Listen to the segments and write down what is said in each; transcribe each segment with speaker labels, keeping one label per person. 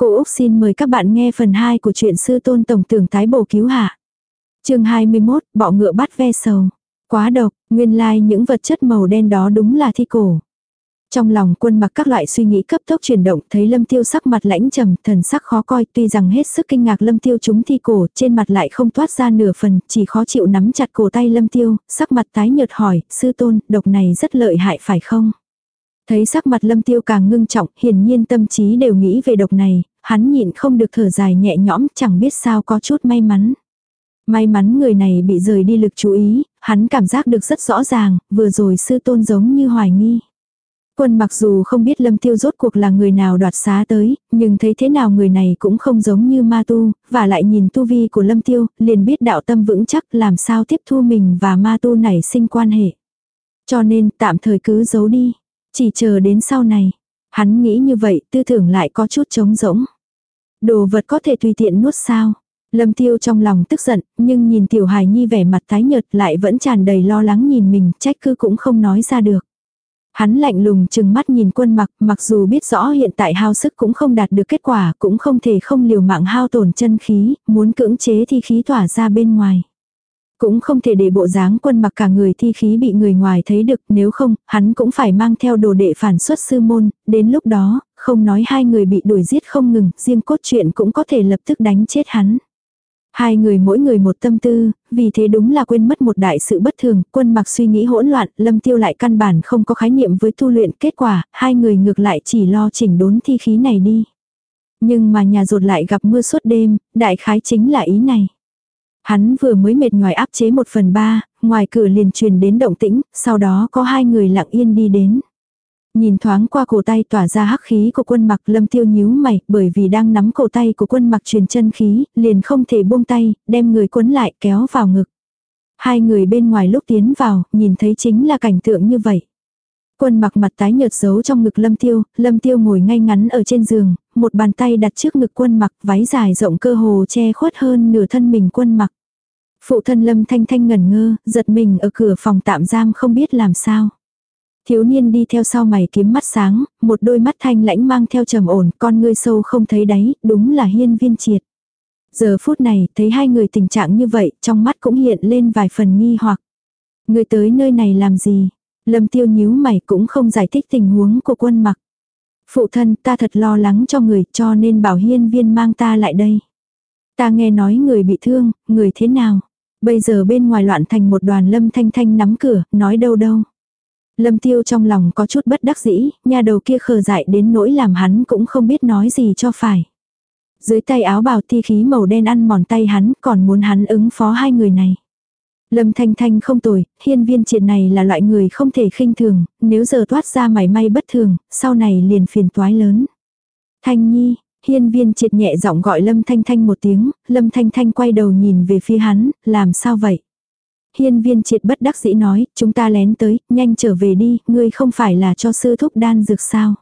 Speaker 1: Cô Úc xin mời các bạn nghe phần 2 của truyện sư tôn tổng tưởng tái bổ cứu hạ. chương 21, bọ ngựa bắt ve sầu. Quá độc, nguyên lai like những vật chất màu đen đó đúng là thi cổ. Trong lòng quân mặc các loại suy nghĩ cấp tốc chuyển động thấy lâm tiêu sắc mặt lãnh trầm thần sắc khó coi tuy rằng hết sức kinh ngạc lâm tiêu chúng thi cổ trên mặt lại không toát ra nửa phần chỉ khó chịu nắm chặt cổ tay lâm tiêu sắc mặt tái nhợt hỏi sư tôn độc này rất lợi hại phải không Thấy sắc mặt lâm tiêu càng ngưng trọng hiển nhiên tâm trí đều nghĩ về độc này hắn nhịn không được thở dài nhẹ nhõm chẳng biết sao có chút may mắn May mắn người này bị rời đi lực chú ý, hắn cảm giác được rất rõ ràng, vừa rồi sư tôn giống như hoài nghi. Quân mặc dù không biết lâm tiêu rốt cuộc là người nào đoạt xá tới, nhưng thấy thế nào người này cũng không giống như ma tu, và lại nhìn tu vi của lâm tiêu, liền biết đạo tâm vững chắc làm sao tiếp thu mình và ma tu này sinh quan hệ. Cho nên tạm thời cứ giấu đi, chỉ chờ đến sau này. Hắn nghĩ như vậy tư tưởng lại có chút trống rỗng. Đồ vật có thể tùy tiện nuốt sao. Lâm tiêu trong lòng tức giận, nhưng nhìn tiểu hài nhi vẻ mặt tái nhợt lại vẫn tràn đầy lo lắng nhìn mình, trách cứ cũng không nói ra được. Hắn lạnh lùng chừng mắt nhìn quân mặc, mặc dù biết rõ hiện tại hao sức cũng không đạt được kết quả, cũng không thể không liều mạng hao tổn chân khí, muốn cưỡng chế thì khí tỏa ra bên ngoài. Cũng không thể để bộ dáng quân mặc cả người thi khí bị người ngoài thấy được, nếu không, hắn cũng phải mang theo đồ đệ phản xuất sư môn, đến lúc đó, không nói hai người bị đuổi giết không ngừng, riêng cốt truyện cũng có thể lập tức đánh chết hắn. Hai người mỗi người một tâm tư, vì thế đúng là quên mất một đại sự bất thường, quân mặc suy nghĩ hỗn loạn, lâm tiêu lại căn bản không có khái niệm với tu luyện, kết quả, hai người ngược lại chỉ lo chỉnh đốn thi khí này đi. Nhưng mà nhà rột lại gặp mưa suốt đêm, đại khái chính là ý này. Hắn vừa mới mệt nhòi áp chế một phần ba, ngoài cửa liền truyền đến động tĩnh, sau đó có hai người lặng yên đi đến. Nhìn thoáng qua cổ tay tỏa ra hắc khí của quân mặc lâm tiêu nhíu mày, bởi vì đang nắm cổ tay của quân mặc truyền chân khí, liền không thể buông tay, đem người quấn lại kéo vào ngực. Hai người bên ngoài lúc tiến vào, nhìn thấy chính là cảnh tượng như vậy. Quân mặc mặt tái nhợt giấu trong ngực lâm tiêu, lâm tiêu ngồi ngay ngắn ở trên giường, một bàn tay đặt trước ngực quân mặc váy dài rộng cơ hồ che khuất hơn nửa thân mình quân mặc. Phụ thân lâm thanh thanh ngẩn ngơ, giật mình ở cửa phòng tạm giam không biết làm sao. Thiếu niên đi theo sau mày kiếm mắt sáng, một đôi mắt thanh lãnh mang theo trầm ổn, con ngươi sâu không thấy đáy, đúng là hiên viên triệt. Giờ phút này, thấy hai người tình trạng như vậy, trong mắt cũng hiện lên vài phần nghi hoặc. Người tới nơi này làm gì? Lâm tiêu nhíu mày cũng không giải thích tình huống của quân mặc. Phụ thân ta thật lo lắng cho người cho nên bảo hiên viên mang ta lại đây. Ta nghe nói người bị thương, người thế nào? Bây giờ bên ngoài loạn thành một đoàn lâm thanh thanh nắm cửa, nói đâu đâu. Lâm tiêu trong lòng có chút bất đắc dĩ, nhà đầu kia khờ dại đến nỗi làm hắn cũng không biết nói gì cho phải. Dưới tay áo bào thi khí màu đen ăn mòn tay hắn còn muốn hắn ứng phó hai người này. Lâm Thanh Thanh không tồi, hiên viên triệt này là loại người không thể khinh thường, nếu giờ toát ra mảy may bất thường, sau này liền phiền toái lớn. Thanh Nhi, hiên viên triệt nhẹ giọng gọi Lâm Thanh Thanh một tiếng, Lâm Thanh Thanh quay đầu nhìn về phía hắn, làm sao vậy? Hiên viên triệt bất đắc dĩ nói, chúng ta lén tới, nhanh trở về đi, ngươi không phải là cho sư thúc đan dược sao.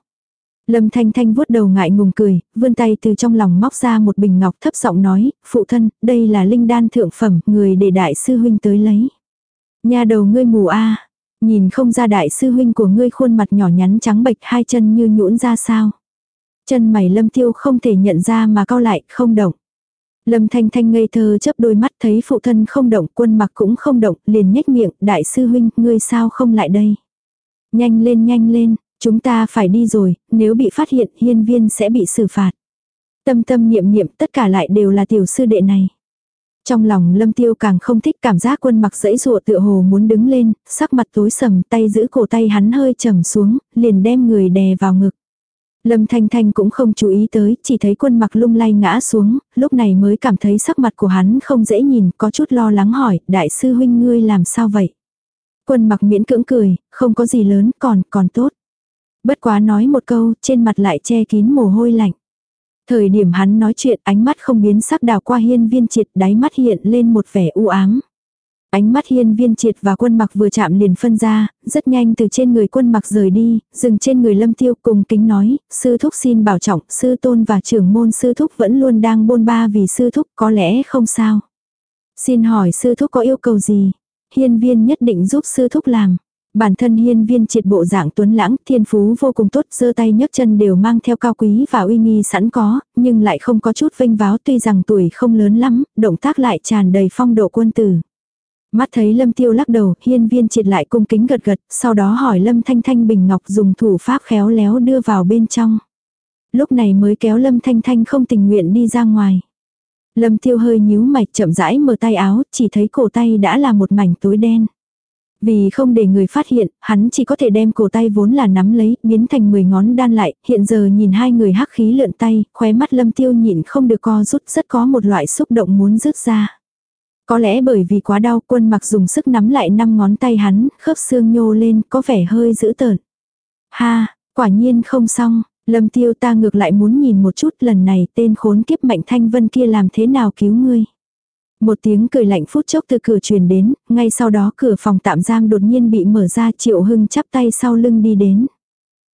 Speaker 1: Lâm Thanh Thanh vuốt đầu ngại ngùng cười, vươn tay từ trong lòng móc ra một bình ngọc thấp giọng nói, phụ thân, đây là linh đan thượng phẩm, người để đại sư huynh tới lấy. Nhà đầu ngươi mù a nhìn không ra đại sư huynh của ngươi khuôn mặt nhỏ nhắn trắng bệch hai chân như nhũn ra sao. Chân mày lâm tiêu không thể nhận ra mà cao lại, không động. Lâm Thanh Thanh ngây thơ chớp đôi mắt thấy phụ thân không động, quân mặc cũng không động, liền nhếch miệng, đại sư huynh, ngươi sao không lại đây. Nhanh lên nhanh lên, chúng ta phải đi rồi, nếu bị phát hiện hiên viên sẽ bị xử phạt. Tâm tâm niệm niệm tất cả lại đều là tiểu sư đệ này. Trong lòng lâm tiêu càng không thích cảm giác quân mặc dãy rụa tựa hồ muốn đứng lên, sắc mặt tối sầm tay giữ cổ tay hắn hơi trầm xuống, liền đem người đè vào ngực. Lâm Thanh Thanh cũng không chú ý tới, chỉ thấy quân mặc lung lay ngã xuống, lúc này mới cảm thấy sắc mặt của hắn không dễ nhìn, có chút lo lắng hỏi, đại sư huynh ngươi làm sao vậy? Quân mặc miễn cưỡng cười, không có gì lớn, còn, còn tốt. Bất quá nói một câu, trên mặt lại che kín mồ hôi lạnh. Thời điểm hắn nói chuyện, ánh mắt không biến sắc đào qua hiên viên triệt, đáy mắt hiện lên một vẻ u ám. Ánh mắt hiên viên triệt và quân mặc vừa chạm liền phân ra, rất nhanh từ trên người quân mặc rời đi, dừng trên người lâm tiêu cùng kính nói, sư thúc xin bảo trọng, sư tôn và trưởng môn sư thúc vẫn luôn đang bôn ba vì sư thúc có lẽ không sao. Xin hỏi sư thúc có yêu cầu gì? Hiên viên nhất định giúp sư thúc làm. Bản thân hiên viên triệt bộ dạng tuấn lãng, thiên phú vô cùng tốt, giơ tay nhấc chân đều mang theo cao quý và uy nghi sẵn có, nhưng lại không có chút vinh váo tuy rằng tuổi không lớn lắm, động tác lại tràn đầy phong độ quân tử. Mắt thấy Lâm Tiêu lắc đầu, hiên viên triệt lại cung kính gật gật, sau đó hỏi Lâm Thanh Thanh Bình Ngọc dùng thủ pháp khéo léo đưa vào bên trong. Lúc này mới kéo Lâm Thanh Thanh không tình nguyện đi ra ngoài. Lâm Tiêu hơi nhíu mạch chậm rãi mở tay áo, chỉ thấy cổ tay đã là một mảnh tối đen. Vì không để người phát hiện, hắn chỉ có thể đem cổ tay vốn là nắm lấy, biến thành 10 ngón đan lại, hiện giờ nhìn hai người hắc khí lượn tay, khóe mắt lâm tiêu nhịn không được co rút, rất có một loại xúc động muốn rứt ra. Có lẽ bởi vì quá đau quân mặc dùng sức nắm lại năm ngón tay hắn, khớp xương nhô lên, có vẻ hơi dữ tợn. Ha, quả nhiên không xong, lâm tiêu ta ngược lại muốn nhìn một chút lần này tên khốn kiếp mạnh thanh vân kia làm thế nào cứu ngươi. Một tiếng cười lạnh phút chốc từ cửa truyền đến, ngay sau đó cửa phòng tạm giam đột nhiên bị mở ra triệu hưng chắp tay sau lưng đi đến.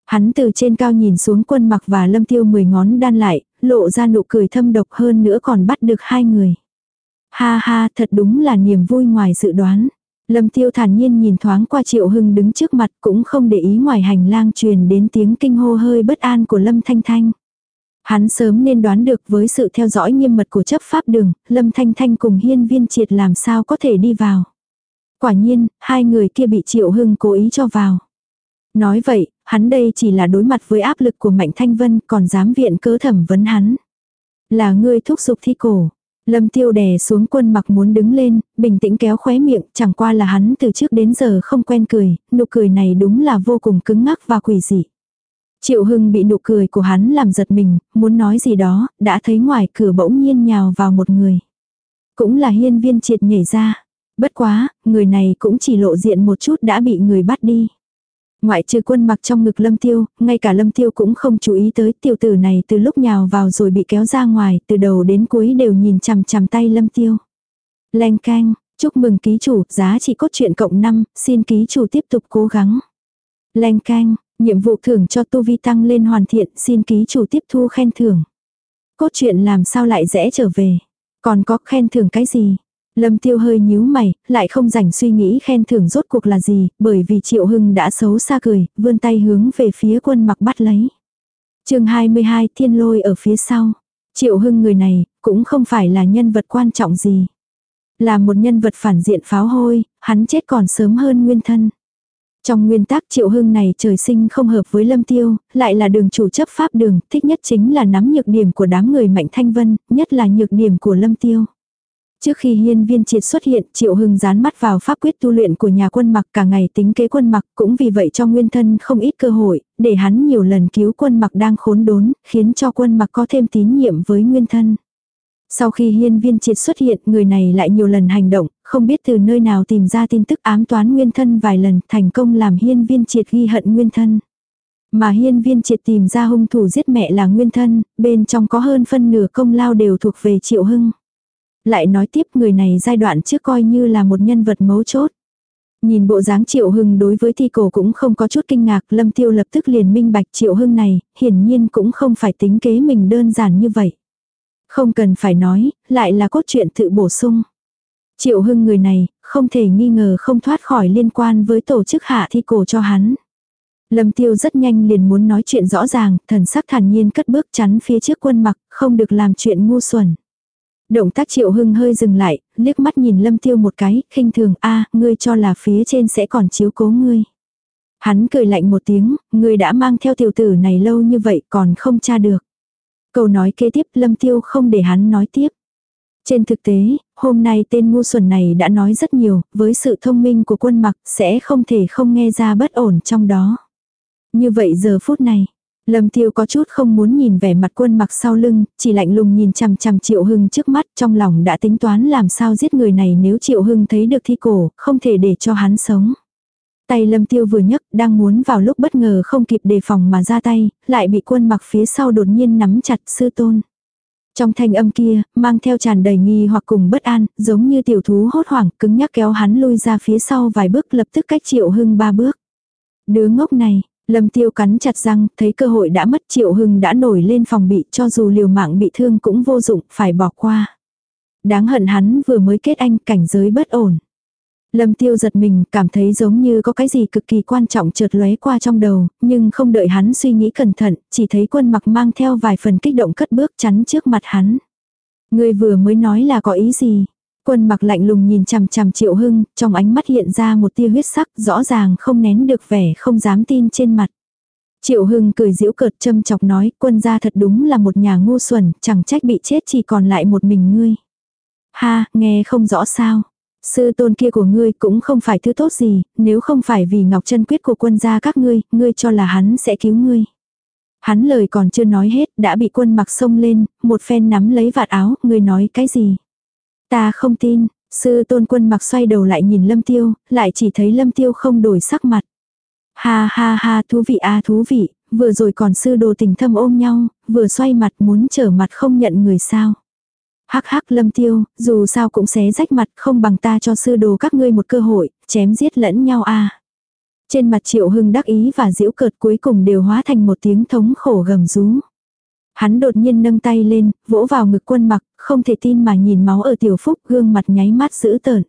Speaker 1: Hắn từ trên cao nhìn xuống quân mặc và lâm tiêu mười ngón đan lại, lộ ra nụ cười thâm độc hơn nữa còn bắt được hai người. Ha ha, thật đúng là niềm vui ngoài dự đoán. Lâm tiêu thản nhiên nhìn thoáng qua triệu hưng đứng trước mặt cũng không để ý ngoài hành lang truyền đến tiếng kinh hô hơi bất an của Lâm Thanh Thanh. Hắn sớm nên đoán được với sự theo dõi nghiêm mật của chấp pháp đường, Lâm Thanh Thanh cùng hiên viên triệt làm sao có thể đi vào. Quả nhiên, hai người kia bị Triệu Hưng cố ý cho vào. Nói vậy, hắn đây chỉ là đối mặt với áp lực của Mạnh Thanh Vân còn dám viện cớ thẩm vấn hắn. Là ngươi thúc giục thi cổ. Lâm tiêu đè xuống quân mặc muốn đứng lên, bình tĩnh kéo khóe miệng, chẳng qua là hắn từ trước đến giờ không quen cười, nụ cười này đúng là vô cùng cứng ngắc và quỷ dị. Triệu Hưng bị nụ cười của hắn làm giật mình, muốn nói gì đó, đã thấy ngoài cửa bỗng nhiên nhào vào một người. Cũng là hiên viên triệt nhảy ra. Bất quá, người này cũng chỉ lộ diện một chút đã bị người bắt đi. Ngoại trừ quân mặc trong ngực lâm tiêu, ngay cả lâm tiêu cũng không chú ý tới tiểu tử này từ lúc nhào vào rồi bị kéo ra ngoài, từ đầu đến cuối đều nhìn chằm chằm tay lâm tiêu. Leng canh, chúc mừng ký chủ, giá trị cốt truyện cộng 5, xin ký chủ tiếp tục cố gắng. Leng canh, Nhiệm vụ thưởng cho tu vi tăng lên hoàn thiện, xin ký chủ tiếp thu khen thưởng. Cốt truyện làm sao lại dễ trở về. Còn có khen thưởng cái gì? Lâm tiêu hơi nhíu mày, lại không rảnh suy nghĩ khen thưởng rốt cuộc là gì, bởi vì triệu hưng đã xấu xa cười, vươn tay hướng về phía quân mặc bắt lấy. chương 22 thiên lôi ở phía sau. Triệu hưng người này, cũng không phải là nhân vật quan trọng gì. Là một nhân vật phản diện pháo hôi, hắn chết còn sớm hơn nguyên thân. Trong nguyên tắc triệu hưng này trời sinh không hợp với lâm tiêu, lại là đường chủ chấp pháp đường, thích nhất chính là nắm nhược điểm của đám người mạnh thanh vân, nhất là nhược điểm của lâm tiêu. Trước khi hiên viên triệt xuất hiện, triệu hưng dán mắt vào pháp quyết tu luyện của nhà quân mặc cả ngày tính kế quân mặc, cũng vì vậy cho nguyên thân không ít cơ hội, để hắn nhiều lần cứu quân mặc đang khốn đốn, khiến cho quân mặc có thêm tín nhiệm với nguyên thân. Sau khi hiên viên triệt xuất hiện, người này lại nhiều lần hành động, không biết từ nơi nào tìm ra tin tức ám toán nguyên thân vài lần, thành công làm hiên viên triệt ghi hận nguyên thân. Mà hiên viên triệt tìm ra hung thủ giết mẹ là nguyên thân, bên trong có hơn phân nửa công lao đều thuộc về triệu hưng. Lại nói tiếp người này giai đoạn trước coi như là một nhân vật mấu chốt. Nhìn bộ dáng triệu hưng đối với thi cổ cũng không có chút kinh ngạc, lâm tiêu lập tức liền minh bạch triệu hưng này, hiển nhiên cũng không phải tính kế mình đơn giản như vậy. Không cần phải nói, lại là cốt truyện tự bổ sung. Triệu hưng người này, không thể nghi ngờ không thoát khỏi liên quan với tổ chức hạ thi cổ cho hắn. Lâm tiêu rất nhanh liền muốn nói chuyện rõ ràng, thần sắc thản nhiên cất bước chắn phía trước quân mặc, không được làm chuyện ngu xuẩn. Động tác triệu hưng hơi dừng lại, liếc mắt nhìn lâm tiêu một cái, khinh thường, a ngươi cho là phía trên sẽ còn chiếu cố ngươi. Hắn cười lạnh một tiếng, ngươi đã mang theo tiểu tử này lâu như vậy còn không tra được. Câu nói kế tiếp lâm tiêu không để hắn nói tiếp. Trên thực tế, hôm nay tên ngu xuẩn này đã nói rất nhiều, với sự thông minh của quân mặc sẽ không thể không nghe ra bất ổn trong đó. Như vậy giờ phút này, Lâm Tiêu có chút không muốn nhìn vẻ mặt quân mặc sau lưng, chỉ lạnh lùng nhìn chằm chằm Triệu Hưng trước mắt trong lòng đã tính toán làm sao giết người này nếu Triệu Hưng thấy được thi cổ, không thể để cho hắn sống. Tay lâm tiêu vừa nhấc, đang muốn vào lúc bất ngờ không kịp đề phòng mà ra tay, lại bị quân mặc phía sau đột nhiên nắm chặt sư tôn. Trong thanh âm kia, mang theo tràn đầy nghi hoặc cùng bất an, giống như tiểu thú hốt hoảng, cứng nhắc kéo hắn lui ra phía sau vài bước lập tức cách triệu hưng ba bước. Đứa ngốc này, lâm tiêu cắn chặt răng, thấy cơ hội đã mất triệu hưng đã nổi lên phòng bị cho dù liều mạng bị thương cũng vô dụng, phải bỏ qua. Đáng hận hắn vừa mới kết anh cảnh giới bất ổn. Lâm tiêu giật mình, cảm thấy giống như có cái gì cực kỳ quan trọng trượt lóe qua trong đầu, nhưng không đợi hắn suy nghĩ cẩn thận, chỉ thấy quân mặc mang theo vài phần kích động cất bước chắn trước mặt hắn. Người vừa mới nói là có ý gì? Quân mặc lạnh lùng nhìn chằm chằm triệu hưng, trong ánh mắt hiện ra một tia huyết sắc, rõ ràng không nén được vẻ không dám tin trên mặt. Triệu hưng cười giễu cợt châm chọc nói, quân gia thật đúng là một nhà ngu xuẩn, chẳng trách bị chết chỉ còn lại một mình ngươi. Ha, nghe không rõ sao. Sư tôn kia của ngươi cũng không phải thứ tốt gì, nếu không phải vì ngọc chân quyết của quân gia các ngươi, ngươi cho là hắn sẽ cứu ngươi. Hắn lời còn chưa nói hết, đã bị quân mặc sông lên, một phen nắm lấy vạt áo, ngươi nói cái gì? Ta không tin, sư tôn quân mặc xoay đầu lại nhìn lâm tiêu, lại chỉ thấy lâm tiêu không đổi sắc mặt. Ha ha ha thú vị a thú vị, vừa rồi còn sư đồ tình thâm ôm nhau, vừa xoay mặt muốn trở mặt không nhận người sao. Hắc hắc lâm tiêu, dù sao cũng xé rách mặt không bằng ta cho sư đồ các ngươi một cơ hội, chém giết lẫn nhau a. Trên mặt triệu hưng đắc ý và diễu cợt cuối cùng đều hóa thành một tiếng thống khổ gầm rú. Hắn đột nhiên nâng tay lên, vỗ vào ngực quân mặc, không thể tin mà nhìn máu ở tiểu phúc gương mặt nháy mắt dữ tợn.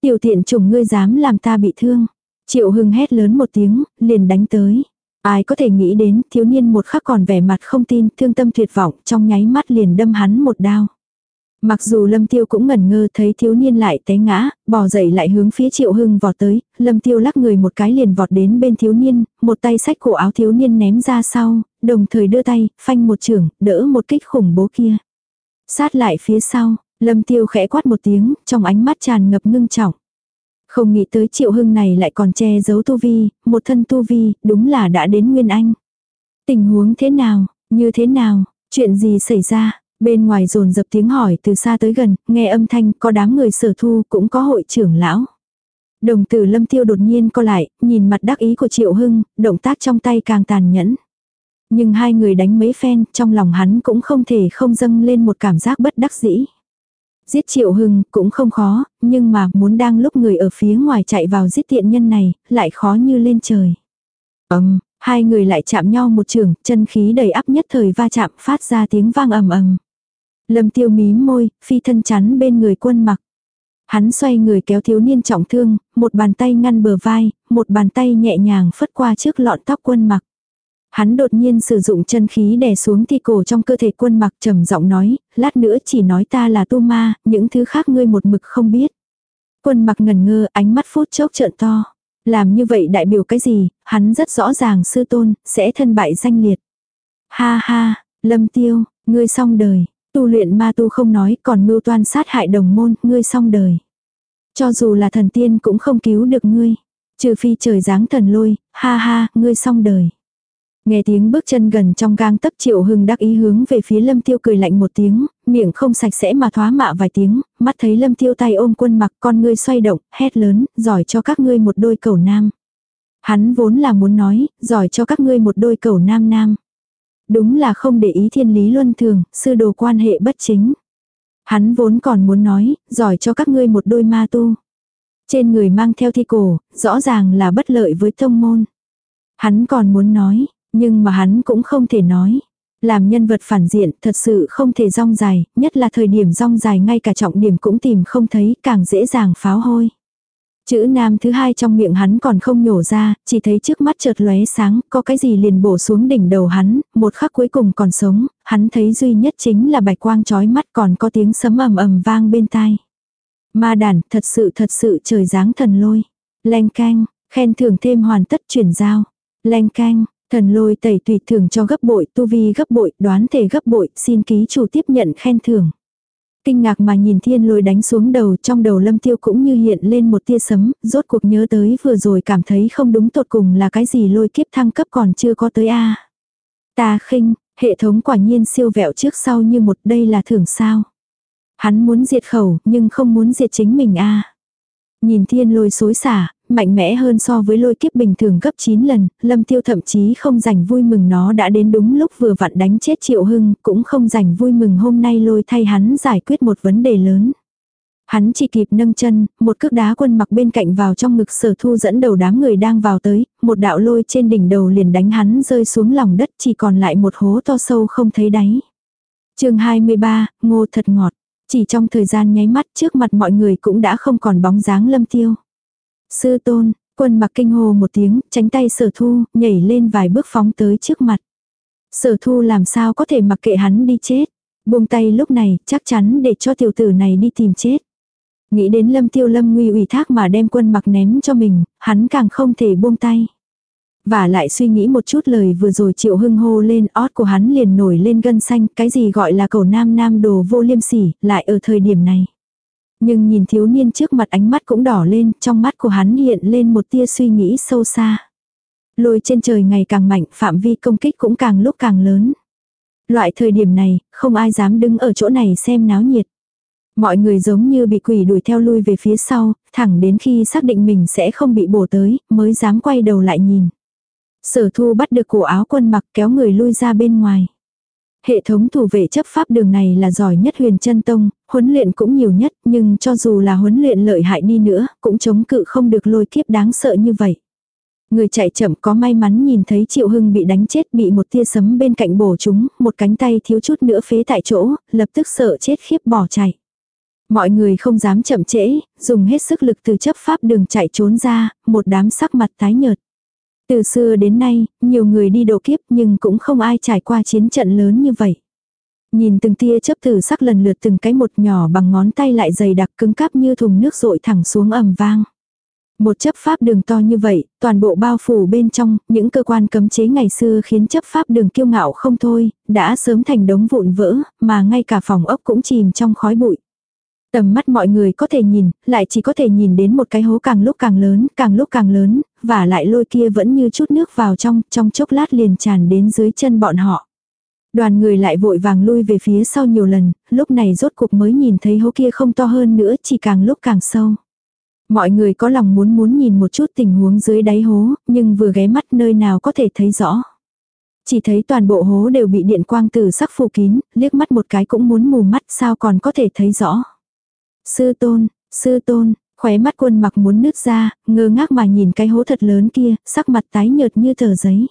Speaker 1: Tiểu tiện chủng ngươi dám làm ta bị thương. Triệu hưng hét lớn một tiếng, liền đánh tới. Ai có thể nghĩ đến thiếu niên một khắc còn vẻ mặt không tin, thương tâm tuyệt vọng, trong nháy mắt liền đâm hắn một đao. Mặc dù Lâm Tiêu cũng ngẩn ngơ thấy thiếu niên lại té ngã, bò dậy lại hướng phía Triệu Hưng vọt tới, Lâm Tiêu lắc người một cái liền vọt đến bên thiếu niên, một tay xách cổ áo thiếu niên ném ra sau, đồng thời đưa tay, phanh một trưởng, đỡ một kích khủng bố kia. Sát lại phía sau, Lâm Tiêu khẽ quát một tiếng, trong ánh mắt tràn ngập ngưng trọng. Không nghĩ tới Triệu Hưng này lại còn che giấu tu vi, một thân tu vi, đúng là đã đến Nguyên Anh. Tình huống thế nào, như thế nào, chuyện gì xảy ra, Bên ngoài rồn dập tiếng hỏi từ xa tới gần, nghe âm thanh có đám người sở thu cũng có hội trưởng lão. Đồng tử lâm tiêu đột nhiên co lại, nhìn mặt đắc ý của Triệu Hưng, động tác trong tay càng tàn nhẫn. Nhưng hai người đánh mấy phen, trong lòng hắn cũng không thể không dâng lên một cảm giác bất đắc dĩ. Giết Triệu Hưng cũng không khó, nhưng mà muốn đang lúc người ở phía ngoài chạy vào giết tiện nhân này, lại khó như lên trời. Ấm, hai người lại chạm nhau một trường, chân khí đầy áp nhất thời va chạm phát ra tiếng vang ầm ầm. Lâm tiêu mí môi, phi thân chắn bên người quân mặc. Hắn xoay người kéo thiếu niên trọng thương, một bàn tay ngăn bờ vai, một bàn tay nhẹ nhàng phất qua trước lọn tóc quân mặc. Hắn đột nhiên sử dụng chân khí đè xuống thi cổ trong cơ thể quân mặc trầm giọng nói, lát nữa chỉ nói ta là tu ma, những thứ khác ngươi một mực không biết. Quân mặc ngần ngơ, ánh mắt phút chốc trợn to. Làm như vậy đại biểu cái gì, hắn rất rõ ràng sư tôn, sẽ thân bại danh liệt. Ha ha, lâm tiêu, ngươi xong đời, Tu luyện ma tu không nói, còn mưu toan sát hại đồng môn, ngươi xong đời. Cho dù là thần tiên cũng không cứu được ngươi. Trừ phi trời giáng thần lôi, ha ha, ngươi xong đời. Nghe tiếng bước chân gần trong gang tấc triệu hưng đắc ý hướng về phía lâm tiêu cười lạnh một tiếng, miệng không sạch sẽ mà thoá mạ vài tiếng, mắt thấy lâm tiêu tay ôm quân mặc con ngươi xoay động, hét lớn, giỏi cho các ngươi một đôi cầu nam. Hắn vốn là muốn nói, giỏi cho các ngươi một đôi cầu nam nam. Đúng là không để ý thiên lý luân thường, sư đồ quan hệ bất chính. Hắn vốn còn muốn nói, giỏi cho các ngươi một đôi ma tu. Trên người mang theo thi cổ, rõ ràng là bất lợi với thông môn. Hắn còn muốn nói, nhưng mà hắn cũng không thể nói. Làm nhân vật phản diện thật sự không thể rong dài, nhất là thời điểm rong dài ngay cả trọng điểm cũng tìm không thấy càng dễ dàng pháo hôi. Chữ nam thứ hai trong miệng hắn còn không nhổ ra, chỉ thấy trước mắt chợt lóe sáng, có cái gì liền bổ xuống đỉnh đầu hắn, một khắc cuối cùng còn sống, hắn thấy duy nhất chính là bạch quang chói mắt còn có tiếng sấm ầm ầm vang bên tai. Ma đàn, thật sự thật sự trời dáng thần lôi. lanh canh, khen thưởng thêm hoàn tất chuyển giao. lanh canh, thần lôi tẩy tùy thưởng cho gấp bội, tu vi gấp bội, đoán thể gấp bội, xin ký chủ tiếp nhận khen thưởng. Kinh ngạc mà nhìn thiên lôi đánh xuống đầu trong đầu lâm tiêu cũng như hiện lên một tia sấm, rốt cuộc nhớ tới vừa rồi cảm thấy không đúng tột cùng là cái gì lôi kiếp thăng cấp còn chưa có tới a Ta khinh, hệ thống quả nhiên siêu vẹo trước sau như một đây là thưởng sao. Hắn muốn diệt khẩu nhưng không muốn diệt chính mình a Nhìn thiên lôi xối xả, mạnh mẽ hơn so với lôi kiếp bình thường gấp 9 lần, lâm tiêu thậm chí không rảnh vui mừng nó đã đến đúng lúc vừa vặn đánh chết triệu hưng, cũng không rảnh vui mừng hôm nay lôi thay hắn giải quyết một vấn đề lớn. Hắn chỉ kịp nâng chân, một cước đá quân mặc bên cạnh vào trong ngực sở thu dẫn đầu đám người đang vào tới, một đạo lôi trên đỉnh đầu liền đánh hắn rơi xuống lòng đất chỉ còn lại một hố to sâu không thấy đáy. chương 23, ngô thật ngọt. Chỉ trong thời gian nháy mắt trước mặt mọi người cũng đã không còn bóng dáng lâm tiêu. Sư tôn, quân mặc kinh hồ một tiếng, tránh tay sở thu, nhảy lên vài bước phóng tới trước mặt. Sở thu làm sao có thể mặc kệ hắn đi chết. Buông tay lúc này, chắc chắn để cho tiểu tử này đi tìm chết. Nghĩ đến lâm tiêu lâm nguy ủy thác mà đem quân mặc ném cho mình, hắn càng không thể buông tay. Và lại suy nghĩ một chút lời vừa rồi triệu hưng hô lên ót của hắn liền nổi lên gân xanh, cái gì gọi là cầu nam nam đồ vô liêm sỉ, lại ở thời điểm này. Nhưng nhìn thiếu niên trước mặt ánh mắt cũng đỏ lên, trong mắt của hắn hiện lên một tia suy nghĩ sâu xa. Lôi trên trời ngày càng mạnh, phạm vi công kích cũng càng lúc càng lớn. Loại thời điểm này, không ai dám đứng ở chỗ này xem náo nhiệt. Mọi người giống như bị quỷ đuổi theo lui về phía sau, thẳng đến khi xác định mình sẽ không bị bổ tới, mới dám quay đầu lại nhìn. Sở thu bắt được cổ áo quân mặc kéo người lui ra bên ngoài. Hệ thống thủ vệ chấp pháp đường này là giỏi nhất huyền chân tông, huấn luyện cũng nhiều nhất, nhưng cho dù là huấn luyện lợi hại đi nữa, cũng chống cự không được lôi kiếp đáng sợ như vậy. Người chạy chậm có may mắn nhìn thấy Triệu Hưng bị đánh chết bị một tia sấm bên cạnh bổ chúng, một cánh tay thiếu chút nữa phế tại chỗ, lập tức sợ chết khiếp bỏ chạy. Mọi người không dám chậm trễ, dùng hết sức lực từ chấp pháp đường chạy trốn ra, một đám sắc mặt tái nhợt. Từ xưa đến nay, nhiều người đi độ kiếp nhưng cũng không ai trải qua chiến trận lớn như vậy. Nhìn từng tia chấp tử sắc lần lượt từng cái một nhỏ bằng ngón tay lại dày đặc cứng cáp như thùng nước rội thẳng xuống ầm vang. Một chấp pháp đường to như vậy, toàn bộ bao phủ bên trong, những cơ quan cấm chế ngày xưa khiến chấp pháp đường kiêu ngạo không thôi, đã sớm thành đống vụn vỡ, mà ngay cả phòng ốc cũng chìm trong khói bụi. Tầm mắt mọi người có thể nhìn, lại chỉ có thể nhìn đến một cái hố càng lúc càng lớn, càng lúc càng lớn, và lại lôi kia vẫn như chút nước vào trong, trong chốc lát liền tràn đến dưới chân bọn họ. Đoàn người lại vội vàng lui về phía sau nhiều lần, lúc này rốt cuộc mới nhìn thấy hố kia không to hơn nữa, chỉ càng lúc càng sâu. Mọi người có lòng muốn muốn nhìn một chút tình huống dưới đáy hố, nhưng vừa ghé mắt nơi nào có thể thấy rõ. Chỉ thấy toàn bộ hố đều bị điện quang từ sắc phủ kín, liếc mắt một cái cũng muốn mù mắt sao còn có thể thấy rõ. Sư tôn, sư tôn, khóe mắt quân mặc muốn nứt ra, ngơ ngác mà nhìn cái hố thật lớn kia, sắc mặt tái nhợt như tờ giấy.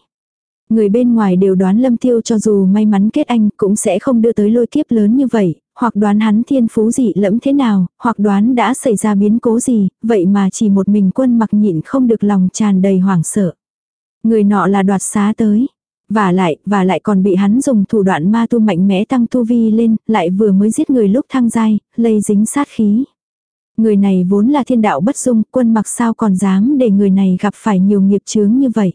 Speaker 1: Người bên ngoài đều đoán lâm tiêu cho dù may mắn kết anh cũng sẽ không đưa tới lôi kiếp lớn như vậy, hoặc đoán hắn thiên phú gì lẫm thế nào, hoặc đoán đã xảy ra biến cố gì, vậy mà chỉ một mình quân mặc nhịn không được lòng tràn đầy hoảng sợ. Người nọ là đoạt xá tới. Và lại, và lại còn bị hắn dùng thủ đoạn ma tu mạnh mẽ tăng tu vi lên, lại vừa mới giết người lúc thăng giai, lây dính sát khí. Người này vốn là thiên đạo bất dung, quân mặc sao còn dám để người này gặp phải nhiều nghiệp chướng như vậy.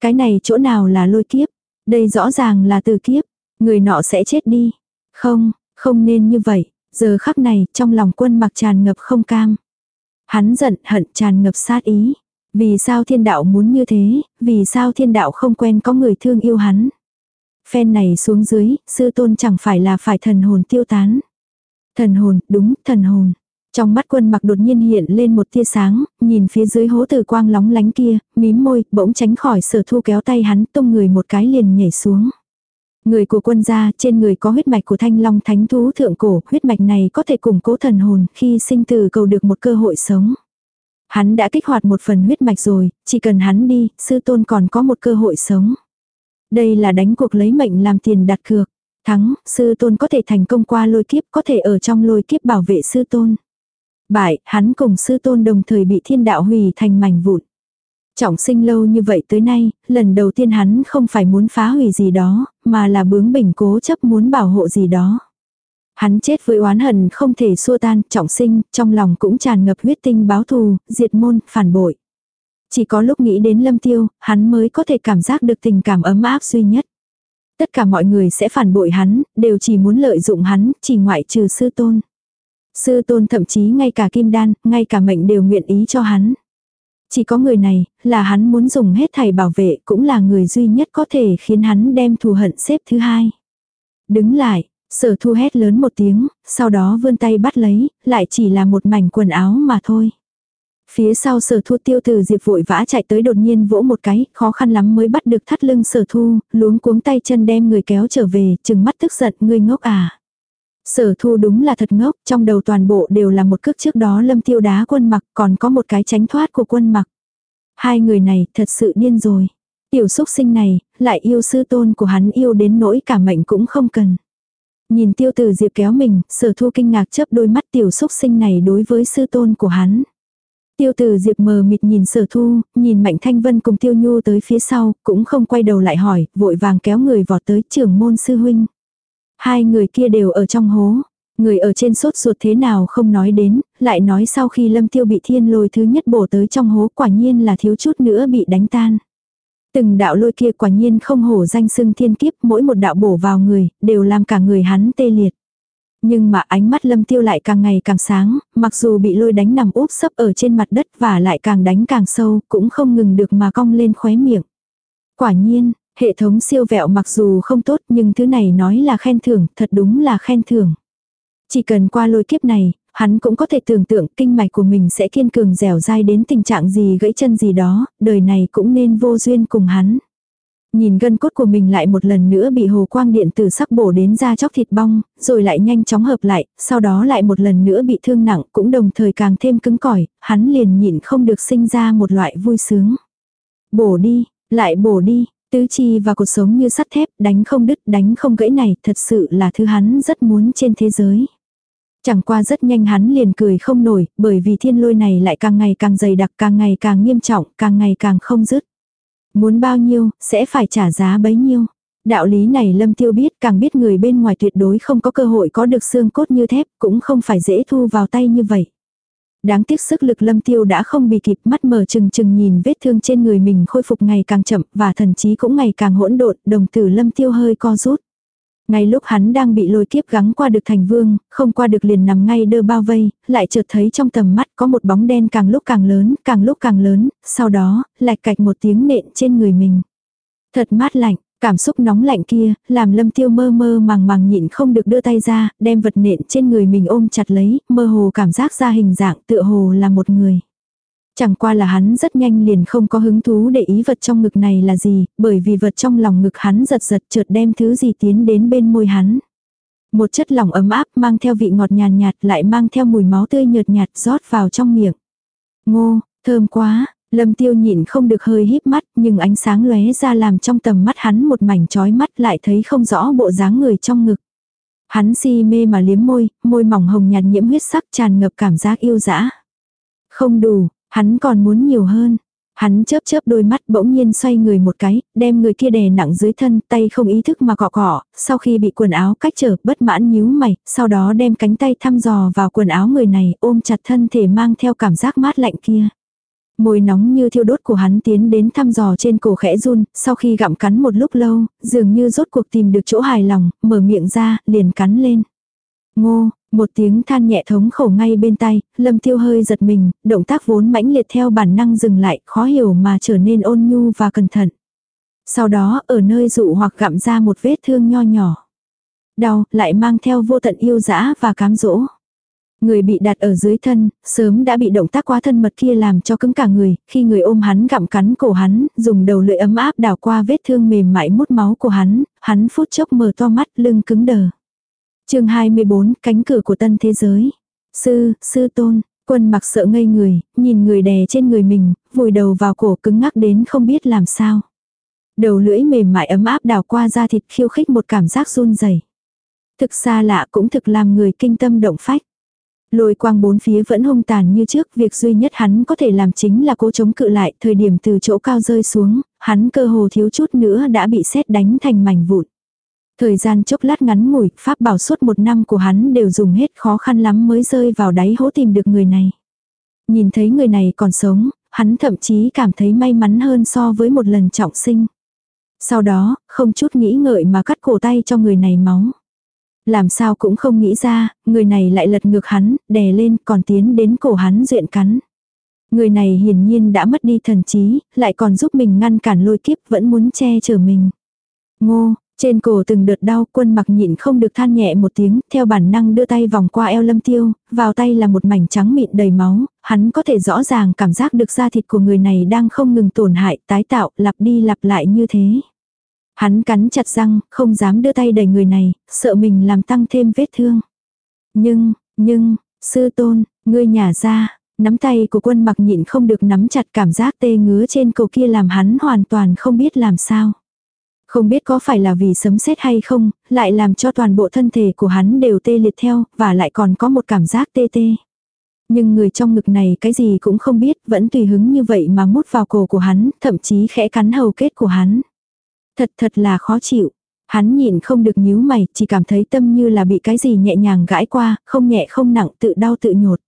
Speaker 1: Cái này chỗ nào là lôi kiếp, đây rõ ràng là từ kiếp, người nọ sẽ chết đi. Không, không nên như vậy, giờ khắc này trong lòng quân mặc tràn ngập không cam. Hắn giận hận tràn ngập sát ý. Vì sao thiên đạo muốn như thế, vì sao thiên đạo không quen có người thương yêu hắn. Phen này xuống dưới, sư tôn chẳng phải là phải thần hồn tiêu tán. Thần hồn, đúng, thần hồn. Trong mắt quân mặc đột nhiên hiện lên một tia sáng, nhìn phía dưới hố từ quang lóng lánh kia, mím môi, bỗng tránh khỏi sở thu kéo tay hắn tung người một cái liền nhảy xuống. Người của quân gia trên người có huyết mạch của thanh long thánh thú thượng cổ, huyết mạch này có thể củng cố thần hồn khi sinh từ cầu được một cơ hội sống. Hắn đã kích hoạt một phần huyết mạch rồi, chỉ cần hắn đi, sư tôn còn có một cơ hội sống. Đây là đánh cuộc lấy mệnh làm tiền đặt cược. Thắng, sư tôn có thể thành công qua lôi kiếp, có thể ở trong lôi kiếp bảo vệ sư tôn. Bại, hắn cùng sư tôn đồng thời bị thiên đạo hủy thành mảnh vụn. Trọng sinh lâu như vậy tới nay, lần đầu tiên hắn không phải muốn phá hủy gì đó, mà là bướng bỉnh cố chấp muốn bảo hộ gì đó. Hắn chết với oán hận không thể xua tan, trọng sinh, trong lòng cũng tràn ngập huyết tinh báo thù, diệt môn, phản bội. Chỉ có lúc nghĩ đến lâm tiêu, hắn mới có thể cảm giác được tình cảm ấm áp duy nhất. Tất cả mọi người sẽ phản bội hắn, đều chỉ muốn lợi dụng hắn, chỉ ngoại trừ sư tôn. Sư tôn thậm chí ngay cả kim đan, ngay cả mệnh đều nguyện ý cho hắn. Chỉ có người này, là hắn muốn dùng hết thầy bảo vệ, cũng là người duy nhất có thể khiến hắn đem thù hận xếp thứ hai. Đứng lại, sở thu hét lớn một tiếng, sau đó vươn tay bắt lấy, lại chỉ là một mảnh quần áo mà thôi. Phía sau sở thu tiêu từ diệp vội vã chạy tới đột nhiên vỗ một cái, khó khăn lắm mới bắt được thắt lưng sở thu, luống cuống tay chân đem người kéo trở về, chừng mắt tức giận, ngươi ngốc à. Sở thu đúng là thật ngốc, trong đầu toàn bộ đều là một cước trước đó lâm tiêu đá quân mặc, còn có một cái tránh thoát của quân mặc. Hai người này thật sự điên rồi. Tiểu xúc sinh này, lại yêu sư tôn của hắn yêu đến nỗi cả mệnh cũng không cần. Nhìn tiêu tử diệp kéo mình, sở thu kinh ngạc chớp đôi mắt tiểu xúc sinh này đối với sư tôn của hắn. Tiêu tử diệp mờ mịt nhìn sở thu, nhìn mạnh thanh vân cùng tiêu nhu tới phía sau, cũng không quay đầu lại hỏi, vội vàng kéo người vọt tới trưởng môn sư huynh. Hai người kia đều ở trong hố. Người ở trên sốt ruột thế nào không nói đến, lại nói sau khi lâm tiêu bị thiên lôi thứ nhất bổ tới trong hố quả nhiên là thiếu chút nữa bị đánh tan. Từng đạo lôi kia quả nhiên không hổ danh xưng thiên kiếp, mỗi một đạo bổ vào người, đều làm cả người hắn tê liệt. Nhưng mà ánh mắt lâm tiêu lại càng ngày càng sáng, mặc dù bị lôi đánh nằm úp sấp ở trên mặt đất và lại càng đánh càng sâu, cũng không ngừng được mà cong lên khóe miệng. Quả nhiên, hệ thống siêu vẹo mặc dù không tốt nhưng thứ này nói là khen thưởng, thật đúng là khen thưởng. Chỉ cần qua lôi kiếp này, hắn cũng có thể tưởng tượng kinh mạch của mình sẽ kiên cường dẻo dai đến tình trạng gì gãy chân gì đó, đời này cũng nên vô duyên cùng hắn. Nhìn gân cốt của mình lại một lần nữa bị hồ quang điện tử sắc bổ đến da chóc thịt bong, rồi lại nhanh chóng hợp lại, sau đó lại một lần nữa bị thương nặng cũng đồng thời càng thêm cứng cỏi, hắn liền nhịn không được sinh ra một loại vui sướng. Bổ đi, lại bổ đi, tứ chi và cuộc sống như sắt thép, đánh không đứt, đánh không gãy này, thật sự là thứ hắn rất muốn trên thế giới. Chẳng qua rất nhanh hắn liền cười không nổi, bởi vì thiên lôi này lại càng ngày càng dày đặc, càng ngày càng nghiêm trọng, càng ngày càng không dứt. Muốn bao nhiêu, sẽ phải trả giá bấy nhiêu. Đạo lý này Lâm Tiêu biết càng biết người bên ngoài tuyệt đối không có cơ hội có được xương cốt như thép, cũng không phải dễ thu vào tay như vậy. Đáng tiếc sức lực Lâm Tiêu đã không bị kịp mắt mở chừng chừng nhìn vết thương trên người mình khôi phục ngày càng chậm và thần trí cũng ngày càng hỗn độn, đồng tử Lâm Tiêu hơi co rút. Ngay lúc hắn đang bị lôi kiếp gắng qua được thành vương, không qua được liền nằm ngay đơ bao vây, lại chợt thấy trong tầm mắt có một bóng đen càng lúc càng lớn, càng lúc càng lớn, sau đó, lạch cạch một tiếng nện trên người mình. Thật mát lạnh, cảm xúc nóng lạnh kia, làm lâm tiêu mơ mơ màng màng nhịn không được đưa tay ra, đem vật nện trên người mình ôm chặt lấy, mơ hồ cảm giác ra hình dạng tựa hồ là một người. Chẳng qua là hắn rất nhanh liền không có hứng thú để ý vật trong ngực này là gì, bởi vì vật trong lòng ngực hắn giật giật chợt đem thứ gì tiến đến bên môi hắn. Một chất lỏng ấm áp mang theo vị ngọt nhàn nhạt, lại mang theo mùi máu tươi nhợt nhạt rót vào trong miệng. Ngô, thơm quá, lâm tiêu nhịn không được hơi híp mắt nhưng ánh sáng lóe ra làm trong tầm mắt hắn một mảnh trói mắt lại thấy không rõ bộ dáng người trong ngực. Hắn si mê mà liếm môi, môi mỏng hồng nhạt nhiễm huyết sắc tràn ngập cảm giác yêu dã. Không đủ, Hắn còn muốn nhiều hơn. Hắn chớp chớp đôi mắt bỗng nhiên xoay người một cái, đem người kia đè nặng dưới thân, tay không ý thức mà cọ cọ, sau khi bị quần áo cách trở, bất mãn nhíu mày, sau đó đem cánh tay thăm dò vào quần áo người này, ôm chặt thân thể mang theo cảm giác mát lạnh kia. Môi nóng như thiêu đốt của hắn tiến đến thăm dò trên cổ khẽ run, sau khi gặm cắn một lúc lâu, dường như rốt cuộc tìm được chỗ hài lòng, mở miệng ra, liền cắn lên. Ngô, một tiếng than nhẹ thống khổ ngay bên tay, lâm tiêu hơi giật mình, động tác vốn mãnh liệt theo bản năng dừng lại, khó hiểu mà trở nên ôn nhu và cẩn thận. Sau đó, ở nơi dụ hoặc gặm ra một vết thương nho nhỏ. Đau, lại mang theo vô tận yêu dã và cám dỗ. Người bị đặt ở dưới thân, sớm đã bị động tác quá thân mật kia làm cho cứng cả người, khi người ôm hắn gặm cắn cổ hắn, dùng đầu lưỡi ấm áp đào qua vết thương mềm mại mút máu của hắn, hắn phút chốc mở to mắt lưng cứng đờ chương 24, cánh cửa của tân thế giới. Sư, sư tôn, quân mặc sợ ngây người, nhìn người đè trên người mình, vùi đầu vào cổ cứng ngắc đến không biết làm sao. Đầu lưỡi mềm mại ấm áp đào qua da thịt khiêu khích một cảm giác run rẩy. Thực xa lạ cũng thực làm người kinh tâm động phách. Lôi quang bốn phía vẫn hung tàn như trước, việc duy nhất hắn có thể làm chính là cố chống cự lại, thời điểm từ chỗ cao rơi xuống, hắn cơ hồ thiếu chút nữa đã bị xét đánh thành mảnh vụn. Thời gian chốc lát ngắn ngủi, pháp bảo suốt một năm của hắn đều dùng hết khó khăn lắm mới rơi vào đáy hố tìm được người này. Nhìn thấy người này còn sống, hắn thậm chí cảm thấy may mắn hơn so với một lần trọng sinh. Sau đó, không chút nghĩ ngợi mà cắt cổ tay cho người này máu. Làm sao cũng không nghĩ ra, người này lại lật ngược hắn, đè lên còn tiến đến cổ hắn duyện cắn. Người này hiển nhiên đã mất đi thần trí, lại còn giúp mình ngăn cản lôi kiếp vẫn muốn che chở mình. Ngô, trên cổ từng đợt đau quân mặc nhịn không được than nhẹ một tiếng, theo bản năng đưa tay vòng qua eo lâm tiêu, vào tay là một mảnh trắng mịn đầy máu, hắn có thể rõ ràng cảm giác được da thịt của người này đang không ngừng tổn hại, tái tạo, lặp đi lặp lại như thế. Hắn cắn chặt răng, không dám đưa tay đẩy người này, sợ mình làm tăng thêm vết thương. Nhưng, nhưng, sư tôn, ngươi nhả ra, nắm tay của quân mặc nhịn không được nắm chặt cảm giác tê ngứa trên cổ kia làm hắn hoàn toàn không biết làm sao. Không biết có phải là vì sấm sét hay không, lại làm cho toàn bộ thân thể của hắn đều tê liệt theo, và lại còn có một cảm giác tê tê. Nhưng người trong ngực này cái gì cũng không biết, vẫn tùy hứng như vậy mà mút vào cổ của hắn, thậm chí khẽ cắn hầu kết của hắn. Thật thật là khó chịu. Hắn nhìn không được nhíu mày, chỉ cảm thấy tâm như là bị cái gì nhẹ nhàng gãi qua, không nhẹ không nặng, tự đau tự nhột.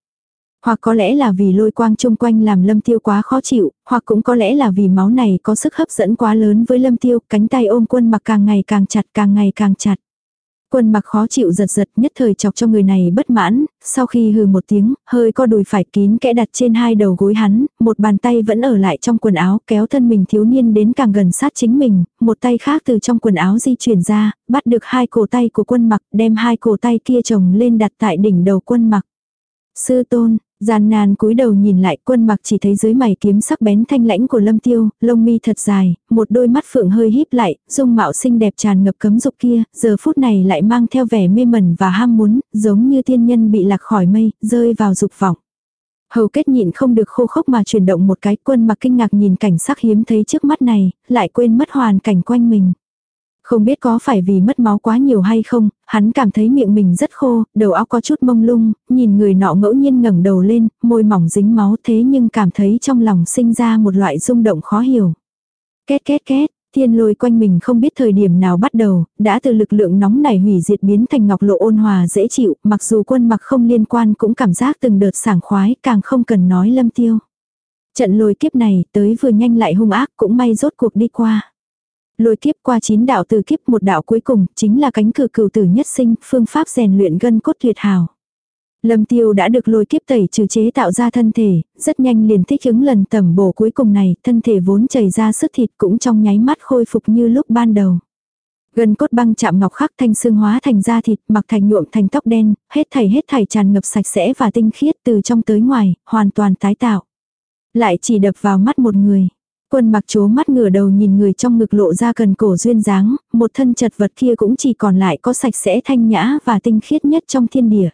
Speaker 1: Hoặc có lẽ là vì lôi quang chung quanh làm lâm tiêu quá khó chịu, hoặc cũng có lẽ là vì máu này có sức hấp dẫn quá lớn với lâm tiêu, cánh tay ôm quân mặc càng ngày càng chặt càng ngày càng chặt. Quân mặc khó chịu giật giật nhất thời chọc cho người này bất mãn, sau khi hừ một tiếng, hơi co đùi phải kín kẽ đặt trên hai đầu gối hắn, một bàn tay vẫn ở lại trong quần áo kéo thân mình thiếu niên đến càng gần sát chính mình, một tay khác từ trong quần áo di chuyển ra, bắt được hai cổ tay của quân mặc đem hai cổ tay kia chồng lên đặt tại đỉnh đầu quân mặc. Sư tôn, Gian nan cúi đầu nhìn lại quân mặc chỉ thấy dưới mày kiếm sắc bén thanh lãnh của lâm tiêu, lông mi thật dài, một đôi mắt phượng hơi híp lại, dung mạo xinh đẹp tràn ngập cấm dục kia, giờ phút này lại mang theo vẻ mê mẩn và ham muốn, giống như tiên nhân bị lạc khỏi mây, rơi vào dục vọng. Hầu kết nhịn không được khô khốc mà chuyển động một cái quân mặc kinh ngạc nhìn cảnh sắc hiếm thấy trước mắt này, lại quên mất hoàn cảnh quanh mình. Không biết có phải vì mất máu quá nhiều hay không, hắn cảm thấy miệng mình rất khô, đầu óc có chút mông lung, nhìn người nọ ngẫu nhiên ngẩng đầu lên, môi mỏng dính máu thế nhưng cảm thấy trong lòng sinh ra một loại rung động khó hiểu. Két két két, thiên lôi quanh mình không biết thời điểm nào bắt đầu, đã từ lực lượng nóng nảy hủy diệt biến thành ngọc lộ ôn hòa dễ chịu, mặc dù quân mặc không liên quan cũng cảm giác từng đợt sảng khoái, càng không cần nói lâm tiêu. Trận lôi kiếp này tới vừa nhanh lại hung ác cũng may rốt cuộc đi qua. Lôi kiếp qua chín đạo từ kiếp một đạo cuối cùng, chính là cánh cửa cửu tử nhất sinh, phương pháp rèn luyện gân cốt tuyệt hảo. Lâm tiêu đã được lôi kiếp tẩy trừ chế tạo ra thân thể, rất nhanh liền thích ứng lần tẩm bổ cuối cùng này, thân thể vốn chảy ra sức thịt cũng trong nháy mắt khôi phục như lúc ban đầu. Gân cốt băng chạm ngọc khắc thanh xương hóa thành da thịt, mặc thành nhuộm thành tóc đen, hết thảy hết thảy tràn ngập sạch sẽ và tinh khiết từ trong tới ngoài, hoàn toàn tái tạo. Lại chỉ đập vào mắt một người. Quân mặc chố mắt ngửa đầu nhìn người trong ngực lộ ra cần cổ duyên dáng, một thân chật vật kia cũng chỉ còn lại có sạch sẽ thanh nhã và tinh khiết nhất trong thiên địa.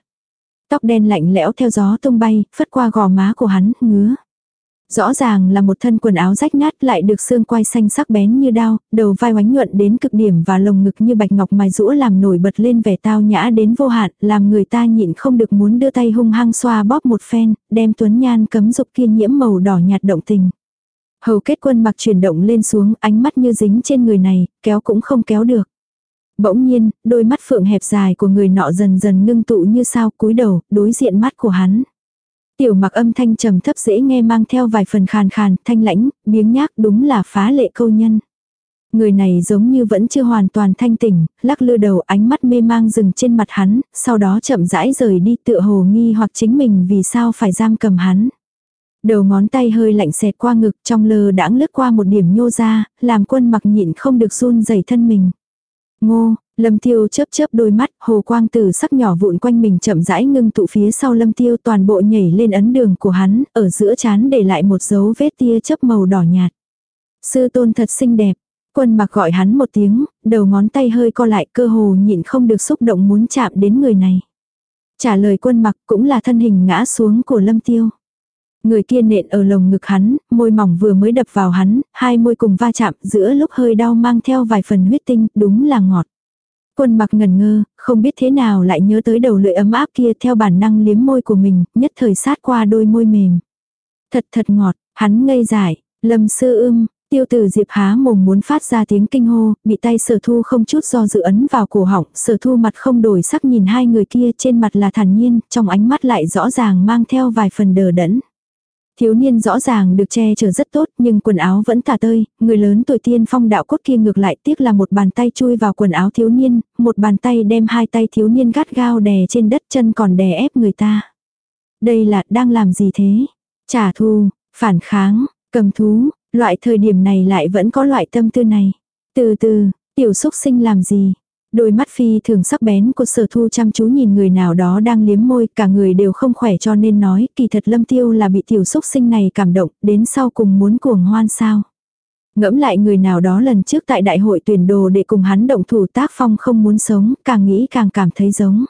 Speaker 1: Tóc đen lạnh lẽo theo gió tung bay, phất qua gò má của hắn, ngứa. Rõ ràng là một thân quần áo rách nát lại được xương quai xanh sắc bén như đao, đầu vai oánh nhuận đến cực điểm và lồng ngực như bạch ngọc mài rũa làm nổi bật lên vẻ tao nhã đến vô hạn, làm người ta nhịn không được muốn đưa tay hung hăng xoa bóp một phen, đem tuấn nhan cấm dục kia nhiễm màu đỏ nhạt động tình. Hầu kết quân mặc chuyển động lên xuống, ánh mắt như dính trên người này, kéo cũng không kéo được. Bỗng nhiên, đôi mắt phượng hẹp dài của người nọ dần dần ngưng tụ như sao cúi đầu, đối diện mắt của hắn. Tiểu mặc âm thanh trầm thấp dễ nghe mang theo vài phần khàn khàn, thanh lãnh, biếng nhác đúng là phá lệ câu nhân. Người này giống như vẫn chưa hoàn toàn thanh tỉnh, lắc lư đầu ánh mắt mê mang dừng trên mặt hắn, sau đó chậm rãi rời đi tựa hồ nghi hoặc chính mình vì sao phải giam cầm hắn. Đầu ngón tay hơi lạnh xẹt qua ngực trong lờ đãng lướt qua một điểm nhô ra, làm quân mặc nhịn không được run rẩy thân mình. Ngô, lâm tiêu chớp chớp đôi mắt, hồ quang tử sắc nhỏ vụn quanh mình chậm rãi ngưng tụ phía sau lâm tiêu toàn bộ nhảy lên ấn đường của hắn, ở giữa chán để lại một dấu vết tia chớp màu đỏ nhạt. Sư tôn thật xinh đẹp, quân mặc gọi hắn một tiếng, đầu ngón tay hơi co lại cơ hồ nhịn không được xúc động muốn chạm đến người này. Trả lời quân mặc cũng là thân hình ngã xuống của lâm tiêu. Người kia nện ở lồng ngực hắn, môi mỏng vừa mới đập vào hắn, hai môi cùng va chạm giữa lúc hơi đau mang theo vài phần huyết tinh, đúng là ngọt. Quân mặc ngần ngơ, không biết thế nào lại nhớ tới đầu lưỡi ấm áp kia theo bản năng liếm môi của mình, nhất thời sát qua đôi môi mềm. Thật thật ngọt, hắn ngây dại, lâm sư ưm, tiêu tử diệp há mồm muốn phát ra tiếng kinh hô, bị tay sở thu không chút do dự ấn vào cổ họng, sở thu mặt không đổi sắc nhìn hai người kia trên mặt là thản nhiên, trong ánh mắt lại rõ ràng mang theo vài phần đờ đẫn. Thiếu niên rõ ràng được che chở rất tốt nhưng quần áo vẫn tả tơi, người lớn tuổi tiên phong đạo cốt kia ngược lại tiếc là một bàn tay chui vào quần áo thiếu niên, một bàn tay đem hai tay thiếu niên gắt gao đè trên đất chân còn đè ép người ta. Đây là đang làm gì thế? Trả thù, phản kháng, cầm thú, loại thời điểm này lại vẫn có loại tâm tư này. Từ từ, tiểu xúc sinh làm gì? Đôi mắt phi thường sắc bén của sở thu chăm chú nhìn người nào đó đang liếm môi, cả người đều không khỏe cho nên nói, kỳ thật lâm tiêu là bị tiểu xúc sinh này cảm động, đến sau cùng muốn cuồng hoan sao. Ngẫm lại người nào đó lần trước tại đại hội tuyển đồ để cùng hắn động thủ tác phong không muốn sống, càng nghĩ càng cảm thấy giống.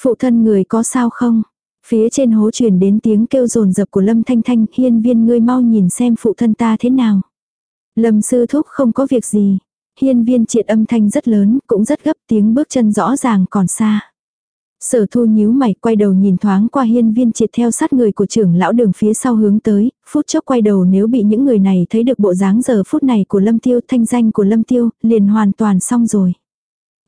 Speaker 1: Phụ thân người có sao không? Phía trên hố truyền đến tiếng kêu rồn rập của Lâm Thanh Thanh, hiên viên ngươi mau nhìn xem phụ thân ta thế nào. Lâm sư thúc không có việc gì hiên viên triệt âm thanh rất lớn, cũng rất gấp tiếng bước chân rõ ràng còn xa. Sở thu nhíu mày quay đầu nhìn thoáng qua hiên viên triệt theo sát người của trưởng lão đường phía sau hướng tới, phút chốc quay đầu nếu bị những người này thấy được bộ dáng giờ phút này của lâm tiêu thanh danh của lâm tiêu, liền hoàn toàn xong rồi.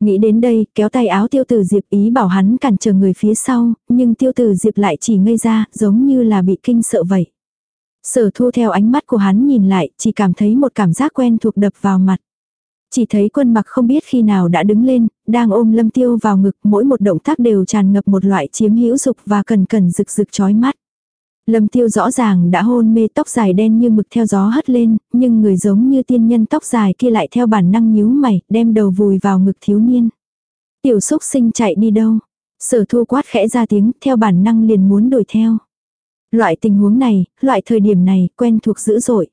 Speaker 1: Nghĩ đến đây, kéo tay áo tiêu tử diệp ý bảo hắn cản trở người phía sau, nhưng tiêu tử diệp lại chỉ ngây ra, giống như là bị kinh sợ vậy. Sở thu theo ánh mắt của hắn nhìn lại, chỉ cảm thấy một cảm giác quen thuộc đập vào mặt. Chỉ thấy quân mặc không biết khi nào đã đứng lên, đang ôm lâm tiêu vào ngực, mỗi một động tác đều tràn ngập một loại chiếm hữu dục và cần cần rực rực chói mắt. Lâm tiêu rõ ràng đã hôn mê tóc dài đen như mực theo gió hất lên, nhưng người giống như tiên nhân tóc dài kia lại theo bản năng nhíu mày, đem đầu vùi vào ngực thiếu niên. Tiểu xúc sinh chạy đi đâu? Sở thu quát khẽ ra tiếng, theo bản năng liền muốn đuổi theo. Loại tình huống này, loại thời điểm này, quen thuộc dữ dội.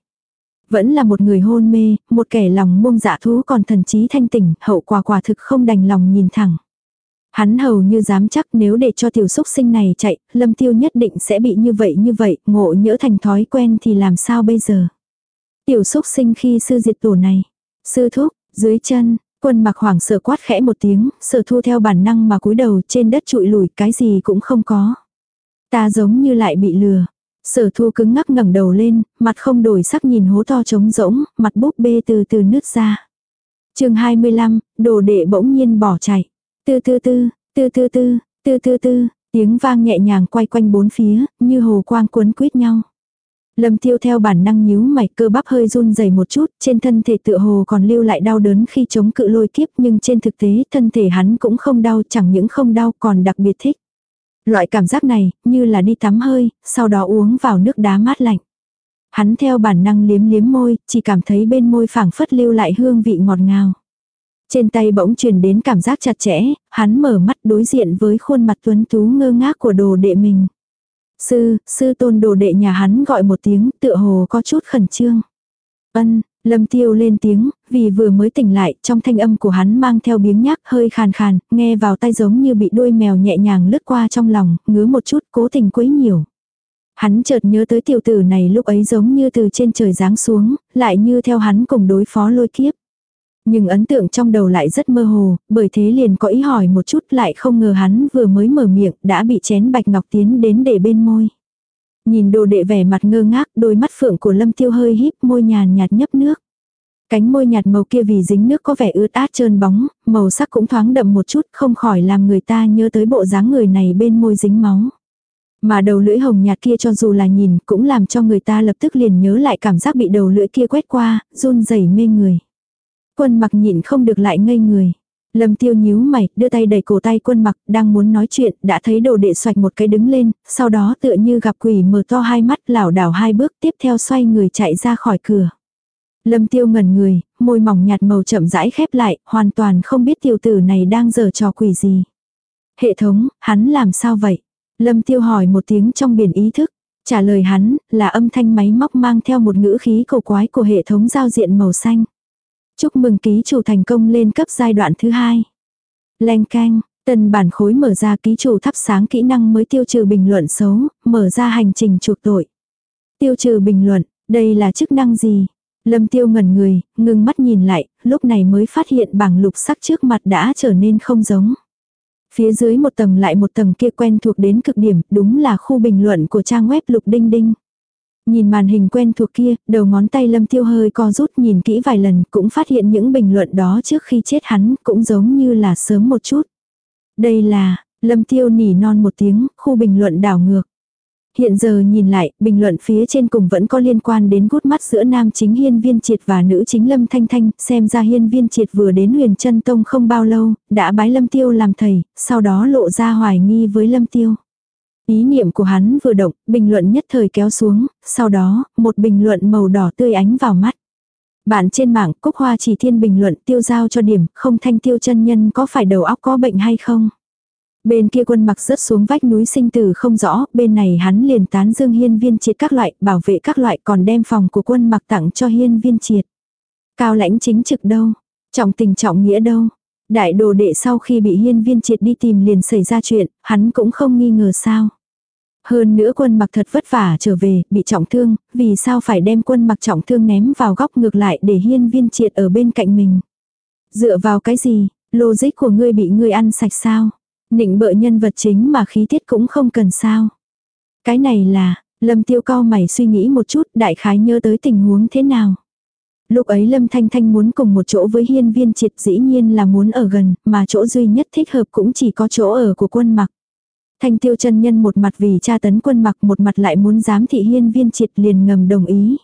Speaker 1: Vẫn là một người hôn mê, một kẻ lòng buông dạ thú còn thần trí thanh tỉnh, hậu quả quả thực không đành lòng nhìn thẳng. Hắn hầu như dám chắc nếu để cho tiểu xúc sinh này chạy, lâm tiêu nhất định sẽ bị như vậy như vậy, ngộ nhỡ thành thói quen thì làm sao bây giờ. Tiểu xúc sinh khi sư diệt tổ này, sư thúc, dưới chân, quân mặc hoảng sợ quát khẽ một tiếng, sợ thu theo bản năng mà cúi đầu trên đất trụi lùi cái gì cũng không có. Ta giống như lại bị lừa. Sở thu cứng ngắc ngẩng đầu lên, mặt không đổi sắc nhìn hố to trống rỗng, mặt búp bê từ từ nứt ra. chương 25, đồ đệ bỗng nhiên bỏ chạy. Tư tư tư, tư tư tư, tư tư tư, tiếng vang nhẹ nhàng quay quanh bốn phía, như hồ quang cuốn quýt nhau. Lâm tiêu theo bản năng nhíu mày cơ bắp hơi run rẩy một chút, trên thân thể tựa hồ còn lưu lại đau đớn khi chống cự lôi kiếp nhưng trên thực tế thân thể hắn cũng không đau chẳng những không đau còn đặc biệt thích. Loại cảm giác này, như là đi tắm hơi, sau đó uống vào nước đá mát lạnh. Hắn theo bản năng liếm liếm môi, chỉ cảm thấy bên môi phảng phất lưu lại hương vị ngọt ngào. Trên tay bỗng truyền đến cảm giác chặt chẽ, hắn mở mắt đối diện với khuôn mặt tuấn tú ngơ ngác của đồ đệ mình. Sư, sư tôn đồ đệ nhà hắn gọi một tiếng tựa hồ có chút khẩn trương. Ân, Lâm tiêu lên tiếng, vì vừa mới tỉnh lại, trong thanh âm của hắn mang theo biếng nhác hơi khàn khàn, nghe vào tai giống như bị đuôi mèo nhẹ nhàng lướt qua trong lòng, ngứa một chút cố tình quấy nhiều. Hắn chợt nhớ tới tiểu tử này lúc ấy giống như từ trên trời giáng xuống, lại như theo hắn cùng đối phó lôi kiếp. Nhưng ấn tượng trong đầu lại rất mơ hồ, bởi thế liền có ý hỏi một chút lại không ngờ hắn vừa mới mở miệng đã bị chén bạch ngọc tiến đến để bên môi. Nhìn đồ đệ vẻ mặt ngơ ngác, đôi mắt phượng của lâm tiêu hơi híp môi nhàn nhạt nhấp nước. Cánh môi nhạt màu kia vì dính nước có vẻ ướt át trơn bóng, màu sắc cũng thoáng đậm một chút không khỏi làm người ta nhớ tới bộ dáng người này bên môi dính máu. Mà đầu lưỡi hồng nhạt kia cho dù là nhìn cũng làm cho người ta lập tức liền nhớ lại cảm giác bị đầu lưỡi kia quét qua, run rẩy mê người. Quân mặc nhịn không được lại ngây người. Lâm tiêu nhíu mày, đưa tay đẩy cổ tay quân mặc, đang muốn nói chuyện, đã thấy đồ đệ xoạch một cái đứng lên, sau đó tựa như gặp quỷ mở to hai mắt lảo đảo hai bước tiếp theo xoay người chạy ra khỏi cửa. Lâm tiêu ngẩn người, môi mỏng nhạt màu chậm rãi khép lại, hoàn toàn không biết tiểu tử này đang giở trò quỷ gì. Hệ thống, hắn làm sao vậy? Lâm tiêu hỏi một tiếng trong biển ý thức. Trả lời hắn, là âm thanh máy móc mang theo một ngữ khí cầu quái của hệ thống giao diện màu xanh. Chúc mừng ký chủ thành công lên cấp giai đoạn thứ hai. Leng canh, tần bản khối mở ra ký chủ thắp sáng kỹ năng mới tiêu trừ bình luận xấu, mở ra hành trình chuộc tội. Tiêu trừ bình luận, đây là chức năng gì? Lâm tiêu ngẩn người, ngừng mắt nhìn lại, lúc này mới phát hiện bảng lục sắc trước mặt đã trở nên không giống. Phía dưới một tầng lại một tầng kia quen thuộc đến cực điểm, đúng là khu bình luận của trang web lục đinh đinh. Nhìn màn hình quen thuộc kia, đầu ngón tay lâm tiêu hơi co rút nhìn kỹ vài lần cũng phát hiện những bình luận đó trước khi chết hắn cũng giống như là sớm một chút. Đây là, lâm tiêu nỉ non một tiếng, khu bình luận đảo ngược. Hiện giờ nhìn lại, bình luận phía trên cùng vẫn có liên quan đến gút mắt giữa nam chính hiên viên triệt và nữ chính lâm thanh thanh, xem ra hiên viên triệt vừa đến huyền chân tông không bao lâu, đã bái lâm tiêu làm thầy, sau đó lộ ra hoài nghi với lâm tiêu. Ý niệm của hắn vừa động, bình luận nhất thời kéo xuống, sau đó, một bình luận màu đỏ tươi ánh vào mắt. Bạn trên mạng Cúc Hoa chỉ thiên bình luận tiêu giao cho điểm, không thanh tiêu chân nhân có phải đầu óc có bệnh hay không? Bên kia quân mặc rớt xuống vách núi sinh tử không rõ, bên này hắn liền tán dương hiên viên triệt các loại, bảo vệ các loại còn đem phòng của quân mặc tặng cho hiên viên triệt. Cao lãnh chính trực đâu? Trọng tình trọng nghĩa đâu? Đại đồ đệ sau khi bị hiên viên triệt đi tìm liền xảy ra chuyện, hắn cũng không nghi ngờ sao. Hơn nữa quân mặc thật vất vả trở về, bị trọng thương, vì sao phải đem quân mặc trọng thương ném vào góc ngược lại để hiên viên triệt ở bên cạnh mình. Dựa vào cái gì, logic của ngươi bị ngươi ăn sạch sao? Nịnh bợ nhân vật chính mà khí tiết cũng không cần sao. Cái này là, Lâm tiêu cao mày suy nghĩ một chút đại khái nhớ tới tình huống thế nào. Lúc ấy Lâm Thanh Thanh muốn cùng một chỗ với hiên viên triệt dĩ nhiên là muốn ở gần, mà chỗ duy nhất thích hợp cũng chỉ có chỗ ở của quân mặc. Thanh tiêu chân nhân một mặt vì cha tấn quân mặc một mặt lại muốn giám thị hiên viên triệt liền ngầm đồng ý.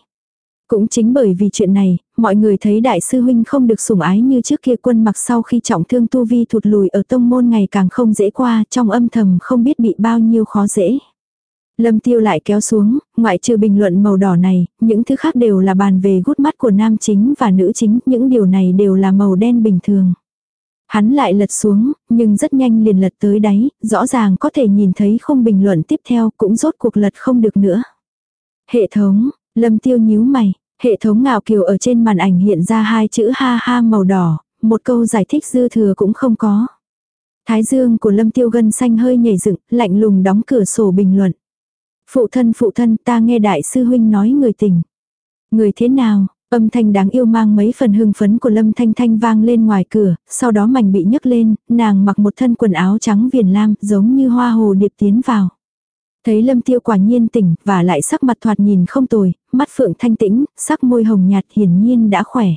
Speaker 1: Cũng chính bởi vì chuyện này, mọi người thấy đại sư huynh không được sủng ái như trước kia quân mặc sau khi trọng thương tu vi thụt lùi ở tông môn ngày càng không dễ qua trong âm thầm không biết bị bao nhiêu khó dễ. Lâm tiêu lại kéo xuống, ngoại trừ bình luận màu đỏ này, những thứ khác đều là bàn về gút mắt của nam chính và nữ chính, những điều này đều là màu đen bình thường. Hắn lại lật xuống, nhưng rất nhanh liền lật tới đáy, rõ ràng có thể nhìn thấy không bình luận tiếp theo cũng rốt cuộc lật không được nữa. Hệ thống, lâm tiêu nhíu mày, hệ thống ngạo kiều ở trên màn ảnh hiện ra hai chữ ha ha màu đỏ, một câu giải thích dư thừa cũng không có. Thái dương của lâm tiêu gân xanh hơi nhảy dựng, lạnh lùng đóng cửa sổ bình luận. Phụ thân phụ thân ta nghe đại sư huynh nói người tình. Người thế nào, âm thanh đáng yêu mang mấy phần hưng phấn của Lâm Thanh Thanh vang lên ngoài cửa, sau đó mảnh bị nhấc lên, nàng mặc một thân quần áo trắng viền lam giống như hoa hồ điệp tiến vào. Thấy Lâm Tiêu quả nhiên tỉnh và lại sắc mặt thoạt nhìn không tồi, mắt phượng thanh tĩnh, sắc môi hồng nhạt hiển nhiên đã khỏe.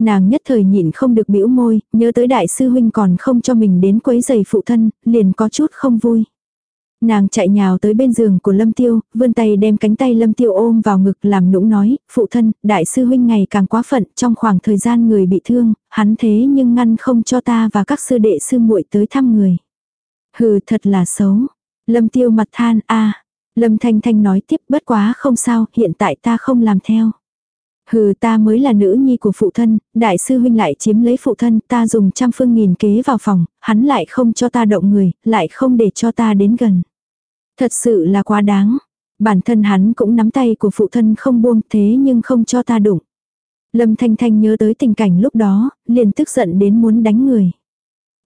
Speaker 1: Nàng nhất thời nhịn không được bĩu môi, nhớ tới đại sư huynh còn không cho mình đến quấy giày phụ thân, liền có chút không vui. Nàng chạy nhào tới bên giường của Lâm Tiêu, vươn tay đem cánh tay Lâm Tiêu ôm vào ngực làm nũng nói, phụ thân, đại sư huynh ngày càng quá phận, trong khoảng thời gian người bị thương, hắn thế nhưng ngăn không cho ta và các sư đệ sư muội tới thăm người. Hừ thật là xấu. Lâm Tiêu mặt than, a Lâm Thanh Thanh nói tiếp bất quá không sao, hiện tại ta không làm theo. Hừ ta mới là nữ nhi của phụ thân, đại sư huynh lại chiếm lấy phụ thân, ta dùng trăm phương nghìn kế vào phòng, hắn lại không cho ta động người, lại không để cho ta đến gần. Thật sự là quá đáng. Bản thân hắn cũng nắm tay của phụ thân không buông thế nhưng không cho ta đụng. Lâm Thanh Thanh nhớ tới tình cảnh lúc đó, liền tức giận đến muốn đánh người.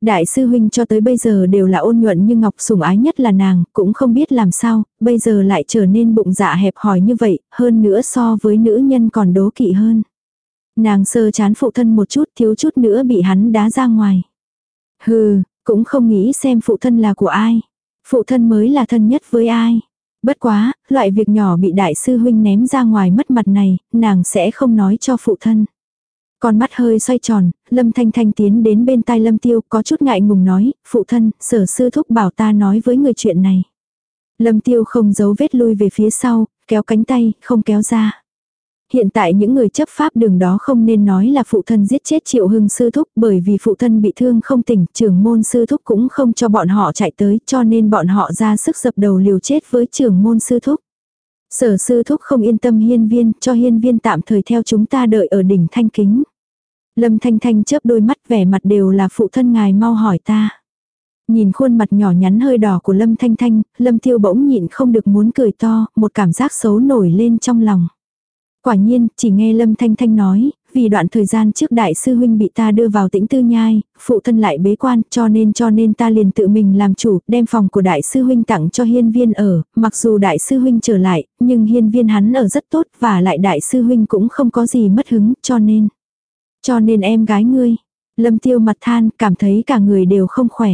Speaker 1: Đại sư huynh cho tới bây giờ đều là ôn nhuận nhưng ngọc sủng ái nhất là nàng, cũng không biết làm sao, bây giờ lại trở nên bụng dạ hẹp hòi như vậy, hơn nữa so với nữ nhân còn đố kỵ hơn. Nàng sơ chán phụ thân một chút thiếu chút nữa bị hắn đá ra ngoài. Hừ, cũng không nghĩ xem phụ thân là của ai. Phụ thân mới là thân nhất với ai. Bất quá, loại việc nhỏ bị đại sư huynh ném ra ngoài mất mặt này, nàng sẽ không nói cho phụ thân. Con mắt hơi xoay tròn, Lâm Thanh Thanh tiến đến bên tai Lâm Tiêu có chút ngại ngùng nói, phụ thân, sở sư thúc bảo ta nói với người chuyện này. Lâm Tiêu không giấu vết lui về phía sau, kéo cánh tay, không kéo ra. Hiện tại những người chấp pháp đường đó không nên nói là phụ thân giết chết triệu hưng sư thúc bởi vì phụ thân bị thương không tỉnh, trưởng môn sư thúc cũng không cho bọn họ chạy tới cho nên bọn họ ra sức dập đầu liều chết với trưởng môn sư thúc. Sở sư thúc không yên tâm hiên viên cho hiên viên tạm thời theo chúng ta đợi ở đỉnh thanh kính. Lâm Thanh Thanh chớp đôi mắt vẻ mặt đều là phụ thân ngài mau hỏi ta. Nhìn khuôn mặt nhỏ nhắn hơi đỏ của Lâm Thanh Thanh, Lâm Tiêu bỗng nhịn không được muốn cười to, một cảm giác xấu nổi lên trong lòng. Quả nhiên, chỉ nghe Lâm Thanh Thanh nói, vì đoạn thời gian trước đại sư huynh bị ta đưa vào tĩnh tư nhai, phụ thân lại bế quan, cho nên cho nên ta liền tự mình làm chủ, đem phòng của đại sư huynh tặng cho hiên viên ở, mặc dù đại sư huynh trở lại, nhưng hiên viên hắn ở rất tốt và lại đại sư huynh cũng không có gì mất hứng, cho nên. Cho nên em gái ngươi, lâm tiêu mặt than, cảm thấy cả người đều không khỏe.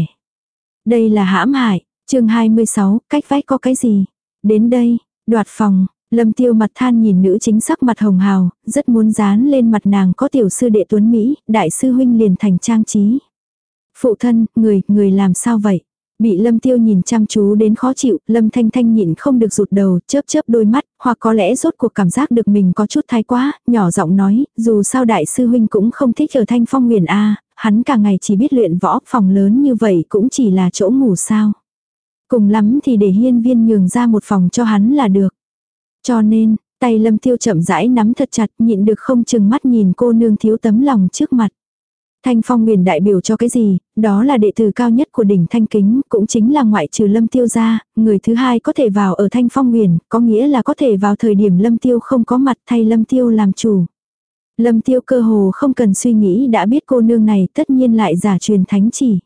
Speaker 1: Đây là hãm hại, chương 26, cách vách có cái gì? Đến đây, đoạt phòng, Lâm tiêu mặt than nhìn nữ chính sắc mặt hồng hào, rất muốn dán lên mặt nàng có tiểu sư đệ tuấn Mỹ, đại sư huynh liền thành trang trí. Phụ thân, người, người làm sao vậy? Bị lâm tiêu nhìn chăm chú đến khó chịu, lâm thanh thanh nhịn không được rụt đầu, chớp chớp đôi mắt, hoặc có lẽ rốt cuộc cảm giác được mình có chút thái quá, nhỏ giọng nói, dù sao đại sư huynh cũng không thích ở thanh phong nguyền A, hắn cả ngày chỉ biết luyện võ, phòng lớn như vậy cũng chỉ là chỗ ngủ sao. Cùng lắm thì để hiên viên nhường ra một phòng cho hắn là được. Cho nên, tay lâm tiêu chậm rãi nắm thật chặt nhịn được không chừng mắt nhìn cô nương thiếu tấm lòng trước mặt. Thanh phong Nguyền đại biểu cho cái gì, đó là đệ tử cao nhất của đỉnh thanh kính, cũng chính là ngoại trừ lâm tiêu ra, người thứ hai có thể vào ở thanh phong Nguyền, có nghĩa là có thể vào thời điểm lâm tiêu không có mặt thay lâm tiêu làm chủ. Lâm tiêu cơ hồ không cần suy nghĩ đã biết cô nương này tất nhiên lại giả truyền thánh chỉ.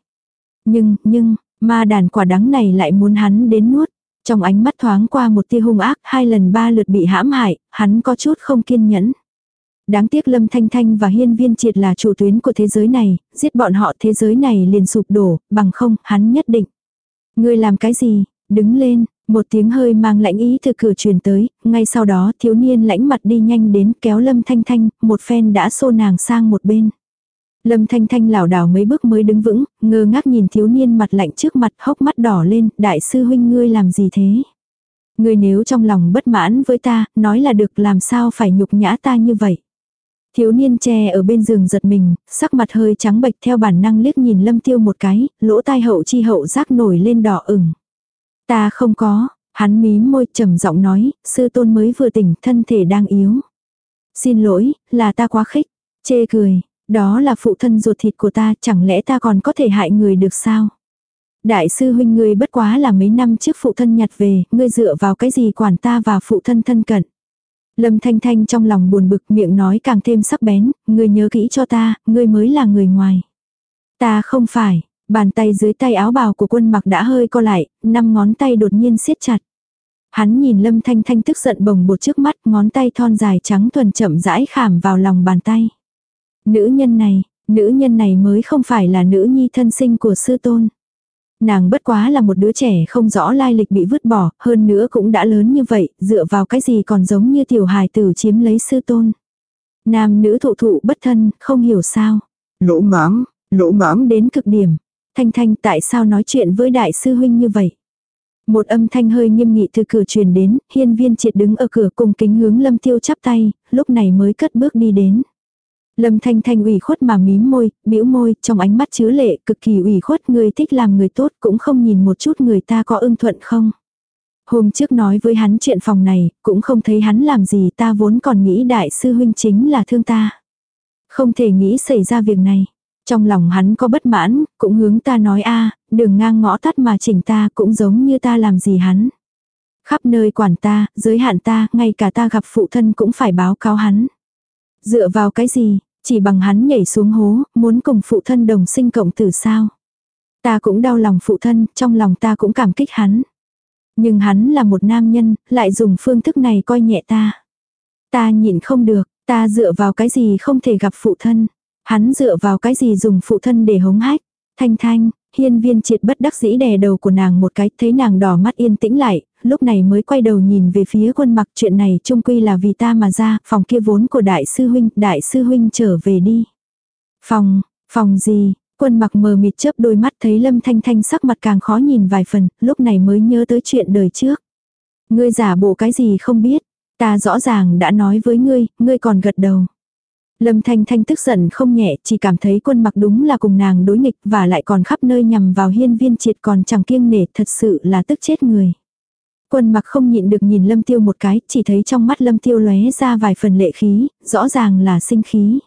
Speaker 1: Nhưng, nhưng, ma đàn quả đắng này lại muốn hắn đến nuốt. Trong ánh mắt thoáng qua một tia hung ác, hai lần ba lượt bị hãm hại, hắn có chút không kiên nhẫn. Đáng tiếc Lâm Thanh Thanh và Hiên Viên Triệt là chủ tuyến của thế giới này, giết bọn họ thế giới này liền sụp đổ, bằng không, hắn nhất định. Ngươi làm cái gì? Đứng lên, một tiếng hơi mang lãnh ý từ cửa truyền tới, ngay sau đó thiếu niên lãnh mặt đi nhanh đến kéo Lâm Thanh Thanh, một phen đã xô nàng sang một bên. Lâm Thanh Thanh lảo đảo mấy bước mới đứng vững, ngơ ngác nhìn thiếu niên mặt lạnh trước mặt hốc mắt đỏ lên, đại sư huynh ngươi làm gì thế? Ngươi nếu trong lòng bất mãn với ta, nói là được làm sao phải nhục nhã ta như vậy? Thiếu niên che ở bên giường giật mình, sắc mặt hơi trắng bệch theo bản năng liếc nhìn lâm tiêu một cái, lỗ tai hậu chi hậu giác nổi lên đỏ ửng. Ta không có, hắn mí môi trầm giọng nói, sư tôn mới vừa tỉnh, thân thể đang yếu. Xin lỗi, là ta quá khích, chê cười, đó là phụ thân ruột thịt của ta, chẳng lẽ ta còn có thể hại người được sao? Đại sư huynh ngươi bất quá là mấy năm trước phụ thân nhặt về, ngươi dựa vào cái gì quản ta và phụ thân thân cận. Lâm Thanh Thanh trong lòng buồn bực miệng nói càng thêm sắc bén, ngươi nhớ kỹ cho ta, ngươi mới là người ngoài. Ta không phải, bàn tay dưới tay áo bào của quân mặc đã hơi co lại, năm ngón tay đột nhiên siết chặt. Hắn nhìn Lâm Thanh Thanh tức giận bồng bột trước mắt, ngón tay thon dài trắng thuần chậm rãi khảm vào lòng bàn tay. Nữ nhân này, nữ nhân này mới không phải là nữ nhi thân sinh của sư tôn. Nàng bất quá là một đứa trẻ không rõ lai lịch bị vứt bỏ, hơn nữa cũng đã lớn như vậy, dựa vào cái gì còn giống như tiểu hài tử chiếm lấy sư tôn. Nam nữ thụ thụ bất thân, không hiểu sao.
Speaker 2: Lỗ mãng, lỗ mãng
Speaker 1: đến cực điểm. Thanh Thanh tại sao nói chuyện với đại sư huynh như vậy? Một âm thanh hơi nghiêm nghị từ cửa truyền đến, hiên viên triệt đứng ở cửa cùng kính hướng lâm tiêu chắp tay, lúc này mới cất bước đi đến. Lâm Thanh Thanh ủy khuất mà mím môi, bĩu môi, trong ánh mắt chứa lệ, cực kỳ ủy khuất, người thích làm người tốt cũng không nhìn một chút người ta có ưng thuận không. Hôm trước nói với hắn chuyện phòng này, cũng không thấy hắn làm gì ta vốn còn nghĩ đại sư huynh chính là thương ta. Không thể nghĩ xảy ra việc này. Trong lòng hắn có bất mãn, cũng hướng ta nói a đường ngang ngõ tắt mà chỉnh ta cũng giống như ta làm gì hắn. Khắp nơi quản ta, giới hạn ta, ngay cả ta gặp phụ thân cũng phải báo cáo hắn. Dựa vào cái gì, chỉ bằng hắn nhảy xuống hố, muốn cùng phụ thân đồng sinh cộng tử sao. Ta cũng đau lòng phụ thân, trong lòng ta cũng cảm kích hắn. Nhưng hắn là một nam nhân, lại dùng phương thức này coi nhẹ ta. Ta nhịn không được, ta dựa vào cái gì không thể gặp phụ thân. Hắn dựa vào cái gì dùng phụ thân để hống hách. Thanh thanh, hiên viên triệt bất đắc dĩ đè đầu của nàng một cái, thấy nàng đỏ mắt yên tĩnh lại, lúc này mới quay đầu nhìn về phía quân mặc chuyện này trung quy là vì ta mà ra, phòng kia vốn của đại sư huynh, đại sư huynh trở về đi. Phòng, phòng gì, quân mặc mờ mịt chớp đôi mắt thấy lâm thanh thanh sắc mặt càng khó nhìn vài phần, lúc này mới nhớ tới chuyện đời trước. Ngươi giả bộ cái gì không biết, ta rõ ràng đã nói với ngươi, ngươi còn gật đầu. Lâm Thanh Thanh tức giận không nhẹ, chỉ cảm thấy quân mặc đúng là cùng nàng đối nghịch và lại còn khắp nơi nhằm vào hiên viên triệt còn chẳng kiêng nể thật sự là tức chết người. Quân mặc không nhịn được nhìn lâm tiêu một cái, chỉ thấy trong mắt lâm tiêu lóe ra vài phần lệ khí, rõ ràng là sinh khí.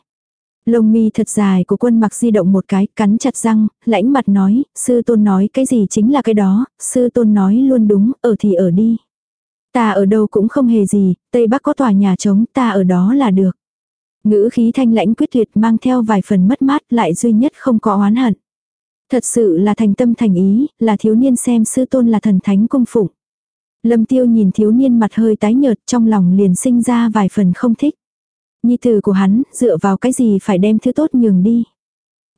Speaker 1: Lông mi thật dài của quân mặc di động một cái, cắn chặt răng, lãnh mặt nói, sư tôn nói cái gì chính là cái đó, sư tôn nói luôn đúng, ở thì ở đi. Ta ở đâu cũng không hề gì, Tây Bắc có tòa nhà trống, ta ở đó là được. Ngữ khí thanh lãnh quyết tuyệt mang theo vài phần mất mát lại duy nhất không có oán hận. Thật sự là thành tâm thành ý, là thiếu niên xem sư tôn là thần thánh cung phụng. Lâm tiêu nhìn thiếu niên mặt hơi tái nhợt trong lòng liền sinh ra vài phần không thích. Nhi tử của hắn, dựa vào cái gì phải đem thứ tốt nhường đi.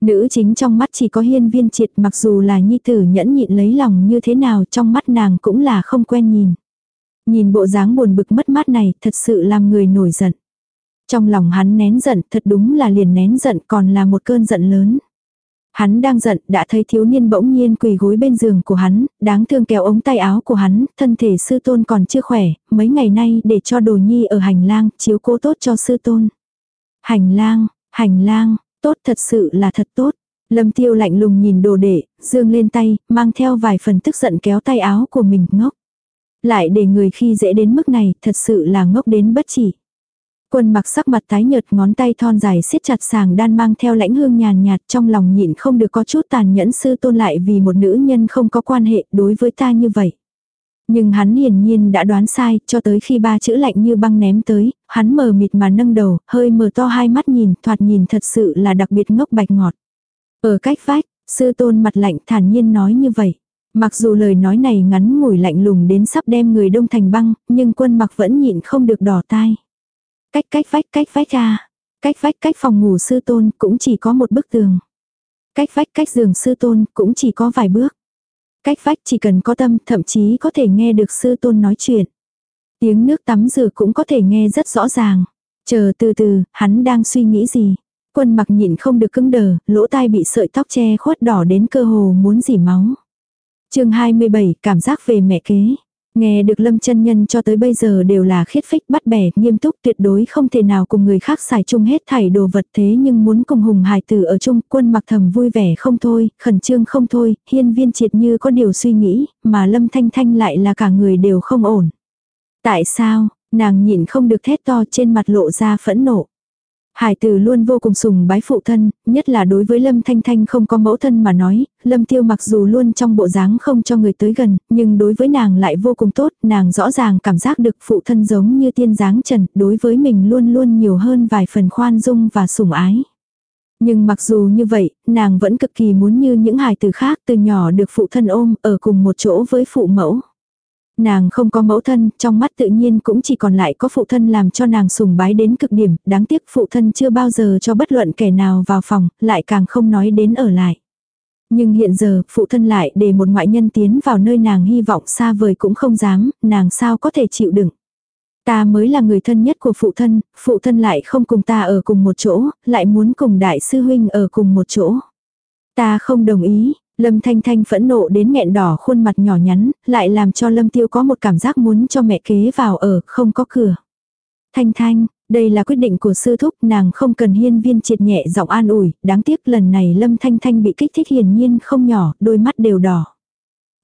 Speaker 1: Nữ chính trong mắt chỉ có hiên viên triệt mặc dù là nhi tử nhẫn nhịn lấy lòng như thế nào trong mắt nàng cũng là không quen nhìn. Nhìn bộ dáng buồn bực mất mát này thật sự làm người nổi giận. Trong lòng hắn nén giận thật đúng là liền nén giận còn là một cơn giận lớn. Hắn đang giận, đã thấy thiếu niên bỗng nhiên quỳ gối bên giường của hắn, đáng thương kéo ống tay áo của hắn, thân thể sư tôn còn chưa khỏe, mấy ngày nay để cho đồ nhi ở hành lang, chiếu cố tốt cho sư tôn. Hành lang, hành lang, tốt thật sự là thật tốt. Lâm tiêu lạnh lùng nhìn đồ đệ, dương lên tay, mang theo vài phần tức giận kéo tay áo của mình ngốc. Lại để người khi dễ đến mức này, thật sự là ngốc đến bất chỉ. Quân mặc sắc mặt tái nhợt ngón tay thon dài siết chặt sàng đan mang theo lãnh hương nhàn nhạt trong lòng nhịn không được có chút tàn nhẫn sư tôn lại vì một nữ nhân không có quan hệ đối với ta như vậy. Nhưng hắn hiển nhiên đã đoán sai, cho tới khi ba chữ lạnh như băng ném tới, hắn mờ mịt mà nâng đầu, hơi mở to hai mắt nhìn, thoạt nhìn thật sự là đặc biệt ngốc bạch ngọt. Ở cách vách, sư tôn mặt lạnh thản nhiên nói như vậy. Mặc dù lời nói này ngắn ngủi lạnh lùng đến sắp đem người đông thành băng, nhưng quân mặc vẫn nhịn không được đỏ tai. Cách cách vách cách vách ra. Cách vách cách phòng ngủ sư tôn cũng chỉ có một bức tường. Cách vách cách giường sư tôn cũng chỉ có vài bước. Cách vách chỉ cần có tâm thậm chí có thể nghe được sư tôn nói chuyện. Tiếng nước tắm rửa cũng có thể nghe rất rõ ràng. Chờ từ từ, hắn đang suy nghĩ gì. Quân mặc nhịn không được cứng đờ, lỗ tai bị sợi tóc che khuất đỏ đến cơ hồ muốn dỉ máu. chương 27, cảm giác về mẹ kế. Nghe được lâm chân nhân cho tới bây giờ đều là khiết phích bắt bẻ, nghiêm túc tuyệt đối không thể nào cùng người khác xài chung hết thảy đồ vật thế nhưng muốn cùng hùng hài tử ở chung quân mặc thầm vui vẻ không thôi, khẩn trương không thôi, hiên viên triệt như có điều suy nghĩ, mà lâm thanh thanh lại là cả người đều không ổn. Tại sao, nàng nhịn không được thét to trên mặt lộ ra phẫn nộ. Hải tử luôn vô cùng sùng bái phụ thân, nhất là đối với Lâm Thanh Thanh không có mẫu thân mà nói, Lâm Tiêu mặc dù luôn trong bộ dáng không cho người tới gần, nhưng đối với nàng lại vô cùng tốt, nàng rõ ràng cảm giác được phụ thân giống như tiên dáng trần, đối với mình luôn luôn nhiều hơn vài phần khoan dung và sủng ái. Nhưng mặc dù như vậy, nàng vẫn cực kỳ muốn như những hài tử khác từ nhỏ được phụ thân ôm ở cùng một chỗ với phụ mẫu. Nàng không có mẫu thân, trong mắt tự nhiên cũng chỉ còn lại có phụ thân làm cho nàng sùng bái đến cực điểm, đáng tiếc phụ thân chưa bao giờ cho bất luận kẻ nào vào phòng, lại càng không nói đến ở lại. Nhưng hiện giờ, phụ thân lại để một ngoại nhân tiến vào nơi nàng hy vọng xa vời cũng không dám, nàng sao có thể chịu đựng. Ta mới là người thân nhất của phụ thân, phụ thân lại không cùng ta ở cùng một chỗ, lại muốn cùng đại sư huynh ở cùng một chỗ. Ta không đồng ý, Lâm Thanh Thanh phẫn nộ đến nghẹn đỏ khuôn mặt nhỏ nhắn, lại làm cho Lâm Tiêu có một cảm giác muốn cho mẹ kế vào ở, không có cửa. Thanh Thanh, đây là quyết định của sư thúc, nàng không cần hiên viên triệt nhẹ giọng an ủi, đáng tiếc lần này Lâm Thanh Thanh bị kích thích hiển nhiên không nhỏ, đôi mắt đều đỏ.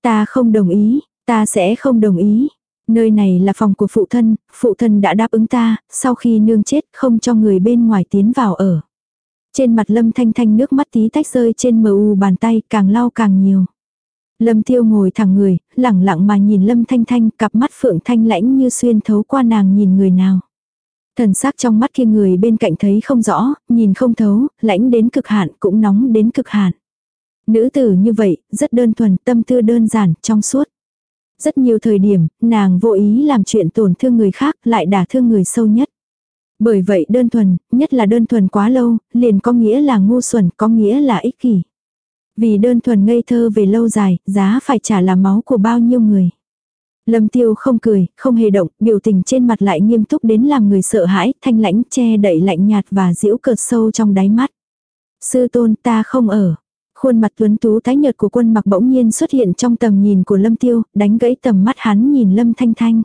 Speaker 1: Ta không đồng ý, ta sẽ không đồng ý. Nơi này là phòng của phụ thân, phụ thân đã đáp ứng ta, sau khi nương chết không cho người bên ngoài tiến vào ở. Trên mặt lâm thanh thanh nước mắt tí tách rơi trên mờ u bàn tay càng lau càng nhiều. Lâm tiêu ngồi thẳng người, lẳng lặng mà nhìn lâm thanh thanh, cặp mắt phượng thanh lãnh như xuyên thấu qua nàng nhìn người nào. Thần sắc trong mắt kia người bên cạnh thấy không rõ, nhìn không thấu, lãnh đến cực hạn cũng nóng đến cực hạn. Nữ tử như vậy, rất đơn thuần, tâm tư đơn giản, trong suốt. Rất nhiều thời điểm, nàng vô ý làm chuyện tổn thương người khác, lại đả thương người sâu nhất. Bởi vậy đơn thuần, nhất là đơn thuần quá lâu, liền có nghĩa là ngu xuẩn, có nghĩa là ích kỷ. Vì đơn thuần ngây thơ về lâu dài, giá phải trả là máu của bao nhiêu người. Lâm tiêu không cười, không hề động, biểu tình trên mặt lại nghiêm túc đến làm người sợ hãi, thanh lãnh che đậy lạnh nhạt và diễu cợt sâu trong đáy mắt. Sư tôn ta không ở. Khuôn mặt tuấn tú tái nhợt của quân mặc bỗng nhiên xuất hiện trong tầm nhìn của lâm tiêu, đánh gãy tầm mắt hắn nhìn lâm thanh thanh.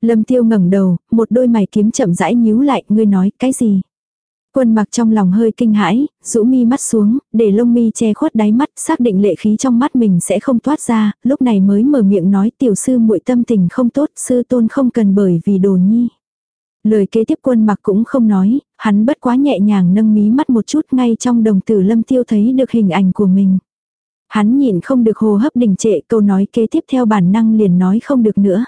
Speaker 1: Lâm tiêu ngẩng đầu, một đôi mày kiếm chậm rãi nhíu lại, ngươi nói, cái gì? Quân mặc trong lòng hơi kinh hãi, rũ mi mắt xuống, để lông mi che khuất đáy mắt, xác định lệ khí trong mắt mình sẽ không thoát ra, lúc này mới mở miệng nói tiểu sư muội tâm tình không tốt, sư tôn không cần bởi vì đồ nhi. Lời kế tiếp quân mặc cũng không nói, hắn bất quá nhẹ nhàng nâng mí mắt một chút ngay trong đồng tử lâm tiêu thấy được hình ảnh của mình. Hắn nhìn không được hồ hấp đình trệ câu nói kế tiếp theo bản năng liền nói không được nữa.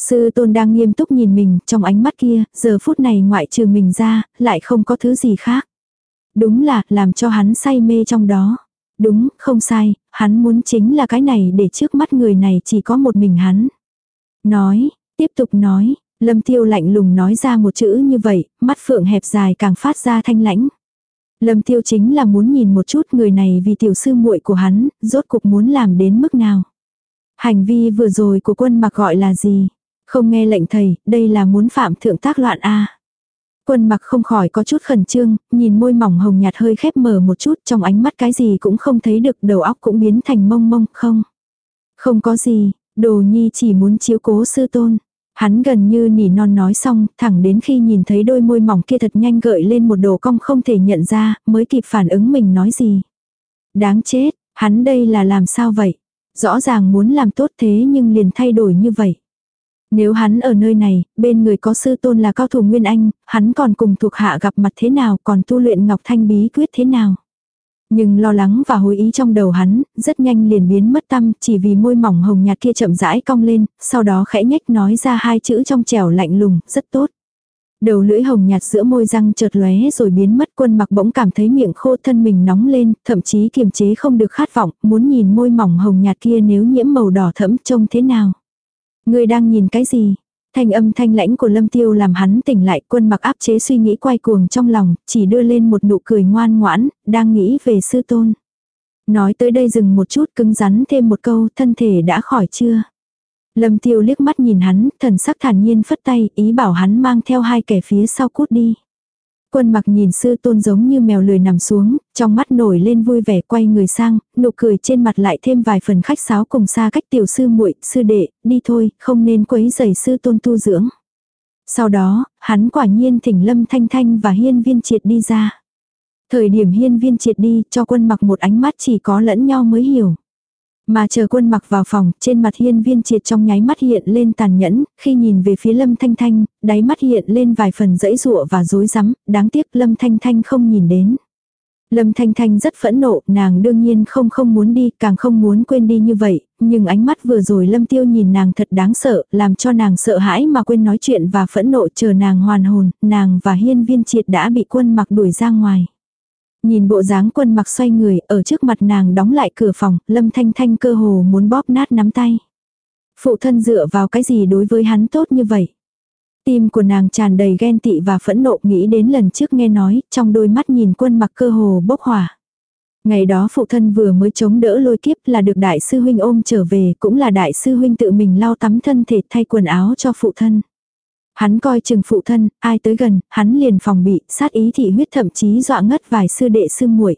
Speaker 1: Sư tôn đang nghiêm túc nhìn mình, trong ánh mắt kia, giờ phút này ngoại trừ mình ra, lại không có thứ gì khác. Đúng là, làm cho hắn say mê trong đó. Đúng, không sai, hắn muốn chính là cái này để trước mắt người này chỉ có một mình hắn. Nói, tiếp tục nói, lâm tiêu lạnh lùng nói ra một chữ như vậy, mắt phượng hẹp dài càng phát ra thanh lãnh. Lâm tiêu chính là muốn nhìn một chút người này vì tiểu sư muội của hắn, rốt cục muốn làm đến mức nào. Hành vi vừa rồi của quân mặc gọi là gì? Không nghe lệnh thầy, đây là muốn phạm thượng tác loạn a. Quân mặc không khỏi có chút khẩn trương, nhìn môi mỏng hồng nhạt hơi khép mở một chút trong ánh mắt cái gì cũng không thấy được đầu óc cũng biến thành mông mông không. Không có gì, đồ nhi chỉ muốn chiếu cố sư tôn. Hắn gần như nỉ non nói xong, thẳng đến khi nhìn thấy đôi môi mỏng kia thật nhanh gợi lên một đồ cong không thể nhận ra, mới kịp phản ứng mình nói gì. Đáng chết, hắn đây là làm sao vậy? Rõ ràng muốn làm tốt thế nhưng liền thay đổi như vậy. Nếu hắn ở nơi này, bên người có sư tôn là cao thủ Nguyên Anh, hắn còn cùng thuộc hạ gặp mặt thế nào còn tu luyện Ngọc Thanh bí quyết thế nào. Nhưng lo lắng và hối ý trong đầu hắn, rất nhanh liền biến mất tâm chỉ vì môi mỏng hồng nhạt kia chậm rãi cong lên, sau đó khẽ nhách nói ra hai chữ trong trẻo lạnh lùng, rất tốt. Đầu lưỡi hồng nhạt giữa môi răng chợt lóe rồi biến mất quân mặc bỗng cảm thấy miệng khô thân mình nóng lên, thậm chí kiềm chế không được khát vọng, muốn nhìn môi mỏng hồng nhạt kia nếu nhiễm màu đỏ thẫm trông thế nào. Ngươi đang nhìn cái gì? Thanh âm thanh lãnh của Lâm Tiêu làm hắn tỉnh lại quân mặc áp chế suy nghĩ quay cuồng trong lòng, chỉ đưa lên một nụ cười ngoan ngoãn, đang nghĩ về sư tôn. Nói tới đây dừng một chút cứng rắn thêm một câu thân thể đã khỏi chưa. Lâm Tiêu liếc mắt nhìn hắn, thần sắc thản nhiên phất tay, ý bảo hắn mang theo hai kẻ phía sau cút đi. Quân mặc nhìn sư tôn giống như mèo lười nằm xuống, trong mắt nổi lên vui vẻ quay người sang, nụ cười trên mặt lại thêm vài phần khách sáo cùng xa cách tiểu sư muội sư đệ, đi thôi, không nên quấy rầy sư tôn tu dưỡng. Sau đó, hắn quả nhiên thỉnh Lâm Thanh Thanh và Hiên Viên Triệt đi ra. Thời điểm Hiên Viên Triệt đi, cho quân mặc một ánh mắt chỉ có lẫn nhau mới hiểu. Mà chờ quân mặc vào phòng, trên mặt hiên viên triệt trong nháy mắt hiện lên tàn nhẫn, khi nhìn về phía lâm thanh thanh, đáy mắt hiện lên vài phần dẫy dụa và rối rắm, đáng tiếc lâm thanh thanh không nhìn đến. Lâm Thanh Thanh rất phẫn nộ, nàng đương nhiên không không muốn đi, càng không muốn quên đi như vậy, nhưng ánh mắt vừa rồi Lâm Tiêu nhìn nàng thật đáng sợ, làm cho nàng sợ hãi mà quên nói chuyện và phẫn nộ chờ nàng hoàn hồn, nàng và hiên viên triệt đã bị quân mặc đuổi ra ngoài. Nhìn bộ dáng quân mặc xoay người, ở trước mặt nàng đóng lại cửa phòng, lâm thanh thanh cơ hồ muốn bóp nát nắm tay. Phụ thân dựa vào cái gì đối với hắn tốt như vậy? Tim của nàng tràn đầy ghen tị và phẫn nộ nghĩ đến lần trước nghe nói, trong đôi mắt nhìn quân mặc cơ hồ bốc hỏa. Ngày đó phụ thân vừa mới chống đỡ lôi kiếp là được đại sư huynh ôm trở về, cũng là đại sư huynh tự mình lau tắm thân thể thay quần áo cho phụ thân. Hắn coi chừng phụ thân, ai tới gần, hắn liền phòng bị, sát ý thị huyết thậm chí dọa ngất vài sư đệ sư muội.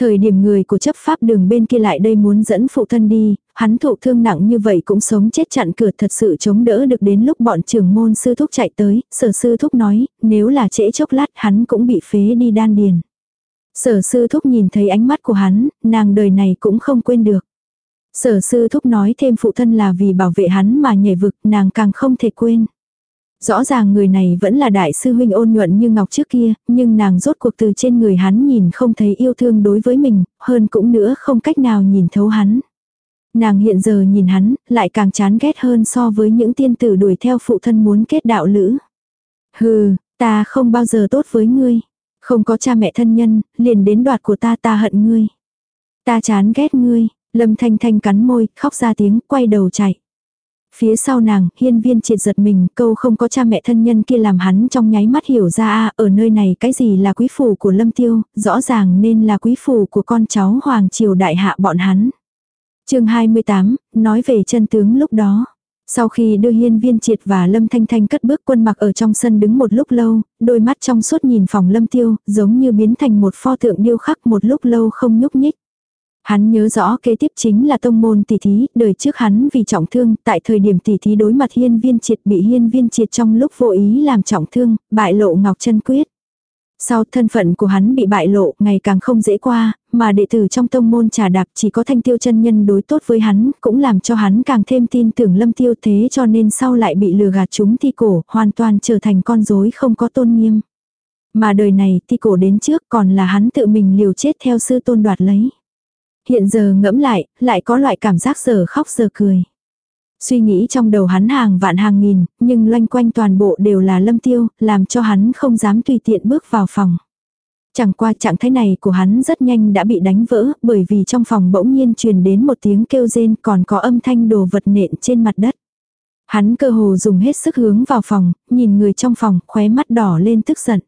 Speaker 1: Thời điểm người của chấp pháp đường bên kia lại đây muốn dẫn phụ thân đi, hắn thụ thương nặng như vậy cũng sống chết chặn cửa thật sự chống đỡ được đến lúc bọn trưởng môn sư thúc chạy tới, sở sư thúc nói, nếu là trễ chốc lát hắn cũng bị phế đi đan điền. Sở sư thúc nhìn thấy ánh mắt của hắn, nàng đời này cũng không quên được. Sở sư thúc nói thêm phụ thân là vì bảo vệ hắn mà nhảy vực nàng càng không thể quên. Rõ ràng người này vẫn là đại sư huynh ôn nhuận như ngọc trước kia, nhưng nàng rốt cuộc từ trên người hắn nhìn không thấy yêu thương đối với mình, hơn cũng nữa không cách nào nhìn thấu hắn. Nàng hiện giờ nhìn hắn, lại càng chán ghét hơn so với những tiên tử đuổi theo phụ thân muốn kết đạo lữ. Hừ, ta không bao giờ tốt với ngươi. Không có cha mẹ thân nhân, liền đến đoạt của ta ta hận ngươi. Ta chán ghét ngươi, lâm thanh thanh cắn môi, khóc ra tiếng, quay đầu chạy. Phía sau nàng, hiên viên triệt giật mình, câu không có cha mẹ thân nhân kia làm hắn trong nháy mắt hiểu ra a ở nơi này cái gì là quý phủ của lâm tiêu, rõ ràng nên là quý phủ của con cháu hoàng triều đại hạ bọn hắn. chương 28, nói về chân tướng lúc đó. Sau khi đưa hiên viên triệt và lâm thanh thanh cất bước quân mặc ở trong sân đứng một lúc lâu, đôi mắt trong suốt nhìn phòng lâm tiêu, giống như biến thành một pho tượng điêu khắc một lúc lâu không nhúc nhích. Hắn nhớ rõ kế tiếp chính là tông môn tỷ thí, đời trước hắn vì trọng thương, tại thời điểm tỷ thí đối mặt hiên viên triệt bị hiên viên triệt trong lúc vô ý làm trọng thương, bại lộ ngọc chân quyết. Sau thân phận của hắn bị bại lộ ngày càng không dễ qua, mà đệ tử trong tông môn trà đạp chỉ có thanh tiêu chân nhân đối tốt với hắn, cũng làm cho hắn càng thêm tin tưởng lâm tiêu thế cho nên sau lại bị lừa gạt chúng thi cổ, hoàn toàn trở thành con rối không có tôn nghiêm. Mà đời này thi cổ đến trước còn là hắn tự mình liều chết theo sư tôn đoạt lấy. Hiện giờ ngẫm lại, lại có loại cảm giác giờ khóc giờ cười. Suy nghĩ trong đầu hắn hàng vạn hàng nghìn, nhưng loanh quanh toàn bộ đều là lâm tiêu, làm cho hắn không dám tùy tiện bước vào phòng. Chẳng qua trạng thái này của hắn rất nhanh đã bị đánh vỡ, bởi vì trong phòng bỗng nhiên truyền đến một tiếng kêu rên còn có âm thanh đồ vật nện trên mặt đất. Hắn cơ hồ dùng hết sức hướng vào phòng, nhìn người trong phòng, khóe mắt đỏ lên tức giận.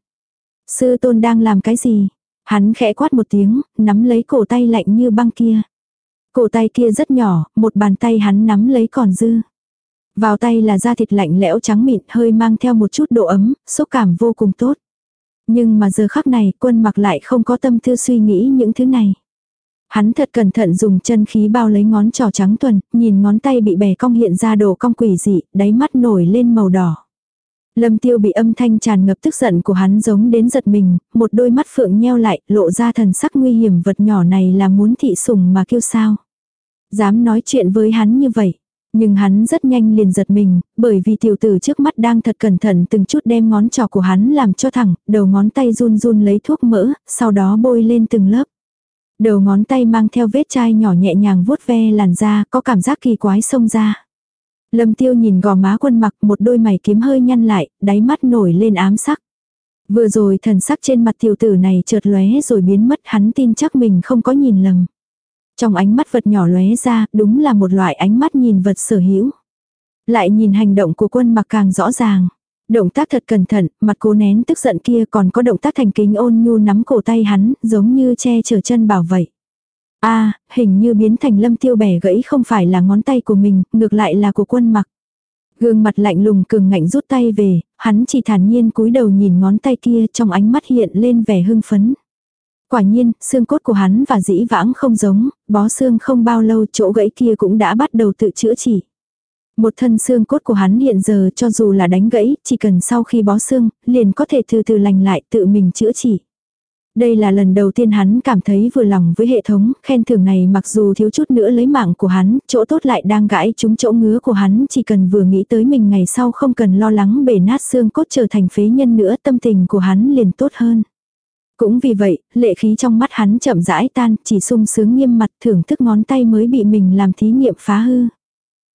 Speaker 1: Sư tôn đang làm cái gì? Hắn khẽ quát một tiếng, nắm lấy cổ tay lạnh như băng kia. Cổ tay kia rất nhỏ, một bàn tay hắn nắm lấy còn dư. Vào tay là da thịt lạnh lẽo trắng mịn hơi mang theo một chút độ ấm, xúc cảm vô cùng tốt. Nhưng mà giờ khắc này quân mặc lại không có tâm tư suy nghĩ những thứ này. Hắn thật cẩn thận dùng chân khí bao lấy ngón trò trắng tuần, nhìn ngón tay bị bẻ cong hiện ra đồ cong quỷ dị, đáy mắt nổi lên màu đỏ. Lâm tiêu bị âm thanh tràn ngập tức giận của hắn giống đến giật mình, một đôi mắt phượng nheo lại, lộ ra thần sắc nguy hiểm vật nhỏ này là muốn thị sùng mà kêu sao. Dám nói chuyện với hắn như vậy. Nhưng hắn rất nhanh liền giật mình, bởi vì tiểu tử trước mắt đang thật cẩn thận từng chút đem ngón trỏ của hắn làm cho thẳng, đầu ngón tay run run lấy thuốc mỡ, sau đó bôi lên từng lớp. Đầu ngón tay mang theo vết chai nhỏ nhẹ nhàng vuốt ve làn da, có cảm giác kỳ quái xông ra. Lâm tiêu nhìn gò má quân mặc một đôi mày kiếm hơi nhăn lại, đáy mắt nổi lên ám sắc. Vừa rồi thần sắc trên mặt tiểu tử này chợt lóe rồi biến mất hắn tin chắc mình không có nhìn lầm. Trong ánh mắt vật nhỏ lóe ra, đúng là một loại ánh mắt nhìn vật sở hữu. Lại nhìn hành động của quân mặc càng rõ ràng. Động tác thật cẩn thận, mặt cố nén tức giận kia còn có động tác thành kính ôn nhu nắm cổ tay hắn, giống như che chở chân bảo vậy a hình như biến thành lâm tiêu bẻ gãy không phải là ngón tay của mình, ngược lại là của quân mặc. Gương mặt lạnh lùng cường ngạnh rút tay về, hắn chỉ thản nhiên cúi đầu nhìn ngón tay kia trong ánh mắt hiện lên vẻ hưng phấn. Quả nhiên, xương cốt của hắn và dĩ vãng không giống, bó xương không bao lâu chỗ gãy kia cũng đã bắt đầu tự chữa trị. Một thân xương cốt của hắn hiện giờ cho dù là đánh gãy, chỉ cần sau khi bó xương, liền có thể từ từ lành lại tự mình chữa trị. Đây là lần đầu tiên hắn cảm thấy vừa lòng với hệ thống, khen thưởng này mặc dù thiếu chút nữa lấy mạng của hắn, chỗ tốt lại đang gãi trúng chỗ ngứa của hắn, chỉ cần vừa nghĩ tới mình ngày sau không cần lo lắng bể nát xương cốt trở thành phế nhân nữa tâm tình của hắn liền tốt hơn. Cũng vì vậy, lệ khí trong mắt hắn chậm rãi tan, chỉ sung sướng nghiêm mặt thưởng thức ngón tay mới bị mình làm thí nghiệm phá hư.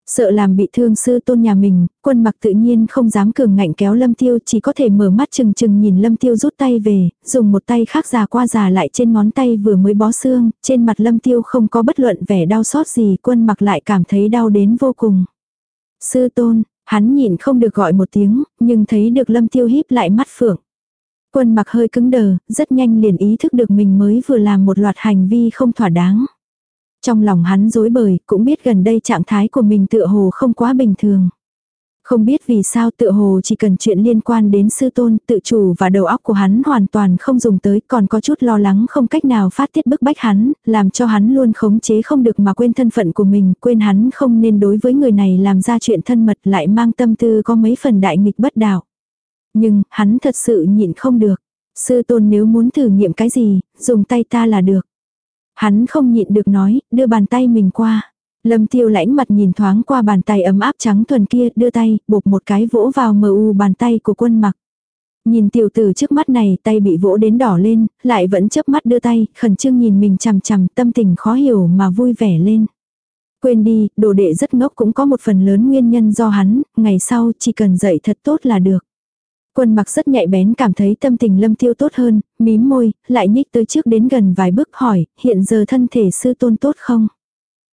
Speaker 1: Sợ làm bị thương sư tôn nhà mình, quân mặc tự nhiên không dám cường ngạnh kéo lâm tiêu chỉ có thể mở mắt chừng chừng nhìn lâm tiêu rút tay về, dùng một tay khác già qua già lại trên ngón tay vừa mới bó xương, trên mặt lâm tiêu không có bất luận vẻ đau xót gì quân mặc lại cảm thấy đau đến vô cùng. Sư tôn, hắn nhìn không được gọi một tiếng, nhưng thấy được lâm tiêu híp lại mắt phượng. Quân mặc hơi cứng đờ, rất nhanh liền ý thức được mình mới vừa làm một loạt hành vi không thỏa đáng. Trong lòng hắn dối bời, cũng biết gần đây trạng thái của mình tựa hồ không quá bình thường. Không biết vì sao tựa hồ chỉ cần chuyện liên quan đến sư tôn, tự chủ và đầu óc của hắn hoàn toàn không dùng tới, còn có chút lo lắng không cách nào phát tiết bức bách hắn, làm cho hắn luôn khống chế không được mà quên thân phận của mình, quên hắn không nên đối với người này làm ra chuyện thân mật lại mang tâm tư có mấy phần đại nghịch bất đạo. Nhưng, hắn thật sự nhịn không được. Sư tôn nếu muốn thử nghiệm cái gì, dùng tay ta là được. Hắn không nhịn được nói, đưa bàn tay mình qua. Lâm tiêu lãnh mặt nhìn thoáng qua bàn tay ấm áp trắng thuần kia, đưa tay, bột một cái vỗ vào mờ u bàn tay của quân mặc. Nhìn tiểu tử trước mắt này, tay bị vỗ đến đỏ lên, lại vẫn chớp mắt đưa tay, khẩn trương nhìn mình chằm chằm, tâm tình khó hiểu mà vui vẻ lên. Quên đi, đồ đệ rất ngốc cũng có một phần lớn nguyên nhân do hắn, ngày sau chỉ cần dạy thật tốt là được. Quân mặc rất nhạy bén cảm thấy tâm tình lâm tiêu tốt hơn, mím môi, lại nhích tới trước đến gần vài bước hỏi, hiện giờ thân thể sư tôn tốt không?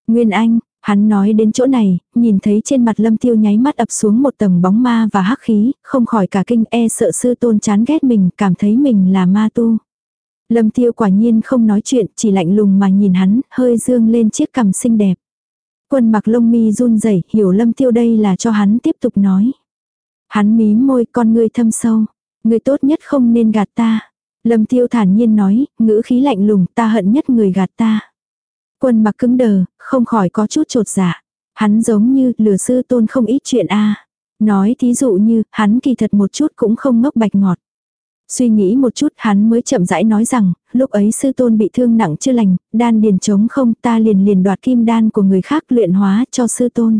Speaker 1: Nguyên Anh, hắn nói đến chỗ này, nhìn thấy trên mặt lâm tiêu nháy mắt ập xuống một tầng bóng ma và hắc khí, không khỏi cả kinh e sợ sư tôn chán ghét mình, cảm thấy mình là ma tu. Lâm tiêu quả nhiên không nói chuyện, chỉ lạnh lùng mà nhìn hắn, hơi dương lên chiếc cằm xinh đẹp. Quân mặc lông mi run rẩy hiểu lâm tiêu đây là cho hắn tiếp tục nói. Hắn mí môi con ngươi thâm sâu. Người tốt nhất không nên gạt ta. Lâm tiêu thản nhiên nói, ngữ khí lạnh lùng ta hận nhất người gạt ta. Quân mặc cứng đờ, không khỏi có chút trột dạ. Hắn giống như lừa sư tôn không ít chuyện a Nói thí dụ như, hắn kỳ thật một chút cũng không ngốc bạch ngọt. Suy nghĩ một chút hắn mới chậm rãi nói rằng, lúc ấy sư tôn bị thương nặng chưa lành, đan điền trống không ta liền liền đoạt kim đan của người khác luyện hóa cho sư tôn.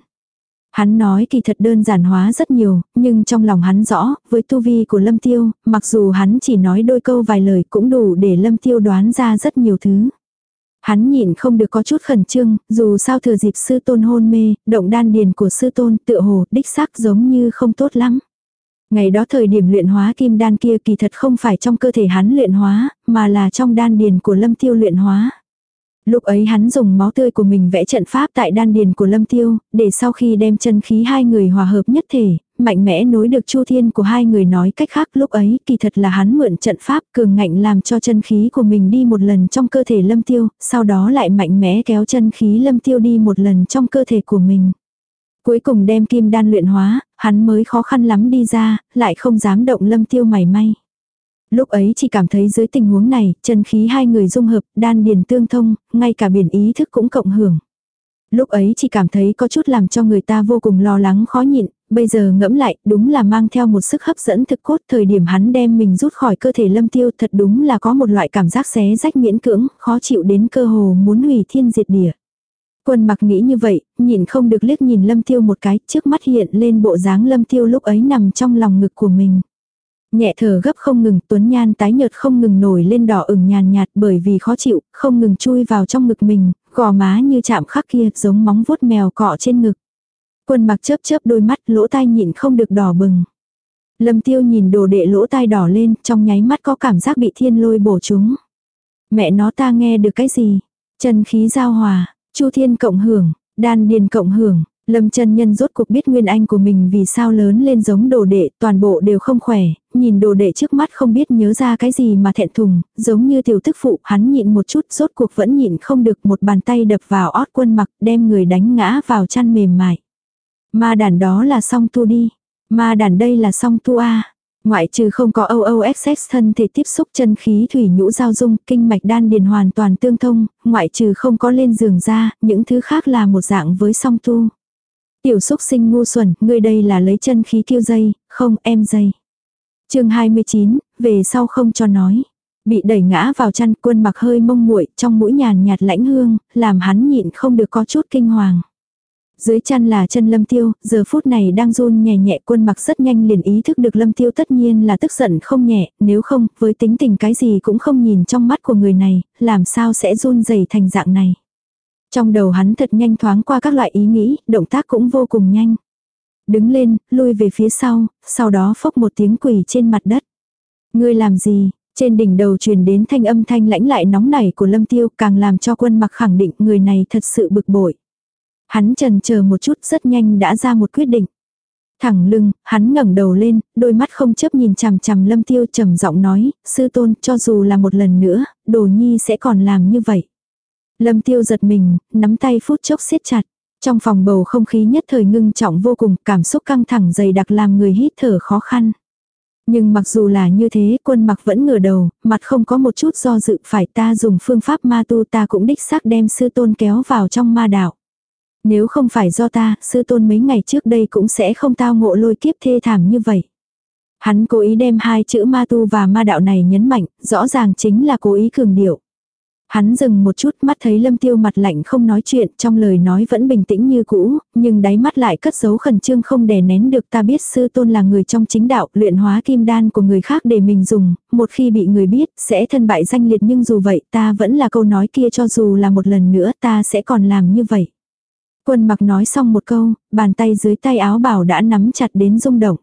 Speaker 1: Hắn nói kỳ thật đơn giản hóa rất nhiều, nhưng trong lòng hắn rõ, với tu vi của Lâm Tiêu, mặc dù hắn chỉ nói đôi câu vài lời cũng đủ để Lâm Tiêu đoán ra rất nhiều thứ. Hắn nhìn không được có chút khẩn trương, dù sao thừa dịp sư tôn hôn mê, động đan điền của sư tôn tựa hồ đích xác giống như không tốt lắm. Ngày đó thời điểm luyện hóa kim đan kia kỳ thật không phải trong cơ thể hắn luyện hóa, mà là trong đan điền của lâm tiêu luyện hóa. Lúc ấy hắn dùng máu tươi của mình vẽ trận pháp tại đan điền của Lâm Tiêu, để sau khi đem chân khí hai người hòa hợp nhất thể, mạnh mẽ nối được chu thiên của hai người nói cách khác lúc ấy kỳ thật là hắn mượn trận pháp cường ngạnh làm cho chân khí của mình đi một lần trong cơ thể Lâm Tiêu, sau đó lại mạnh mẽ kéo chân khí Lâm Tiêu đi một lần trong cơ thể của mình. Cuối cùng đem kim đan luyện hóa, hắn mới khó khăn lắm đi ra, lại không dám động Lâm Tiêu mảy may. Lúc ấy chỉ cảm thấy dưới tình huống này, chân khí hai người dung hợp, đan điền tương thông, ngay cả biển ý thức cũng cộng hưởng. Lúc ấy chỉ cảm thấy có chút làm cho người ta vô cùng lo lắng khó nhịn, bây giờ ngẫm lại, đúng là mang theo một sức hấp dẫn thực cốt thời điểm hắn đem mình rút khỏi cơ thể lâm tiêu thật đúng là có một loại cảm giác xé rách miễn cưỡng, khó chịu đến cơ hồ muốn hủy thiên diệt địa. Quân mặc nghĩ như vậy, nhìn không được liếc nhìn lâm tiêu một cái, trước mắt hiện lên bộ dáng lâm tiêu lúc ấy nằm trong lòng ngực của mình. Nhẹ thở gấp không ngừng, tuấn nhan tái nhợt không ngừng nổi lên đỏ ửng nhàn nhạt bởi vì khó chịu, không ngừng chui vào trong ngực mình, gò má như chạm khắc kia giống móng vuốt mèo cọ trên ngực. Quân mặc chớp chớp đôi mắt lỗ tai nhịn không được đỏ bừng. Lâm tiêu nhìn đồ đệ lỗ tai đỏ lên, trong nháy mắt có cảm giác bị thiên lôi bổ chúng. Mẹ nó ta nghe được cái gì? Chân khí giao hòa, chu thiên cộng hưởng, đan điền cộng hưởng, Lâm chân nhân rốt cuộc biết nguyên anh của mình vì sao lớn lên giống đồ đệ, toàn bộ đều không khỏe, nhìn đồ đệ trước mắt không biết nhớ ra cái gì mà thẹn thùng, giống như tiểu thức phụ, hắn nhịn một chút, rốt cuộc vẫn nhịn không được một bàn tay đập vào ót quân mặc, đem người đánh ngã vào chăn mềm mại. Ma đàn đó là song tu đi, ma đàn đây là song tu a. Ngoại trừ không có âu âu XX thân thể tiếp xúc chân khí thủy nhũ giao dung, kinh mạch đan điền hoàn toàn tương thông, ngoại trừ không có lên giường ra, những thứ khác là một dạng với song tu. Tiểu xúc sinh ngu xuẩn, ngươi đây là lấy chân khí kiêu dây, không em dây. chương 29, về sau không cho nói. Bị đẩy ngã vào chăn quân mặc hơi mông muội trong mũi nhàn nhạt lãnh hương, làm hắn nhịn không được có chút kinh hoàng. Dưới chăn là chân lâm tiêu, giờ phút này đang run nhẹ nhẹ quân mặc rất nhanh liền ý thức được lâm tiêu tất nhiên là tức giận không nhẹ, nếu không, với tính tình cái gì cũng không nhìn trong mắt của người này, làm sao sẽ run dày thành dạng này. Trong đầu hắn thật nhanh thoáng qua các loại ý nghĩ, động tác cũng vô cùng nhanh. Đứng lên, lui về phía sau, sau đó phốc một tiếng quỳ trên mặt đất. Ngươi làm gì? Trên đỉnh đầu truyền đến thanh âm thanh lãnh lại nóng nảy của lâm tiêu càng làm cho quân mặc khẳng định người này thật sự bực bội. Hắn trần chờ một chút rất nhanh đã ra một quyết định. Thẳng lưng, hắn ngẩng đầu lên, đôi mắt không chấp nhìn chằm chằm lâm tiêu trầm giọng nói, sư tôn cho dù là một lần nữa, đồ nhi sẽ còn làm như vậy. Lâm tiêu giật mình, nắm tay phút chốc siết chặt. Trong phòng bầu không khí nhất thời ngưng trọng vô cùng, cảm xúc căng thẳng dày đặc làm người hít thở khó khăn. Nhưng mặc dù là như thế, quân mặc vẫn ngửa đầu, mặt không có một chút do dự phải ta dùng phương pháp ma tu ta cũng đích xác đem sư tôn kéo vào trong ma đạo. Nếu không phải do ta, sư tôn mấy ngày trước đây cũng sẽ không tao ngộ lôi kiếp thê thảm như vậy. Hắn cố ý đem hai chữ ma tu và ma đạo này nhấn mạnh, rõ ràng chính là cố ý cường điệu. Hắn dừng một chút mắt thấy lâm tiêu mặt lạnh không nói chuyện, trong lời nói vẫn bình tĩnh như cũ, nhưng đáy mắt lại cất giấu khẩn trương không đè nén được ta biết sư tôn là người trong chính đạo, luyện hóa kim đan của người khác để mình dùng, một khi bị người biết, sẽ thân bại danh liệt nhưng dù vậy ta vẫn là câu nói kia cho dù là một lần nữa ta sẽ còn làm như vậy. Quân mặc nói xong một câu, bàn tay dưới tay áo bảo đã nắm chặt đến rung động.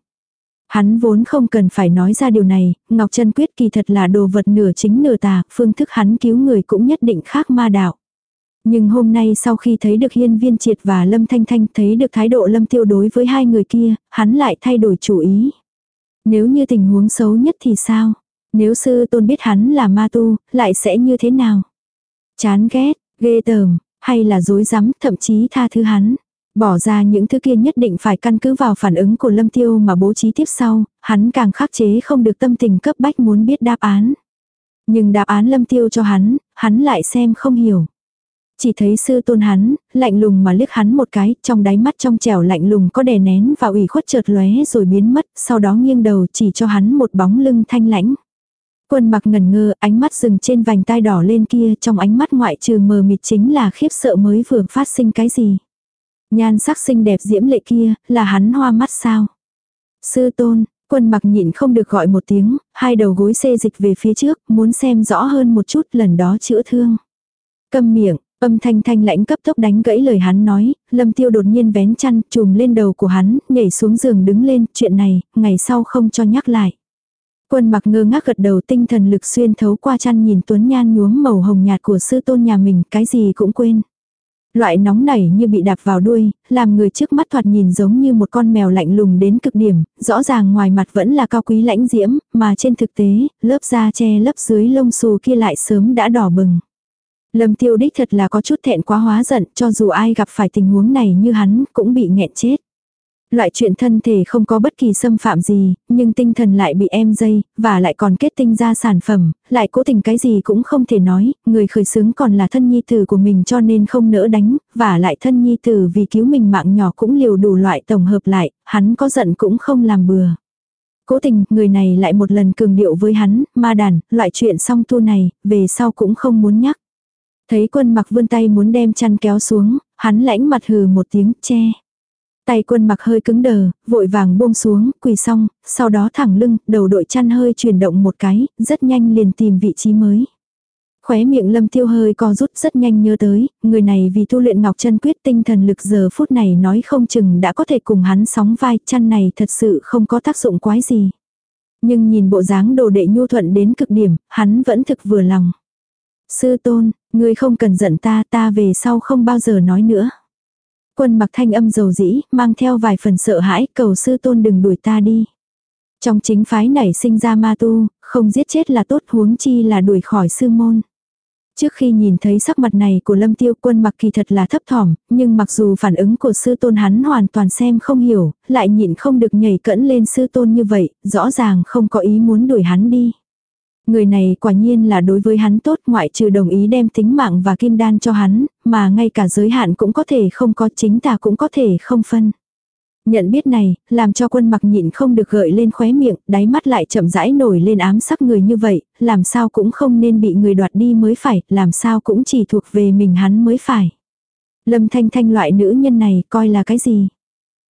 Speaker 1: Hắn vốn không cần phải nói ra điều này, Ngọc Trân Quyết kỳ thật là đồ vật nửa chính nửa tà, phương thức hắn cứu người cũng nhất định khác ma đạo. Nhưng hôm nay sau khi thấy được Hiên Viên Triệt và Lâm Thanh Thanh thấy được thái độ Lâm Tiêu đối với hai người kia, hắn lại thay đổi chủ ý. Nếu như tình huống xấu nhất thì sao? Nếu sư tôn biết hắn là ma tu, lại sẽ như thế nào? Chán ghét, ghê tởm, hay là dối rắm thậm chí tha thứ hắn. Bỏ ra những thứ kia nhất định phải căn cứ vào phản ứng của Lâm Tiêu mà bố trí tiếp sau, hắn càng khắc chế không được tâm tình cấp bách muốn biết đáp án. Nhưng đáp án Lâm Tiêu cho hắn, hắn lại xem không hiểu. Chỉ thấy sư tôn hắn, lạnh lùng mà liếc hắn một cái, trong đáy mắt trong trẻo lạnh lùng có đè nén và ủy khuất chợt lóe rồi biến mất, sau đó nghiêng đầu chỉ cho hắn một bóng lưng thanh lãnh. Quân mặc ngần ngơ, ánh mắt dừng trên vành tai đỏ lên kia, trong ánh mắt ngoại trừ mờ mịt chính là khiếp sợ mới vừa phát sinh cái gì. Nhan sắc xinh đẹp diễm lệ kia, là hắn hoa mắt sao? Sư tôn, quân mặc nhịn không được gọi một tiếng, hai đầu gối xê dịch về phía trước, muốn xem rõ hơn một chút lần đó chữa thương. Câm miệng, âm thanh thanh lãnh cấp tốc đánh gãy lời hắn nói, lâm tiêu đột nhiên vén chăn, chùm lên đầu của hắn, nhảy xuống giường đứng lên, chuyện này, ngày sau không cho nhắc lại. Quân mặc ngơ ngác gật đầu tinh thần lực xuyên thấu qua chăn nhìn tuấn nhan nhuốm màu hồng nhạt của sư tôn nhà mình, cái gì cũng quên. Loại nóng nảy như bị đạp vào đuôi, làm người trước mắt thoạt nhìn giống như một con mèo lạnh lùng đến cực điểm, rõ ràng ngoài mặt vẫn là cao quý lãnh diễm, mà trên thực tế, lớp da che lớp dưới lông xù kia lại sớm đã đỏ bừng. Lâm tiêu đích thật là có chút thẹn quá hóa giận, cho dù ai gặp phải tình huống này như hắn, cũng bị nghẹn chết. Loại chuyện thân thể không có bất kỳ xâm phạm gì, nhưng tinh thần lại bị em dây, và lại còn kết tinh ra sản phẩm, lại cố tình cái gì cũng không thể nói, người khởi xướng còn là thân nhi tử của mình cho nên không nỡ đánh, và lại thân nhi tử vì cứu mình mạng nhỏ cũng liều đủ loại tổng hợp lại, hắn có giận cũng không làm bừa. Cố tình, người này lại một lần cường điệu với hắn, ma đàn, loại chuyện song tu này, về sau cũng không muốn nhắc. Thấy quân mặc vươn tay muốn đem chăn kéo xuống, hắn lãnh mặt hừ một tiếng, che. Tay quân mặc hơi cứng đờ, vội vàng buông xuống, quỳ xong, sau đó thẳng lưng, đầu đội chăn hơi chuyển động một cái, rất nhanh liền tìm vị trí mới. Khóe miệng lâm tiêu hơi co rút rất nhanh nhớ tới, người này vì tu luyện ngọc chân quyết tinh thần lực giờ phút này nói không chừng đã có thể cùng hắn sóng vai, chăn này thật sự không có tác dụng quái gì. Nhưng nhìn bộ dáng đồ đệ nhu thuận đến cực điểm, hắn vẫn thực vừa lòng. Sư tôn, người không cần giận ta, ta về sau không bao giờ nói nữa. Quân mặc thanh âm dầu dĩ, mang theo vài phần sợ hãi, cầu sư tôn đừng đuổi ta đi. Trong chính phái nảy sinh ra ma tu, không giết chết là tốt huống chi là đuổi khỏi sư môn. Trước khi nhìn thấy sắc mặt này của lâm tiêu quân mặc kỳ thật là thấp thỏm, nhưng mặc dù phản ứng của sư tôn hắn hoàn toàn xem không hiểu, lại nhịn không được nhảy cẫn lên sư tôn như vậy, rõ ràng không có ý muốn đuổi hắn đi. Người này quả nhiên là đối với hắn tốt ngoại trừ đồng ý đem tính mạng và kim đan cho hắn, mà ngay cả giới hạn cũng có thể không có chính ta cũng có thể không phân. Nhận biết này, làm cho quân mặc nhịn không được gợi lên khóe miệng, đáy mắt lại chậm rãi nổi lên ám sắc người như vậy, làm sao cũng không nên bị người đoạt đi mới phải, làm sao cũng chỉ thuộc về mình hắn mới phải. Lâm thanh thanh loại nữ nhân này coi là cái gì?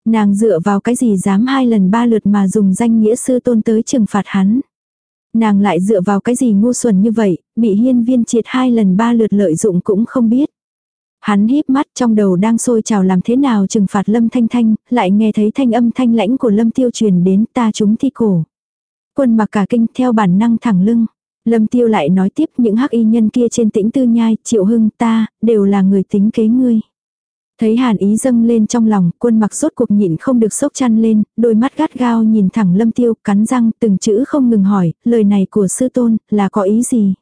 Speaker 1: Nàng dựa vào cái gì dám hai lần ba lượt mà dùng danh nghĩa sư tôn tới trừng phạt hắn? Nàng lại dựa vào cái gì ngu xuẩn như vậy, bị hiên viên triệt hai lần ba lượt lợi dụng cũng không biết. Hắn híp mắt trong đầu đang sôi trào làm thế nào trừng phạt lâm thanh thanh, lại nghe thấy thanh âm thanh lãnh của lâm tiêu truyền đến ta chúng thi cổ. Quân mặc cả kinh theo bản năng thẳng lưng. Lâm tiêu lại nói tiếp những hắc y nhân kia trên tĩnh tư nhai, triệu hưng ta, đều là người tính kế ngươi. Thấy hàn ý dâng lên trong lòng, quân mặc rốt cuộc nhịn không được sốc chăn lên, đôi mắt gắt gao nhìn thẳng lâm tiêu, cắn răng, từng chữ không ngừng hỏi, lời này của sư tôn, là có ý gì?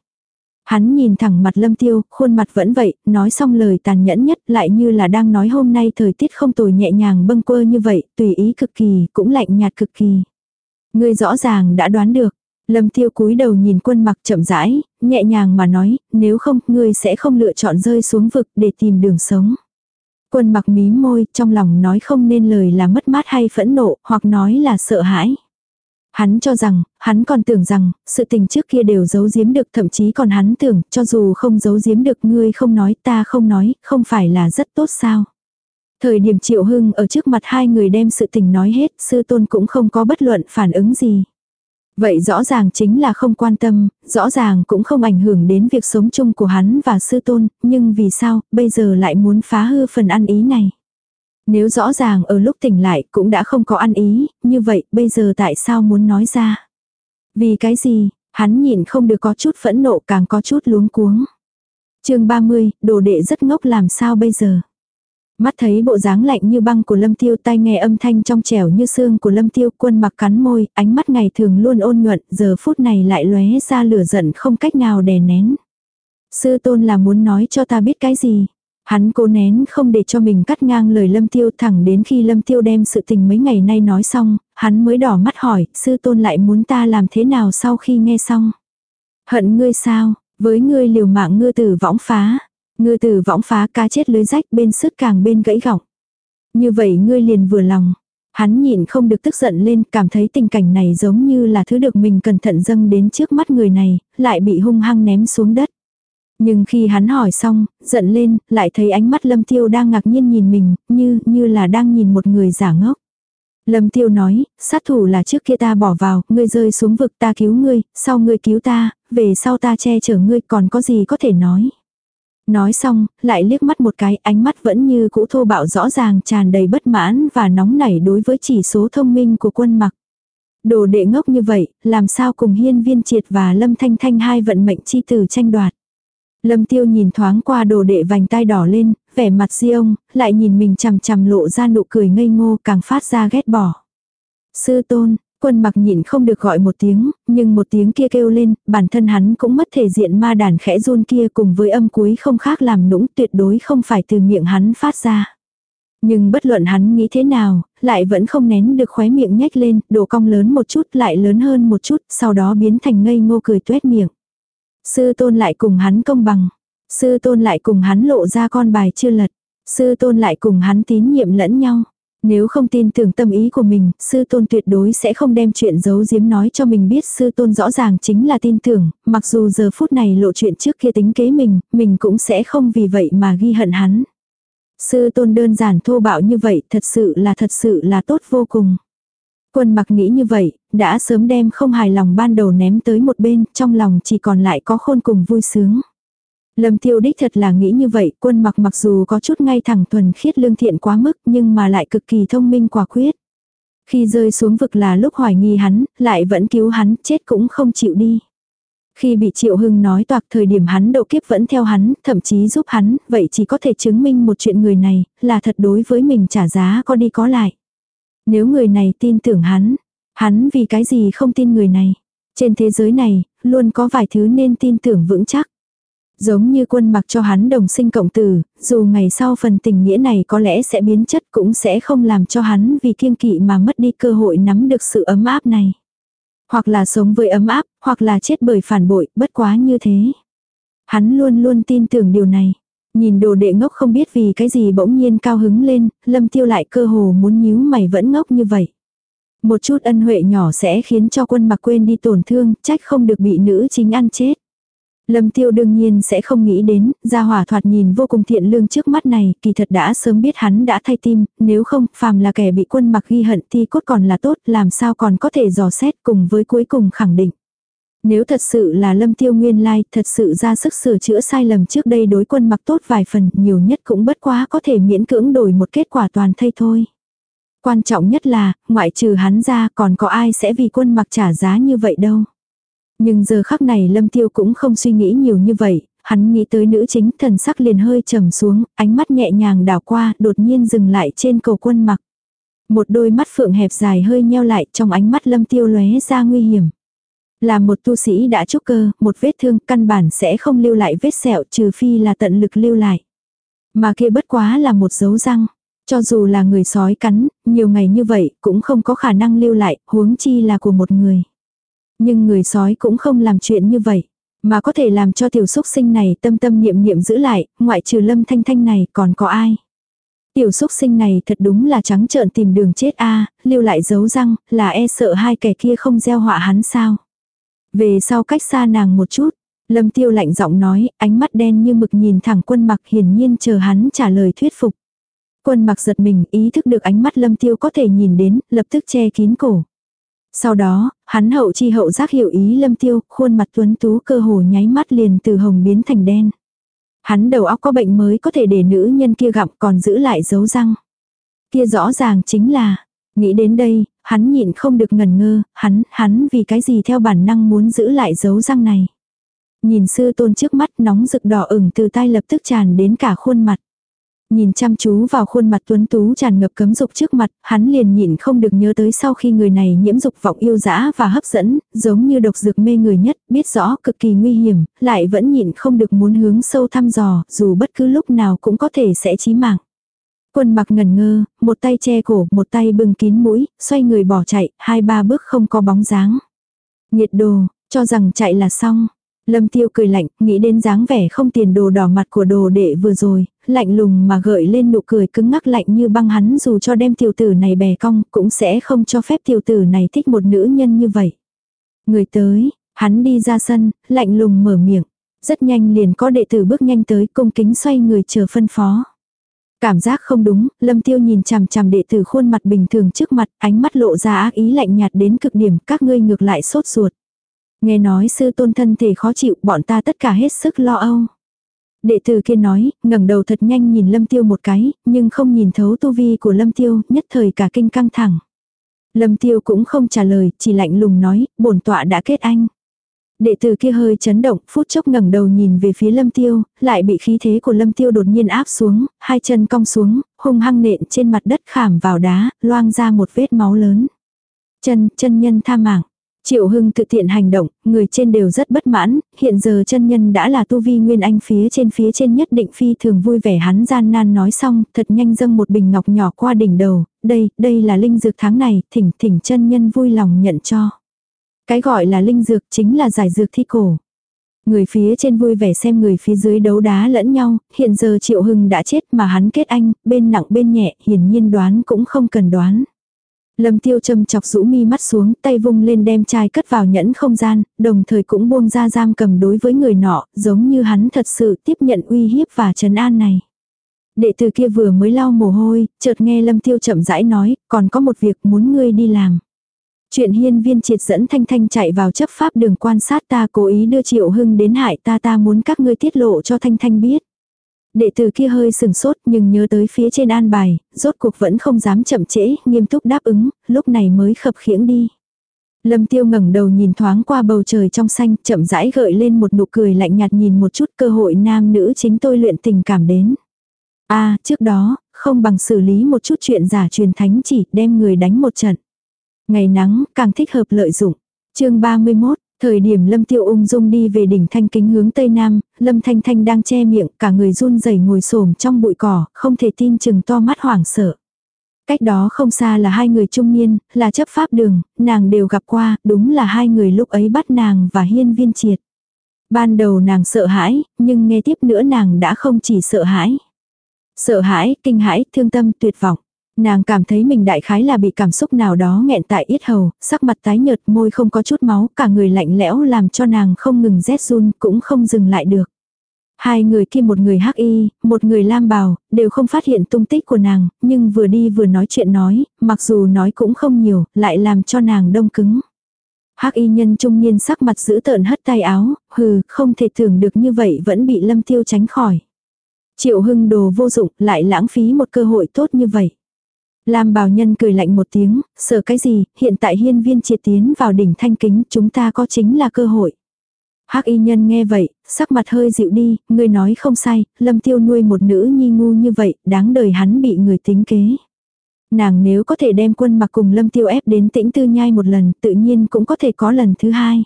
Speaker 1: Hắn nhìn thẳng mặt lâm tiêu, khuôn mặt vẫn vậy, nói xong lời tàn nhẫn nhất lại như là đang nói hôm nay thời tiết không tồi nhẹ nhàng bâng quơ như vậy, tùy ý cực kỳ, cũng lạnh nhạt cực kỳ. Ngươi rõ ràng đã đoán được. Lâm tiêu cúi đầu nhìn quân mặc chậm rãi, nhẹ nhàng mà nói, nếu không, ngươi sẽ không lựa chọn rơi xuống vực để tìm đường sống. Quân mặc mí môi, trong lòng nói không nên lời là mất mát hay phẫn nộ, hoặc nói là sợ hãi. Hắn cho rằng, hắn còn tưởng rằng, sự tình trước kia đều giấu giếm được thậm chí còn hắn tưởng, cho dù không giấu giếm được ngươi không nói ta không nói, không phải là rất tốt sao. Thời điểm triệu hưng ở trước mặt hai người đem sự tình nói hết, sư tôn cũng không có bất luận phản ứng gì. Vậy rõ ràng chính là không quan tâm, rõ ràng cũng không ảnh hưởng đến việc sống chung của hắn và sư tôn, nhưng vì sao, bây giờ lại muốn phá hư phần ăn ý này. Nếu rõ ràng ở lúc tỉnh lại cũng đã không có ăn ý, như vậy bây giờ tại sao muốn nói ra? Vì cái gì, hắn nhìn không được có chút phẫn nộ càng có chút luống cuống. chương 30, đồ đệ rất ngốc làm sao bây giờ? Mắt thấy bộ dáng lạnh như băng của lâm tiêu tai nghe âm thanh trong trẻo như xương của lâm tiêu quân mặc cắn môi, ánh mắt ngày thường luôn ôn nhuận, giờ phút này lại lóe ra lửa giận không cách nào đè nén. Sư tôn là muốn nói cho ta biết cái gì? Hắn cố nén không để cho mình cắt ngang lời lâm tiêu thẳng đến khi lâm tiêu đem sự tình mấy ngày nay nói xong, hắn mới đỏ mắt hỏi, sư tôn lại muốn ta làm thế nào sau khi nghe xong. Hận ngươi sao, với ngươi liều mạng ngư tử võng phá, ngư tử võng phá cá chết lưới rách bên sứt càng bên gãy gọng. Như vậy ngươi liền vừa lòng. Hắn nhịn không được tức giận lên, cảm thấy tình cảnh này giống như là thứ được mình cẩn thận dâng đến trước mắt người này, lại bị hung hăng ném xuống đất. Nhưng khi hắn hỏi xong, giận lên, lại thấy ánh mắt Lâm Tiêu đang ngạc nhiên nhìn mình, như, như là đang nhìn một người giả ngốc. Lâm Tiêu nói, sát thủ là trước kia ta bỏ vào, ngươi rơi xuống vực ta cứu ngươi, sau ngươi cứu ta, về sau ta che chở ngươi còn có gì có thể nói. Nói xong, lại liếc mắt một cái, ánh mắt vẫn như cũ thô bạo rõ ràng tràn đầy bất mãn và nóng nảy đối với chỉ số thông minh của quân mặc. Đồ đệ ngốc như vậy, làm sao cùng hiên viên triệt và lâm thanh thanh hai vận mệnh chi tử tranh đoạt. Lâm tiêu nhìn thoáng qua đồ đệ vành tai đỏ lên, vẻ mặt di ông, lại nhìn mình chằm chằm lộ ra nụ cười ngây ngô càng phát ra ghét bỏ. Sư tôn, quân mặc nhịn không được gọi một tiếng, nhưng một tiếng kia kêu lên, bản thân hắn cũng mất thể diện ma đàn khẽ run kia cùng với âm cuối không khác làm nũng tuyệt đối không phải từ miệng hắn phát ra. Nhưng bất luận hắn nghĩ thế nào, lại vẫn không nén được khóe miệng nhếch lên, độ cong lớn một chút lại lớn hơn một chút, sau đó biến thành ngây ngô cười tuét miệng. Sư tôn lại cùng hắn công bằng. Sư tôn lại cùng hắn lộ ra con bài chưa lật. Sư tôn lại cùng hắn tín nhiệm lẫn nhau. Nếu không tin tưởng tâm ý của mình, sư tôn tuyệt đối sẽ không đem chuyện giấu giếm nói cho mình biết sư tôn rõ ràng chính là tin tưởng, mặc dù giờ phút này lộ chuyện trước kia tính kế mình, mình cũng sẽ không vì vậy mà ghi hận hắn. Sư tôn đơn giản thô bạo như vậy thật sự là thật sự là tốt vô cùng. Quân mặc nghĩ như vậy, đã sớm đem không hài lòng ban đầu ném tới một bên, trong lòng chỉ còn lại có khôn cùng vui sướng. Lâm tiêu đích thật là nghĩ như vậy, quân mặc mặc dù có chút ngay thẳng thuần khiết lương thiện quá mức nhưng mà lại cực kỳ thông minh quả quyết. Khi rơi xuống vực là lúc hoài nghi hắn, lại vẫn cứu hắn, chết cũng không chịu đi. Khi bị Triệu Hưng nói toạc thời điểm hắn độ kiếp vẫn theo hắn, thậm chí giúp hắn, vậy chỉ có thể chứng minh một chuyện người này, là thật đối với mình trả giá có đi có lại. Nếu người này tin tưởng hắn, hắn vì cái gì không tin người này. Trên thế giới này, luôn có vài thứ nên tin tưởng vững chắc. Giống như quân mặc cho hắn đồng sinh cộng tử, dù ngày sau phần tình nghĩa này có lẽ sẽ biến chất cũng sẽ không làm cho hắn vì kiêng kỵ mà mất đi cơ hội nắm được sự ấm áp này. Hoặc là sống với ấm áp, hoặc là chết bởi phản bội, bất quá như thế. Hắn luôn luôn tin tưởng điều này. Nhìn đồ đệ ngốc không biết vì cái gì bỗng nhiên cao hứng lên, lâm tiêu lại cơ hồ muốn nhíu mày vẫn ngốc như vậy. Một chút ân huệ nhỏ sẽ khiến cho quân mặc quên đi tổn thương, trách không được bị nữ chính ăn chết. Lâm tiêu đương nhiên sẽ không nghĩ đến, gia hỏa thoạt nhìn vô cùng thiện lương trước mắt này, kỳ thật đã sớm biết hắn đã thay tim, nếu không, phàm là kẻ bị quân mặc ghi hận thì cốt còn là tốt, làm sao còn có thể dò xét cùng với cuối cùng khẳng định. Nếu thật sự là lâm tiêu nguyên lai, thật sự ra sức sửa chữa sai lầm trước đây đối quân mặc tốt vài phần, nhiều nhất cũng bất quá có thể miễn cưỡng đổi một kết quả toàn thay thôi. Quan trọng nhất là, ngoại trừ hắn ra còn có ai sẽ vì quân mặc trả giá như vậy đâu. Nhưng giờ khắc này lâm tiêu cũng không suy nghĩ nhiều như vậy, hắn nghĩ tới nữ chính thần sắc liền hơi trầm xuống, ánh mắt nhẹ nhàng đảo qua, đột nhiên dừng lại trên cầu quân mặc. Một đôi mắt phượng hẹp dài hơi nheo lại trong ánh mắt lâm tiêu lóe ra nguy hiểm. Là một tu sĩ đã trúc cơ, một vết thương căn bản sẽ không lưu lại vết sẹo trừ phi là tận lực lưu lại. Mà kia bất quá là một dấu răng. Cho dù là người sói cắn, nhiều ngày như vậy cũng không có khả năng lưu lại, huống chi là của một người. Nhưng người sói cũng không làm chuyện như vậy. Mà có thể làm cho tiểu xúc sinh này tâm tâm niệm niệm giữ lại, ngoại trừ lâm thanh thanh này còn có ai. Tiểu xúc sinh này thật đúng là trắng trợn tìm đường chết a lưu lại dấu răng, là e sợ hai kẻ kia không gieo họa hắn sao. Về sau cách xa nàng một chút, lâm tiêu lạnh giọng nói, ánh mắt đen như mực nhìn thẳng quân mặc hiển nhiên chờ hắn trả lời thuyết phục. Quân mặc giật mình ý thức được ánh mắt lâm tiêu có thể nhìn đến, lập tức che kín cổ. Sau đó, hắn hậu chi hậu giác hiểu ý lâm tiêu, khuôn mặt tuấn tú cơ hồ nháy mắt liền từ hồng biến thành đen. Hắn đầu óc có bệnh mới có thể để nữ nhân kia gặm còn giữ lại dấu răng. Kia rõ ràng chính là, nghĩ đến đây, hắn nhịn không được ngần ngơ, hắn, hắn vì cái gì theo bản năng muốn giữ lại dấu răng này. Nhìn sư tôn trước mắt nóng rực đỏ ửng từ tay lập tức tràn đến cả khuôn mặt. Nhìn chăm chú vào khuôn mặt tuấn tú tràn ngập cấm dục trước mặt, hắn liền nhịn không được nhớ tới sau khi người này nhiễm dục vọng yêu dã và hấp dẫn, giống như độc dược mê người nhất, biết rõ cực kỳ nguy hiểm, lại vẫn nhịn không được muốn hướng sâu thăm dò, dù bất cứ lúc nào cũng có thể sẽ chí mạng. Quân mặc ngần ngơ, một tay che cổ, một tay bưng kín mũi, xoay người bỏ chạy, hai ba bước không có bóng dáng. Nhiệt đồ, cho rằng chạy là xong. Lâm tiêu cười lạnh, nghĩ đến dáng vẻ không tiền đồ đỏ mặt của đồ đệ vừa rồi, lạnh lùng mà gợi lên nụ cười cứng ngắc lạnh như băng hắn dù cho đem tiểu tử này bè cong cũng sẽ không cho phép tiểu tử này thích một nữ nhân như vậy. Người tới, hắn đi ra sân, lạnh lùng mở miệng. Rất nhanh liền có đệ tử bước nhanh tới cung kính xoay người chờ phân phó. Cảm giác không đúng, lâm tiêu nhìn chằm chằm đệ tử khuôn mặt bình thường trước mặt, ánh mắt lộ ra ác ý lạnh nhạt đến cực điểm, các ngươi ngược lại sốt ruột. Nghe nói sư tôn thân thể khó chịu, bọn ta tất cả hết sức lo âu. Đệ tử kia nói, ngẩng đầu thật nhanh nhìn lâm tiêu một cái, nhưng không nhìn thấu tu vi của lâm tiêu, nhất thời cả kinh căng thẳng. Lâm tiêu cũng không trả lời, chỉ lạnh lùng nói, bổn tọa đã kết anh. Đệ tử kia hơi chấn động, phút chốc ngẩng đầu nhìn về phía lâm tiêu, lại bị khí thế của lâm tiêu đột nhiên áp xuống, hai chân cong xuống, hung hăng nện trên mặt đất khảm vào đá, loang ra một vết máu lớn. Chân, chân nhân tha mạng. Triệu Hưng tự tiện hành động, người trên đều rất bất mãn, hiện giờ chân nhân đã là tu vi nguyên anh phía trên phía trên nhất định phi thường vui vẻ hắn gian nan nói xong, thật nhanh dâng một bình ngọc nhỏ qua đỉnh đầu, đây, đây là linh dược tháng này, thỉnh thỉnh chân nhân vui lòng nhận cho. Cái gọi là linh dược chính là giải dược thi cổ. Người phía trên vui vẻ xem người phía dưới đấu đá lẫn nhau, hiện giờ Triệu Hưng đã chết mà hắn kết anh, bên nặng bên nhẹ, hiển nhiên đoán cũng không cần đoán. Lâm tiêu châm chọc rũ mi mắt xuống, tay vung lên đem chai cất vào nhẫn không gian, đồng thời cũng buông ra giam cầm đối với người nọ, giống như hắn thật sự tiếp nhận uy hiếp và trấn an này. Đệ tử kia vừa mới lau mồ hôi, chợt nghe lâm tiêu chậm rãi nói, còn có một việc muốn ngươi đi làm. Chuyện hiên viên triệt dẫn Thanh Thanh chạy vào chấp pháp đường quan sát ta cố ý đưa Triệu Hưng đến hại ta ta muốn các ngươi tiết lộ cho Thanh Thanh biết. Đệ tử kia hơi sừng sốt nhưng nhớ tới phía trên an bài, rốt cuộc vẫn không dám chậm trễ, nghiêm túc đáp ứng, lúc này mới khập khiễng đi. Lâm tiêu ngẩng đầu nhìn thoáng qua bầu trời trong xanh, chậm rãi gợi lên một nụ cười lạnh nhạt nhìn một chút cơ hội nam nữ chính tôi luyện tình cảm đến. a trước đó, không bằng xử lý một chút chuyện giả truyền thánh chỉ đem người đánh một trận. Ngày nắng, càng thích hợp lợi dụng. chương 31, Thời điểm Lâm Tiêu ung dung đi về đỉnh thanh kính hướng tây nam, Lâm Thanh Thanh đang che miệng, cả người run rẩy ngồi xổm trong bụi cỏ, không thể tin chừng to mắt hoảng sợ. Cách đó không xa là hai người trung niên, là chấp pháp đường, nàng đều gặp qua, đúng là hai người lúc ấy bắt nàng và hiên viên triệt. Ban đầu nàng sợ hãi, nhưng nghe tiếp nữa nàng đã không chỉ sợ hãi. Sợ hãi, kinh hãi, thương tâm, tuyệt vọng. Nàng cảm thấy mình đại khái là bị cảm xúc nào đó nghẹn tại yết hầu, sắc mặt tái nhợt môi không có chút máu, cả người lạnh lẽo làm cho nàng không ngừng rét run, cũng không dừng lại được. Hai người kia một người hắc y, một người lam bào, đều không phát hiện tung tích của nàng, nhưng vừa đi vừa nói chuyện nói, mặc dù nói cũng không nhiều, lại làm cho nàng đông cứng. Hắc y nhân trung niên sắc mặt giữ tợn hất tay áo, hừ, không thể tưởng được như vậy vẫn bị lâm tiêu tránh khỏi. Triệu hưng đồ vô dụng, lại lãng phí một cơ hội tốt như vậy. Lam bào nhân cười lạnh một tiếng, sợ cái gì, hiện tại hiên viên triệt tiến vào đỉnh thanh kính, chúng ta có chính là cơ hội. Hắc y nhân nghe vậy, sắc mặt hơi dịu đi, người nói không sai, lâm tiêu nuôi một nữ nhi ngu như vậy, đáng đời hắn bị người tính kế. Nàng nếu có thể đem quân mặc cùng lâm tiêu ép đến tĩnh tư nhai một lần, tự nhiên cũng có thể có lần thứ hai.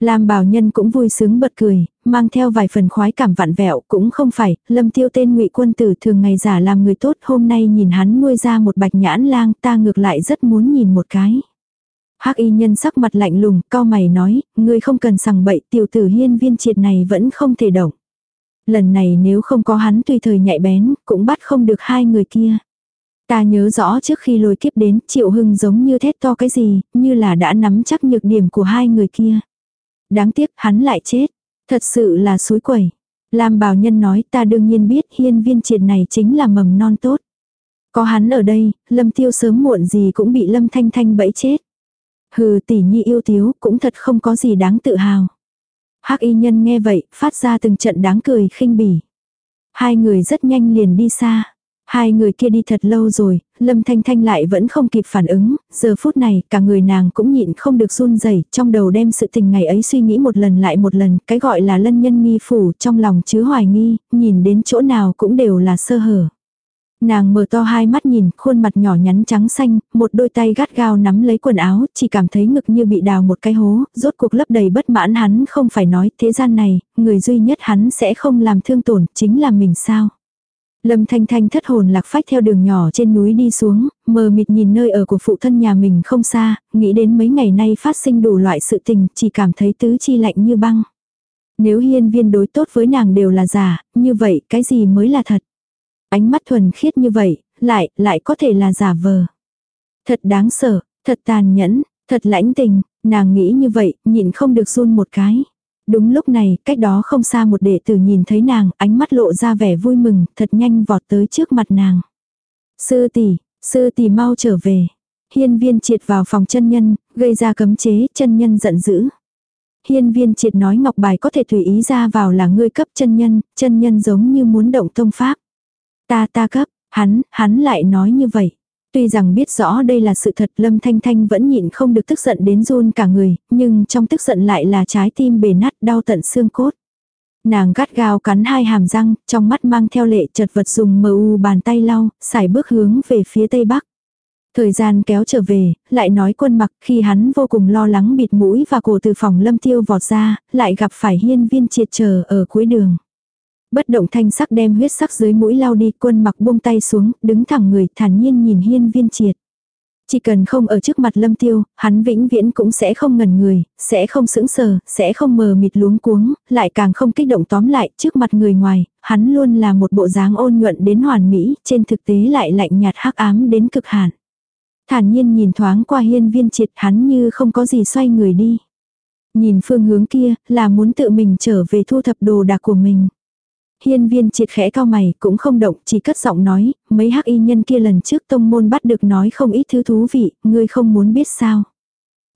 Speaker 1: Lam bảo nhân cũng vui sướng bật cười, mang theo vài phần khoái cảm vặn vẹo, cũng không phải, lâm tiêu tên ngụy quân tử thường ngày giả làm người tốt, hôm nay nhìn hắn nuôi ra một bạch nhãn lang ta ngược lại rất muốn nhìn một cái. hắc y nhân sắc mặt lạnh lùng, cao mày nói, ngươi không cần sằng bậy, tiểu tử hiên viên triệt này vẫn không thể động. Lần này nếu không có hắn tùy thời nhạy bén, cũng bắt không được hai người kia. Ta nhớ rõ trước khi lôi kiếp đến, triệu hưng giống như thét to cái gì, như là đã nắm chắc nhược điểm của hai người kia. Đáng tiếc hắn lại chết. Thật sự là suối quẩy. Lam bào nhân nói ta đương nhiên biết hiên viên triệt này chính là mầm non tốt. Có hắn ở đây, lâm tiêu sớm muộn gì cũng bị lâm thanh thanh bẫy chết. Hừ tỷ nhi yêu thiếu cũng thật không có gì đáng tự hào. hắc y nhân nghe vậy, phát ra từng trận đáng cười khinh bỉ. Hai người rất nhanh liền đi xa. Hai người kia đi thật lâu rồi, Lâm Thanh Thanh lại vẫn không kịp phản ứng, giờ phút này cả người nàng cũng nhịn không được run rẩy trong đầu đem sự tình ngày ấy suy nghĩ một lần lại một lần, cái gọi là lân nhân nghi phủ trong lòng chứa hoài nghi, nhìn đến chỗ nào cũng đều là sơ hở. Nàng mở to hai mắt nhìn, khuôn mặt nhỏ nhắn trắng xanh, một đôi tay gắt gao nắm lấy quần áo, chỉ cảm thấy ngực như bị đào một cái hố, rốt cuộc lấp đầy bất mãn hắn không phải nói thế gian này, người duy nhất hắn sẽ không làm thương tổn, chính là mình sao. Lâm Thanh Thanh thất hồn lạc phách theo đường nhỏ trên núi đi xuống, mờ mịt nhìn nơi ở của phụ thân nhà mình không xa, nghĩ đến mấy ngày nay phát sinh đủ loại sự tình, chỉ cảm thấy tứ chi lạnh như băng. Nếu hiên viên đối tốt với nàng đều là giả, như vậy cái gì mới là thật? Ánh mắt thuần khiết như vậy, lại, lại có thể là giả vờ. Thật đáng sợ, thật tàn nhẫn, thật lãnh tình, nàng nghĩ như vậy, nhịn không được run một cái. Đúng lúc này, cách đó không xa một đệ tử nhìn thấy nàng, ánh mắt lộ ra vẻ vui mừng, thật nhanh vọt tới trước mặt nàng. Sư tỷ, sư tỷ mau trở về. Hiên viên triệt vào phòng chân nhân, gây ra cấm chế, chân nhân giận dữ. Hiên viên triệt nói ngọc bài có thể tùy ý ra vào là ngươi cấp chân nhân, chân nhân giống như muốn động tông pháp. Ta ta cấp, hắn, hắn lại nói như vậy. Tuy rằng biết rõ đây là sự thật Lâm Thanh Thanh vẫn nhịn không được tức giận đến run cả người, nhưng trong tức giận lại là trái tim bể nát đau tận xương cốt. Nàng gắt gao cắn hai hàm răng, trong mắt mang theo lệ chật vật dùng mờ u bàn tay lau, xài bước hướng về phía tây bắc. Thời gian kéo trở về, lại nói quân mặc khi hắn vô cùng lo lắng bịt mũi và cổ từ phòng lâm tiêu vọt ra, lại gặp phải hiên viên triệt chờ ở cuối đường. Bất động thanh sắc đem huyết sắc dưới mũi lau đi quân mặc buông tay xuống, đứng thẳng người thản nhiên nhìn hiên viên triệt. Chỉ cần không ở trước mặt lâm tiêu, hắn vĩnh viễn cũng sẽ không ngần người, sẽ không sững sờ, sẽ không mờ mịt luống cuống, lại càng không kích động tóm lại trước mặt người ngoài, hắn luôn là một bộ dáng ôn nhuận đến hoàn mỹ, trên thực tế lại lạnh nhạt hắc ám đến cực hạn. Thản nhiên nhìn thoáng qua hiên viên triệt hắn như không có gì xoay người đi. Nhìn phương hướng kia là muốn tự mình trở về thu thập đồ đạc của mình. Hiên viên triệt khẽ cao mày, cũng không động, chỉ cất giọng nói, mấy hắc y nhân kia lần trước tông môn bắt được nói không ít thứ thú vị, ngươi không muốn biết sao.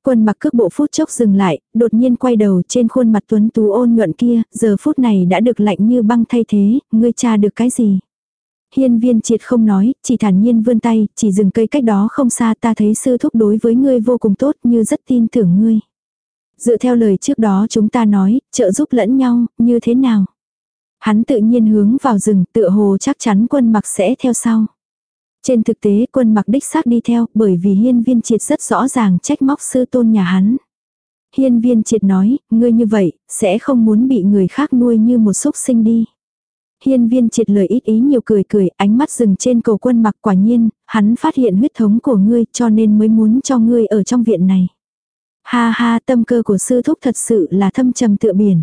Speaker 1: Quân mặc cước bộ phút chốc dừng lại, đột nhiên quay đầu trên khuôn mặt tuấn tú ôn nhuận kia, giờ phút này đã được lạnh như băng thay thế, ngươi tra được cái gì. hiên viên triệt không nói, chỉ thản nhiên vươn tay, chỉ dừng cây cách đó không xa ta thấy sư thúc đối với ngươi vô cùng tốt như rất tin tưởng ngươi. Dựa theo lời trước đó chúng ta nói, trợ giúp lẫn nhau, như thế nào? Hắn tự nhiên hướng vào rừng tựa hồ chắc chắn quân mặc sẽ theo sau. Trên thực tế quân mặc đích xác đi theo bởi vì hiên viên triệt rất rõ ràng trách móc sư tôn nhà hắn. Hiên viên triệt nói, ngươi như vậy, sẽ không muốn bị người khác nuôi như một xúc sinh đi. Hiên viên triệt lời ít ý nhiều cười cười, ánh mắt dừng trên cầu quân mặc quả nhiên, hắn phát hiện huyết thống của ngươi cho nên mới muốn cho ngươi ở trong viện này. Ha ha tâm cơ của sư thúc thật sự là thâm trầm tựa biển.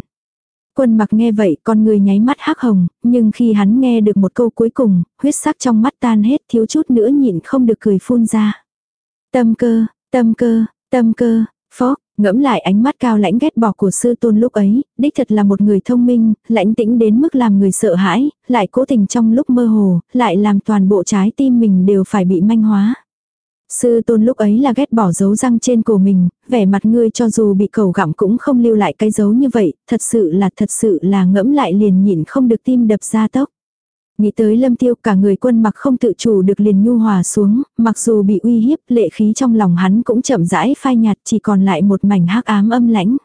Speaker 1: Quân mặc nghe vậy con người nháy mắt hắc hồng, nhưng khi hắn nghe được một câu cuối cùng, huyết sắc trong mắt tan hết thiếu chút nữa nhịn không được cười phun ra. Tâm cơ, tâm cơ, tâm cơ, phó, ngẫm lại ánh mắt cao lãnh ghét bỏ của sư tôn lúc ấy, đích thật là một người thông minh, lãnh tĩnh đến mức làm người sợ hãi, lại cố tình trong lúc mơ hồ, lại làm toàn bộ trái tim mình đều phải bị manh hóa. Sư tôn lúc ấy là ghét bỏ dấu răng trên cổ mình, vẻ mặt ngươi cho dù bị cầu gặm cũng không lưu lại cái dấu như vậy, thật sự là thật sự là ngẫm lại liền nhịn không được tim đập ra tốc. Nghĩ tới lâm tiêu cả người quân mặc không tự chủ được liền nhu hòa xuống, mặc dù bị uy hiếp lệ khí trong lòng hắn cũng chậm rãi phai nhạt chỉ còn lại một mảnh hắc ám âm lãnh.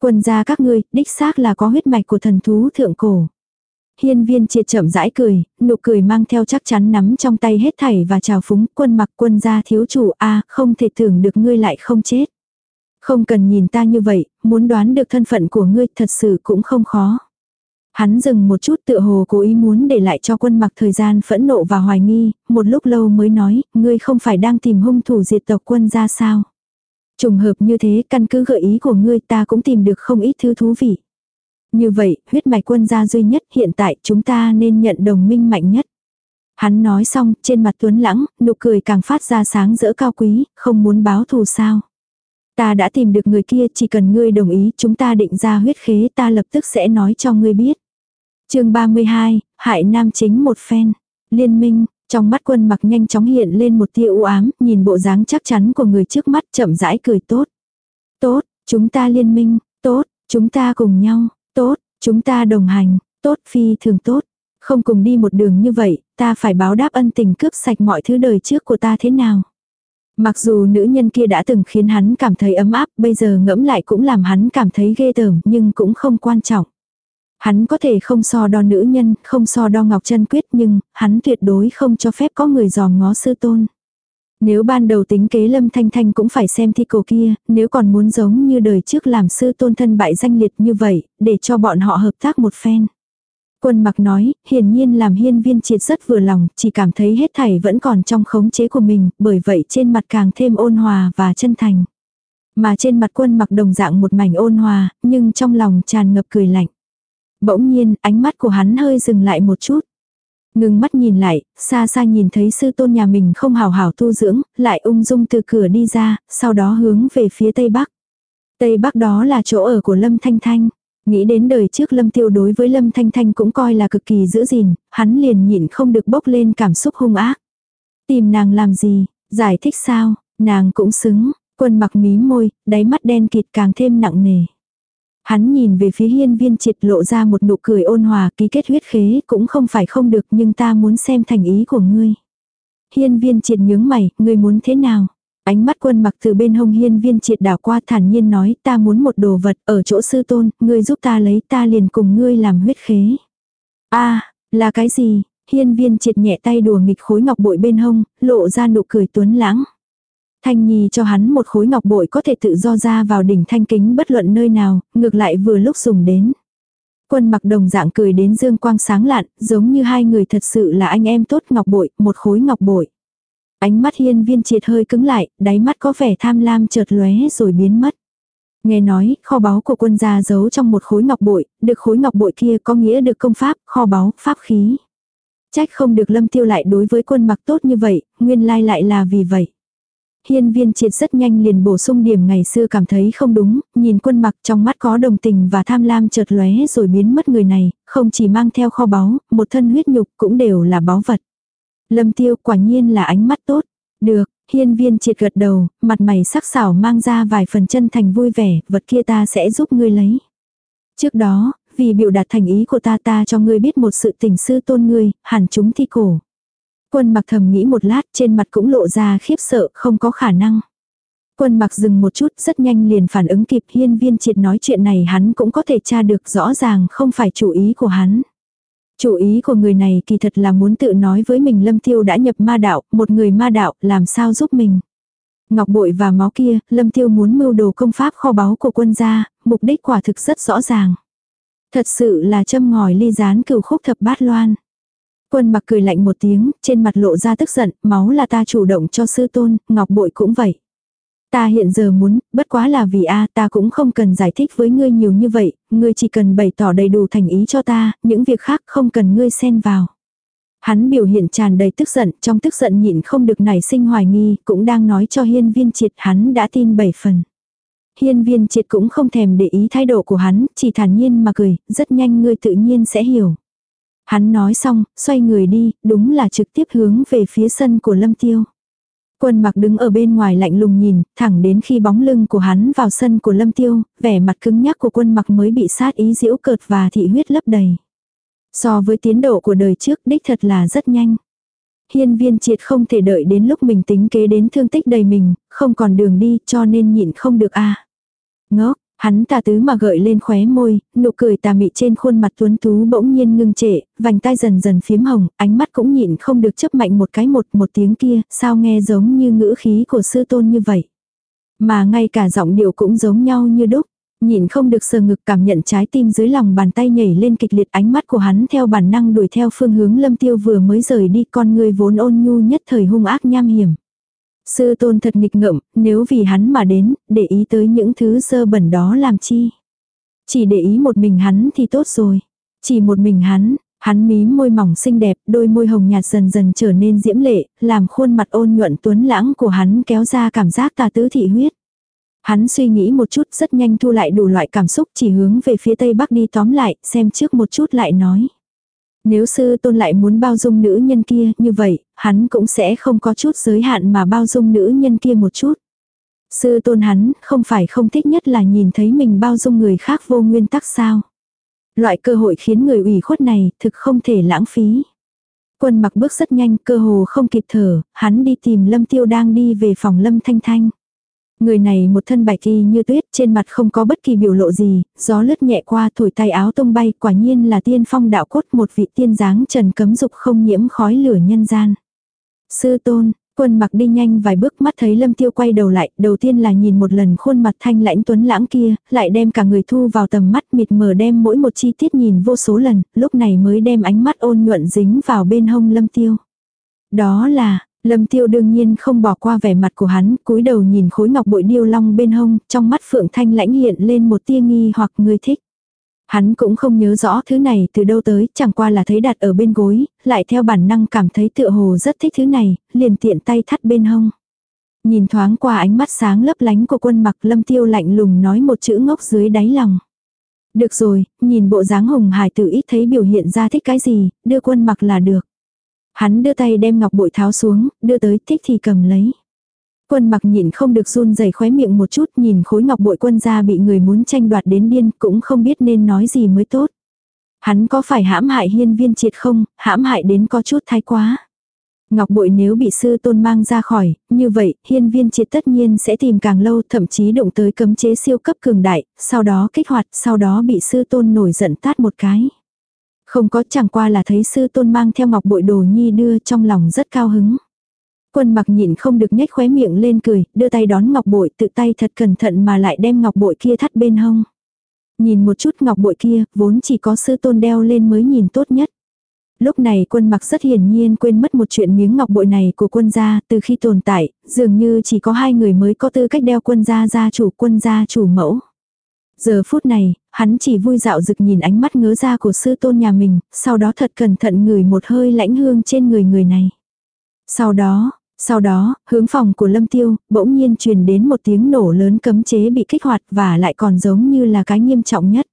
Speaker 1: Quân gia các ngươi, đích xác là có huyết mạch của thần thú thượng cổ. Hiên viên triệt chậm rãi cười, nụ cười mang theo chắc chắn nắm trong tay hết thảy và chào phúng quân mặc quân gia thiếu chủ a không thể tưởng được ngươi lại không chết. Không cần nhìn ta như vậy, muốn đoán được thân phận của ngươi thật sự cũng không khó. Hắn dừng một chút tựa hồ cố ý muốn để lại cho quân mặc thời gian phẫn nộ và hoài nghi, một lúc lâu mới nói, ngươi không phải đang tìm hung thủ diệt tộc quân ra sao. Trùng hợp như thế căn cứ gợi ý của ngươi ta cũng tìm được không ít thứ thú vị. Như vậy, huyết mạch quân gia duy nhất hiện tại chúng ta nên nhận đồng minh mạnh nhất. Hắn nói xong, trên mặt tuấn lãng, nụ cười càng phát ra sáng rỡ cao quý, không muốn báo thù sao. Ta đã tìm được người kia, chỉ cần ngươi đồng ý, chúng ta định ra huyết khế, ta lập tức sẽ nói cho ngươi biết. chương 32, hại nam chính một phen. Liên minh, trong mắt quân mặc nhanh chóng hiện lên một tia u ám, nhìn bộ dáng chắc chắn của người trước mắt chậm rãi cười tốt. Tốt, chúng ta liên minh, tốt, chúng ta cùng nhau, Tốt, chúng ta đồng hành, tốt phi thường tốt. Không cùng đi một đường như vậy, ta phải báo đáp ân tình cướp sạch mọi thứ đời trước của ta thế nào. Mặc dù nữ nhân kia đã từng khiến hắn cảm thấy ấm áp, bây giờ ngẫm lại cũng làm hắn cảm thấy ghê tởm, nhưng cũng không quan trọng. Hắn có thể không so đo nữ nhân, không so đo ngọc chân quyết nhưng, hắn tuyệt đối không cho phép có người dòm ngó sư tôn. Nếu ban đầu tính kế lâm thanh thanh cũng phải xem thi cổ kia, nếu còn muốn giống như đời trước làm sư tôn thân bại danh liệt như vậy, để cho bọn họ hợp tác một phen. Quân mặc nói, hiển nhiên làm hiên viên triệt rất vừa lòng, chỉ cảm thấy hết thảy vẫn còn trong khống chế của mình, bởi vậy trên mặt càng thêm ôn hòa và chân thành. Mà trên mặt quân mặc đồng dạng một mảnh ôn hòa, nhưng trong lòng tràn ngập cười lạnh. Bỗng nhiên, ánh mắt của hắn hơi dừng lại một chút. Ngừng mắt nhìn lại, xa xa nhìn thấy sư tôn nhà mình không hào hảo tu dưỡng, lại ung dung từ cửa đi ra, sau đó hướng về phía tây bắc. Tây bắc đó là chỗ ở của Lâm Thanh Thanh. Nghĩ đến đời trước Lâm Tiêu đối với Lâm Thanh Thanh cũng coi là cực kỳ giữ gìn, hắn liền nhịn không được bốc lên cảm xúc hung ác. Tìm nàng làm gì, giải thích sao, nàng cũng xứng, quân mặc mí môi, đáy mắt đen kịt càng thêm nặng nề. Hắn nhìn về phía hiên viên triệt lộ ra một nụ cười ôn hòa ký kết huyết khế cũng không phải không được nhưng ta muốn xem thành ý của ngươi. Hiên viên triệt nhướng mày, ngươi muốn thế nào? Ánh mắt quân mặc từ bên hông hiên viên triệt đảo qua thản nhiên nói ta muốn một đồ vật ở chỗ sư tôn, ngươi giúp ta lấy ta liền cùng ngươi làm huyết khế. a là cái gì? Hiên viên triệt nhẹ tay đùa nghịch khối ngọc bội bên hông, lộ ra nụ cười tuấn lãng. Thanh Nhi cho hắn một khối ngọc bội có thể tự do ra vào đỉnh thanh kính bất luận nơi nào, ngược lại vừa lúc dùng đến. Quân mặc đồng dạng cười đến dương quang sáng lạn, giống như hai người thật sự là anh em tốt ngọc bội, một khối ngọc bội. Ánh mắt hiên viên triệt hơi cứng lại, đáy mắt có vẻ tham lam chợt lóe rồi biến mất. Nghe nói, kho báu của quân gia giấu trong một khối ngọc bội, được khối ngọc bội kia có nghĩa được công pháp, kho báu, pháp khí. Trách không được lâm tiêu lại đối với quân mặc tốt như vậy, nguyên lai lại là vì vậy. Hiên viên triệt rất nhanh liền bổ sung điểm ngày xưa cảm thấy không đúng, nhìn quân mặc trong mắt có đồng tình và tham lam chợt lóe rồi biến mất người này, không chỉ mang theo kho báu, một thân huyết nhục cũng đều là báu vật. Lâm tiêu quả nhiên là ánh mắt tốt. Được, hiên viên triệt gật đầu, mặt mày sắc sảo mang ra vài phần chân thành vui vẻ, vật kia ta sẽ giúp ngươi lấy. Trước đó, vì biểu đạt thành ý của ta ta cho ngươi biết một sự tình sư tôn ngươi, hẳn chúng thi cổ. Quân mặc thầm nghĩ một lát trên mặt cũng lộ ra khiếp sợ không có khả năng. Quân mặc dừng một chút rất nhanh liền phản ứng kịp hiên viên triệt nói chuyện này hắn cũng có thể tra được rõ ràng không phải chủ ý của hắn. Chủ ý của người này kỳ thật là muốn tự nói với mình lâm tiêu đã nhập ma đạo, một người ma đạo làm sao giúp mình. Ngọc bội và máu kia, lâm tiêu muốn mưu đồ công pháp kho báu của quân gia, mục đích quả thực rất rõ ràng. Thật sự là châm ngòi ly gián cửu khúc thập bát loan. Quân mặc cười lạnh một tiếng, trên mặt lộ ra tức giận, máu là ta chủ động cho sư tôn, ngọc bội cũng vậy. Ta hiện giờ muốn, bất quá là vì a ta cũng không cần giải thích với ngươi nhiều như vậy, ngươi chỉ cần bày tỏ đầy đủ thành ý cho ta, những việc khác không cần ngươi xen vào. Hắn biểu hiện tràn đầy tức giận, trong tức giận nhịn không được nảy sinh hoài nghi, cũng đang nói cho hiên viên triệt hắn đã tin bảy phần. Hiên viên triệt cũng không thèm để ý thái độ của hắn, chỉ thản nhiên mà cười, rất nhanh ngươi tự nhiên sẽ hiểu. Hắn nói xong, xoay người đi, đúng là trực tiếp hướng về phía sân của Lâm Tiêu. Quân mặc đứng ở bên ngoài lạnh lùng nhìn, thẳng đến khi bóng lưng của hắn vào sân của Lâm Tiêu, vẻ mặt cứng nhắc của quân mặc mới bị sát ý diễu cợt và thị huyết lấp đầy. So với tiến độ của đời trước đích thật là rất nhanh. Hiên viên triệt không thể đợi đến lúc mình tính kế đến thương tích đầy mình, không còn đường đi cho nên nhịn không được a à. Ngốc, Hắn tà tứ mà gợi lên khóe môi, nụ cười tà mị trên khuôn mặt tuấn tú bỗng nhiên ngưng trệ, vành tai dần dần phiếm hồng, ánh mắt cũng nhịn không được chấp mạnh một cái một một tiếng kia, sao nghe giống như ngữ khí của sư tôn như vậy. Mà ngay cả giọng điệu cũng giống nhau như đúc. Nhìn không được sờ ngực cảm nhận trái tim dưới lòng bàn tay nhảy lên kịch liệt ánh mắt của hắn theo bản năng đuổi theo phương hướng lâm tiêu vừa mới rời đi con người vốn ôn nhu nhất thời hung ác nham hiểm. Sư tôn thật nghịch ngợm, nếu vì hắn mà đến, để ý tới những thứ sơ bẩn đó làm chi. Chỉ để ý một mình hắn thì tốt rồi. Chỉ một mình hắn, hắn mím môi mỏng xinh đẹp, đôi môi hồng nhạt dần dần trở nên diễm lệ, làm khuôn mặt ôn nhuận tuấn lãng của hắn kéo ra cảm giác tà tứ thị huyết. Hắn suy nghĩ một chút rất nhanh thu lại đủ loại cảm xúc chỉ hướng về phía tây bắc đi tóm lại, xem trước một chút lại nói. Nếu sư tôn lại muốn bao dung nữ nhân kia như vậy, hắn cũng sẽ không có chút giới hạn mà bao dung nữ nhân kia một chút. Sư tôn hắn không phải không thích nhất là nhìn thấy mình bao dung người khác vô nguyên tắc sao. Loại cơ hội khiến người ủy khuất này thực không thể lãng phí. Quân mặc bước rất nhanh cơ hồ không kịp thở, hắn đi tìm lâm tiêu đang đi về phòng lâm thanh thanh. Người này một thân bạch kỳ như tuyết trên mặt không có bất kỳ biểu lộ gì, gió lướt nhẹ qua thổi tay áo tung bay quả nhiên là tiên phong đạo cốt một vị tiên dáng trần cấm dục không nhiễm khói lửa nhân gian. Sư tôn, quân mặc đi nhanh vài bước mắt thấy lâm tiêu quay đầu lại, đầu tiên là nhìn một lần khuôn mặt thanh lãnh tuấn lãng kia, lại đem cả người thu vào tầm mắt mịt mờ đem mỗi một chi tiết nhìn vô số lần, lúc này mới đem ánh mắt ôn nhuận dính vào bên hông lâm tiêu. Đó là, Lâm tiêu đương nhiên không bỏ qua vẻ mặt của hắn, cúi đầu nhìn khối ngọc bội điêu long bên hông, trong mắt phượng thanh lãnh hiện lên một tia nghi hoặc người thích. Hắn cũng không nhớ rõ thứ này từ đâu tới, chẳng qua là thấy đặt ở bên gối, lại theo bản năng cảm thấy tựa hồ rất thích thứ này, liền tiện tay thắt bên hông. Nhìn thoáng qua ánh mắt sáng lấp lánh của quân mặc lâm tiêu lạnh lùng nói một chữ ngốc dưới đáy lòng. Được rồi, nhìn bộ dáng hùng hải tử ít thấy biểu hiện ra thích cái gì, đưa quân mặc là được. Hắn đưa tay đem ngọc bội tháo xuống, đưa tới thích thì cầm lấy. Quân mặc nhìn không được run rẩy khóe miệng một chút nhìn khối ngọc bội quân ra bị người muốn tranh đoạt đến điên cũng không biết nên nói gì mới tốt. Hắn có phải hãm hại hiên viên triệt không, hãm hại đến có chút thái quá. Ngọc bội nếu bị sư tôn mang ra khỏi, như vậy, hiên viên triệt tất nhiên sẽ tìm càng lâu thậm chí động tới cấm chế siêu cấp cường đại, sau đó kích hoạt, sau đó bị sư tôn nổi giận tát một cái. Không có chẳng qua là thấy sư tôn mang theo ngọc bội đồ nhi đưa trong lòng rất cao hứng. Quân mặc nhịn không được nhếch khóe miệng lên cười, đưa tay đón ngọc bội tự tay thật cẩn thận mà lại đem ngọc bội kia thắt bên hông. Nhìn một chút ngọc bội kia, vốn chỉ có sư tôn đeo lên mới nhìn tốt nhất. Lúc này quân mặc rất hiển nhiên quên mất một chuyện miếng ngọc bội này của quân gia, từ khi tồn tại, dường như chỉ có hai người mới có tư cách đeo quân gia gia chủ quân gia chủ mẫu. Giờ phút này, hắn chỉ vui dạo rực nhìn ánh mắt ngớ ra của sư tôn nhà mình, sau đó thật cẩn thận ngửi một hơi lãnh hương trên người người này. Sau đó, sau đó, hướng phòng của Lâm Tiêu, bỗng nhiên truyền đến một tiếng nổ lớn cấm chế bị kích hoạt và lại còn giống như là cái nghiêm trọng nhất.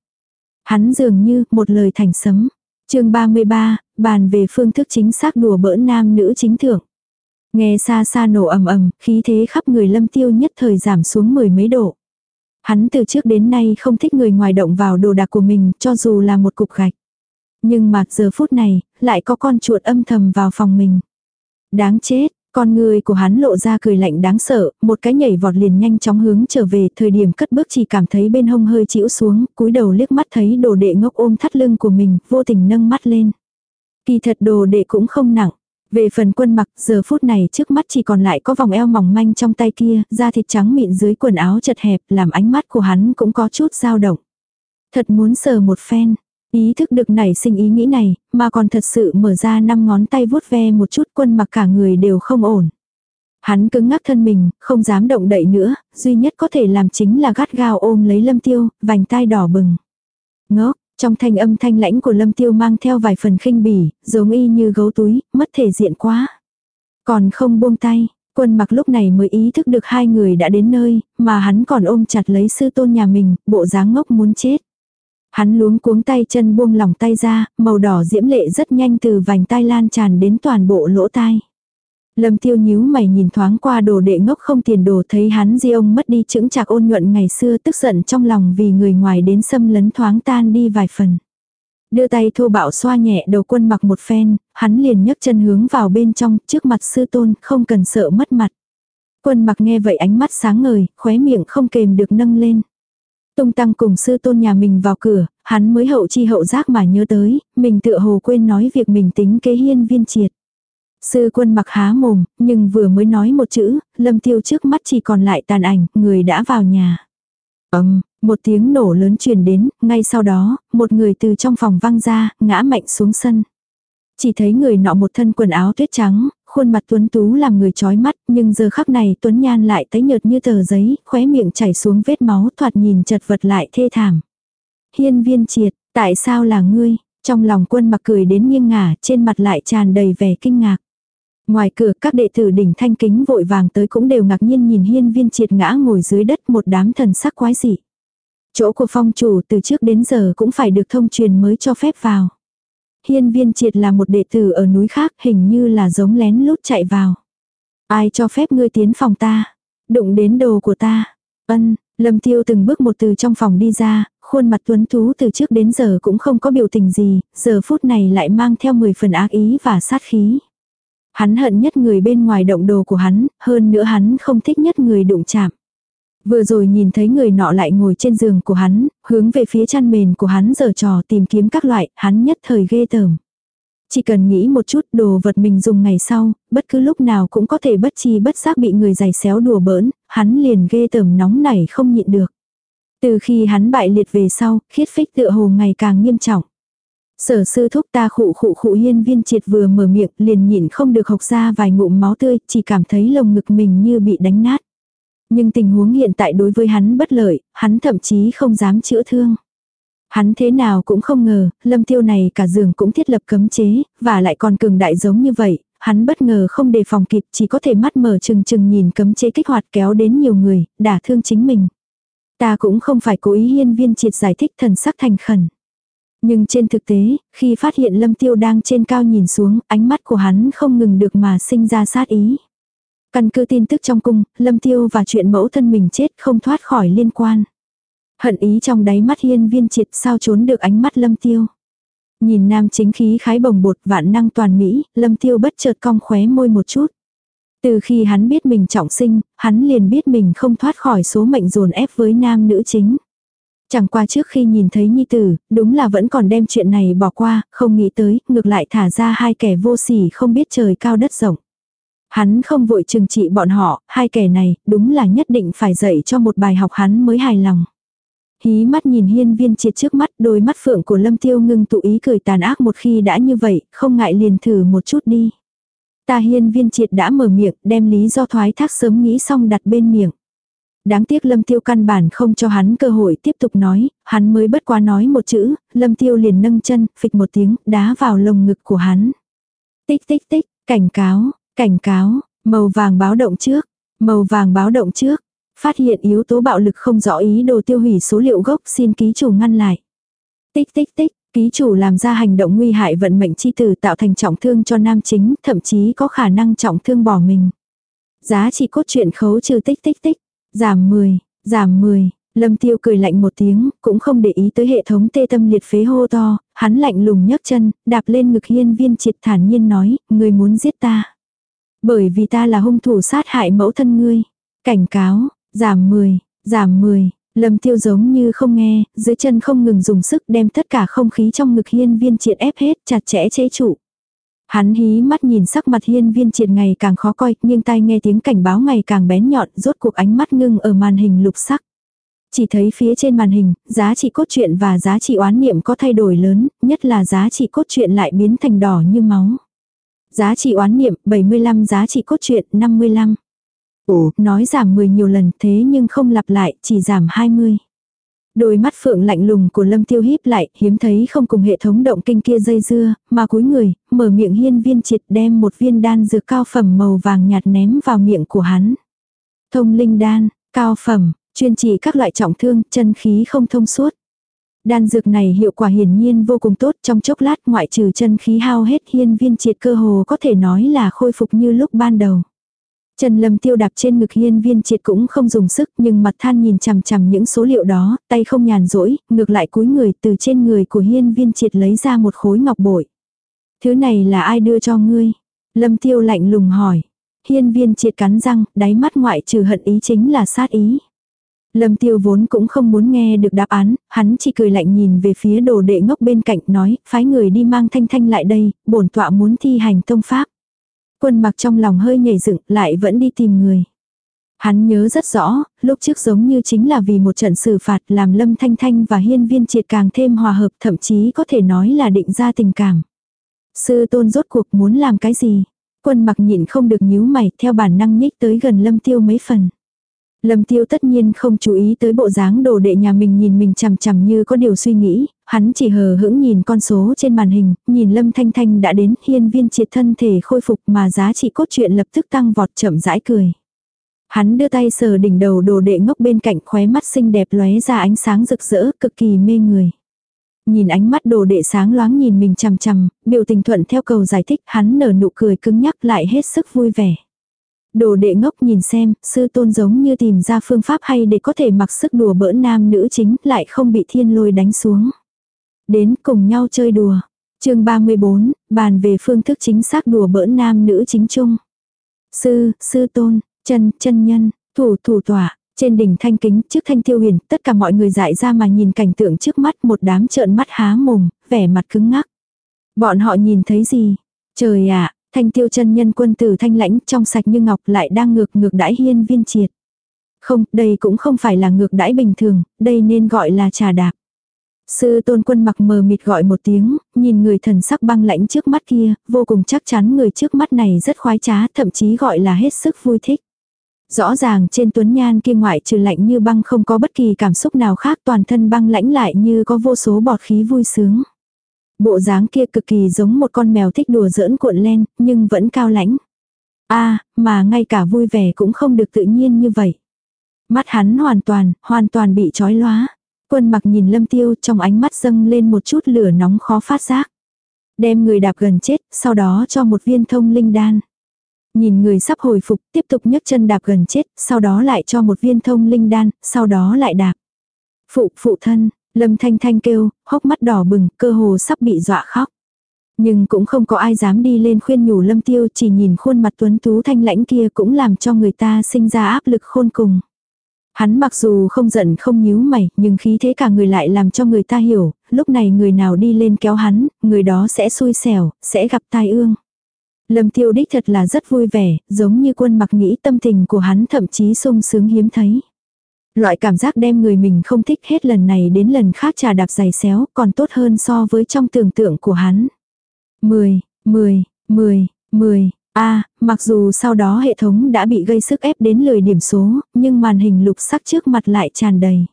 Speaker 1: Hắn dường như một lời thành sấm. chương 33, bàn về phương thức chính xác đùa bỡn nam nữ chính thưởng. Nghe xa xa nổ ầm ầm, khí thế khắp người Lâm Tiêu nhất thời giảm xuống mười mấy độ. Hắn từ trước đến nay không thích người ngoài động vào đồ đạc của mình cho dù là một cục gạch. Nhưng mà giờ phút này, lại có con chuột âm thầm vào phòng mình. Đáng chết, con người của hắn lộ ra cười lạnh đáng sợ, một cái nhảy vọt liền nhanh chóng hướng trở về, thời điểm cất bước chỉ cảm thấy bên hông hơi chĩu xuống, cúi đầu liếc mắt thấy đồ đệ ngốc ôm thắt lưng của mình, vô tình nâng mắt lên. Kỳ thật đồ đệ cũng không nặng. Về phần quân mặc, giờ phút này trước mắt chỉ còn lại có vòng eo mỏng manh trong tay kia, da thịt trắng mịn dưới quần áo chật hẹp, làm ánh mắt của hắn cũng có chút dao động. Thật muốn sờ một phen, Ý thức được nảy sinh ý nghĩ này, mà còn thật sự mở ra năm ngón tay vuốt ve một chút quân mặc cả người đều không ổn. Hắn cứng ngắc thân mình, không dám động đậy nữa, duy nhất có thể làm chính là gắt gao ôm lấy lâm tiêu, vành tai đỏ bừng. Ngốc, trong thanh âm thanh lãnh của lâm tiêu mang theo vài phần khinh bỉ, giống y như gấu túi, mất thể diện quá. Còn không buông tay, quân mặc lúc này mới ý thức được hai người đã đến nơi, mà hắn còn ôm chặt lấy sư tôn nhà mình, bộ dáng ngốc muốn chết. Hắn luống cuống tay chân buông lỏng tay ra, màu đỏ diễm lệ rất nhanh từ vành tai lan tràn đến toàn bộ lỗ tai. Lâm tiêu nhíu mày nhìn thoáng qua đồ đệ ngốc không tiền đồ thấy hắn di ông mất đi chững chạc ôn nhuận ngày xưa tức giận trong lòng vì người ngoài đến xâm lấn thoáng tan đi vài phần. Đưa tay thô bạo xoa nhẹ đầu quân mặc một phen, hắn liền nhấc chân hướng vào bên trong trước mặt sư tôn không cần sợ mất mặt. Quân mặc nghe vậy ánh mắt sáng ngời, khóe miệng không kềm được nâng lên. Tung tăng cùng sư tôn nhà mình vào cửa, hắn mới hậu chi hậu giác mà nhớ tới, mình tựa hồ quên nói việc mình tính kế hiên viên triệt. Sư quân mặc há mồm, nhưng vừa mới nói một chữ, lâm tiêu trước mắt chỉ còn lại tàn ảnh, người đã vào nhà. Ấm, một tiếng nổ lớn truyền đến, ngay sau đó, một người từ trong phòng văng ra, ngã mạnh xuống sân. Chỉ thấy người nọ một thân quần áo tuyết trắng, khuôn mặt tuấn tú làm người chói mắt, nhưng giờ khắc này tuấn nhan lại tấy nhợt như tờ giấy, khóe miệng chảy xuống vết máu thoạt nhìn chật vật lại thê thảm. Hiên viên triệt, tại sao là ngươi? Trong lòng quân mặc cười đến nghiêng ngả, trên mặt lại tràn đầy vẻ kinh ngạc. Ngoài cửa các đệ tử đỉnh thanh kính vội vàng tới cũng đều ngạc nhiên nhìn hiên viên triệt ngã ngồi dưới đất một đám thần sắc quái dị. Chỗ của phong chủ từ trước đến giờ cũng phải được thông truyền mới cho phép vào. Hiên viên triệt là một đệ tử ở núi khác hình như là giống lén lút chạy vào. Ai cho phép ngươi tiến phòng ta? Đụng đến đồ của ta. Ân, lâm tiêu từng bước một từ trong phòng đi ra, khuôn mặt tuấn tú từ trước đến giờ cũng không có biểu tình gì, giờ phút này lại mang theo 10 phần ác ý và sát khí. Hắn hận nhất người bên ngoài động đồ của hắn, hơn nữa hắn không thích nhất người đụng chạm. Vừa rồi nhìn thấy người nọ lại ngồi trên giường của hắn, hướng về phía chăn mền của hắn giờ trò tìm kiếm các loại, hắn nhất thời ghê tởm. Chỉ cần nghĩ một chút đồ vật mình dùng ngày sau, bất cứ lúc nào cũng có thể bất chi bất giác bị người giày xéo đùa bỡn, hắn liền ghê tởm nóng nảy không nhịn được. Từ khi hắn bại liệt về sau, khiết phích tựa hồ ngày càng nghiêm trọng. Sở sư thúc ta khụ khụ khụ hiên viên triệt vừa mở miệng liền nhịn không được hộc ra vài ngụm máu tươi, chỉ cảm thấy lồng ngực mình như bị đánh nát. Nhưng tình huống hiện tại đối với hắn bất lợi, hắn thậm chí không dám chữa thương. Hắn thế nào cũng không ngờ, lâm tiêu này cả giường cũng thiết lập cấm chế, và lại còn cường đại giống như vậy, hắn bất ngờ không đề phòng kịp chỉ có thể mắt mở chừng chừng nhìn cấm chế kích hoạt kéo đến nhiều người, đả thương chính mình. Ta cũng không phải cố ý hiên viên triệt giải thích thần sắc thành khẩn. Nhưng trên thực tế, khi phát hiện lâm tiêu đang trên cao nhìn xuống, ánh mắt của hắn không ngừng được mà sinh ra sát ý. Căn cứ tin tức trong cung, lâm tiêu và chuyện mẫu thân mình chết không thoát khỏi liên quan. Hận ý trong đáy mắt hiên viên triệt sao trốn được ánh mắt lâm tiêu. Nhìn nam chính khí khái bồng bột vạn năng toàn mỹ, lâm tiêu bất chợt cong khóe môi một chút. Từ khi hắn biết mình trọng sinh, hắn liền biết mình không thoát khỏi số mệnh dồn ép với nam nữ chính. Chẳng qua trước khi nhìn thấy nhi tử, đúng là vẫn còn đem chuyện này bỏ qua, không nghĩ tới, ngược lại thả ra hai kẻ vô sỉ không biết trời cao đất rộng. Hắn không vội trừng trị bọn họ, hai kẻ này, đúng là nhất định phải dạy cho một bài học hắn mới hài lòng. Hí mắt nhìn hiên viên triệt trước mắt đôi mắt phượng của lâm tiêu ngưng tụ ý cười tàn ác một khi đã như vậy, không ngại liền thử một chút đi. Ta hiên viên triệt đã mở miệng, đem lý do thoái thác sớm nghĩ xong đặt bên miệng. Đáng tiếc lâm tiêu căn bản không cho hắn cơ hội tiếp tục nói, hắn mới bất quá nói một chữ, lâm tiêu liền nâng chân, phịch một tiếng, đá vào lồng ngực của hắn. Tích tích tích, cảnh cáo, cảnh cáo, màu vàng báo động trước, màu vàng báo động trước, phát hiện yếu tố bạo lực không rõ ý đồ tiêu hủy số liệu gốc xin ký chủ ngăn lại. Tích tích tích, Ký chủ làm ra hành động nguy hại vận mệnh chi tử tạo thành trọng thương cho nam chính, thậm chí có khả năng trọng thương bỏ mình. Giá trị cốt truyện khấu trừ tích tích tích, giảm 10, giảm 10, Lâm tiêu cười lạnh một tiếng, cũng không để ý tới hệ thống tê tâm liệt phế hô to, hắn lạnh lùng nhấc chân, đạp lên ngực hiên viên triệt thản nhiên nói, người muốn giết ta. Bởi vì ta là hung thủ sát hại mẫu thân ngươi. Cảnh cáo, giảm 10, giảm 10, lâm tiêu giống như không nghe, dưới chân không ngừng dùng sức đem tất cả không khí trong ngực hiên viên triệt ép hết chặt chẽ chế trụ. Hắn hí mắt nhìn sắc mặt hiên viên triệt ngày càng khó coi, nhưng tai nghe tiếng cảnh báo ngày càng bén nhọn, rốt cuộc ánh mắt ngưng ở màn hình lục sắc. Chỉ thấy phía trên màn hình, giá trị cốt truyện và giá trị oán niệm có thay đổi lớn, nhất là giá trị cốt truyện lại biến thành đỏ như máu. Giá trị oán niệm 75 giá trị cốt truyện 55.
Speaker 2: Ồ,
Speaker 1: Nói giảm 10 nhiều lần thế nhưng không lặp lại, chỉ giảm 20. Đôi mắt phượng lạnh lùng của lâm tiêu híp lại, hiếm thấy không cùng hệ thống động kinh kia dây dưa, mà cúi người, mở miệng hiên viên triệt đem một viên đan dược cao phẩm màu vàng nhạt ném vào miệng của hắn. Thông linh đan, cao phẩm, chuyên trị các loại trọng thương, chân khí không thông suốt. Đan dược này hiệu quả hiển nhiên vô cùng tốt trong chốc lát ngoại trừ chân khí hao hết hiên viên triệt cơ hồ có thể nói là khôi phục như lúc ban đầu. Trần Lâm tiêu đạp trên ngực hiên viên triệt cũng không dùng sức nhưng mặt than nhìn chằm chằm những số liệu đó, tay không nhàn rỗi, ngược lại cúi người từ trên người của hiên viên triệt lấy ra một khối ngọc bội. Thứ này là ai đưa cho ngươi? Lâm tiêu lạnh lùng hỏi. Hiên viên triệt cắn răng, đáy mắt ngoại trừ hận ý chính là sát ý. Lâm tiêu vốn cũng không muốn nghe được đáp án, hắn chỉ cười lạnh nhìn về phía đồ đệ ngốc bên cạnh nói, phái người đi mang thanh thanh lại đây, bổn tọa muốn thi hành tông pháp. Quân mặc trong lòng hơi nhảy dựng, lại vẫn đi tìm người. Hắn nhớ rất rõ, lúc trước giống như chính là vì một trận xử phạt làm Lâm Thanh Thanh và hiên viên triệt càng thêm hòa hợp thậm chí có thể nói là định ra tình cảm. Sư tôn rốt cuộc muốn làm cái gì? Quân mặc nhịn không được nhíu mày theo bản năng nhích tới gần Lâm Tiêu mấy phần. Lâm Tiêu tất nhiên không chú ý tới bộ dáng đồ đệ nhà mình nhìn mình chằm chằm như có điều suy nghĩ, hắn chỉ hờ hững nhìn con số trên màn hình, nhìn Lâm Thanh Thanh đã đến hiên viên triệt thân thể khôi phục mà giá trị cốt truyện lập tức tăng vọt chậm rãi cười. Hắn đưa tay sờ đỉnh đầu đồ đệ ngốc bên cạnh khóe mắt xinh đẹp lóe ra ánh sáng rực rỡ cực kỳ mê người. Nhìn ánh mắt đồ đệ sáng loáng nhìn mình chằm chằm, biểu tình thuận theo cầu giải thích hắn nở nụ cười cứng nhắc lại hết sức vui vẻ. Đồ đệ ngốc nhìn xem, sư tôn giống như tìm ra phương pháp hay để có thể mặc sức đùa bỡn nam nữ chính lại không bị thiên lôi đánh xuống. Đến cùng nhau chơi đùa. chương 34, bàn về phương thức chính xác đùa bỡn nam nữ chính chung. Sư, sư tôn, chân, chân nhân, thủ, thủ tỏa, trên đỉnh thanh kính trước thanh tiêu huyền, tất cả mọi người dại ra mà nhìn cảnh tượng trước mắt một đám trợn mắt há mồm, vẻ mặt cứng ngắc. Bọn họ nhìn thấy gì? Trời ạ, Thanh tiêu chân nhân quân tử thanh lãnh trong sạch như ngọc lại đang ngược ngược đãi hiên viên triệt. Không, đây cũng không phải là ngược đãi bình thường, đây nên gọi là trà đạp. Sư tôn quân mặc mờ mịt gọi một tiếng, nhìn người thần sắc băng lãnh trước mắt kia, vô cùng chắc chắn người trước mắt này rất khoái trá, thậm chí gọi là hết sức vui thích. Rõ ràng trên tuấn nhan kia ngoại trừ lạnh như băng không có bất kỳ cảm xúc nào khác toàn thân băng lãnh lại như có vô số bọt khí vui sướng. Bộ dáng kia cực kỳ giống một con mèo thích đùa giỡn cuộn len, nhưng vẫn cao lãnh. a mà ngay cả vui vẻ cũng không được tự nhiên như vậy. Mắt hắn hoàn toàn, hoàn toàn bị trói lóa. Quân mặc nhìn lâm tiêu trong ánh mắt dâng lên một chút lửa nóng khó phát giác. Đem người đạp gần chết, sau đó cho một viên thông linh đan. Nhìn người sắp hồi phục, tiếp tục nhấc chân đạp gần chết, sau đó lại cho một viên thông linh đan, sau đó lại đạp. Phụ, phụ thân, Lâm Thanh Thanh kêu, hốc mắt đỏ bừng, cơ hồ sắp bị dọa khóc. Nhưng cũng không có ai dám đi lên khuyên nhủ Lâm Tiêu chỉ nhìn khuôn mặt tuấn tú thanh lãnh kia cũng làm cho người ta sinh ra áp lực khôn cùng. Hắn mặc dù không giận không nhíu mày, nhưng khí thế cả người lại làm cho người ta hiểu, lúc này người nào đi lên kéo hắn, người đó sẽ xui xẻo, sẽ gặp tai ương. Lâm tiêu đích thật là rất vui vẻ, giống như quân mặc nghĩ tâm tình của hắn thậm chí sung sướng hiếm thấy. Loại cảm giác đem người mình không thích hết lần này đến lần khác trà đạp giày xéo còn tốt hơn so với trong tưởng tượng của hắn. 10, 10, 10, 10, a mặc dù sau đó hệ thống đã bị gây sức ép đến lười điểm số, nhưng màn hình lục sắc trước mặt lại tràn đầy.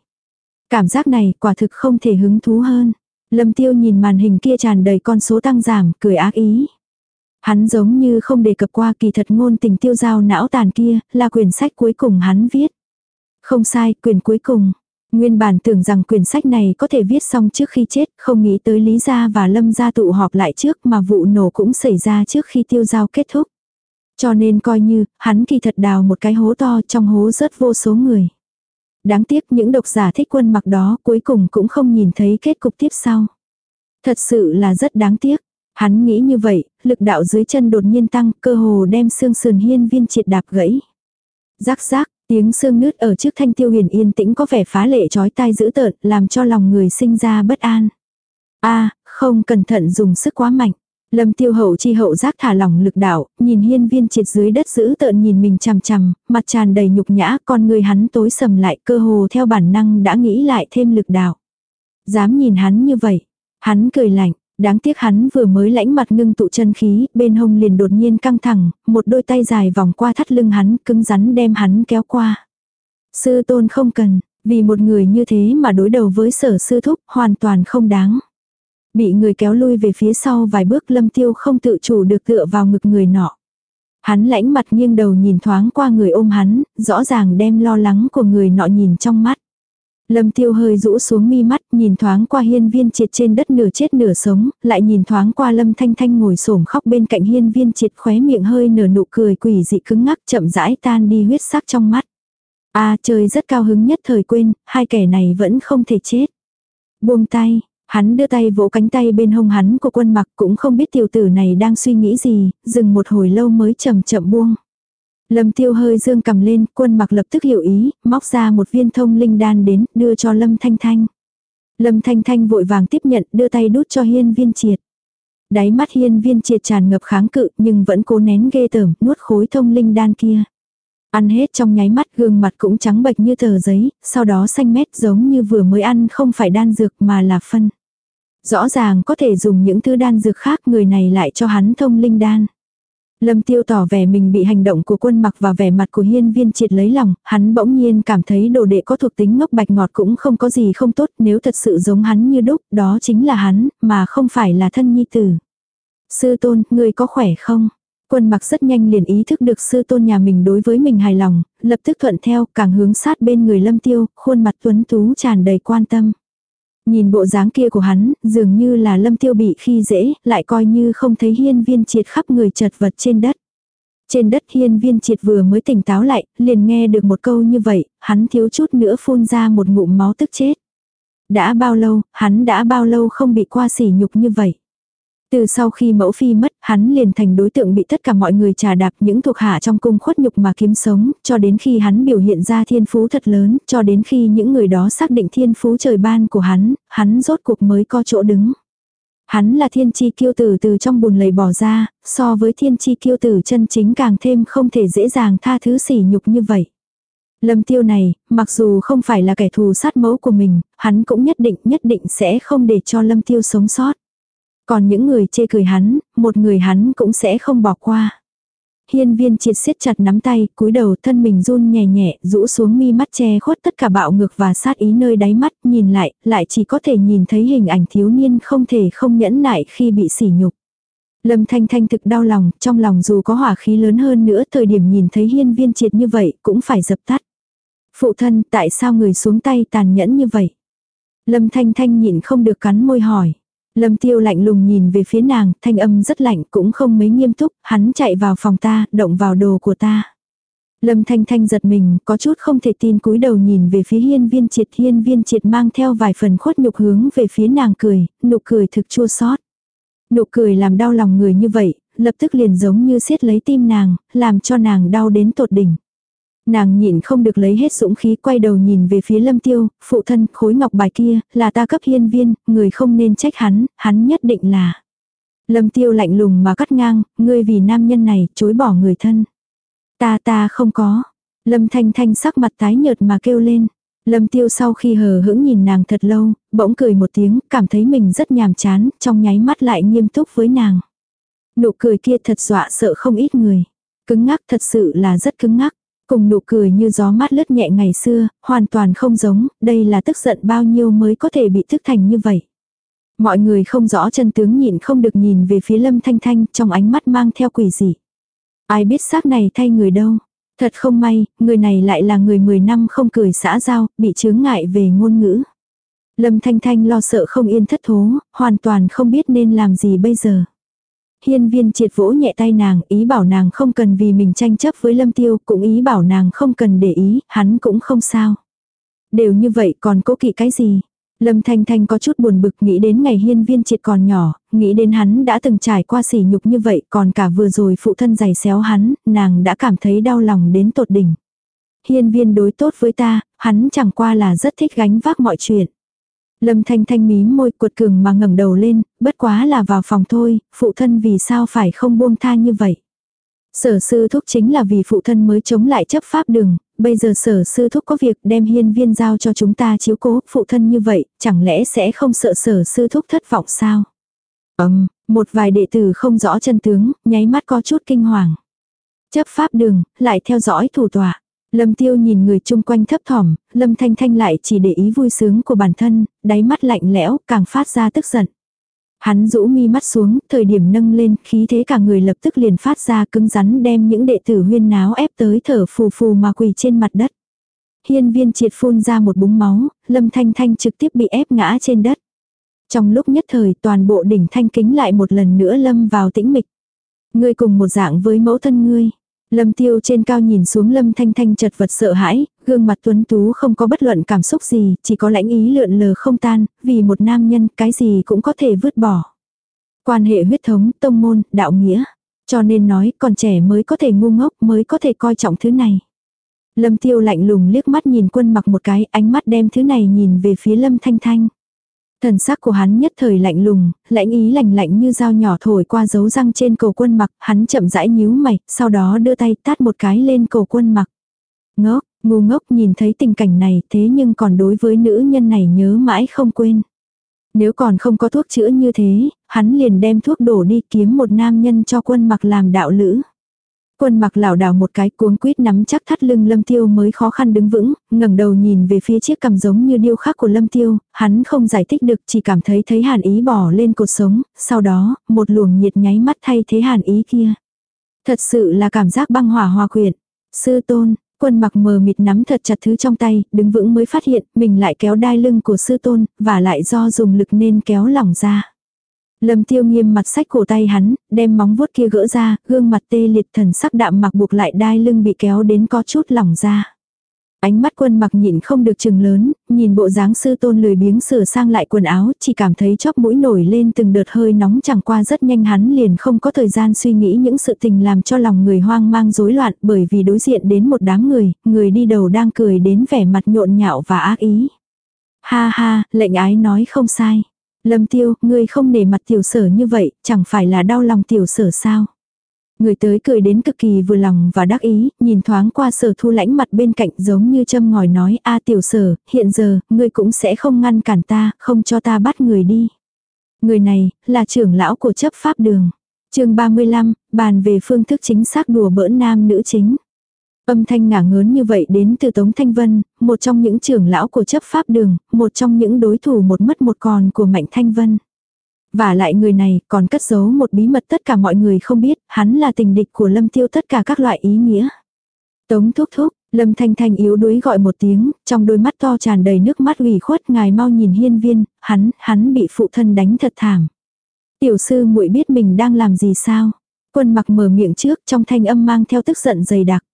Speaker 1: Cảm giác này quả thực không thể hứng thú hơn. Lâm tiêu nhìn màn hình kia tràn đầy con số tăng giảm, cười ác ý. Hắn giống như không đề cập qua kỳ thật ngôn tình tiêu giao não tàn kia, là quyển sách cuối cùng hắn viết. Không sai, quyền cuối cùng. Nguyên bản tưởng rằng quyển sách này có thể viết xong trước khi chết, không nghĩ tới Lý Gia và Lâm Gia tụ họp lại trước mà vụ nổ cũng xảy ra trước khi tiêu giao kết thúc. Cho nên coi như, hắn kỳ thật đào một cái hố to trong hố rớt vô số người. Đáng tiếc những độc giả thích quân mặc đó cuối cùng cũng không nhìn thấy kết cục tiếp sau. Thật sự là rất đáng tiếc. Hắn nghĩ như vậy, lực đạo dưới chân đột nhiên tăng, cơ hồ đem xương sườn hiên viên triệt đạp gãy. Rắc rác, tiếng xương nứt ở trước thanh tiêu huyền yên tĩnh có vẻ phá lệ chói tai dữ tợn, làm cho lòng người sinh ra bất an. a không cẩn thận dùng sức quá mạnh. Lâm tiêu hậu chi hậu giác thả lỏng lực đạo, nhìn hiên viên triệt dưới đất giữ tợn nhìn mình chằm chằm, mặt tràn đầy nhục nhã, con người hắn tối sầm lại cơ hồ theo bản năng đã nghĩ lại thêm lực đạo. Dám nhìn hắn như vậy, hắn cười lạnh, đáng tiếc hắn vừa mới lãnh mặt ngưng tụ chân khí, bên hông liền đột nhiên căng thẳng, một đôi tay dài vòng qua thắt lưng hắn, cứng rắn đem hắn kéo qua. Sư tôn không cần, vì một người như thế mà đối đầu với sở sư thúc, hoàn toàn không đáng. Bị người kéo lui về phía sau vài bước lâm tiêu không tự chủ được tựa vào ngực người nọ. Hắn lãnh mặt nghiêng đầu nhìn thoáng qua người ôm hắn, rõ ràng đem lo lắng của người nọ nhìn trong mắt. Lâm tiêu hơi rũ xuống mi mắt, nhìn thoáng qua hiên viên triệt trên đất nửa chết nửa sống, lại nhìn thoáng qua lâm thanh thanh ngồi xổm khóc bên cạnh hiên viên triệt khóe miệng hơi nở nụ cười quỷ dị cứng ngắc chậm rãi tan đi huyết sắc trong mắt. a trời rất cao hứng nhất thời quên, hai kẻ này vẫn không thể chết. Buông tay, Hắn đưa tay vỗ cánh tay bên hông hắn của quân mặc cũng không biết tiểu tử này đang suy nghĩ gì, dừng một hồi lâu mới chậm chậm buông. Lâm tiêu hơi dương cầm lên, quân mặc lập tức hiểu ý, móc ra một viên thông linh đan đến, đưa cho Lâm Thanh Thanh. Lâm Thanh Thanh vội vàng tiếp nhận, đưa tay đút cho hiên viên triệt. Đáy mắt hiên viên triệt tràn ngập kháng cự, nhưng vẫn cố nén ghê tởm, nuốt khối thông linh đan kia. Ăn hết trong nháy mắt gương mặt cũng trắng bệch như tờ giấy, sau đó xanh mét giống như vừa mới ăn không phải đan dược mà là phân. Rõ ràng có thể dùng những thứ đan dược khác người này lại cho hắn thông linh đan. Lâm tiêu tỏ vẻ mình bị hành động của quân mặc và vẻ mặt của hiên viên triệt lấy lòng, hắn bỗng nhiên cảm thấy đồ đệ có thuộc tính ngốc bạch ngọt cũng không có gì không tốt nếu thật sự giống hắn như đúc, đó chính là hắn, mà không phải là thân nhi tử. Sư tôn, người có khỏe không? Quân mặc rất nhanh liền ý thức được sư tôn nhà mình đối với mình hài lòng, lập tức thuận theo, càng hướng sát bên người lâm tiêu, khuôn mặt tuấn tú tràn đầy quan tâm. Nhìn bộ dáng kia của hắn, dường như là lâm tiêu bị khi dễ, lại coi như không thấy hiên viên triệt khắp người chật vật trên đất. Trên đất hiên viên triệt vừa mới tỉnh táo lại, liền nghe được một câu như vậy, hắn thiếu chút nữa phun ra một ngụm máu tức chết. Đã bao lâu, hắn đã bao lâu không bị qua sỉ nhục như vậy. Từ sau khi mẫu phi mất, hắn liền thành đối tượng bị tất cả mọi người trà đạp những thuộc hạ trong cung khuất nhục mà kiếm sống, cho đến khi hắn biểu hiện ra thiên phú thật lớn, cho đến khi những người đó xác định thiên phú trời ban của hắn, hắn rốt cuộc mới có chỗ đứng. Hắn là thiên chi kiêu tử từ trong bùn lầy bỏ ra, so với thiên chi kiêu tử chân chính càng thêm không thể dễ dàng tha thứ sỉ nhục như vậy. Lâm tiêu này, mặc dù không phải là kẻ thù sát mẫu của mình, hắn cũng nhất định nhất định sẽ không để cho lâm tiêu sống sót. Còn những người chê cười hắn, một người hắn cũng sẽ không bỏ qua. Hiên viên triệt siết chặt nắm tay, cúi đầu thân mình run nhẹ nhẹ, rũ xuống mi mắt che khuất tất cả bạo ngược và sát ý nơi đáy mắt, nhìn lại, lại chỉ có thể nhìn thấy hình ảnh thiếu niên không thể không nhẫn nại khi bị sỉ nhục. Lâm Thanh Thanh thực đau lòng, trong lòng dù có hỏa khí lớn hơn nữa thời điểm nhìn thấy hiên viên triệt như vậy cũng phải dập tắt. Phụ thân, tại sao người xuống tay tàn nhẫn như vậy? Lâm Thanh Thanh nhịn không được cắn môi hỏi. Lâm tiêu lạnh lùng nhìn về phía nàng, thanh âm rất lạnh cũng không mấy nghiêm túc, hắn chạy vào phòng ta, động vào đồ của ta. Lâm thanh thanh giật mình, có chút không thể tin cúi đầu nhìn về phía hiên viên triệt hiên viên triệt mang theo vài phần khuất nhục hướng về phía nàng cười, nụ cười thực chua xót Nụ cười làm đau lòng người như vậy, lập tức liền giống như siết lấy tim nàng, làm cho nàng đau đến tột đỉnh. Nàng nhịn không được lấy hết dũng khí quay đầu nhìn về phía lâm tiêu, phụ thân khối ngọc bài kia, là ta cấp hiên viên, người không nên trách hắn, hắn nhất định là. Lâm tiêu lạnh lùng mà cắt ngang, ngươi vì nam nhân này, chối bỏ người thân. Ta ta không có. Lâm thanh thanh sắc mặt tái nhợt mà kêu lên. Lâm tiêu sau khi hờ hững nhìn nàng thật lâu, bỗng cười một tiếng, cảm thấy mình rất nhàm chán, trong nháy mắt lại nghiêm túc với nàng. Nụ cười kia thật dọa sợ không ít người. Cứng ngắc thật sự là rất cứng ngắc. Cùng nụ cười như gió mát lướt nhẹ ngày xưa, hoàn toàn không giống, đây là tức giận bao nhiêu mới có thể bị thức thành như vậy. Mọi người không rõ chân tướng nhịn không được nhìn về phía lâm thanh thanh trong ánh mắt mang theo quỷ gì. Ai biết xác này thay người đâu. Thật không may, người này lại là người 10 năm không cười xã giao, bị chướng ngại về ngôn ngữ. Lâm Thanh Thanh lo sợ không yên thất thố, hoàn toàn không biết nên làm gì bây giờ. Hiên viên triệt vỗ nhẹ tay nàng, ý bảo nàng không cần vì mình tranh chấp với lâm tiêu, cũng ý bảo nàng không cần để ý, hắn cũng không sao. đều như vậy còn cố kỵ cái gì. Lâm Thanh Thanh có chút buồn bực nghĩ đến ngày hiên viên triệt còn nhỏ, nghĩ đến hắn đã từng trải qua sỉ nhục như vậy còn cả vừa rồi phụ thân giày xéo hắn, nàng đã cảm thấy đau lòng đến tột đỉnh. Hiên viên đối tốt với ta, hắn chẳng qua là rất thích gánh vác mọi chuyện. Lâm Thanh Thanh mím môi cuột cường mà ngẩng đầu lên, bất quá là vào phòng thôi, phụ thân vì sao phải không buông tha như vậy. Sở sư thúc chính là vì phụ thân mới chống lại chấp pháp đường, bây giờ sở sư thúc có việc đem hiên viên giao cho chúng ta chiếu cố phụ thân như vậy, chẳng lẽ sẽ không sợ sở sư thúc thất vọng sao? Ấm, một vài đệ tử không rõ chân tướng, nháy mắt có chút kinh hoàng. Chấp pháp đường, lại theo dõi thủ tọa. Lâm tiêu nhìn người chung quanh thấp thỏm, lâm thanh thanh lại chỉ để ý vui sướng của bản thân, đáy mắt lạnh lẽo, càng phát ra tức giận. Hắn rũ mi mắt xuống, thời điểm nâng lên, khí thế cả người lập tức liền phát ra cứng rắn đem những đệ tử huyên náo ép tới thở phù phù mà quỳ trên mặt đất. Hiên viên triệt phun ra một búng máu, lâm thanh thanh trực tiếp bị ép ngã trên đất. Trong lúc nhất thời toàn bộ đỉnh thanh kính lại một lần nữa lâm vào tĩnh mịch. Ngươi cùng một dạng với mẫu thân ngươi. Lâm tiêu trên cao nhìn xuống lâm thanh thanh chật vật sợ hãi, gương mặt tuấn tú không có bất luận cảm xúc gì, chỉ có lãnh ý lượn lờ không tan, vì một nam nhân cái gì cũng có thể vứt bỏ. Quan hệ huyết thống, tông môn, đạo nghĩa. Cho nên nói còn trẻ mới có thể ngu ngốc mới có thể coi trọng thứ này. Lâm tiêu lạnh lùng liếc mắt nhìn quân mặc một cái ánh mắt đem thứ này nhìn về phía lâm thanh thanh. Thần sắc của hắn nhất thời lạnh lùng, lãnh ý lạnh lạnh như dao nhỏ thổi qua dấu răng trên cổ quân mặc, hắn chậm rãi nhíu mày, sau đó đưa tay tát một cái lên cổ quân mặc. Ngốc, ngu ngốc nhìn thấy tình cảnh này thế nhưng còn đối với nữ nhân này nhớ mãi không quên. Nếu còn không có thuốc chữa như thế, hắn liền đem thuốc đổ đi kiếm một nam nhân cho quân mặc làm đạo lữ. Quân mặc lảo đảo một cái cuống quýt nắm chắc thắt lưng lâm tiêu mới khó khăn đứng vững, ngẩng đầu nhìn về phía chiếc cầm giống như điêu khắc của lâm tiêu, hắn không giải thích được chỉ cảm thấy thấy hàn ý bỏ lên cột sống, sau đó, một luồng nhiệt nháy mắt thay thế hàn ý kia. Thật sự là cảm giác băng hỏa hòa quyện. Sư tôn, quân mặc mờ mịt nắm thật chặt thứ trong tay, đứng vững mới phát hiện mình lại kéo đai lưng của sư tôn, và lại do dùng lực nên kéo lỏng ra. Lâm tiêu nghiêm mặt sách cổ tay hắn, đem móng vuốt kia gỡ ra, gương mặt tê liệt thần sắc đạm mặc buộc lại đai lưng bị kéo đến có chút lỏng ra. Ánh mắt quân mặc nhịn không được chừng lớn, nhìn bộ dáng sư tôn lười biếng sửa sang lại quần áo, chỉ cảm thấy chóp mũi nổi lên từng đợt hơi nóng chẳng qua rất nhanh hắn liền không có thời gian suy nghĩ những sự tình làm cho lòng người hoang mang rối loạn bởi vì đối diện đến một đám người, người đi đầu đang cười đến vẻ mặt nhộn nhạo và ác ý. Ha ha, lệnh ái nói không sai. Lâm tiêu, ngươi không nể mặt tiểu sở như vậy, chẳng phải là đau lòng tiểu sở sao. Người tới cười đến cực kỳ vừa lòng và đắc ý, nhìn thoáng qua sở thu lãnh mặt bên cạnh giống như châm ngòi nói a tiểu sở, hiện giờ, ngươi cũng sẽ không ngăn cản ta, không cho ta bắt người đi. Người này, là trưởng lão của chấp pháp đường. chương 35, bàn về phương thức chính xác đùa bỡn nam nữ chính. Âm thanh ngả ngớn như vậy đến từ Tống Thanh Vân, một trong những trưởng lão của chấp pháp đường, một trong những đối thủ một mất một còn của Mạnh Thanh Vân. Và lại người này còn cất giấu một bí mật tất cả mọi người không biết, hắn là tình địch của Lâm Tiêu tất cả các loại ý nghĩa. Tống thúc thúc, Lâm Thanh Thanh yếu đuối gọi một tiếng, trong đôi mắt to tràn đầy nước mắt ủy khuất ngài mau nhìn hiên viên, hắn, hắn bị phụ thân đánh thật thảm. Tiểu sư muội biết mình đang làm gì sao? Quân mặc mở miệng trước trong thanh âm mang theo tức giận dày đặc.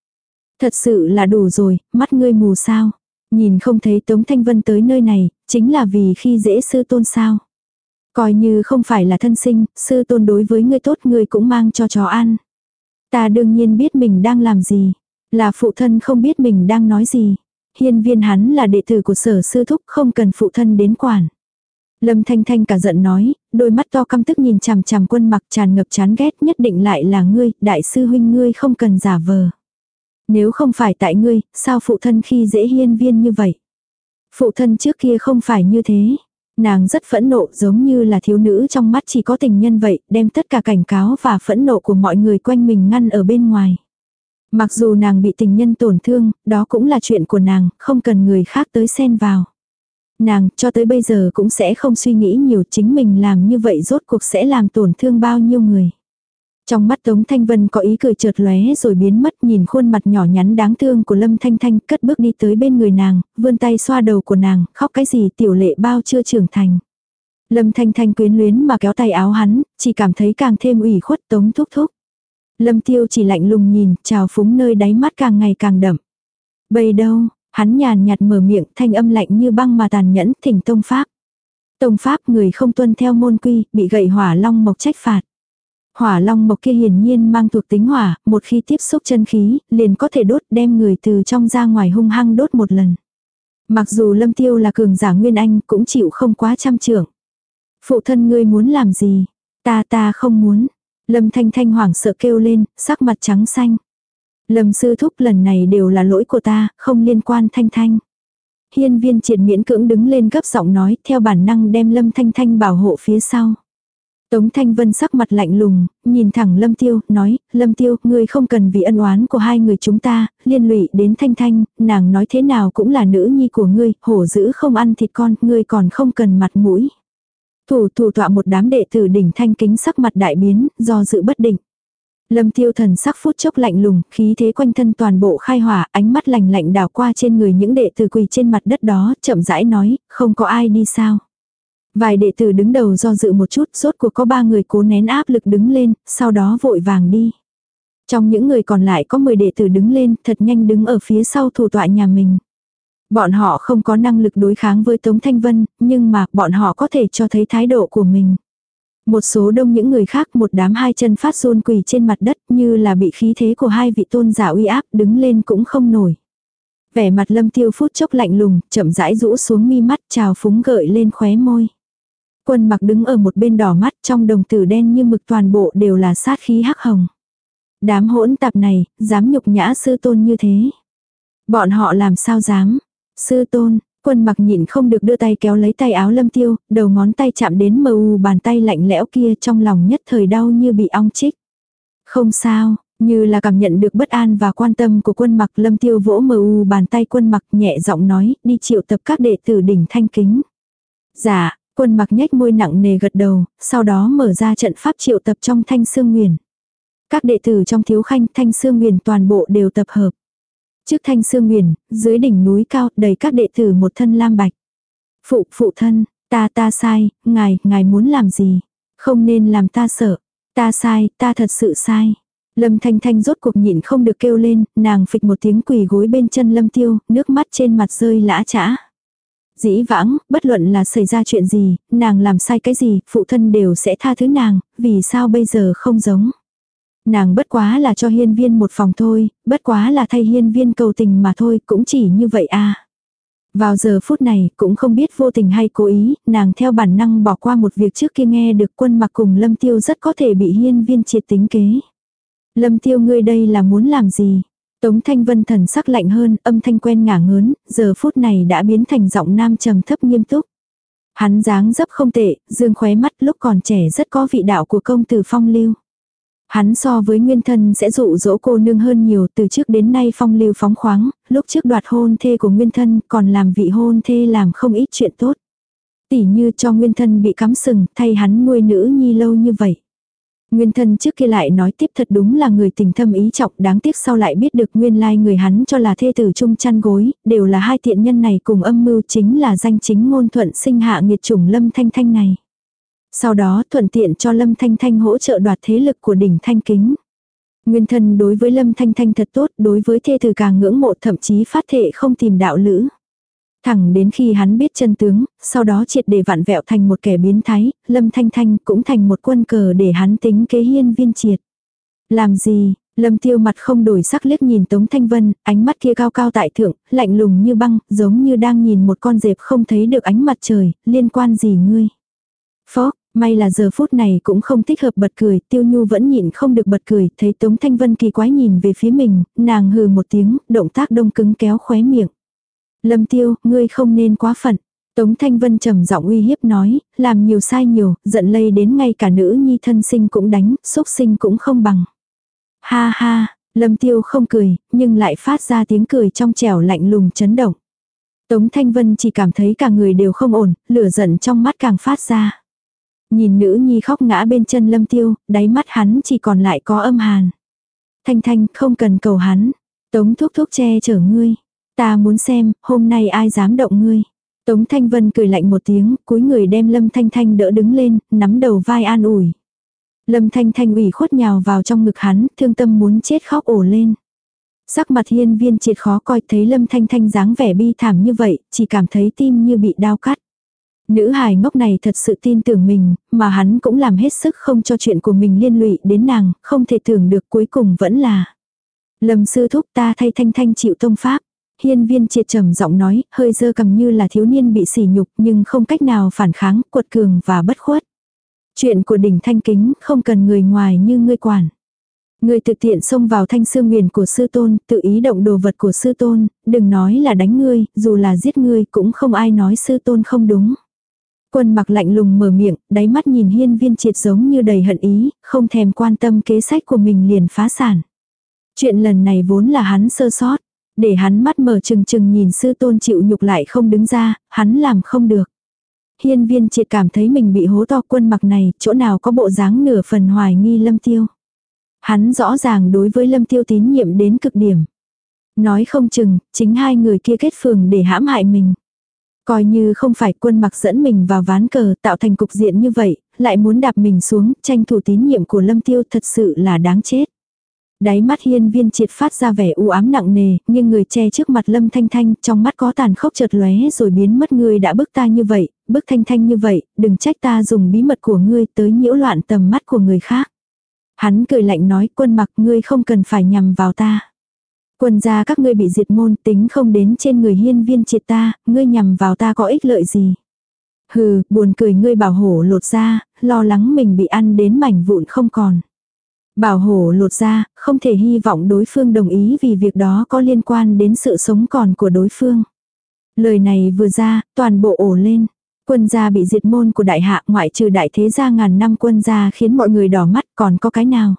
Speaker 1: Thật sự là đủ rồi, mắt ngươi mù sao. Nhìn không thấy Tống Thanh Vân tới nơi này, chính là vì khi dễ sư tôn sao. Coi như không phải là thân sinh, sư tôn đối với ngươi tốt ngươi cũng mang cho chó ăn. Ta đương nhiên biết mình đang làm gì. Là phụ thân không biết mình đang nói gì. Hiên viên hắn là đệ tử của sở sư thúc không cần phụ thân đến quản. Lâm Thanh Thanh cả giận nói, đôi mắt to căm tức nhìn chằm chằm quân mặc tràn ngập chán ghét nhất định lại là ngươi, đại sư huynh ngươi không cần giả vờ. Nếu không phải tại ngươi, sao phụ thân khi dễ hiên viên như vậy? Phụ thân trước kia không phải như thế. Nàng rất phẫn nộ giống như là thiếu nữ trong mắt chỉ có tình nhân vậy, đem tất cả cảnh cáo và phẫn nộ của mọi người quanh mình ngăn ở bên ngoài. Mặc dù nàng bị tình nhân tổn thương, đó cũng là chuyện của nàng, không cần người khác tới xen vào. Nàng cho tới bây giờ cũng sẽ không suy nghĩ nhiều chính mình làm như vậy rốt cuộc sẽ làm tổn thương bao nhiêu người. Trong mắt Tống Thanh Vân có ý cười chợt lóe rồi biến mất nhìn khuôn mặt nhỏ nhắn đáng thương của Lâm Thanh Thanh cất bước đi tới bên người nàng, vươn tay xoa đầu của nàng, khóc cái gì tiểu lệ bao chưa trưởng thành. Lâm Thanh Thanh quyến luyến mà kéo tay áo hắn, chỉ cảm thấy càng thêm ủy khuất Tống thúc thúc. Lâm Tiêu chỉ lạnh lùng nhìn, trào phúng nơi đáy mắt càng ngày càng đậm. Bầy đâu, Hắn nhàn nhạt mở miệng thanh âm lạnh như băng mà tàn nhẫn thỉnh tông pháp. Tông pháp người không tuân theo môn quy, bị gậy hỏa long mộc trách phạt. Hỏa long mộc kia hiển nhiên mang thuộc tính hỏa, một khi tiếp xúc chân khí, liền có thể đốt đem người từ trong ra ngoài hung hăng đốt một lần. Mặc dù lâm tiêu là cường giả nguyên anh cũng chịu không quá trăm trưởng. Phụ thân ngươi muốn làm gì? Ta ta không muốn. Lâm thanh thanh hoảng sợ kêu lên, sắc mặt trắng xanh. Lâm sư thúc lần này đều là lỗi của ta, không liên quan thanh thanh. Hiên viên triệt miễn cưỡng đứng lên gấp giọng nói theo bản năng đem lâm thanh thanh bảo hộ phía sau. Tống Thanh Vân sắc mặt lạnh lùng, nhìn thẳng Lâm Tiêu, nói, Lâm Tiêu, ngươi không cần vì ân oán của hai người chúng ta, liên lụy đến Thanh Thanh, nàng nói thế nào cũng là nữ nhi của ngươi, hổ dữ không ăn thịt con, ngươi còn không cần mặt mũi. Thủ thủ tọa một đám đệ tử đỉnh thanh kính sắc mặt đại biến, do dự bất định. Lâm tiêu thần sắc phút chốc lạnh lùng, khí thế quanh thân toàn bộ khai hỏa, ánh mắt lạnh lạnh đảo qua trên người những đệ tử quỳ trên mặt đất đó, chậm rãi nói, không có ai đi sao. Vài đệ tử đứng đầu do dự một chút, rốt cuộc có ba người cố nén áp lực đứng lên, sau đó vội vàng đi. Trong những người còn lại có 10 đệ tử đứng lên, thật nhanh đứng ở phía sau thủ tọa nhà mình. Bọn họ không có năng lực đối kháng với Tống Thanh Vân, nhưng mà bọn họ có thể cho thấy thái độ của mình. Một số đông những người khác một đám hai chân phát run quỳ trên mặt đất như là bị khí thế của hai vị tôn giả uy áp đứng lên cũng không nổi. Vẻ mặt lâm tiêu phút chốc lạnh lùng, chậm rãi rũ xuống mi mắt trào phúng gợi lên khóe môi. Quân mặc đứng ở một bên đỏ mắt trong đồng tử đen như mực toàn bộ đều là sát khí hắc hồng. Đám hỗn tạp này, dám nhục nhã sư tôn như thế. Bọn họ làm sao dám. Sư tôn, quân mặc nhịn không được đưa tay kéo lấy tay áo lâm tiêu, đầu ngón tay chạm đến mờ u bàn tay lạnh lẽo kia trong lòng nhất thời đau như bị ong chích. Không sao, như là cảm nhận được bất an và quan tâm của quân mặc lâm tiêu vỗ mờ u bàn tay quân mặc nhẹ giọng nói đi triệu tập các đệ tử đỉnh thanh kính. Dạ, quân mặc nhếch môi nặng nề gật đầu, sau đó mở ra trận pháp triệu tập trong thanh xương nguyền. Các đệ tử trong thiếu khanh thanh xương nguyền toàn bộ đều tập hợp. Trước thanh sương nguyền, dưới đỉnh núi cao, đầy các đệ tử một thân lam bạch. Phụ, phụ thân, ta ta sai, ngài, ngài muốn làm gì? Không nên làm ta sợ. Ta sai, ta thật sự sai. Lâm Thanh Thanh rốt cuộc nhịn không được kêu lên, nàng phịch một tiếng quỳ gối bên chân Lâm Tiêu, nước mắt trên mặt rơi lã chã. Dĩ vãng, bất luận là xảy ra chuyện gì, nàng làm sai cái gì, phụ thân đều sẽ tha thứ nàng, vì sao bây giờ không giống. Nàng bất quá là cho hiên viên một phòng thôi, bất quá là thay hiên viên cầu tình mà thôi, cũng chỉ như vậy à. Vào giờ phút này, cũng không biết vô tình hay cố ý, nàng theo bản năng bỏ qua một việc trước kia nghe được quân mặc cùng lâm tiêu rất có thể bị hiên viên triệt tính kế. Lâm tiêu ngươi đây là muốn làm gì? Tống thanh vân thần sắc lạnh hơn, âm thanh quen ngả ngớn, giờ phút này đã biến thành giọng nam trầm thấp nghiêm túc. Hắn dáng dấp không tệ, dương khóe mắt lúc còn trẻ rất có vị đạo của công tử phong lưu. Hắn so với nguyên thân sẽ dụ dỗ cô nương hơn nhiều từ trước đến nay phong lưu phóng khoáng, lúc trước đoạt hôn thê của nguyên thân còn làm vị hôn thê làm không ít chuyện tốt. Tỉ như cho nguyên thân bị cắm sừng thay hắn nuôi nữ nhi lâu như vậy. Nguyên thân trước kia lại nói tiếp thật đúng là người tình thâm ý trọng đáng tiếc sau lại biết được nguyên lai người hắn cho là thê tử chung chăn gối, đều là hai tiện nhân này cùng âm mưu chính là danh chính ngôn thuận sinh hạ nghiệt chủng lâm thanh thanh này. Sau đó thuận tiện cho Lâm Thanh Thanh hỗ trợ đoạt thế lực của đỉnh Thanh Kính. Nguyên thân đối với Lâm Thanh Thanh thật tốt, đối với thê tử càng ngưỡng mộ thậm chí phát thệ không tìm đạo lữ. Thẳng đến khi hắn biết chân tướng, sau đó triệt để vạn vẹo thành một kẻ biến thái, Lâm Thanh Thanh cũng thành một quân cờ để hắn tính kế hiên viên triệt. Làm gì, Lâm tiêu mặt không đổi sắc liếc nhìn Tống Thanh Vân, ánh mắt kia cao cao tại thượng, lạnh lùng như băng, giống như đang nhìn một con dẹp không thấy được ánh mặt trời, liên quan gì ngươi. Phó, May là giờ phút này cũng không thích hợp bật cười, tiêu nhu vẫn nhịn không được bật cười, thấy Tống Thanh Vân kỳ quái nhìn về phía mình, nàng hừ một tiếng, động tác đông cứng kéo khóe miệng. Lâm tiêu, ngươi không nên quá phận. Tống Thanh Vân trầm giọng uy hiếp nói, làm nhiều sai nhiều, giận lây đến ngay cả nữ nhi thân sinh cũng đánh, xúc sinh cũng không bằng. Ha ha, Lâm Tiêu không cười, nhưng lại phát ra tiếng cười trong trẻo lạnh lùng chấn động. Tống Thanh Vân chỉ cảm thấy cả người đều không ổn, lửa giận trong mắt càng phát ra. Nhìn nữ nhi khóc ngã bên chân lâm tiêu, đáy mắt hắn chỉ còn lại có âm hàn. Thanh thanh không cần cầu hắn. Tống thúc thúc che chở ngươi. Ta muốn xem, hôm nay ai dám động ngươi. Tống Thanh Vân cười lạnh một tiếng, cúi người đem Lâm Thanh Thanh đỡ đứng lên, nắm đầu vai an ủi. Lâm Thanh Thanh ủy khuất nhào vào trong ngực hắn, thương tâm muốn chết khóc ổ lên. Sắc mặt hiên viên triệt khó coi thấy lâm thanh thanh dáng vẻ bi thảm như vậy, chỉ cảm thấy tim như bị đau cắt. Nữ hài ngốc này thật sự tin tưởng mình, mà hắn cũng làm hết sức không cho chuyện của mình liên lụy đến nàng, không thể tưởng được cuối cùng vẫn là. Lâm sư thúc ta thay thanh thanh chịu tông pháp. Hiên viên triệt trầm giọng nói, hơi dơ cầm như là thiếu niên bị sỉ nhục nhưng không cách nào phản kháng, cuột cường và bất khuất. Chuyện của đỉnh thanh kính không cần người ngoài như ngươi quản. Ngươi thực tiện xông vào thanh xương nguyền của sư tôn, tự ý động đồ vật của sư tôn, đừng nói là đánh ngươi, dù là giết ngươi cũng không ai nói sư tôn không đúng. Quân mặc lạnh lùng mở miệng, đáy mắt nhìn hiên viên triệt giống như đầy hận ý, không thèm quan tâm kế sách của mình liền phá sản. Chuyện lần này vốn là hắn sơ sót, để hắn mắt mở chừng chừng nhìn sư tôn chịu nhục lại không đứng ra, hắn làm không được. Hiên viên triệt cảm thấy mình bị hố to quân mặc này, chỗ nào có bộ dáng nửa phần hoài nghi lâm tiêu. Hắn rõ ràng đối với lâm tiêu tín nhiệm đến cực điểm. Nói không chừng, chính hai người kia kết phường để hãm hại mình. Coi như không phải quân mặc dẫn mình vào ván cờ tạo thành cục diện như vậy, lại muốn đạp mình xuống, tranh thủ tín nhiệm của lâm tiêu thật sự là đáng chết. Đáy mắt hiên viên triệt phát ra vẻ u ám nặng nề, nhưng người che trước mặt lâm thanh thanh, trong mắt có tàn khốc chợt lóe rồi biến mất người đã bức ta như vậy, bức thanh thanh như vậy, đừng trách ta dùng bí mật của ngươi tới nhiễu loạn tầm mắt của người khác. Hắn cười lạnh nói quân mặc ngươi không cần phải nhằm vào ta. Quân gia các ngươi bị diệt môn tính không đến trên người hiên viên triệt ta, ngươi nhằm vào ta có ích lợi gì. Hừ, buồn cười ngươi bảo hổ lột ra, lo lắng mình bị ăn đến mảnh vụn không còn. Bảo hổ lột ra, không thể hy vọng đối phương đồng ý vì việc đó có liên quan đến sự sống còn của đối phương. Lời này vừa ra, toàn bộ ổ lên. Quân gia bị diệt môn của đại hạ ngoại trừ đại thế gia ngàn năm quân gia khiến mọi người đỏ mắt còn có cái nào.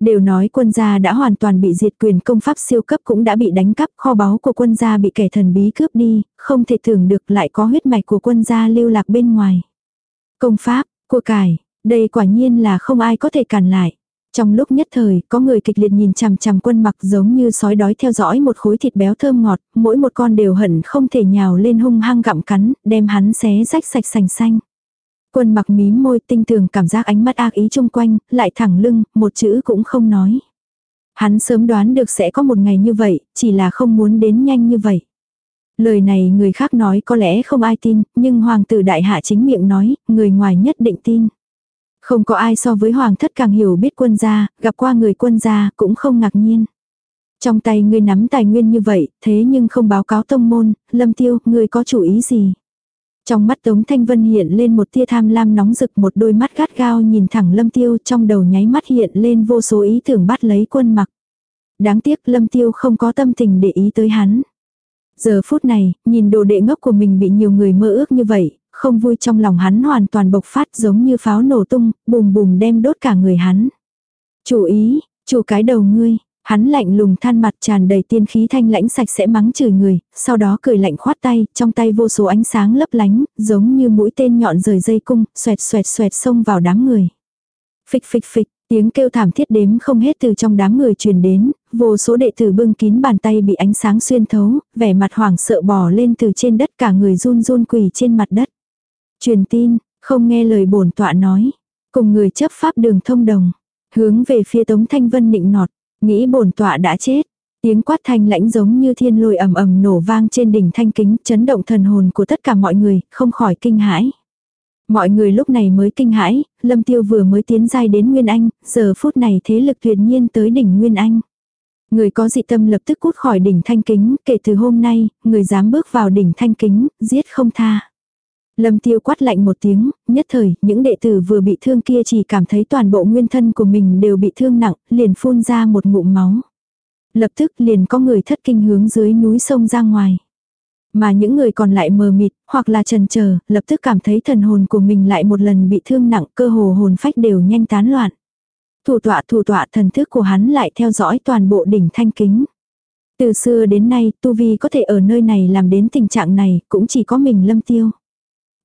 Speaker 1: Đều nói quân gia đã hoàn toàn bị diệt quyền công pháp siêu cấp cũng đã bị đánh cắp kho báu của quân gia bị kẻ thần bí cướp đi, không thể thưởng được lại có huyết mạch của quân gia lưu lạc bên ngoài. Công pháp, của cải, đây quả nhiên là không ai có thể cản lại. Trong lúc nhất thời, có người kịch liệt nhìn chằm chằm quân mặc giống như sói đói theo dõi một khối thịt béo thơm ngọt, mỗi một con đều hận không thể nhào lên hung hăng gặm cắn, đem hắn xé rách sạch sành xanh. Quân mặc mím môi tinh tường cảm giác ánh mắt ác ý chung quanh, lại thẳng lưng, một chữ cũng không nói. Hắn sớm đoán được sẽ có một ngày như vậy, chỉ là không muốn đến nhanh như vậy. Lời này người khác nói có lẽ không ai tin, nhưng hoàng tử đại hạ chính miệng nói, người ngoài nhất định tin. Không có ai so với hoàng thất càng hiểu biết quân gia, gặp qua người quân gia cũng không ngạc nhiên. Trong tay ngươi nắm tài nguyên như vậy, thế nhưng không báo cáo tông môn, lâm tiêu, ngươi có chủ ý gì? Trong mắt Tống Thanh Vân hiện lên một tia tham lam nóng rực một đôi mắt gắt gao nhìn thẳng lâm tiêu trong đầu nháy mắt hiện lên vô số ý tưởng bắt lấy quân mặc. Đáng tiếc lâm tiêu không có tâm tình để ý tới hắn. Giờ phút này, nhìn đồ đệ ngốc của mình bị nhiều người mơ ước như vậy, không vui trong lòng hắn hoàn toàn bộc phát giống như pháo nổ tung, bùm bùm đem đốt cả người hắn. Chủ ý, chủ cái đầu ngươi, hắn lạnh lùng than mặt tràn đầy tiên khí thanh lãnh sạch sẽ mắng chửi người, sau đó cười lạnh khoát tay, trong tay vô số ánh sáng lấp lánh, giống như mũi tên nhọn rời dây cung, xoẹt xoẹt xoẹt xông vào đám người. Phịch phịch phịch, Tiếng kêu thảm thiết đếm không hết từ trong đám người truyền đến, vô số đệ tử bưng kín bàn tay bị ánh sáng xuyên thấu, vẻ mặt hoảng sợ bò lên từ trên đất cả người run run quỳ trên mặt đất. Truyền tin, không nghe lời bổn tọa nói. Cùng người chấp pháp đường thông đồng. Hướng về phía Tống Thanh Vân nịnh nọt. Nghĩ bổn tọa đã chết. Tiếng quát thanh lãnh giống như thiên lôi ầm ầm nổ vang trên đỉnh thanh kính chấn động thần hồn của tất cả mọi người, không khỏi kinh hãi. Mọi người lúc này mới kinh hãi, Lâm Tiêu vừa mới tiến giai đến Nguyên Anh, giờ phút này thế lực tuyệt nhiên tới đỉnh Nguyên Anh. Người có dị tâm lập tức cút khỏi đỉnh thanh kính, kể từ hôm nay, người dám bước vào đỉnh thanh kính, giết không tha. Lâm tiêu quát lạnh một tiếng, nhất thời, những đệ tử vừa bị thương kia chỉ cảm thấy toàn bộ nguyên thân của mình đều bị thương nặng, liền phun ra một ngụm máu. Lập tức liền có người thất kinh hướng dưới núi sông ra ngoài. Mà những người còn lại mờ mịt, hoặc là trần chờ lập tức cảm thấy thần hồn của mình lại một lần bị thương nặng, cơ hồ hồn phách đều nhanh tán loạn. Thủ tọa thủ tọa thần thức của hắn lại theo dõi toàn bộ đỉnh thanh kính. Từ xưa đến nay, Tu Vi có thể ở nơi này làm đến tình trạng này, cũng chỉ có mình lâm tiêu.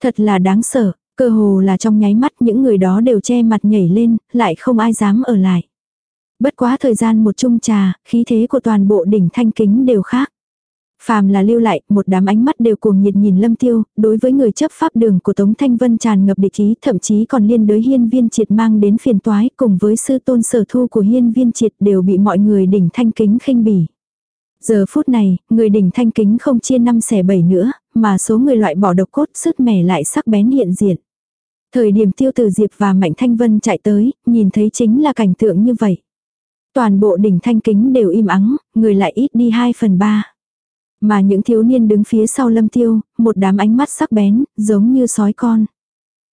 Speaker 1: Thật là đáng sợ, cơ hồ là trong nháy mắt những người đó đều che mặt nhảy lên, lại không ai dám ở lại. Bất quá thời gian một chung trà, khí thế của toàn bộ đỉnh thanh kính đều khác. Phàm là lưu lại, một đám ánh mắt đều cuồng nhiệt nhìn lâm tiêu, đối với người chấp pháp đường của Tống Thanh Vân tràn ngập địch ý, thậm chí còn liên đới hiên viên triệt mang đến phiền toái, cùng với sư tôn sở thu của hiên viên triệt đều bị mọi người đỉnh thanh kính khinh bỉ. Giờ phút này, người đỉnh thanh kính không chia năm xẻ bảy nữa, mà số người loại bỏ độc cốt sứt mẻ lại sắc bén hiện diện. Thời điểm tiêu từ Diệp và Mạnh Thanh Vân chạy tới, nhìn thấy chính là cảnh tượng như vậy. Toàn bộ đỉnh thanh kính đều im ắng, người lại ít đi 2 phần 3. Mà những thiếu niên đứng phía sau lâm tiêu, một đám ánh mắt sắc bén, giống như sói con.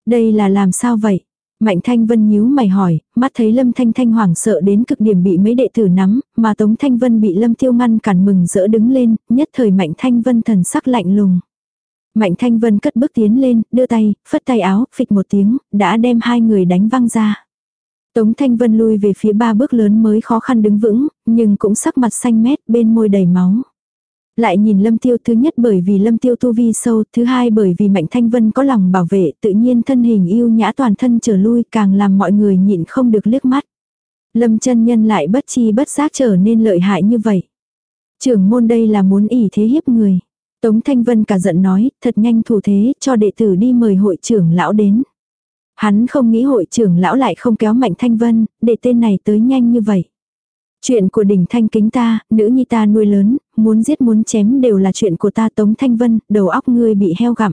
Speaker 1: Đây là làm sao vậy? Mạnh Thanh Vân nhíu mày hỏi, mắt thấy Lâm Thanh Thanh hoảng sợ đến cực điểm bị mấy đệ tử nắm, mà Tống Thanh Vân bị Lâm Tiêu ngăn cản mừng rỡ đứng lên, nhất thời Mạnh Thanh Vân thần sắc lạnh lùng. Mạnh Thanh Vân cất bước tiến lên, đưa tay, phất tay áo, phịch một tiếng, đã đem hai người đánh văng ra. Tống Thanh Vân lui về phía ba bước lớn mới khó khăn đứng vững, nhưng cũng sắc mặt xanh mét, bên môi đầy máu. Lại nhìn Lâm Tiêu thứ nhất bởi vì Lâm Tiêu tu vi sâu, thứ hai bởi vì Mạnh Thanh Vân có lòng bảo vệ, tự nhiên thân hình yêu nhã toàn thân trở lui càng làm mọi người nhịn không được liếc mắt. Lâm chân nhân lại bất chi bất giác trở nên lợi hại như vậy. Trưởng môn đây là muốn ỉ thế hiếp người. Tống Thanh Vân cả giận nói, thật nhanh thủ thế, cho đệ tử đi mời hội trưởng lão đến. Hắn không nghĩ hội trưởng lão lại không kéo Mạnh Thanh Vân, để tên này tới nhanh như vậy. Chuyện của đỉnh thanh kính ta, nữ nhi ta nuôi lớn, muốn giết muốn chém đều là chuyện của ta Tống Thanh Vân, đầu óc ngươi bị heo gặm.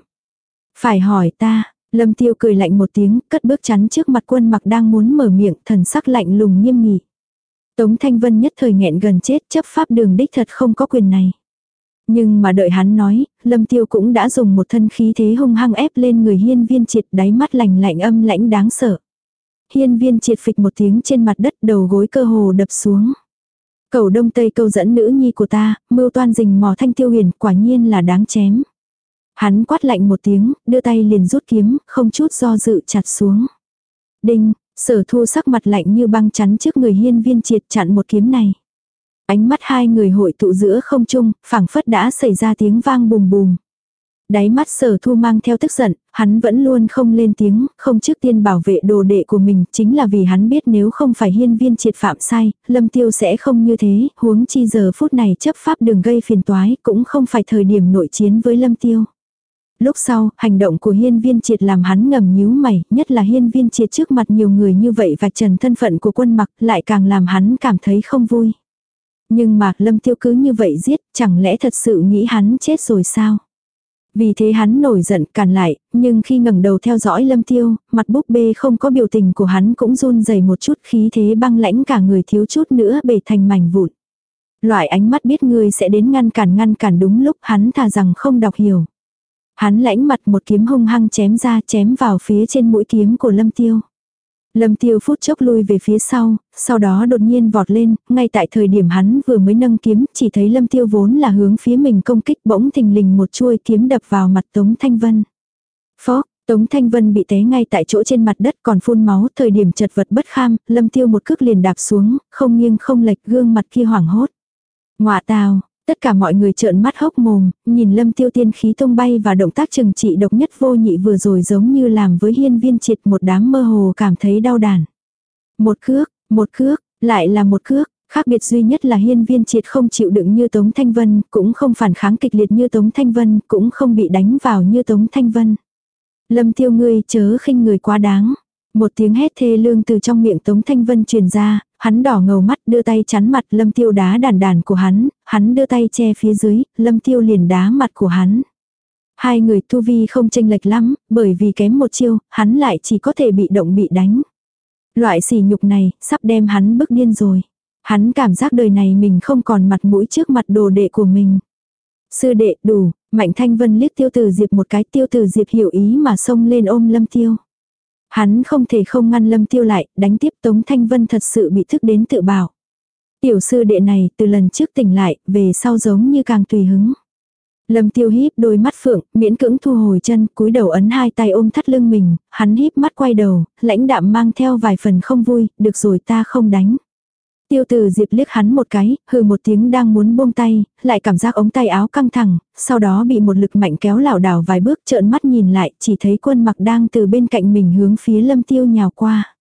Speaker 1: Phải hỏi ta, Lâm Tiêu cười lạnh một tiếng, cất bước chắn trước mặt quân mặc đang muốn mở miệng, thần sắc lạnh lùng nghiêm nghị. Tống Thanh Vân nhất thời nghẹn gần chết chấp pháp đường đích thật không có quyền này. Nhưng mà đợi hắn nói, Lâm Tiêu cũng đã dùng một thân khí thế hung hăng ép lên người hiên viên triệt đáy mắt lạnh lạnh âm lãnh đáng sợ. Hiên viên triệt phịch một tiếng trên mặt đất đầu gối cơ hồ đập xuống. Cầu đông tây câu dẫn nữ nhi của ta, mưu toan rình mò thanh tiêu huyền quả nhiên là đáng chém. Hắn quát lạnh một tiếng, đưa tay liền rút kiếm, không chút do dự chặt xuống. Đinh, sở thu sắc mặt lạnh như băng chắn trước người hiên viên triệt chặn một kiếm này. Ánh mắt hai người hội tụ giữa không trung, phảng phất đã xảy ra tiếng vang bùm bùm. Đáy mắt sở thu mang theo tức giận, hắn vẫn luôn không lên tiếng, không trước tiên bảo vệ đồ đệ của mình, chính là vì hắn biết nếu không phải hiên viên triệt phạm sai, lâm tiêu sẽ không như thế, huống chi giờ phút này chấp pháp đừng gây phiền toái, cũng không phải thời điểm nội chiến với lâm tiêu. Lúc sau, hành động của hiên viên triệt làm hắn ngầm nhíu mày, nhất là hiên viên triệt trước mặt nhiều người như vậy và trần thân phận của quân mặc lại càng làm hắn cảm thấy không vui. Nhưng mà lâm tiêu cứ như vậy giết, chẳng lẽ thật sự nghĩ hắn chết rồi sao? Vì thế hắn nổi giận cản lại, nhưng khi ngẩng đầu theo dõi lâm tiêu, mặt búp bê không có biểu tình của hắn cũng run rẩy một chút khí thế băng lãnh cả người thiếu chút nữa bể thành mảnh vụn. Loại ánh mắt biết người sẽ đến ngăn cản ngăn cản đúng lúc hắn thà rằng không đọc hiểu. Hắn lãnh mặt một kiếm hung hăng chém ra chém vào phía trên mũi kiếm của lâm tiêu. Lâm tiêu phút chốc lui về phía sau, sau đó đột nhiên vọt lên, ngay tại thời điểm hắn vừa mới nâng kiếm, chỉ thấy lâm tiêu vốn là hướng phía mình công kích bỗng thình lình một chuôi kiếm đập vào mặt Tống Thanh Vân. Phó, Tống Thanh Vân bị té ngay tại chỗ trên mặt đất còn phun máu, thời điểm chật vật bất kham, lâm tiêu một cước liền đạp xuống, không nghiêng không lệch gương mặt kia hoảng hốt. Ngoạ tào, Tất cả mọi người trợn mắt hốc mồm, nhìn lâm tiêu tiên khí tung bay và động tác trừng trị độc nhất vô nhị vừa rồi giống như làm với hiên viên triệt một đám mơ hồ cảm thấy đau đàn. Một cước, một cước, lại là một cước, khác biệt duy nhất là hiên viên triệt không chịu đựng như Tống Thanh Vân, cũng không phản kháng kịch liệt như Tống Thanh Vân, cũng không bị đánh vào như Tống Thanh Vân. Lâm tiêu ngươi chớ khinh người quá đáng. Một tiếng hét thê lương từ trong miệng Tống Thanh Vân truyền ra, hắn đỏ ngầu mắt đưa tay chắn mặt lâm tiêu đá đàn đàn của hắn, hắn đưa tay che phía dưới, lâm tiêu liền đá mặt của hắn. Hai người tu vi không tranh lệch lắm, bởi vì kém một chiêu, hắn lại chỉ có thể bị động bị đánh. Loại sỉ nhục này, sắp đem hắn bức điên rồi. Hắn cảm giác đời này mình không còn mặt mũi trước mặt đồ đệ của mình. Sư đệ đủ, Mạnh Thanh Vân liếc tiêu tử diệp một cái tiêu tử diệp hiểu ý mà xông lên ôm lâm tiêu. Hắn không thể không ngăn lâm tiêu lại, đánh tiếp Tống Thanh Vân thật sự bị thức đến tự bảo. Tiểu sư đệ này từ lần trước tỉnh lại, về sau giống như càng tùy hứng. Lâm tiêu híp đôi mắt phượng, miễn cưỡng thu hồi chân, cúi đầu ấn hai tay ôm thắt lưng mình, hắn híp mắt quay đầu, lãnh đạm mang theo vài phần không vui, được rồi ta không đánh. Tiêu từ diệp liếc hắn một cái, hừ một tiếng đang muốn buông tay, lại cảm giác ống tay áo căng thẳng, sau đó bị một lực mạnh kéo lảo đảo vài bước trợn mắt nhìn lại, chỉ thấy quân mặc đang từ bên cạnh mình hướng phía lâm tiêu nhào qua.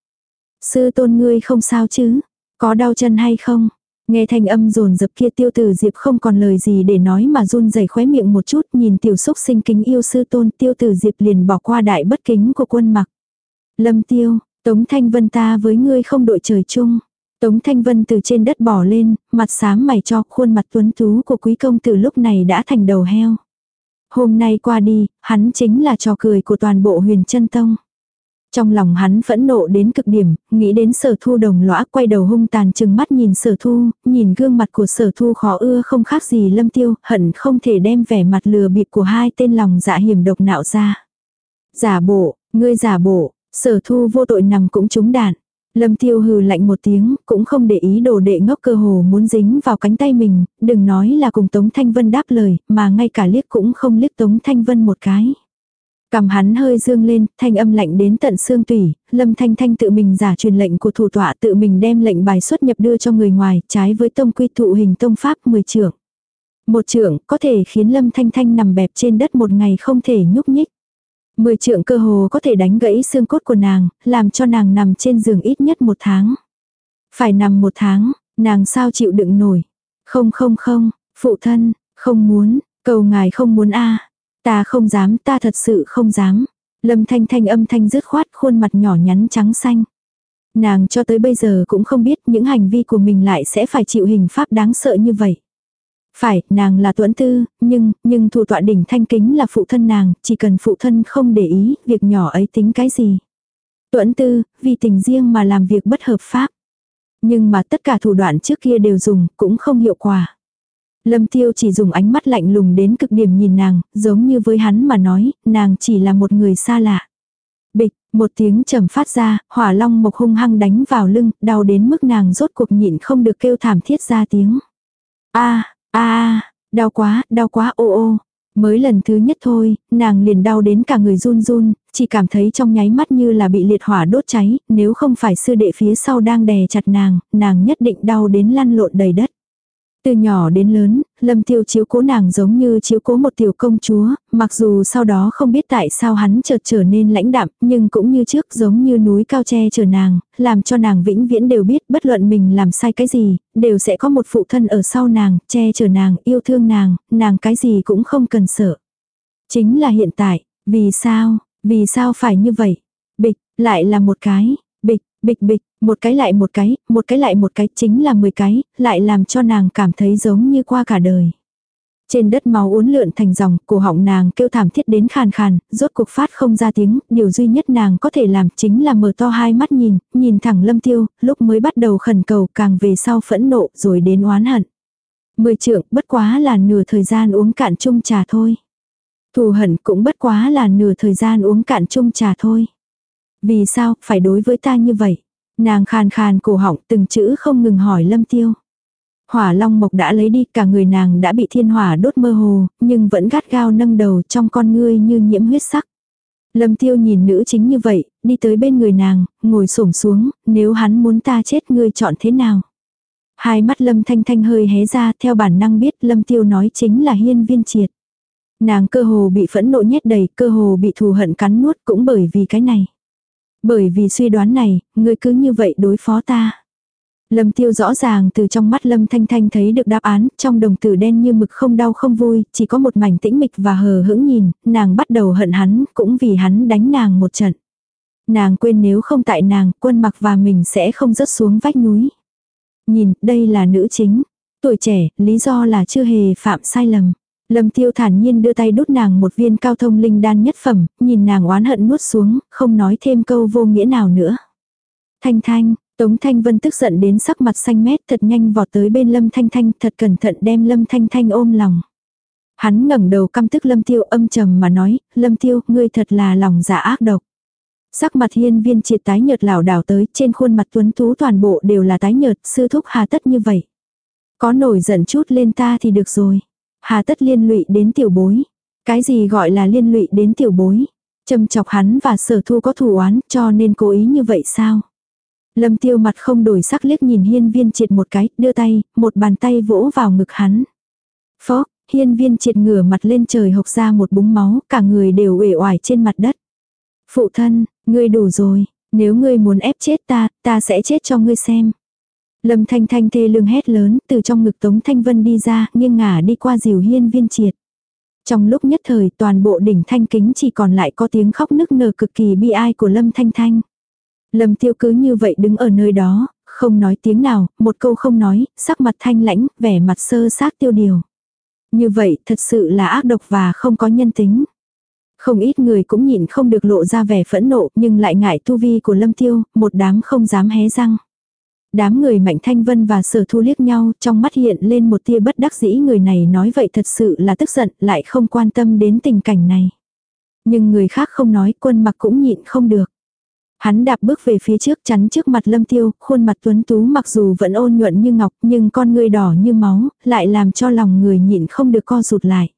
Speaker 1: Sư tôn ngươi không sao chứ? Có đau chân hay không? Nghe thanh âm rồn dập kia tiêu từ diệp không còn lời gì để nói mà run rẩy khóe miệng một chút nhìn tiểu xúc sinh kính yêu sư tôn tiêu từ diệp liền bỏ qua đại bất kính của quân mặc. Lâm tiêu, tống thanh vân ta với ngươi không đội trời chung. Tống Thanh Vân từ trên đất bỏ lên, mặt xám mày cho khuôn mặt tuấn tú của quý công tử lúc này đã thành đầu heo. Hôm nay qua đi, hắn chính là trò cười của toàn bộ huyền chân tông. Trong lòng hắn phẫn nộ đến cực điểm, nghĩ đến sở thu đồng lõa quay đầu hung tàn chừng mắt nhìn sở thu, nhìn gương mặt của sở thu khó ưa không khác gì lâm tiêu, hận không thể đem vẻ mặt lừa bịp của hai tên lòng dạ hiểm độc nạo ra. Giả bộ, ngươi giả bộ, sở thu vô tội nằm cũng trúng đạn. Lâm tiêu hừ lạnh một tiếng, cũng không để ý đồ đệ ngốc cơ hồ muốn dính vào cánh tay mình, đừng nói là cùng Tống Thanh Vân đáp lời, mà ngay cả liếc cũng không liếc Tống Thanh Vân một cái. Cầm hắn hơi dương lên, thanh âm lạnh đến tận xương tủy, Lâm Thanh Thanh tự mình giả truyền lệnh của thủ tọa tự mình đem lệnh bài xuất nhập đưa cho người ngoài, trái với tông quy thụ hình tông pháp 10 trưởng. Một trưởng có thể khiến Lâm Thanh Thanh nằm bẹp trên đất một ngày không thể nhúc nhích. Mười trượng cơ hồ có thể đánh gãy xương cốt của nàng, làm cho nàng nằm trên giường ít nhất một tháng. Phải nằm một tháng, nàng sao chịu đựng nổi. Không không không, phụ thân, không muốn, cầu ngài không muốn a Ta không dám, ta thật sự không dám. Lâm thanh thanh âm thanh dứt khoát khuôn mặt nhỏ nhắn trắng xanh. Nàng cho tới bây giờ cũng không biết những hành vi của mình lại sẽ phải chịu hình pháp đáng sợ như vậy. Phải, nàng là tuẫn tư, nhưng, nhưng thủ tọa đỉnh thanh kính là phụ thân nàng, chỉ cần phụ thân không để ý, việc nhỏ ấy tính cái gì. Tuẫn tư, vì tình riêng mà làm việc bất hợp pháp. Nhưng mà tất cả thủ đoạn trước kia đều dùng, cũng không hiệu quả. Lâm tiêu chỉ dùng ánh mắt lạnh lùng đến cực điểm nhìn nàng, giống như với hắn mà nói, nàng chỉ là một người xa lạ. Bịch, một tiếng trầm phát ra, hỏa long mộc hung hăng đánh vào lưng, đau đến mức nàng rốt cuộc nhịn không được kêu thảm thiết ra tiếng. a a đau quá, đau quá ô ô. Mới lần thứ nhất thôi, nàng liền đau đến cả người run run, chỉ cảm thấy trong nháy mắt như là bị liệt hỏa đốt cháy, nếu không phải sư đệ phía sau đang đè chặt nàng, nàng nhất định đau đến lăn lộn đầy đất. Từ nhỏ đến lớn, Lâm Tiêu chiếu cố nàng giống như chiếu cố một tiểu công chúa, mặc dù sau đó không biết tại sao hắn chợt trở nên lãnh đạm, nhưng cũng như trước giống như núi cao che chở nàng, làm cho nàng vĩnh viễn đều biết bất luận mình làm sai cái gì, đều sẽ có một phụ thân ở sau nàng, che chở nàng, yêu thương nàng, nàng cái gì cũng không cần sợ. Chính là hiện tại, vì sao, vì sao phải như vậy? Bịch, lại là một cái, bịch, bịch bịch, một cái lại một cái, một cái lại một cái chính là 10 cái, lại làm cho nàng cảm thấy giống như qua cả đời. Trên đất máu uốn lượn thành dòng, cổ họng nàng kêu thảm thiết đến khàn khàn, rốt cuộc phát không ra tiếng, điều duy nhất nàng có thể làm chính là mở to hai mắt nhìn, nhìn thẳng lâm tiêu, lúc mới bắt đầu khẩn cầu càng về sau phẫn nộ rồi đến oán hận. Mười trượng bất quá là nửa thời gian uống cạn chung trà thôi. Thù hận cũng bất quá là nửa thời gian uống cạn chung trà thôi. Vì sao phải đối với ta như vậy? Nàng khàn khàn cổ họng từng chữ không ngừng hỏi lâm tiêu. Hỏa long mộc đã lấy đi cả người nàng đã bị thiên hỏa đốt mơ hồ, nhưng vẫn gắt gao nâng đầu trong con ngươi như nhiễm huyết sắc. Lâm tiêu nhìn nữ chính như vậy, đi tới bên người nàng, ngồi xổm xuống, nếu hắn muốn ta chết ngươi chọn thế nào. Hai mắt lâm thanh thanh hơi hé ra theo bản năng biết lâm tiêu nói chính là hiên viên triệt. Nàng cơ hồ bị phẫn nộ nhét đầy, cơ hồ bị thù hận cắn nuốt cũng bởi vì cái này. Bởi vì suy đoán này, ngươi cứ như vậy đối phó ta. Lâm tiêu rõ ràng từ trong mắt Lâm Thanh Thanh thấy được đáp án, trong đồng tử đen như mực không đau không vui, chỉ có một mảnh tĩnh mịch và hờ hững nhìn, nàng bắt đầu hận hắn, cũng vì hắn đánh nàng một trận. Nàng quên nếu không tại nàng, quân mặc và mình sẽ không rớt xuống vách núi. Nhìn, đây là nữ chính. Tuổi trẻ, lý do là chưa hề phạm sai lầm. Lâm tiêu thản nhiên đưa tay đút nàng một viên cao thông linh đan nhất phẩm, nhìn nàng oán hận nuốt xuống, không nói thêm câu vô nghĩa nào nữa. Thanh thanh, Tống Thanh Vân tức giận đến sắc mặt xanh mét thật nhanh vọt tới bên Lâm Thanh Thanh thật cẩn thận đem Lâm Thanh Thanh ôm lòng. Hắn ngẩng đầu căm tức Lâm Tiêu âm trầm mà nói, Lâm Tiêu, ngươi thật là lòng dạ ác độc. Sắc mặt hiên viên triệt tái nhợt lảo đảo tới, trên khuôn mặt tuấn tú toàn bộ đều là tái nhợt, sư thúc hà tất như vậy. Có nổi giận chút lên ta thì được rồi. Hà tất liên lụy đến tiểu bối. Cái gì gọi là liên lụy đến tiểu bối? Châm chọc hắn và sở thu có thù oán cho nên cố ý như vậy sao? Lâm tiêu mặt không đổi sắc liếc nhìn hiên viên triệt một cái, đưa tay, một bàn tay vỗ vào ngực hắn. Phó, hiên viên triệt ngửa mặt lên trời hộc ra một búng máu, cả người đều uể oải trên mặt đất. Phụ thân, ngươi đủ rồi, nếu ngươi muốn ép chết ta, ta sẽ chết cho ngươi xem. Lâm Thanh Thanh thê lương hét lớn, từ trong ngực Tống Thanh Vân đi ra, nghiêng ngả đi qua diều hiên viên triệt. Trong lúc nhất thời toàn bộ đỉnh thanh kính chỉ còn lại có tiếng khóc nức nở cực kỳ bi ai của Lâm Thanh Thanh. Lâm tiêu cứ như vậy đứng ở nơi đó, Không nói tiếng nào, một câu không nói, sắc mặt thanh lãnh, vẻ mặt sơ xác tiêu điều. Như vậy thật sự là ác độc và không có nhân tính. Không ít người cũng nhìn không được lộ ra vẻ phẫn nộ nhưng lại ngại tu vi của lâm tiêu, một đám không dám hé răng. Đám người Mạnh Thanh Vân và Sở Thu liếc nhau, trong mắt hiện lên một tia bất đắc dĩ người này nói vậy thật sự là tức giận, lại không quan tâm đến tình cảnh này. Nhưng người khác không nói, quân mặc cũng nhịn không được. Hắn đạp bước về phía trước chắn trước mặt lâm tiêu, khuôn mặt tuấn tú mặc dù vẫn ôn nhuận như ngọc nhưng con người đỏ như máu, lại làm cho lòng người nhịn không được co rụt lại.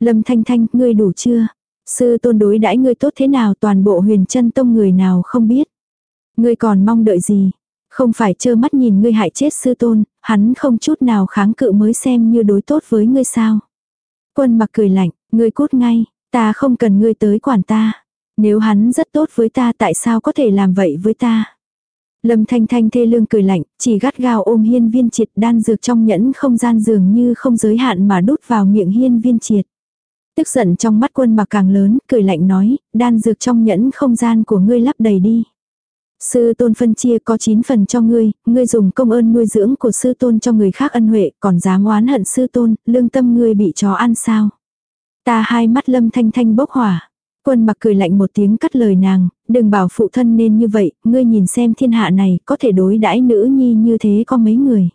Speaker 1: Lâm thanh thanh, ngươi đủ chưa? Sư tôn đối đãi ngươi tốt thế nào toàn bộ huyền chân tông người nào không biết. Ngươi còn mong đợi gì? Không phải trơ mắt nhìn ngươi hại chết sư tôn, hắn không chút nào kháng cự mới xem như đối tốt với ngươi sao. Quân mặc cười lạnh, ngươi cút ngay, ta không cần ngươi tới quản ta. Nếu hắn rất tốt với ta tại sao có thể làm vậy với ta? Lâm Thanh Thanh thê lương cười lạnh, chỉ gắt gao ôm hiên viên triệt đan dược trong nhẫn không gian dường như không giới hạn mà đút vào miệng hiên viên triệt. Tức giận trong mắt quân mặc càng lớn, cười lạnh nói, đan dược trong nhẫn không gian của ngươi lắp đầy đi. Sư tôn phân chia có 9 phần cho ngươi, ngươi dùng công ơn nuôi dưỡng của sư tôn cho người khác ân huệ, còn dám oán hận sư tôn, lương tâm ngươi bị chó ăn sao. Ta hai mắt lâm thanh thanh bốc hỏa. Quân mặc cười lạnh một tiếng cắt lời nàng, đừng bảo phụ thân nên như vậy, ngươi nhìn xem thiên hạ này có thể đối đãi nữ nhi như thế có mấy người.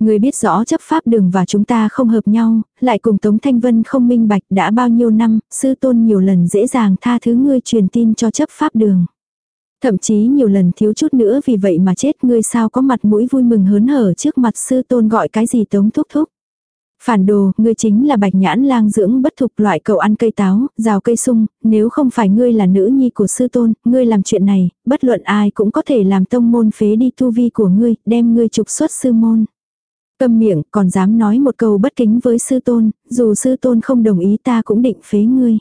Speaker 1: Ngươi biết rõ chấp pháp đường và chúng ta không hợp nhau, lại cùng Tống Thanh Vân không minh bạch đã bao nhiêu năm, sư tôn nhiều lần dễ dàng tha thứ ngươi truyền tin cho chấp pháp đường. Thậm chí nhiều lần thiếu chút nữa vì vậy mà chết ngươi sao có mặt mũi vui mừng hớn hở trước mặt sư tôn gọi cái gì tống thúc thúc. Phản đồ, ngươi chính là bạch nhãn lang dưỡng bất thục loại cậu ăn cây táo, rào cây sung, nếu không phải ngươi là nữ nhi của sư tôn, ngươi làm chuyện này, bất luận ai cũng có thể làm tông môn phế đi tu vi của ngươi, đem ngươi trục xuất sư môn. cầm miệng, còn dám nói một câu bất kính với sư tôn, dù sư tôn không đồng ý ta cũng định phế ngươi.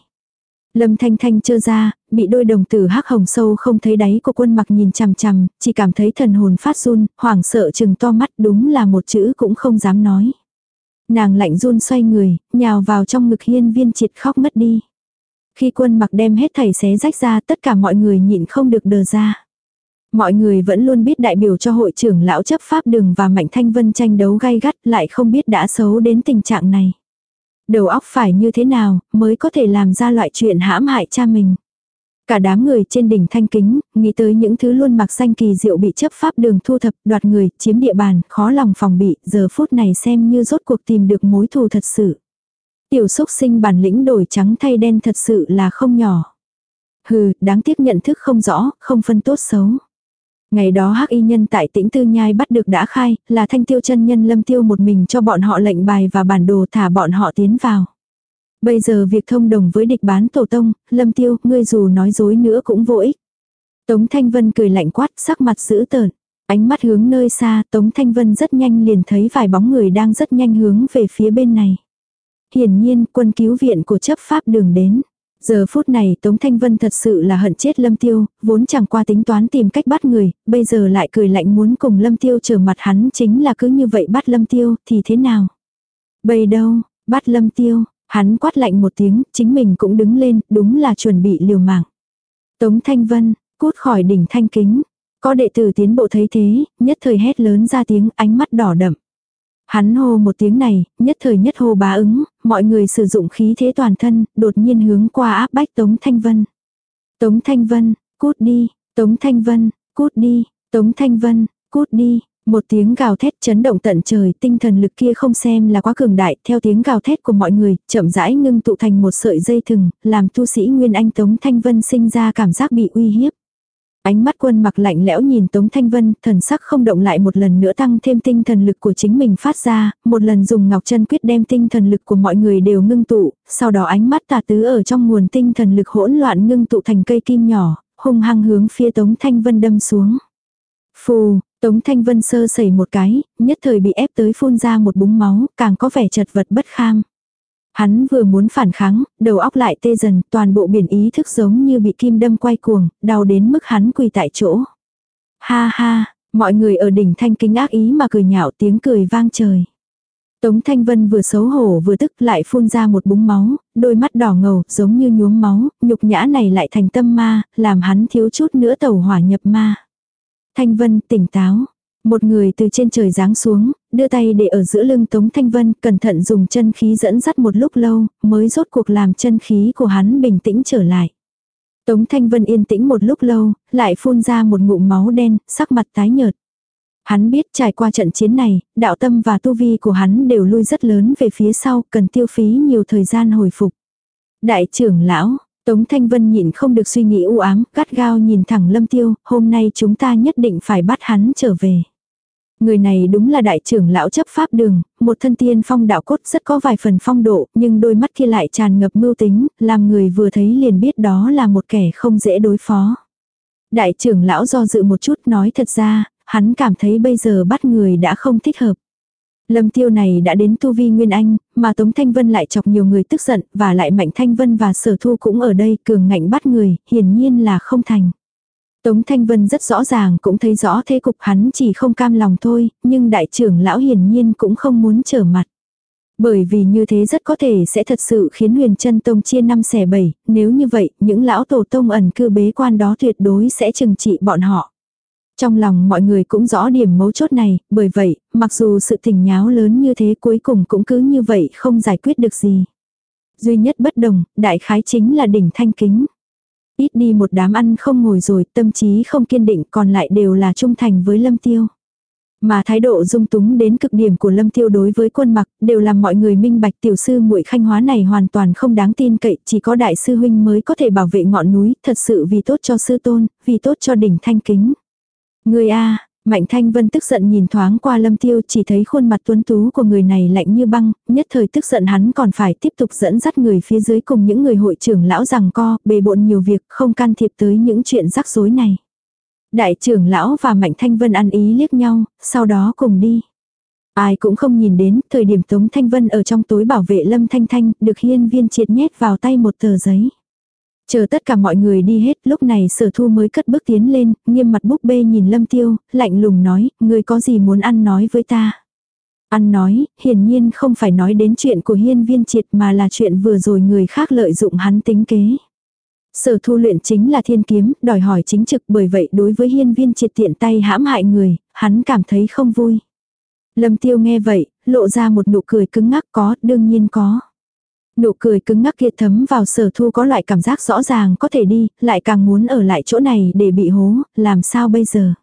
Speaker 1: Lâm Thanh Thanh trơ ra, bị đôi đồng tử hắc hồng sâu không thấy đáy của quân mặc nhìn chằm chằm, chỉ cảm thấy thần hồn phát run, hoảng sợ chừng to mắt đúng là một chữ cũng không dám nói. Nàng lạnh run xoay người, nhào vào trong ngực hiên viên triệt khóc mất đi. Khi quân mặc đem hết thảy xé rách ra tất cả mọi người nhịn không được đờ ra. Mọi người vẫn luôn biết đại biểu cho hội trưởng lão chấp pháp đường và Mạnh Thanh Vân tranh đấu gay gắt lại không biết đã xấu đến tình trạng này. Đầu óc phải như thế nào mới có thể làm ra loại chuyện hãm hại cha mình. Cả đám người trên đỉnh thanh kính, nghĩ tới những thứ luôn mặc xanh kỳ diệu bị chấp pháp đường thu thập, đoạt người, chiếm địa bàn, khó lòng phòng bị, giờ phút này xem như rốt cuộc tìm được mối thù thật sự. Tiểu xúc sinh bản lĩnh đổi trắng thay đen thật sự là không nhỏ. Hừ, đáng tiếc nhận thức không rõ, không phân tốt xấu. Ngày đó hắc y nhân tại tĩnh tư nhai bắt được đã khai, là thanh tiêu chân nhân lâm tiêu một mình cho bọn họ lệnh bài và bản đồ thả bọn họ tiến vào. Bây giờ việc thông đồng với địch bán tổ tông, lâm tiêu, ngươi dù nói dối nữa cũng vô ích. Tống Thanh Vân cười lạnh quát, sắc mặt dữ tợn. Ánh mắt hướng nơi xa, Tống Thanh Vân rất nhanh liền thấy vài bóng người đang rất nhanh hướng về phía bên này. Hiển nhiên, quân cứu viện của chấp pháp đường đến. Giờ phút này Tống Thanh Vân thật sự là hận chết Lâm Tiêu, vốn chẳng qua tính toán tìm cách bắt người, bây giờ lại cười lạnh muốn cùng Lâm Tiêu trở mặt hắn chính là cứ như vậy bắt Lâm Tiêu, thì thế nào? Bây đâu, bắt Lâm Tiêu, hắn quát lạnh một tiếng, chính mình cũng đứng lên, đúng là chuẩn bị liều mạng. Tống Thanh Vân, cút khỏi đỉnh thanh kính. Có đệ tử tiến bộ thấy thế, nhất thời hét lớn ra tiếng ánh mắt đỏ đậm. Hắn hô một tiếng này, nhất thời nhất hô bá ứng, mọi người sử dụng khí thế toàn thân, đột nhiên hướng qua áp bách Tống Thanh Vân. Tống Thanh Vân, cút đi, Tống Thanh Vân, cút đi, Tống Thanh Vân, cút đi. Một tiếng gào thét chấn động tận trời, tinh thần lực kia không xem là quá cường đại, theo tiếng gào thét của mọi người, chậm rãi ngưng tụ thành một sợi dây thừng, làm tu sĩ Nguyên Anh Tống Thanh Vân sinh ra cảm giác bị uy hiếp. Ánh mắt quân mặc lạnh lẽo nhìn Tống Thanh Vân, thần sắc không động lại một lần nữa tăng thêm tinh thần lực của chính mình phát ra, một lần dùng ngọc chân quyết đem tinh thần lực của mọi người đều ngưng tụ, sau đó ánh mắt tà tứ ở trong nguồn tinh thần lực hỗn loạn ngưng tụ thành cây kim nhỏ, hung hăng hướng phía Tống Thanh Vân đâm xuống. Phù, Tống Thanh Vân sơ sẩy một cái, nhất thời bị ép tới phun ra một búng máu, càng có vẻ chật vật bất kham. Hắn vừa muốn phản kháng, đầu óc lại tê dần, toàn bộ biển ý thức giống như bị kim đâm quay cuồng, đau đến mức hắn quỳ tại chỗ. Ha ha, mọi người ở đỉnh thanh kính ác ý mà cười nhạo tiếng cười vang trời. Tống Thanh Vân vừa xấu hổ vừa tức lại phun ra một búng máu, đôi mắt đỏ ngầu giống như nhuốm máu, nhục nhã này lại thành tâm ma, làm hắn thiếu chút nữa tẩu hỏa nhập ma. Thanh Vân tỉnh táo. Một người từ trên trời giáng xuống, đưa tay để ở giữa lưng Tống Thanh Vân, cẩn thận dùng chân khí dẫn dắt một lúc lâu, mới rốt cuộc làm chân khí của hắn bình tĩnh trở lại. Tống Thanh Vân yên tĩnh một lúc lâu, lại phun ra một ngụm máu đen, sắc mặt tái nhợt. Hắn biết trải qua trận chiến này, đạo tâm và tu vi của hắn đều lui rất lớn về phía sau, cần tiêu phí nhiều thời gian hồi phục. Đại trưởng lão, Tống Thanh Vân nhịn không được suy nghĩ u ám, gắt gao nhìn thẳng Lâm Tiêu, hôm nay chúng ta nhất định phải bắt hắn trở về. Người này đúng là đại trưởng lão chấp pháp đường, một thân tiên phong đạo cốt rất có vài phần phong độ, nhưng đôi mắt kia lại tràn ngập mưu tính, làm người vừa thấy liền biết đó là một kẻ không dễ đối phó. Đại trưởng lão do dự một chút nói thật ra, hắn cảm thấy bây giờ bắt người đã không thích hợp. Lâm tiêu này đã đến tu vi Nguyên Anh, mà Tống Thanh Vân lại chọc nhiều người tức giận, và lại Mạnh Thanh Vân và Sở Thu cũng ở đây, cường ngạnh bắt người, hiển nhiên là không thành. Tống Thanh Vân rất rõ ràng cũng thấy rõ thế cục hắn chỉ không cam lòng thôi, nhưng đại trưởng lão hiển nhiên cũng không muốn trở mặt. Bởi vì như thế rất có thể sẽ thật sự khiến huyền chân tông chia năm xẻ bảy, nếu như vậy, những lão tổ tông ẩn cư bế quan đó tuyệt đối sẽ trừng trị bọn họ. Trong lòng mọi người cũng rõ điểm mấu chốt này, bởi vậy, mặc dù sự tình nháo lớn như thế cuối cùng cũng cứ như vậy không giải quyết được gì. Duy nhất bất đồng, đại khái chính là đỉnh thanh kính. Ít đi một đám ăn không ngồi rồi, tâm trí không kiên định còn lại đều là trung thành với lâm tiêu. Mà thái độ dung túng đến cực điểm của Lâm Tiêu đối với quân mặc, đều làm mọi người minh bạch tiểu sư muội khanh hóa này hoàn toàn không đáng tin cậy, chỉ có đại sư huynh mới có thể bảo vệ ngọn núi, thật sự vì tốt cho sư tôn, vì tốt cho đỉnh thanh kính. Người a Mạnh Thanh Vân tức giận nhìn thoáng qua Lâm Tiêu chỉ thấy khuôn mặt tuấn tú của người này lạnh như băng, nhất thời tức giận hắn còn phải tiếp tục dẫn dắt người phía dưới cùng những người hội trưởng lão rằng co, bề bộn nhiều việc, không can thiệp tới những chuyện rắc rối này. Đại trưởng lão và Mạnh Thanh Vân ăn ý liếc nhau, sau đó cùng đi. Ai cũng không nhìn đến, thời điểm Tống Thanh Vân ở trong tối bảo vệ Lâm Thanh Thanh, được hiên viên triệt nhét vào tay một tờ giấy. Chờ tất cả mọi người đi hết, lúc này sở thu mới cất bước tiến lên, nghiêm mặt búp bê nhìn lâm tiêu, lạnh lùng nói, người có gì muốn ăn nói với ta. Ăn nói, hiển nhiên không phải nói đến chuyện của hiên viên triệt mà là chuyện vừa rồi người khác lợi dụng hắn tính kế. Sở thu luyện chính là thiên kiếm, đòi hỏi chính trực bởi vậy đối với hiên viên triệt tiện tay hãm hại người, hắn cảm thấy không vui. Lâm tiêu nghe vậy, lộ ra một nụ cười cứng ngắc có, đương nhiên có. Nụ cười cứng ngắc kia thấm vào sở thu có loại cảm giác rõ ràng có thể đi, lại càng muốn ở lại chỗ này để bị hố, làm sao bây giờ.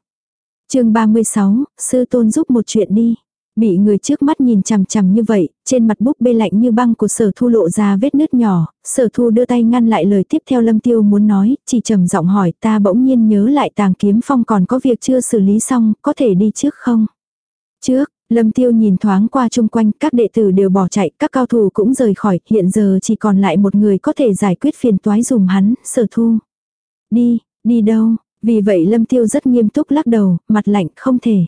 Speaker 1: chương 36, sư tôn giúp một chuyện đi. Bị người trước mắt nhìn chằm chằm như vậy, trên mặt búp bê lạnh như băng của sở thu lộ ra vết nứt nhỏ, sở thu đưa tay ngăn lại lời tiếp theo lâm tiêu muốn nói, chỉ trầm giọng hỏi ta bỗng nhiên nhớ lại tàng kiếm phong còn có việc chưa xử lý xong, có thể đi trước không? Trước, Lâm Tiêu nhìn thoáng qua chung quanh, các đệ tử đều bỏ chạy, các cao thủ cũng rời khỏi, hiện giờ chỉ còn lại một người có thể giải quyết phiền toái dùm hắn, sở thu. Đi, đi đâu? Vì vậy Lâm Tiêu rất nghiêm túc lắc đầu, mặt lạnh, không thể.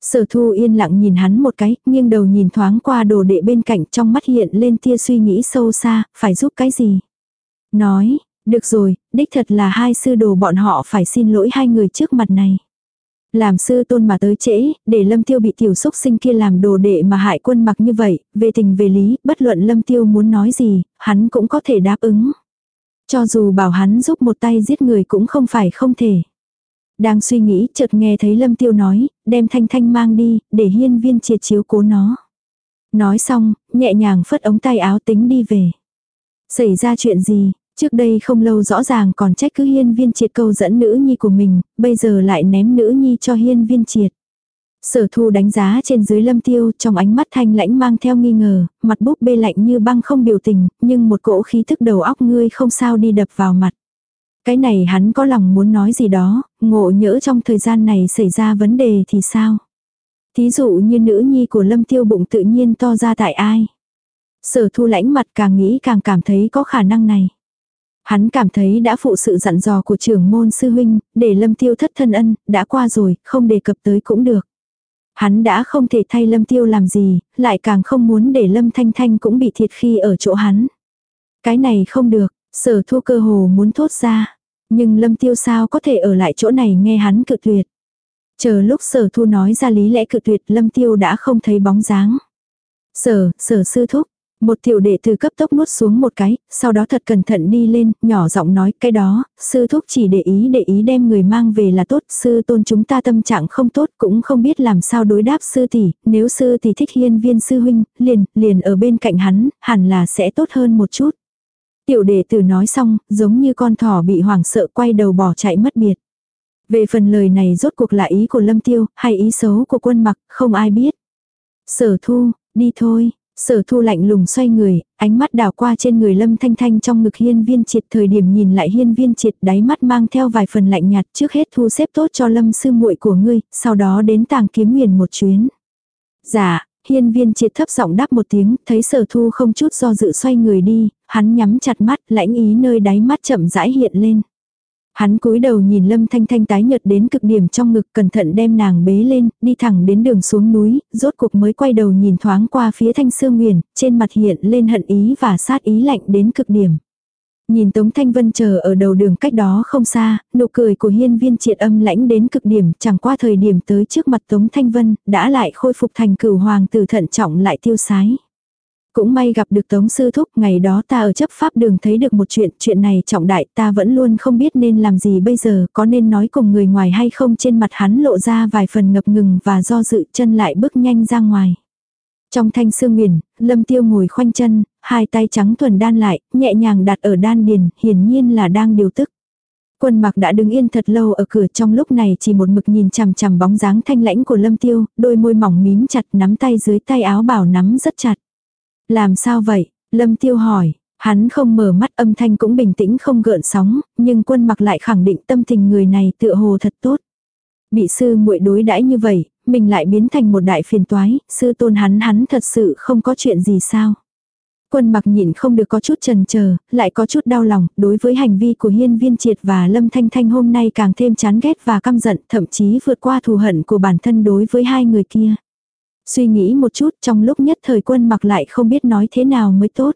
Speaker 1: Sở thu yên lặng nhìn hắn một cái, nghiêng đầu nhìn thoáng qua đồ đệ bên cạnh trong mắt hiện lên tia suy nghĩ sâu xa, phải giúp cái gì? Nói, được rồi, đích thật là hai sư đồ bọn họ phải xin lỗi hai người trước mặt này. Làm sư tôn mà tới trễ, để lâm tiêu bị tiểu xúc sinh kia làm đồ đệ mà hại quân mặc như vậy, về tình về lý, bất luận lâm tiêu muốn nói gì, hắn cũng có thể đáp ứng. Cho dù bảo hắn giúp một tay giết người cũng không phải không thể. Đang suy nghĩ, chợt nghe thấy lâm tiêu nói, đem thanh thanh mang đi, để hiên viên triệt chiếu cố nó. Nói xong, nhẹ nhàng phất ống tay áo tính đi về. Xảy ra chuyện gì, Trước đây không lâu rõ ràng còn trách cứ hiên viên triệt câu dẫn nữ nhi của mình, bây giờ lại ném nữ nhi cho hiên viên triệt. Sở thu đánh giá trên dưới lâm tiêu trong ánh mắt thanh lãnh mang theo nghi ngờ, mặt búp bê lạnh như băng không biểu tình, nhưng một cỗ khí thức đầu óc ngươi không sao đi đập vào mặt. Cái này hắn có lòng muốn nói gì đó, ngộ nhỡ trong thời gian này xảy ra vấn đề thì sao? Thí dụ như nữ nhi của lâm tiêu bụng tự nhiên to ra tại ai? Sở thu lãnh mặt càng nghĩ càng cảm thấy có khả năng này. Hắn cảm thấy đã phụ sự dặn dò của trưởng môn sư huynh, để lâm tiêu thất thân ân, đã qua rồi, không đề cập tới cũng được. Hắn đã không thể thay lâm tiêu làm gì, lại càng không muốn để lâm thanh thanh cũng bị thiệt khi ở chỗ hắn. Cái này không được, sở thu cơ hồ muốn thốt ra. Nhưng lâm tiêu sao có thể ở lại chỗ này nghe hắn cự tuyệt. Chờ lúc sở thu nói ra lý lẽ cự tuyệt lâm tiêu đã không thấy bóng dáng. Sở, sở sư thúc, một tiểu đệ từ cấp tốc nuốt xuống một cái, sau đó thật cẩn thận đi lên, nhỏ giọng nói cái đó, sư thúc chỉ để ý để ý đem người mang về là tốt, sư tôn chúng ta tâm trạng không tốt cũng không biết làm sao đối đáp sư tỷ, nếu sư tỷ thích hiên viên sư huynh, liền, liền ở bên cạnh hắn, hẳn là sẽ tốt hơn một chút. Tiểu đệ tử nói xong, giống như con thỏ bị hoảng sợ quay đầu bỏ chạy mất biệt. Về phần lời này rốt cuộc là ý của Lâm Tiêu, hay ý xấu của quân mặc, không ai biết. Sở thu, đi thôi, Sở thu lạnh lùng xoay người, ánh mắt đảo qua trên người lâm thanh thanh trong ngực hiên viên triệt thời điểm nhìn lại hiên viên triệt đáy mắt mang theo vài phần lạnh nhạt trước hết thu xếp tốt cho lâm sư muội của ngươi, sau đó đến tàng kiếm nguyền một chuyến. Dạ, hiên viên triệt thấp giọng đáp một tiếng, thấy sở thu không chút do dự xoay người đi, hắn nhắm chặt mắt, lãnh ý nơi đáy mắt chậm rãi hiện lên. Hắn cúi đầu nhìn Lâm Thanh Thanh tái nhợt đến cực điểm trong ngực cẩn thận đem nàng bế lên, đi thẳng đến đường xuống núi, rốt cuộc mới quay đầu nhìn thoáng qua phía Thanh Sương Nguyền, trên mặt hiện lên hận ý và sát ý lạnh đến cực điểm. Nhìn Tống Thanh Vân chờ ở đầu đường cách đó không xa, nụ cười của hiên viên triệt âm lãnh đến cực điểm, chẳng qua thời điểm tới trước mặt Tống Thanh Vân, đã lại khôi phục thành cửu hoàng tử thận trọng lại tiêu sái. Cũng may gặp được Tống Sư Thúc, ngày đó ta ở chấp pháp đường thấy được một chuyện, chuyện này trọng đại ta vẫn luôn không biết nên làm gì bây giờ, có nên nói cùng người ngoài hay không trên mặt hắn lộ ra vài phần ngập ngừng và do dự chân lại bước nhanh ra ngoài. Trong thanh sương nguyền, lâm tiêu ngồi khoanh chân, hai tay trắng thuần đan lại, nhẹ nhàng đặt ở đan điền, hiển nhiên là đang điều tức. Quân mặc đã đứng yên thật lâu ở cửa trong lúc này chỉ một mực nhìn chằm chằm bóng dáng thanh lãnh của lâm tiêu, đôi môi mỏng mím chặt nắm tay dưới tay áo bảo nắm rất chặt. Làm sao vậy? Lâm Tiêu hỏi. Hắn không mở mắt âm thanh cũng bình tĩnh không gợn sóng, nhưng quân mặc lại khẳng định tâm tình người này tựa hồ thật tốt. Bị sư muội đối đãi như vậy, mình lại biến thành một đại phiền toái, sư tôn hắn hắn thật sự không có chuyện gì sao. Quân mặc nhìn không được có chút trần chờ lại có chút đau lòng, đối với hành vi của hiên viên triệt và lâm thanh thanh hôm nay càng thêm chán ghét và căm giận, thậm chí vượt qua thù hận của bản thân đối với hai người kia. Suy nghĩ một chút trong lúc nhất thời quân mặc lại không biết nói thế nào mới tốt.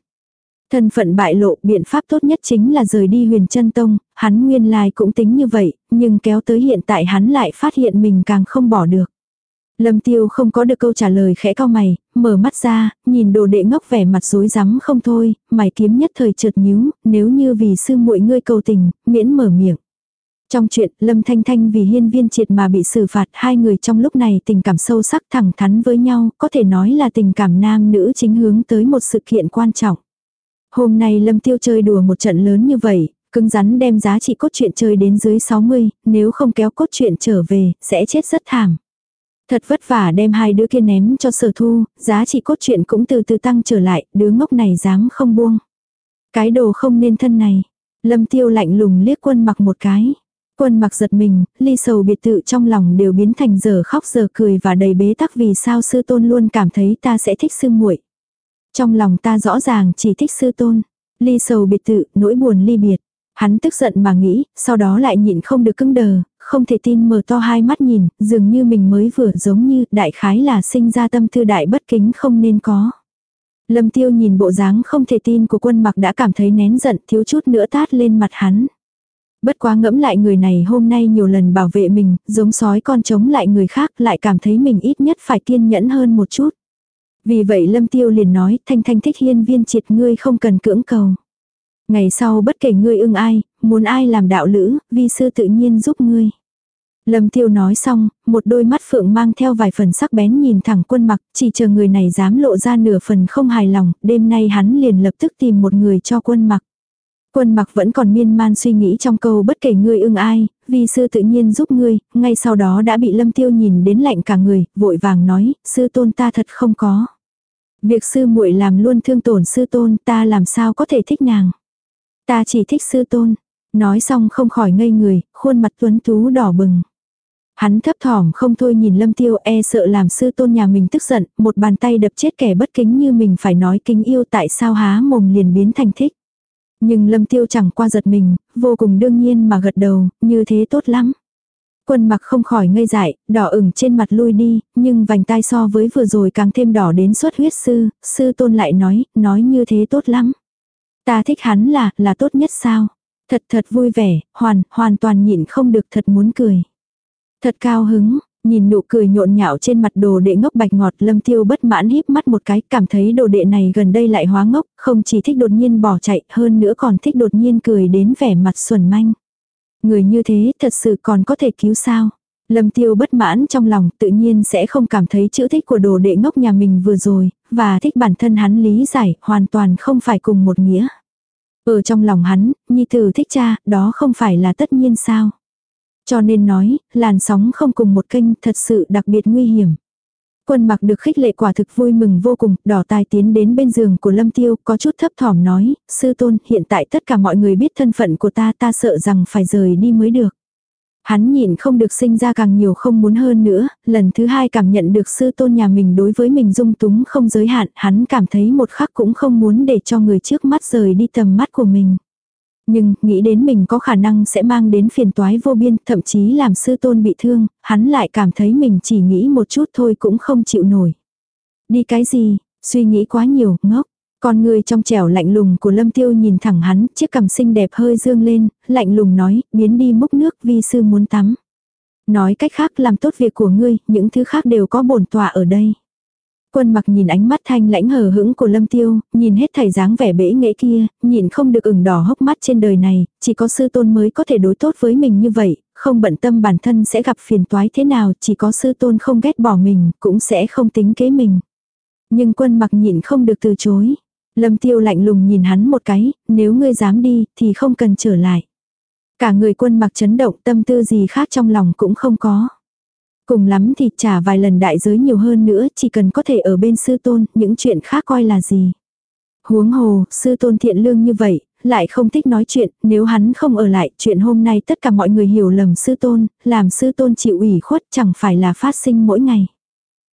Speaker 1: Thân phận bại lộ biện pháp tốt nhất chính là rời đi huyền chân tông, hắn nguyên lai cũng tính như vậy, nhưng kéo tới hiện tại hắn lại phát hiện mình càng không bỏ được. Lâm tiêu không có được câu trả lời khẽ cao mày, mở mắt ra, nhìn đồ đệ ngốc vẻ mặt rối rắm không thôi, mày kiếm nhất thời chợt nhíu, nếu như vì sư muội ngươi cầu tình, miễn mở miệng. Trong chuyện, Lâm Thanh Thanh vì hiên viên triệt mà bị xử phạt hai người trong lúc này tình cảm sâu sắc thẳng thắn với nhau, có thể nói là tình cảm nam nữ chính hướng tới một sự kiện quan trọng. Hôm nay Lâm Tiêu chơi đùa một trận lớn như vậy, cứng rắn đem giá trị cốt truyện chơi đến dưới 60, nếu không kéo cốt truyện trở về, sẽ chết rất thảm. Thật vất vả đem hai đứa kia ném cho sở thu, giá trị cốt truyện cũng từ từ tăng trở lại, đứa ngốc này dám không buông. Cái đồ không nên thân này. Lâm tiêu lạnh lùng liếc quân mặc một cái. Quân mặc giật mình, ly sầu biệt tự trong lòng đều biến thành giờ khóc giờ cười và đầy bế tắc vì sao sư tôn luôn cảm thấy ta sẽ thích sư muội. Trong lòng ta rõ ràng chỉ thích sư tôn. Ly sầu biệt tự, nỗi buồn ly biệt. Hắn tức giận mà nghĩ, sau đó lại nhịn không được cứng đờ, không thể tin mở to hai mắt nhìn, dường như mình mới vừa giống như đại khái là sinh ra tâm tư đại bất kính không nên có. Lâm tiêu nhìn bộ dáng không thể tin của quân mặc đã cảm thấy nén giận thiếu chút nữa tát lên mặt hắn. Bất quá ngẫm lại người này hôm nay nhiều lần bảo vệ mình, giống sói con chống lại người khác lại cảm thấy mình ít nhất phải kiên nhẫn hơn một chút. Vì vậy Lâm Tiêu liền nói, Thanh Thanh thích hiên viên triệt ngươi không cần cưỡng cầu. Ngày sau bất kể ngươi ưng ai, muốn ai làm đạo lữ, vi sư tự nhiên giúp ngươi. Lâm Tiêu nói xong, một đôi mắt phượng mang theo vài phần sắc bén nhìn thẳng quân mặc, chỉ chờ người này dám lộ ra nửa phần không hài lòng, đêm nay hắn liền lập tức tìm một người cho quân mặc. Quân mặc vẫn còn miên man suy nghĩ trong câu bất kể ngươi ưng ai, vì sư tự nhiên giúp ngươi, ngay sau đó đã bị lâm tiêu nhìn đến lạnh cả người, vội vàng nói, sư tôn ta thật không có. Việc sư muội làm luôn thương tổn sư tôn ta làm sao có thể thích nàng. Ta chỉ thích sư tôn. Nói xong không khỏi ngây người, khuôn mặt tuấn tú đỏ bừng. Hắn thấp thỏm không thôi nhìn lâm tiêu e sợ làm sư tôn nhà mình tức giận, một bàn tay đập chết kẻ bất kính như mình phải nói kính yêu tại sao há mồm liền biến thành thích. Nhưng lâm tiêu chẳng qua giật mình, vô cùng đương nhiên mà gật đầu, như thế tốt lắm. Quân mặc không khỏi ngây dại, đỏ ửng trên mặt lui đi, nhưng vành tai so với vừa rồi càng thêm đỏ đến suốt huyết sư, sư tôn lại nói, nói như thế tốt lắm. Ta thích hắn là, là tốt nhất sao? Thật thật vui vẻ, hoàn, hoàn toàn nhịn không được thật muốn cười. Thật cao hứng, Nhìn nụ cười nhộn nhạo trên mặt đồ đệ ngốc bạch ngọt lâm tiêu bất mãn híp mắt một cái cảm thấy đồ đệ này gần đây lại hóa ngốc, không chỉ thích đột nhiên bỏ chạy hơn nữa còn thích đột nhiên cười đến vẻ mặt xuẩn manh. Người như thế thật sự còn có thể cứu sao? Lâm tiêu bất mãn trong lòng tự nhiên sẽ không cảm thấy chữ thích của đồ đệ ngốc nhà mình vừa rồi, và thích bản thân hắn lý giải hoàn toàn không phải cùng một nghĩa. Ở trong lòng hắn, nhi tử thích cha, đó không phải là tất nhiên sao. Cho nên nói, làn sóng không cùng một kênh thật sự đặc biệt nguy hiểm. Quân mặc được khích lệ quả thực vui mừng vô cùng, đỏ tài tiến đến bên giường của Lâm Tiêu, có chút thấp thỏm nói, sư tôn, hiện tại tất cả mọi người biết thân phận của ta, ta sợ rằng phải rời đi mới được. Hắn nhịn không được sinh ra càng nhiều không muốn hơn nữa, lần thứ hai cảm nhận được sư tôn nhà mình đối với mình dung túng không giới hạn, hắn cảm thấy một khắc cũng không muốn để cho người trước mắt rời đi tầm mắt của mình. Nhưng, nghĩ đến mình có khả năng sẽ mang đến phiền toái vô biên, thậm chí làm sư tôn bị thương, hắn lại cảm thấy mình chỉ nghĩ một chút thôi cũng không chịu nổi. Đi cái gì, suy nghĩ quá nhiều, ngốc. Con người trong trẻo lạnh lùng của lâm tiêu nhìn thẳng hắn, chiếc cằm xinh đẹp hơi dương lên, lạnh lùng nói, biến đi múc nước vi sư muốn tắm. Nói cách khác làm tốt việc của ngươi, những thứ khác đều có bổn tọa ở đây. Quân mặc nhìn ánh mắt thanh lãnh hờ hững của lâm tiêu, nhìn hết thảy dáng vẻ bể nghệ kia, nhìn không được ửng đỏ hốc mắt trên đời này, chỉ có sư tôn mới có thể đối tốt với mình như vậy, không bận tâm bản thân sẽ gặp phiền toái thế nào, chỉ có sư tôn không ghét bỏ mình, cũng sẽ không tính kế mình. Nhưng quân mặc nhịn không được từ chối. Lâm tiêu lạnh lùng nhìn hắn một cái, nếu ngươi dám đi, thì không cần trở lại. Cả người quân mặc chấn động tâm tư gì khác trong lòng cũng không có. Cùng lắm thì trả vài lần đại giới nhiều hơn nữa, chỉ cần có thể ở bên sư tôn, những chuyện khác coi là gì. Huống hồ, sư tôn thiện lương như vậy, lại không thích nói chuyện, nếu hắn không ở lại, chuyện hôm nay tất cả mọi người hiểu lầm sư tôn, làm sư tôn chịu ủy khuất chẳng phải là phát sinh mỗi ngày.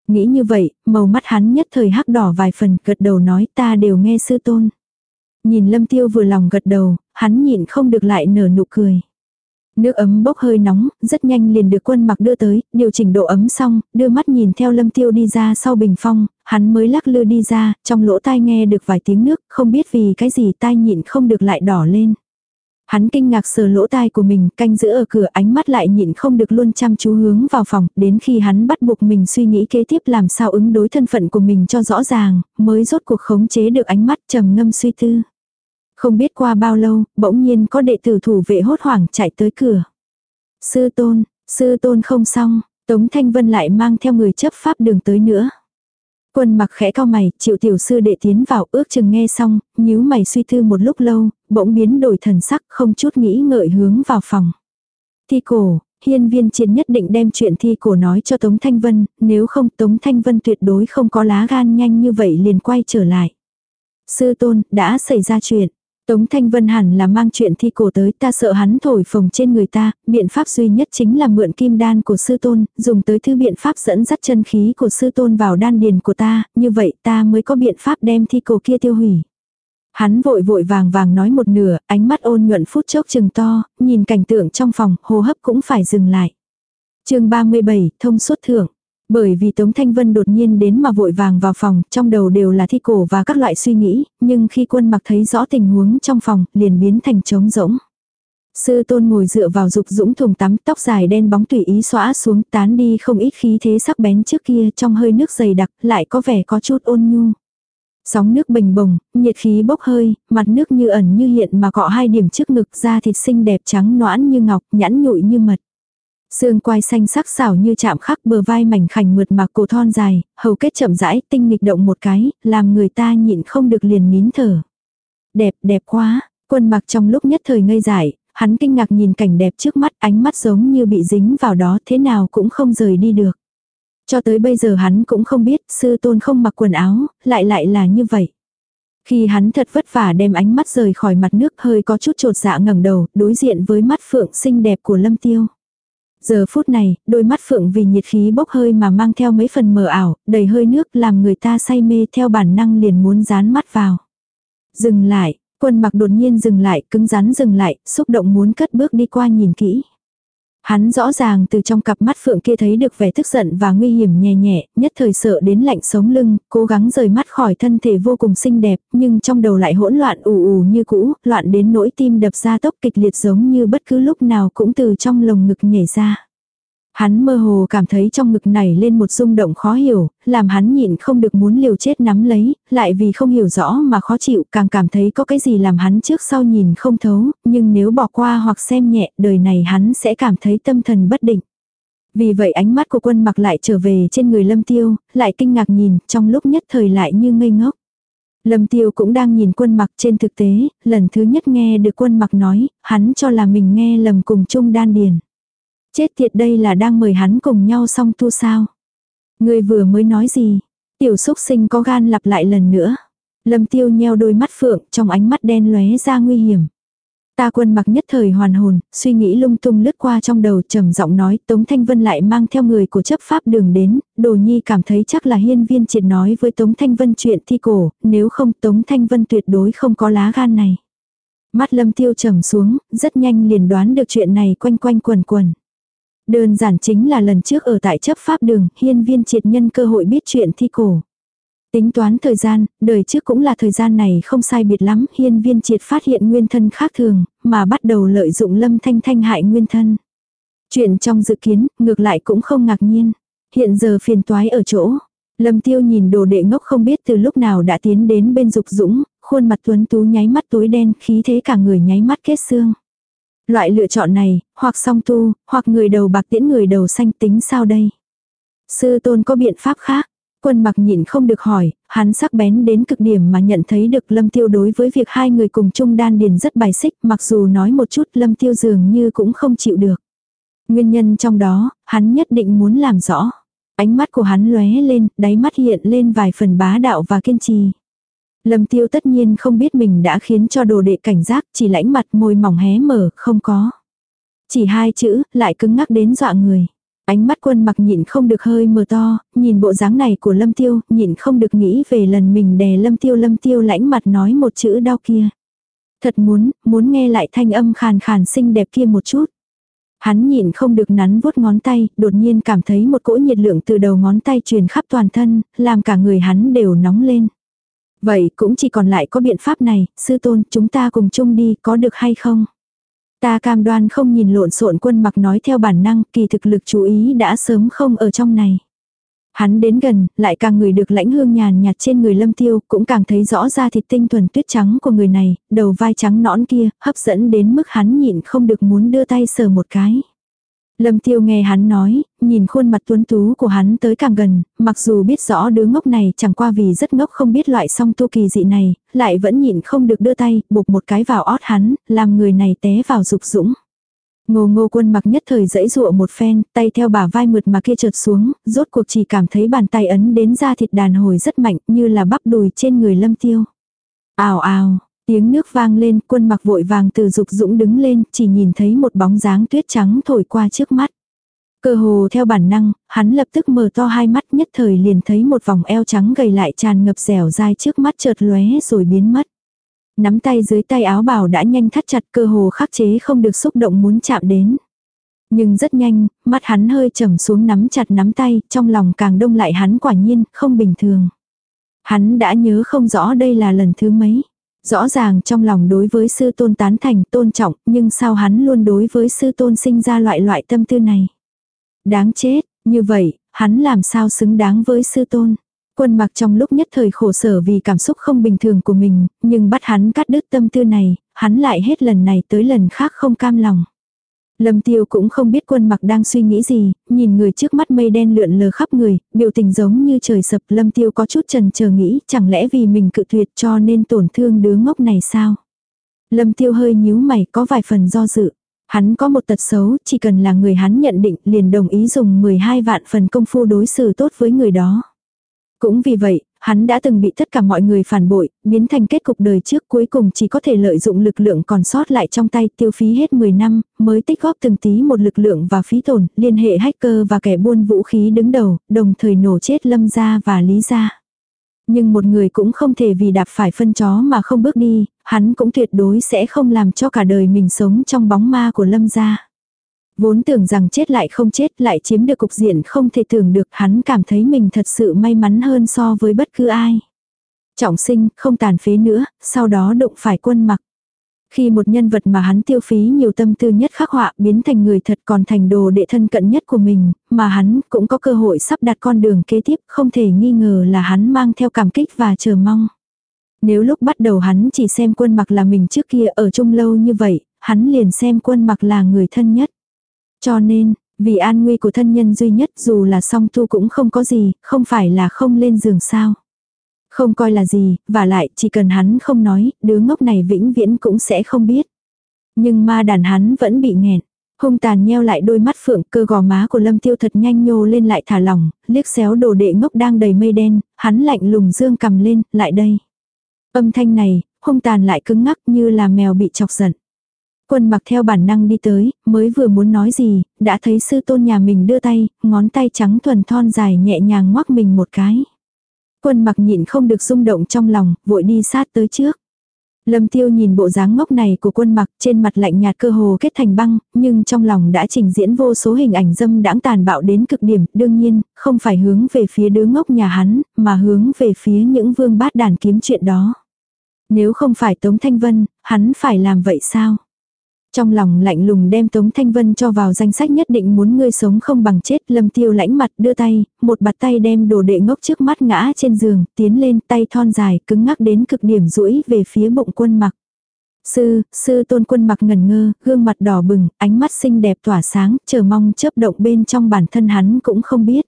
Speaker 1: Nghĩ như vậy, màu mắt hắn nhất thời hắc đỏ vài phần, gật đầu nói ta đều nghe sư tôn. Nhìn lâm tiêu vừa lòng gật đầu, hắn nhịn không được lại nở nụ cười. Nước ấm bốc hơi nóng, rất nhanh liền được quân mặc đưa tới, điều chỉnh độ ấm xong, đưa mắt nhìn theo lâm tiêu đi ra sau bình phong, hắn mới lắc lư đi ra, trong lỗ tai nghe được vài tiếng nước, không biết vì cái gì tai nhịn không được lại đỏ lên. Hắn kinh ngạc sờ lỗ tai của mình, canh giữ ở cửa ánh mắt lại nhịn không được luôn chăm chú hướng vào phòng, đến khi hắn bắt buộc mình suy nghĩ kế tiếp làm sao ứng đối thân phận của mình cho rõ ràng, mới rốt cuộc khống chế được ánh mắt trầm ngâm suy tư. Không biết qua bao lâu, bỗng nhiên có đệ tử thủ vệ hốt hoảng chạy tới cửa. Sư tôn, sư tôn không xong, Tống Thanh Vân lại mang theo người chấp pháp đường tới nữa. Quân mặc khẽ cao mày, triệu tiểu sư đệ tiến vào ước chừng nghe xong, nhíu mày suy tư một lúc lâu, bỗng biến đổi thần sắc không chút nghĩ ngợi hướng vào phòng. Thi cổ, hiên viên chiến nhất định đem chuyện thi cổ nói cho Tống Thanh Vân, nếu không Tống Thanh Vân tuyệt đối không có lá gan nhanh như vậy liền quay trở lại. Sư tôn, đã xảy ra chuyện. Tống Thanh Vân hẳn là mang chuyện thi cổ tới ta sợ hắn thổi phồng trên người ta, biện pháp duy nhất chính là mượn kim đan của sư tôn, dùng tới thứ biện pháp dẫn dắt chân khí của sư tôn vào đan điền của ta, như vậy ta mới có biện pháp đem thi cổ kia tiêu hủy. Hắn vội vội vàng vàng nói một nửa, ánh mắt ôn nhuận phút chốc chừng to, nhìn cảnh tượng trong phòng, hô hấp cũng phải dừng lại. chương 37, thông suốt thưởng. Bởi vì Tống Thanh Vân đột nhiên đến mà vội vàng vào phòng, trong đầu đều là thi cổ và các loại suy nghĩ, nhưng khi quân mặc thấy rõ tình huống trong phòng, liền biến thành trống rỗng. Sư tôn ngồi dựa vào dục dũng thùng tắm, tóc dài đen bóng tùy ý xóa xuống tán đi không ít khí thế sắc bén trước kia trong hơi nước dày đặc, lại có vẻ có chút ôn nhu. Sóng nước bình bồng, nhiệt khí bốc hơi, mặt nước như ẩn như hiện mà cọ hai điểm trước ngực da thịt xinh đẹp trắng noãn như ngọc, nhẵn nhụi như mật. Xương quai xanh sắc xảo như chạm khắc bờ vai mảnh khảnh mượt mà cổ thon dài, hầu kết chậm rãi, tinh nghịch động một cái, làm người ta nhịn không được liền nín thở. Đẹp, đẹp quá, quân mặc trong lúc nhất thời ngây dại, hắn kinh ngạc nhìn cảnh đẹp trước mắt, ánh mắt giống như bị dính vào đó thế nào cũng không rời đi được. Cho tới bây giờ hắn cũng không biết sư tôn không mặc quần áo, lại lại là như vậy. Khi hắn thật vất vả đem ánh mắt rời khỏi mặt nước hơi có chút trột dạ ngẩng đầu, đối diện với mắt phượng xinh đẹp của lâm tiêu. Giờ phút này, đôi mắt phượng vì nhiệt khí bốc hơi mà mang theo mấy phần mờ ảo, đầy hơi nước làm người ta say mê theo bản năng liền muốn dán mắt vào. Dừng lại, quân mặc đột nhiên dừng lại, cứng rắn dừng lại, xúc động muốn cất bước đi qua nhìn kỹ. Hắn rõ ràng từ trong cặp mắt phượng kia thấy được vẻ tức giận và nguy hiểm nhẹ nhẹ, nhất thời sợ đến lạnh sống lưng, cố gắng rời mắt khỏi thân thể vô cùng xinh đẹp, nhưng trong đầu lại hỗn loạn ù ù như cũ, loạn đến nỗi tim đập ra tốc kịch liệt giống như bất cứ lúc nào cũng từ trong lồng ngực nhảy ra. Hắn mơ hồ cảm thấy trong ngực này lên một rung động khó hiểu, làm hắn nhịn không được muốn liều chết nắm lấy, lại vì không hiểu rõ mà khó chịu, càng cảm thấy có cái gì làm hắn trước sau nhìn không thấu, nhưng nếu bỏ qua hoặc xem nhẹ, đời này hắn sẽ cảm thấy tâm thần bất định. Vì vậy ánh mắt của quân mặc lại trở về trên người lâm tiêu, lại kinh ngạc nhìn, trong lúc nhất thời lại như ngây ngốc. Lâm tiêu cũng đang nhìn quân mặc trên thực tế, lần thứ nhất nghe được quân mặc nói, hắn cho là mình nghe lầm cùng chung đan điền. Chết tiệt đây là đang mời hắn cùng nhau song tu sao. Người vừa mới nói gì, tiểu xúc sinh có gan lặp lại lần nữa. Lâm tiêu nheo đôi mắt phượng trong ánh mắt đen lóe ra nguy hiểm. Ta quân mặc nhất thời hoàn hồn, suy nghĩ lung tung lướt qua trong đầu trầm giọng nói Tống Thanh Vân lại mang theo người của chấp pháp đường đến, đồ nhi cảm thấy chắc là hiên viên triệt nói với Tống Thanh Vân chuyện thi cổ, nếu không Tống Thanh Vân tuyệt đối không có lá gan này. Mắt lâm tiêu trầm xuống, rất nhanh liền đoán được chuyện này quanh quanh quần quần. Đơn giản chính là lần trước ở tại chấp pháp đường, hiên viên triệt nhân cơ hội biết chuyện thi cổ. Tính toán thời gian, đời trước cũng là thời gian này không sai biệt lắm, hiên viên triệt phát hiện nguyên thân khác thường, mà bắt đầu lợi dụng lâm thanh thanh hại nguyên thân. Chuyện trong dự kiến, ngược lại cũng không ngạc nhiên. Hiện giờ phiền toái ở chỗ. Lâm tiêu nhìn đồ đệ ngốc không biết từ lúc nào đã tiến đến bên dục dũng, khuôn mặt tuấn tú nháy mắt tối đen, khí thế cả người nháy mắt kết xương. Loại lựa chọn này, hoặc song tu, hoặc người đầu bạc tiễn người đầu xanh tính sao đây? Sư tôn có biện pháp khác, Quân mặc nhịn không được hỏi, hắn sắc bén đến cực điểm mà nhận thấy được lâm tiêu đối với việc hai người cùng chung đan điền rất bài xích mặc dù nói một chút lâm tiêu dường như cũng không chịu được. Nguyên nhân trong đó, hắn nhất định muốn làm rõ. Ánh mắt của hắn lóe lên, đáy mắt hiện lên vài phần bá đạo và kiên trì. Lâm tiêu tất nhiên không biết mình đã khiến cho đồ đệ cảnh giác, chỉ lãnh mặt môi mỏng hé mở, không có. Chỉ hai chữ, lại cứng ngắc đến dọa người. Ánh mắt quân mặc nhịn không được hơi mờ to, nhìn bộ dáng này của lâm tiêu, nhịn không được nghĩ về lần mình đè lâm tiêu lâm tiêu lãnh mặt nói một chữ đau kia. Thật muốn, muốn nghe lại thanh âm khàn khàn xinh đẹp kia một chút. Hắn nhịn không được nắn vuốt ngón tay, đột nhiên cảm thấy một cỗ nhiệt lượng từ đầu ngón tay truyền khắp toàn thân, làm cả người hắn đều nóng lên. Vậy cũng chỉ còn lại có biện pháp này, sư tôn chúng ta cùng chung đi có được hay không? Ta cam đoan không nhìn lộn xộn quân mặc nói theo bản năng, kỳ thực lực chú ý đã sớm không ở trong này. Hắn đến gần, lại càng người được lãnh hương nhàn nhạt trên người lâm tiêu, cũng càng thấy rõ ra thịt tinh thuần tuyết trắng của người này, đầu vai trắng nõn kia, hấp dẫn đến mức hắn nhịn không được muốn đưa tay sờ một cái. Lâm tiêu nghe hắn nói, nhìn khuôn mặt tuấn tú của hắn tới càng gần, mặc dù biết rõ đứa ngốc này chẳng qua vì rất ngốc không biết loại song tu kỳ dị này, lại vẫn nhịn không được đưa tay, buộc một cái vào ót hắn, làm người này té vào dục dũng. Ngô ngô quân mặc nhất thời dãy dụa một phen, tay theo bả vai mượt mà kia trượt xuống, rốt cuộc chỉ cảm thấy bàn tay ấn đến da thịt đàn hồi rất mạnh như là bắp đùi trên người lâm tiêu. Ào ào, Tiếng nước vang lên, quân mặc vội vàng từ dục dũng đứng lên, chỉ nhìn thấy một bóng dáng tuyết trắng thổi qua trước mắt. Cơ hồ theo bản năng, hắn lập tức mở to hai mắt nhất thời liền thấy một vòng eo trắng gầy lại tràn ngập dẻo dai trước mắt chợt lóe rồi biến mất. Nắm tay dưới tay áo bào đã nhanh thắt chặt cơ hồ khắc chế không được xúc động muốn chạm đến. Nhưng rất nhanh, mắt hắn hơi trầm xuống nắm chặt nắm tay, trong lòng càng đông lại hắn quả nhiên, không bình thường. Hắn đã nhớ không rõ đây là lần thứ mấy. Rõ ràng trong lòng đối với sư tôn tán thành tôn trọng, nhưng sao hắn luôn đối với sư tôn sinh ra loại loại tâm tư này. Đáng chết, như vậy, hắn làm sao xứng đáng với sư tôn. Quân mặc trong lúc nhất thời khổ sở vì cảm xúc không bình thường của mình, nhưng bắt hắn cắt đứt tâm tư này, hắn lại hết lần này tới lần khác không cam lòng. Lâm tiêu cũng không biết quân mặc đang suy nghĩ gì, nhìn người trước mắt mây đen lượn lờ khắp người, biểu tình giống như trời sập. Lâm tiêu có chút trần chờ nghĩ chẳng lẽ vì mình cự tuyệt cho nên tổn thương đứa ngốc này sao? Lâm tiêu hơi nhíu mày có vài phần do dự. Hắn có một tật xấu, chỉ cần là người hắn nhận định liền đồng ý dùng 12 vạn phần công phu đối xử tốt với người đó. Cũng vì vậy, hắn đã từng bị tất cả mọi người phản bội, biến thành kết cục đời trước cuối cùng chỉ có thể lợi dụng lực lượng còn sót lại trong tay tiêu phí hết 10 năm, mới tích góp từng tí một lực lượng và phí tổn, liên hệ hacker và kẻ buôn vũ khí đứng đầu, đồng thời nổ chết lâm gia và lý gia. Nhưng một người cũng không thể vì đạp phải phân chó mà không bước đi, hắn cũng tuyệt đối sẽ không làm cho cả đời mình sống trong bóng ma của lâm gia. Vốn tưởng rằng chết lại không chết lại chiếm được cục diện không thể tưởng được hắn cảm thấy mình thật sự may mắn hơn so với bất cứ ai. Trọng sinh, không tàn phế nữa, sau đó đụng phải quân mặc. Khi một nhân vật mà hắn tiêu phí nhiều tâm tư nhất khắc họa biến thành người thật còn thành đồ đệ thân cận nhất của mình, mà hắn cũng có cơ hội sắp đặt con đường kế tiếp không thể nghi ngờ là hắn mang theo cảm kích và chờ mong. Nếu lúc bắt đầu hắn chỉ xem quân mặc là mình trước kia ở chung lâu như vậy, hắn liền xem quân mặc là người thân nhất. Cho nên, vì an nguy của thân nhân duy nhất dù là song tu cũng không có gì, không phải là không lên giường sao. Không coi là gì, và lại chỉ cần hắn không nói, đứa ngốc này vĩnh viễn cũng sẽ không biết. Nhưng ma đàn hắn vẫn bị nghẹn. Hung tàn nheo lại đôi mắt phượng cơ gò má của lâm tiêu thật nhanh nhô lên lại thả lỏng, liếc xéo đồ đệ ngốc đang đầy mây đen, hắn lạnh lùng dương cầm lên, lại đây. Âm thanh này, hung tàn lại cứng ngắc như là mèo bị chọc giận. Quân mặc theo bản năng đi tới, mới vừa muốn nói gì, đã thấy sư tôn nhà mình đưa tay, ngón tay trắng thuần thon dài nhẹ nhàng ngoắc mình một cái. Quân mặc nhịn không được rung động trong lòng, vội đi sát tới trước. Lâm tiêu nhìn bộ dáng ngốc này của quân mặc trên mặt lạnh nhạt cơ hồ kết thành băng, nhưng trong lòng đã trình diễn vô số hình ảnh dâm đãng tàn bạo đến cực điểm, đương nhiên, không phải hướng về phía đứa ngốc nhà hắn, mà hướng về phía những vương bát đàn kiếm chuyện đó. Nếu không phải Tống Thanh Vân, hắn phải làm vậy sao? Trong lòng lạnh lùng đem Tống Thanh Vân cho vào danh sách nhất định muốn ngươi sống không bằng chết, Lâm Tiêu lãnh mặt đưa tay, một bạt tay đem đồ đệ ngốc trước mắt ngã trên giường, tiến lên tay thon dài, cứng ngắc đến cực điểm duỗi về phía bụng quân mặc. Sư, sư tôn quân mặc ngần ngơ, gương mặt đỏ bừng, ánh mắt xinh đẹp tỏa sáng, chờ mong chớp động bên trong bản thân hắn cũng không biết.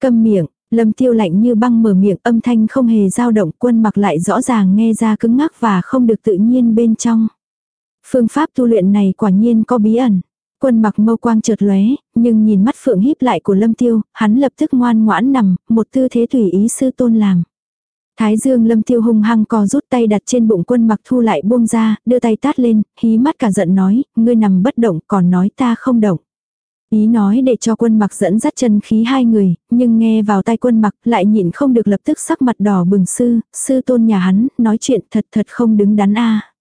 Speaker 1: Câm miệng, lâm tiêu lạnh như băng mở miệng âm thanh không hề dao động quân mặc lại rõ ràng nghe ra cứng ngắc và không được tự nhiên bên trong. Phương pháp tu luyện này quả nhiên có bí ẩn. Quân mặc mâu quang chợt lóe, nhưng nhìn mắt phượng híp lại của lâm tiêu, hắn lập tức ngoan ngoãn nằm, một tư thế tùy ý sư tôn làm. Thái dương lâm tiêu hung hăng co rút tay đặt trên bụng quân mặc thu lại buông ra, đưa tay tát lên, hí mắt cả giận nói, ngươi nằm bất động còn nói ta không động. Ý nói để cho quân mặc dẫn dắt chân khí hai người, nhưng nghe vào tay quân mặc lại nhịn không được lập tức sắc mặt đỏ bừng sư, sư tôn nhà hắn, nói chuyện thật thật không đứng đắn a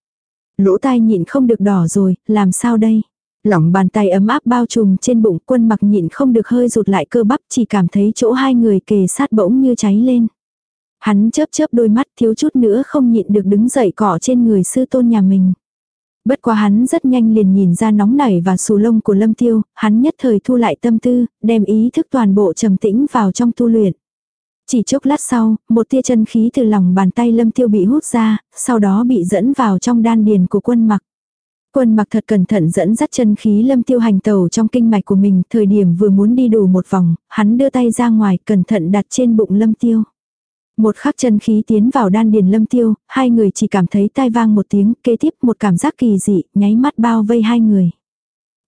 Speaker 1: Lỗ tai nhịn không được đỏ rồi, làm sao đây? Lỏng bàn tay ấm áp bao trùm trên bụng quân mặc nhịn không được hơi rụt lại cơ bắp chỉ cảm thấy chỗ hai người kề sát bỗng như cháy lên. Hắn chớp chớp đôi mắt thiếu chút nữa không nhịn được đứng dậy cỏ trên người sư tôn nhà mình. Bất quá hắn rất nhanh liền nhìn ra nóng nảy và xù lông của lâm tiêu, hắn nhất thời thu lại tâm tư, đem ý thức toàn bộ trầm tĩnh vào trong tu luyện. Chỉ chốc lát sau, một tia chân khí từ lòng bàn tay lâm tiêu bị hút ra, sau đó bị dẫn vào trong đan điền của quân mặc. Quân mặc thật cẩn thận dẫn dắt chân khí lâm tiêu hành tàu trong kinh mạch của mình, thời điểm vừa muốn đi đủ một vòng, hắn đưa tay ra ngoài cẩn thận đặt trên bụng lâm tiêu. Một khắc chân khí tiến vào đan điền lâm tiêu, hai người chỉ cảm thấy tai vang một tiếng, kế tiếp một cảm giác kỳ dị, nháy mắt bao vây hai người.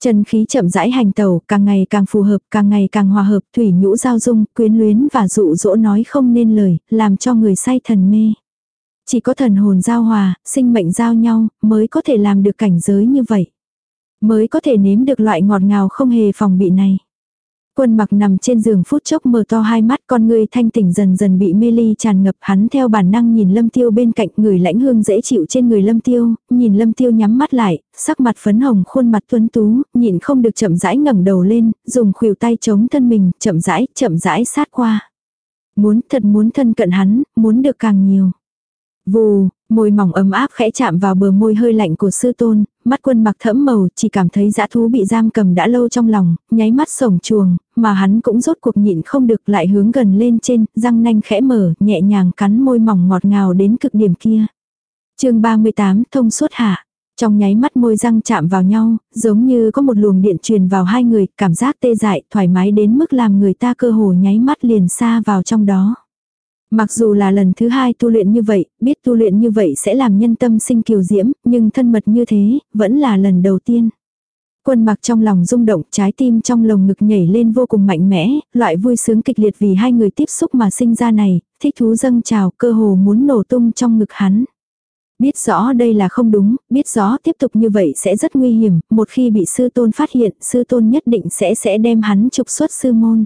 Speaker 1: Chân khí chậm rãi hành tẩu, càng ngày càng phù hợp, càng ngày càng hòa hợp, thủy nhũ giao dung, quyến luyến và dụ dỗ nói không nên lời, làm cho người say thần mê. Chỉ có thần hồn giao hòa, sinh mệnh giao nhau, mới có thể làm được cảnh giới như vậy. Mới có thể nếm được loại ngọt ngào không hề phòng bị này. Quân mặc nằm trên giường phút chốc mở to hai mắt con người thanh tỉnh dần dần bị mê ly tràn ngập hắn theo bản năng nhìn lâm tiêu bên cạnh người lãnh hương dễ chịu trên người lâm tiêu, nhìn lâm tiêu nhắm mắt lại, sắc mặt phấn hồng khuôn mặt tuấn tú, nhìn không được chậm rãi ngẩng đầu lên, dùng khuỷu tay chống thân mình, chậm rãi, chậm rãi sát qua. Muốn thật muốn thân cận hắn, muốn được càng nhiều. Vù, môi mỏng ấm áp khẽ chạm vào bờ môi hơi lạnh của sư tôn, mắt quân mặc thẫm màu chỉ cảm thấy dã thú bị giam cầm đã lâu trong lòng, nháy mắt sổng chuồng, mà hắn cũng rốt cuộc nhịn không được lại hướng gần lên trên, răng nanh khẽ mở, nhẹ nhàng cắn môi mỏng ngọt ngào đến cực điểm kia. chương 38 thông suốt hạ. Trong nháy mắt môi răng chạm vào nhau, giống như có một luồng điện truyền vào hai người, cảm giác tê dại, thoải mái đến mức làm người ta cơ hồ nháy mắt liền xa vào trong đó. Mặc dù là lần thứ hai tu luyện như vậy, biết tu luyện như vậy sẽ làm nhân tâm sinh kiều diễm, nhưng thân mật như thế, vẫn là lần đầu tiên. Quân mặc trong lòng rung động, trái tim trong lồng ngực nhảy lên vô cùng mạnh mẽ, loại vui sướng kịch liệt vì hai người tiếp xúc mà sinh ra này, thích thú dâng trào, cơ hồ muốn nổ tung trong ngực hắn. Biết rõ đây là không đúng, biết rõ tiếp tục như vậy sẽ rất nguy hiểm, một khi bị sư tôn phát hiện, sư tôn nhất định sẽ sẽ đem hắn trục xuất sư môn.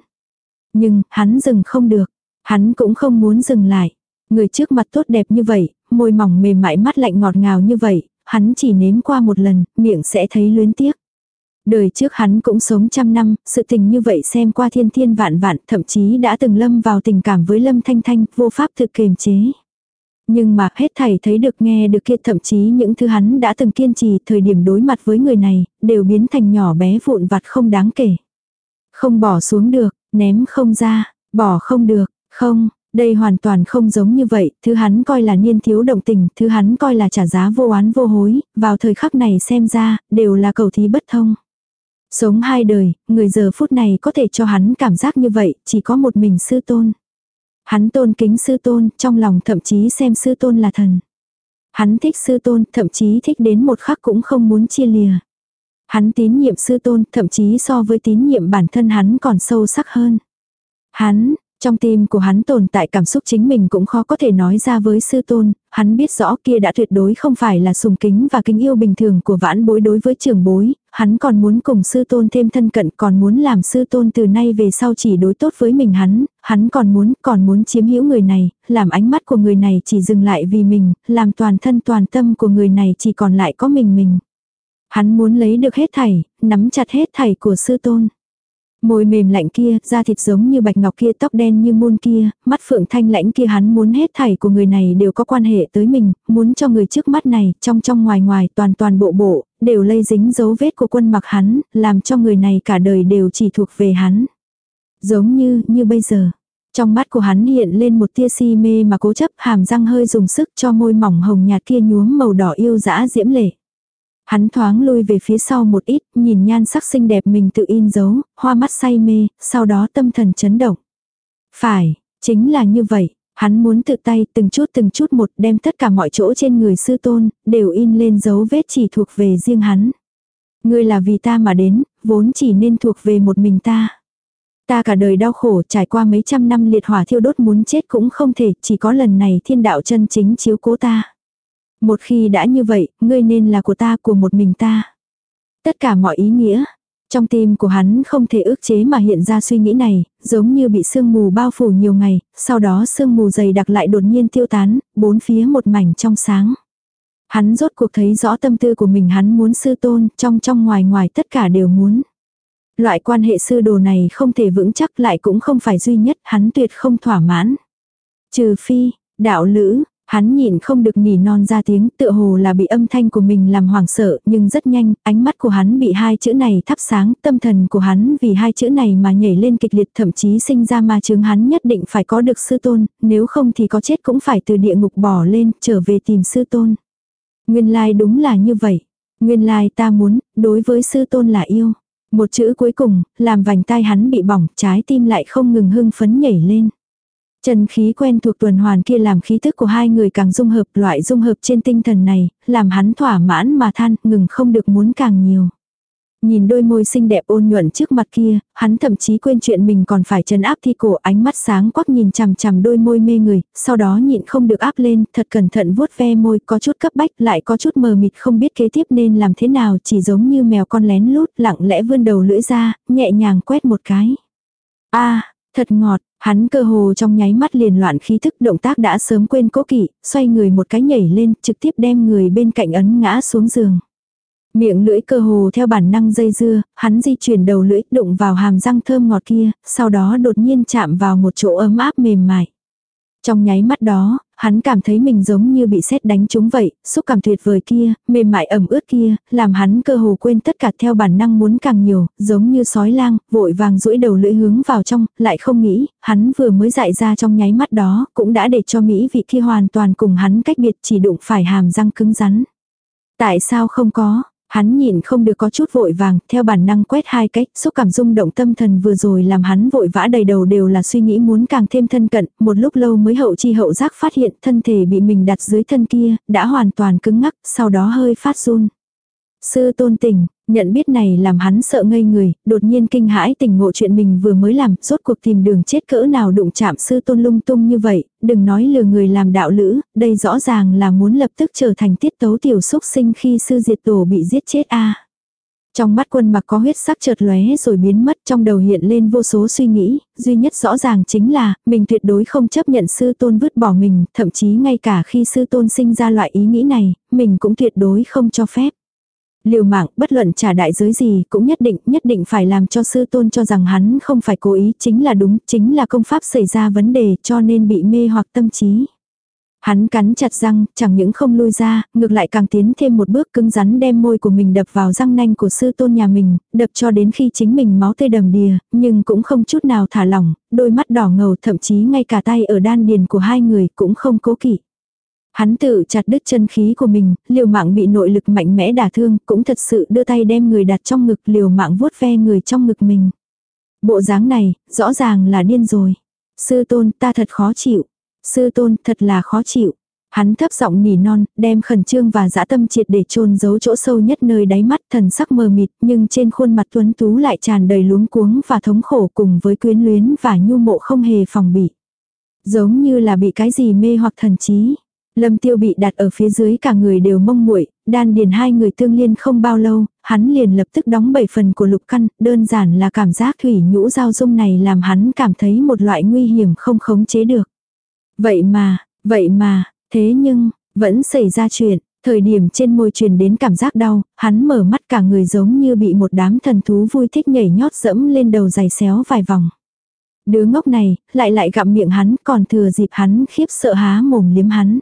Speaker 1: Nhưng, hắn dừng không được. Hắn cũng không muốn dừng lại. Người trước mặt tốt đẹp như vậy, môi mỏng mềm mại mắt lạnh ngọt ngào như vậy, hắn chỉ nếm qua một lần, miệng sẽ thấy luyến tiếc. Đời trước hắn cũng sống trăm năm, sự tình như vậy xem qua thiên thiên vạn vạn, thậm chí đã từng lâm vào tình cảm với Lâm Thanh Thanh, vô pháp thực kềm chế. Nhưng mà hết thảy thấy được nghe được kia thậm chí những thứ hắn đã từng kiên trì thời điểm đối mặt với người này, đều biến thành nhỏ bé vụn vặt không đáng kể. Không bỏ xuống được, ném không ra, bỏ không được, không, đây hoàn toàn không giống như vậy, thứ hắn coi là niên thiếu động tình, thứ hắn coi là trả giá vô oán vô hối, vào thời khắc này xem ra, đều là cầu thí bất thông. Sống hai đời, người giờ phút này có thể cho hắn cảm giác như vậy, chỉ có một mình sư tôn. Hắn tôn kính sư tôn, trong lòng thậm chí xem sư tôn là thần. Hắn thích sư tôn, thậm chí thích đến một khắc cũng không muốn chia lìa. Hắn tín nhiệm sư tôn, thậm chí so với tín nhiệm bản thân hắn còn sâu sắc hơn. Hắn, trong tim của hắn tồn tại cảm xúc chính mình cũng khó có thể nói ra với sư tôn, hắn biết rõ kia đã tuyệt đối không phải là sùng kính và kính yêu bình thường của vãn bối đối với trưởng bối, hắn còn muốn cùng sư tôn thêm thân cận, còn muốn làm sư tôn từ nay về sau chỉ đối tốt với mình hắn, hắn còn muốn, còn muốn chiếm hữu người này, làm ánh mắt của người này chỉ dừng lại vì mình, làm toàn thân toàn tâm của người này chỉ còn lại có mình mình. Hắn muốn lấy được hết thảy, nắm chặt hết thảy của sư tôn. Môi mềm lạnh kia, da thịt giống như bạch ngọc kia, tóc đen như môn kia, mắt phượng thanh lãnh kia hắn muốn hết thảy của người này đều có quan hệ tới mình, muốn cho người trước mắt này, trong trong ngoài ngoài, toàn toàn bộ bộ, đều lây dính dấu vết của quân mặc hắn, làm cho người này cả đời đều chỉ thuộc về hắn. Giống như, như bây giờ. Trong mắt của hắn hiện lên một tia si mê mà cố chấp hàm răng hơi dùng sức cho môi mỏng hồng nhạt kia nhuốm màu đỏ yêu dã diễm lệ. Hắn thoáng lui về phía sau một ít, nhìn nhan sắc xinh đẹp mình tự in dấu, hoa mắt say mê, sau đó tâm thần chấn động. Phải, chính là như vậy, hắn muốn tự tay từng chút từng chút một đem tất cả mọi chỗ trên người sư tôn, đều in lên dấu vết chỉ thuộc về riêng hắn. Ngươi là vì ta mà đến, vốn chỉ nên thuộc về một mình ta. Ta cả đời đau khổ trải qua mấy trăm năm liệt hỏa thiêu đốt muốn chết cũng không thể, chỉ có lần này thiên đạo chân chính chiếu cố ta. Một khi đã như vậy, ngươi nên là của ta của một mình ta. Tất cả mọi ý nghĩa, trong tim của hắn không thể ước chế mà hiện ra suy nghĩ này, giống như bị sương mù bao phủ nhiều ngày, sau đó sương mù dày đặc lại đột nhiên tiêu tán, bốn phía một mảnh trong sáng. Hắn rốt cuộc thấy rõ tâm tư của mình hắn muốn sư tôn, trong trong ngoài ngoài tất cả đều muốn. Loại quan hệ sư đồ này không thể vững chắc lại cũng không phải duy nhất, hắn tuyệt không thỏa mãn. Trừ phi, đạo lữ, Hắn nhìn không được nỉ non ra tiếng, tựa hồ là bị âm thanh của mình làm hoảng sợ, nhưng rất nhanh, ánh mắt của hắn bị hai chữ này thắp sáng, tâm thần của hắn vì hai chữ này mà nhảy lên kịch liệt, thậm chí sinh ra ma chứng hắn nhất định phải có được sư tôn, nếu không thì có chết cũng phải từ địa ngục bỏ lên, trở về tìm sư tôn. Nguyên lai like đúng là như vậy. Nguyên lai like ta muốn, đối với sư tôn là yêu. Một chữ cuối cùng, làm vành tai hắn bị bỏng, trái tim lại không ngừng hưng phấn nhảy lên. Chân khí quen thuộc tuần hoàn kia làm khí thức của hai người càng dung hợp loại dung hợp trên tinh thần này, làm hắn thỏa mãn mà than, ngừng không được muốn càng nhiều. Nhìn đôi môi xinh đẹp ôn nhuận trước mặt kia, hắn thậm chí quên chuyện mình còn phải trấn áp thi cổ ánh mắt sáng quắc nhìn chằm chằm đôi môi mê người, sau đó nhịn không được áp lên, thật cẩn thận vuốt ve môi có chút cấp bách lại có chút mờ mịt không biết kế tiếp nên làm thế nào chỉ giống như mèo con lén lút lặng lẽ vươn đầu lưỡi ra, nhẹ nhàng quét một cái. a thật ngọt, Hắn cơ hồ trong nháy mắt liền loạn khí thức động tác đã sớm quên cố kỵ, xoay người một cái nhảy lên, trực tiếp đem người bên cạnh ấn ngã xuống giường. Miệng lưỡi cơ hồ theo bản năng dây dưa, hắn di chuyển đầu lưỡi đụng vào hàm răng thơm ngọt kia, sau đó đột nhiên chạm vào một chỗ ấm áp mềm mại. Trong nháy mắt đó, hắn cảm thấy mình giống như bị sét đánh trúng vậy, xúc cảm tuyệt vời kia, mềm mại ẩm ướt kia, làm hắn cơ hồ quên tất cả theo bản năng muốn càng nhiều, giống như sói lang, vội vàng duỗi đầu lưỡi hướng vào trong, lại không nghĩ, hắn vừa mới dại ra trong nháy mắt đó, cũng đã để cho Mỹ vị kia hoàn toàn cùng hắn cách biệt chỉ đụng phải hàm răng cứng rắn. Tại sao không có? Hắn nhìn không được có chút vội vàng, theo bản năng quét hai cách, xúc cảm rung động tâm thần vừa rồi làm hắn vội vã đầy đầu đều là suy nghĩ muốn càng thêm thân cận, một lúc lâu mới hậu chi hậu giác phát hiện thân thể bị mình đặt dưới thân kia, đã hoàn toàn cứng ngắc, sau đó hơi phát run. Sư tôn tình, nhận biết này làm hắn sợ ngây người, đột nhiên kinh hãi tình ngộ chuyện mình vừa mới làm, rốt cuộc tìm đường chết cỡ nào đụng chạm sư tôn lung tung như vậy, đừng nói lừa người làm đạo lữ, đây rõ ràng là muốn lập tức trở thành tiết tấu tiểu xúc sinh khi sư diệt tổ bị giết chết a. Trong mắt quân mặc có huyết sắc chợt lóe rồi biến mất trong đầu hiện lên vô số suy nghĩ, duy nhất rõ ràng chính là, mình tuyệt đối không chấp nhận sư tôn vứt bỏ mình, thậm chí ngay cả khi sư tôn sinh ra loại ý nghĩ này, mình cũng tuyệt đối không cho phép liều mạng bất luận trả đại giới gì cũng nhất định nhất định phải làm cho sư tôn cho rằng hắn không phải cố ý chính là đúng chính là công pháp xảy ra vấn đề cho nên bị mê hoặc tâm trí. Hắn cắn chặt răng, chẳng những không lui ra, ngược lại càng tiến thêm một bước cứng rắn đem môi của mình đập vào răng nanh của sư tôn nhà mình, đập cho đến khi chính mình máu tê đầm đìa, nhưng cũng không chút nào thả lỏng, đôi mắt đỏ ngầu thậm chí ngay cả tay ở đan điền của hai người cũng không cố kỵ. Hắn tự chặt đứt chân khí của mình, liều mạng bị nội lực mạnh mẽ đả thương, cũng thật sự đưa tay đem người đặt trong ngực liều mạng vuốt ve người trong ngực mình. Bộ dáng này, rõ ràng là điên rồi. Sư tôn, ta thật khó chịu. Sư tôn, thật là khó chịu. Hắn thấp giọng nỉ non, đem khẩn trương và dã tâm triệt để chôn giấu chỗ sâu nhất nơi đáy mắt thần sắc mờ mịt, nhưng trên khuôn mặt tuấn tú lại tràn đầy luống cuống và thống khổ cùng với quyến luyến và nhu mộ không hề phòng bị. Giống như là bị cái gì mê hoặc thần trí. Lâm tiêu bị đặt ở phía dưới cả người đều mông muội đan điền hai người tương liên không bao lâu, hắn liền lập tức đóng bảy phần của lục căn, đơn giản là cảm giác thủy nhũ giao dung này làm hắn cảm thấy một loại nguy hiểm không khống chế được. Vậy mà, vậy mà, thế nhưng, vẫn xảy ra chuyện, thời điểm trên môi truyền đến cảm giác đau, hắn mở mắt cả người giống như bị một đám thần thú vui thích nhảy nhót dẫm lên đầu giày xéo vài vòng. Đứa ngốc này, lại lại gặm miệng hắn còn thừa dịp hắn khiếp sợ há mồm liếm hắn.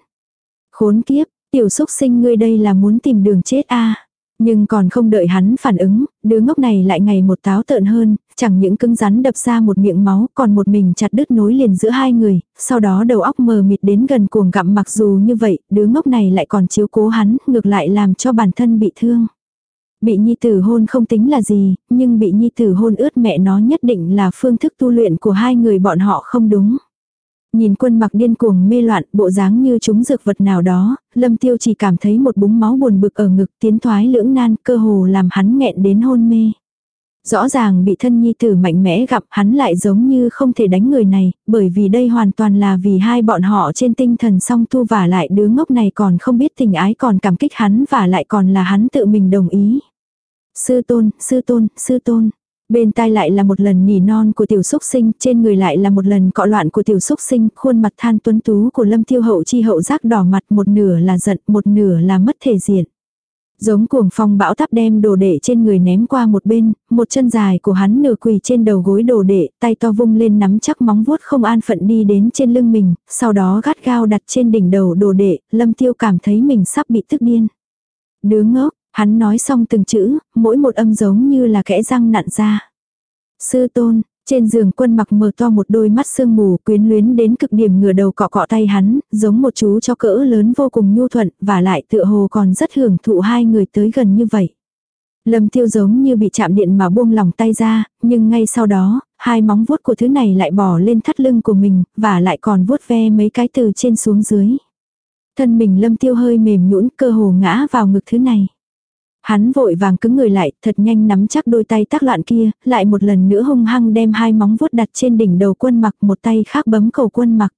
Speaker 1: Khốn kiếp, tiểu xúc sinh ngươi đây là muốn tìm đường chết a Nhưng còn không đợi hắn phản ứng, đứa ngốc này lại ngày một táo tợn hơn, chẳng những cứng rắn đập ra một miệng máu còn một mình chặt đứt nối liền giữa hai người, sau đó đầu óc mờ mịt đến gần cuồng gặm mặc dù như vậy, đứa ngốc này lại còn chiếu cố hắn, ngược lại làm cho bản thân bị thương. Bị nhi tử hôn không tính là gì, nhưng bị nhi tử hôn ướt mẹ nó nhất định là phương thức tu luyện của hai người bọn họ không đúng. Nhìn quân mặc điên cuồng mê loạn, bộ dáng như chúng dược vật nào đó, lâm tiêu chỉ cảm thấy một búng máu buồn bực ở ngực tiến thoái lưỡng nan cơ hồ làm hắn nghẹn đến hôn mê. Rõ ràng bị thân nhi tử mạnh mẽ gặp hắn lại giống như không thể đánh người này, bởi vì đây hoàn toàn là vì hai bọn họ trên tinh thần song tu và lại đứa ngốc này còn không biết tình ái còn cảm kích hắn và lại còn là hắn tự mình đồng ý. Sư tôn, sư tôn, sư tôn. Bên tai lại là một lần nỉ non của tiểu xúc sinh, trên người lại là một lần cọ loạn của tiểu xúc sinh, khuôn mặt than tuấn tú của lâm tiêu hậu chi hậu giác đỏ mặt một nửa là giận, một nửa là mất thể diện. Giống cuồng phong bão táp đem đồ đệ trên người ném qua một bên, một chân dài của hắn nửa quỳ trên đầu gối đồ đệ, tay to vung lên nắm chắc móng vuốt không an phận đi đến trên lưng mình, sau đó gắt gao đặt trên đỉnh đầu đồ đệ, lâm tiêu cảm thấy mình sắp bị tức điên. Đứa ngốc, hắn nói xong từng chữ, mỗi một âm giống như là kẽ răng nặn ra. Sư tôn, trên giường quân mặc mờ to một đôi mắt sương mù quyến luyến đến cực điểm ngửa đầu cọ cọ tay hắn, giống một chú cho cỡ lớn vô cùng nhu thuận, và lại tựa hồ còn rất hưởng thụ hai người tới gần như vậy. Lâm tiêu giống như bị chạm điện mà buông lòng tay ra, nhưng ngay sau đó, hai móng vuốt của thứ này lại bỏ lên thắt lưng của mình, và lại còn vuốt ve mấy cái từ trên xuống dưới. Thân mình lâm tiêu hơi mềm nhũn cơ hồ ngã vào ngực thứ này. Hắn vội vàng cứng người lại, thật nhanh nắm chắc đôi tay tác loạn kia, lại một lần nữa hung hăng đem hai móng vuốt đặt trên đỉnh đầu quân mặc một tay khác bấm cầu quân mặc.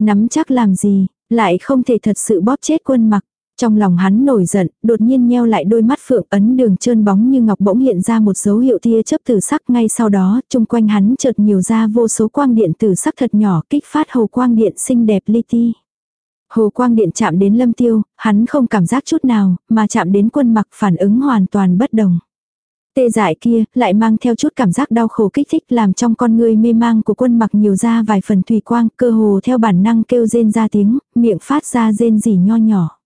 Speaker 1: Nắm chắc làm gì, lại không thể thật sự bóp chết quân mặc. Trong lòng hắn nổi giận, đột nhiên nheo lại đôi mắt phượng ấn đường trơn bóng như ngọc bỗng hiện ra một dấu hiệu tia chớp tử sắc ngay sau đó, chung quanh hắn chợt nhiều ra vô số quang điện tử sắc thật nhỏ kích phát hầu quang điện xinh đẹp li ti. Hồ quang điện chạm đến lâm tiêu, hắn không cảm giác chút nào, mà chạm đến quân mặc phản ứng hoàn toàn bất đồng. Tê dại kia, lại mang theo chút cảm giác đau khổ kích thích làm trong con người mê mang của quân mặc nhiều ra vài phần thủy quang, cơ hồ theo bản năng kêu rên ra tiếng, miệng phát ra rên rỉ nho nhỏ.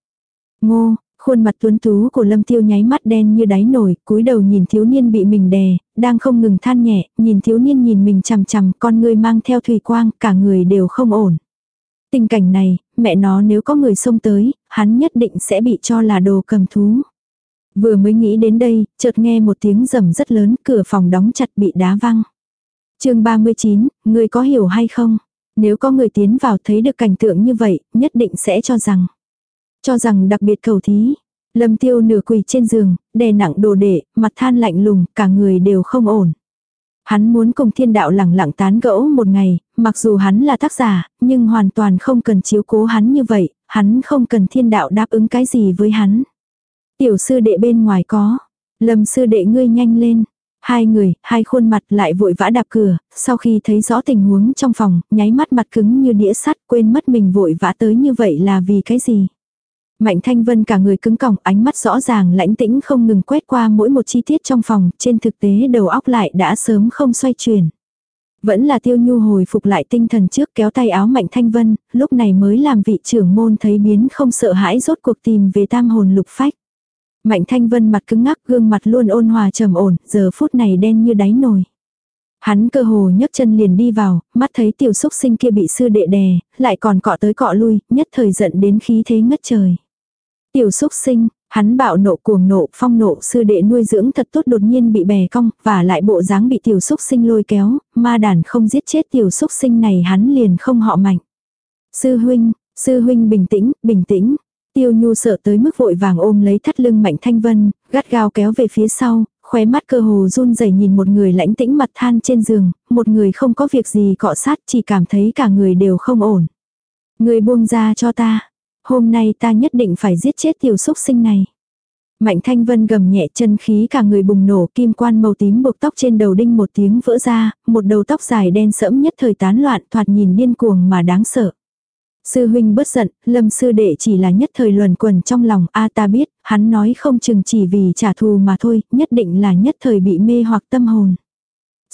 Speaker 1: Ngô, khuôn mặt tuấn tú của lâm tiêu nháy mắt đen như đáy nổi, cúi đầu nhìn thiếu niên bị mình đè, đang không ngừng than nhẹ, nhìn thiếu niên nhìn mình chằm chằm, con người mang theo thủy quang, cả người đều không ổn. Tình cảnh này, mẹ nó nếu có người xông tới, hắn nhất định sẽ bị cho là đồ cầm thú. Vừa mới nghĩ đến đây, chợt nghe một tiếng rầm rất lớn, cửa phòng đóng chặt bị đá văng. chương 39, người có hiểu hay không? Nếu có người tiến vào thấy được cảnh tượng như vậy, nhất định sẽ cho rằng. Cho rằng đặc biệt cầu thí. Lâm tiêu nửa quỳ trên giường, đè nặng đồ đệ, mặt than lạnh lùng, cả người đều không ổn. Hắn muốn cùng thiên đạo lẳng lặng tán gẫu một ngày, mặc dù hắn là tác giả, nhưng hoàn toàn không cần chiếu cố hắn như vậy, hắn không cần thiên đạo đáp ứng cái gì với hắn. Tiểu sư đệ bên ngoài có, lâm sư đệ ngươi nhanh lên. Hai người, hai khuôn mặt lại vội vã đạp cửa, sau khi thấy rõ tình huống trong phòng, nháy mắt mặt cứng như đĩa sắt quên mất mình vội vã tới như vậy là vì cái gì. Mạnh Thanh Vân cả người cứng cỏng, ánh mắt rõ ràng lãnh tĩnh không ngừng quét qua mỗi một chi tiết trong phòng, trên thực tế đầu óc lại đã sớm không xoay chuyển. Vẫn là tiêu nhu hồi phục lại tinh thần trước kéo tay áo Mạnh Thanh Vân, lúc này mới làm vị trưởng môn thấy biến không sợ hãi rốt cuộc tìm về tam hồn lục phách. Mạnh Thanh Vân mặt cứng ngắc gương mặt luôn ôn hòa trầm ổn, giờ phút này đen như đáy nồi. Hắn cơ hồ nhấc chân liền đi vào, mắt thấy tiểu xúc sinh kia bị sư đệ đè, lại còn cọ tới cọ lui, nhất thời giận đến khí thế ngất trời. Tiểu xúc sinh, hắn bạo nộ cuồng nộ, phong nộ sư đệ nuôi dưỡng thật tốt đột nhiên bị bè cong, và lại bộ dáng bị tiểu xúc sinh lôi kéo, ma đàn không giết chết tiểu xúc sinh này hắn liền không họ mạnh. Sư huynh, sư huynh bình tĩnh, bình tĩnh. Tiêu nhu sợ tới mức vội vàng ôm lấy thắt lưng mạnh thanh vân, gắt gao kéo về phía sau, khóe mắt cơ hồ run rẩy nhìn một người lãnh tĩnh mặt than trên giường, một người không có việc gì cọ sát chỉ cảm thấy cả người đều không ổn. Người buông ra cho ta, hôm nay ta nhất định phải giết chết tiểu xúc sinh này. Mạnh thanh vân gầm nhẹ chân khí cả người bùng nổ kim quan màu tím buộc tóc trên đầu đinh một tiếng vỡ ra, một đầu tóc dài đen sẫm nhất thời tán loạn thoạt nhìn điên cuồng mà đáng sợ. Sư huynh bất giận, lâm sư đệ chỉ là nhất thời luẩn quẩn trong lòng a ta biết, hắn nói không chừng chỉ vì trả thù mà thôi, nhất định là nhất thời bị mê hoặc tâm hồn.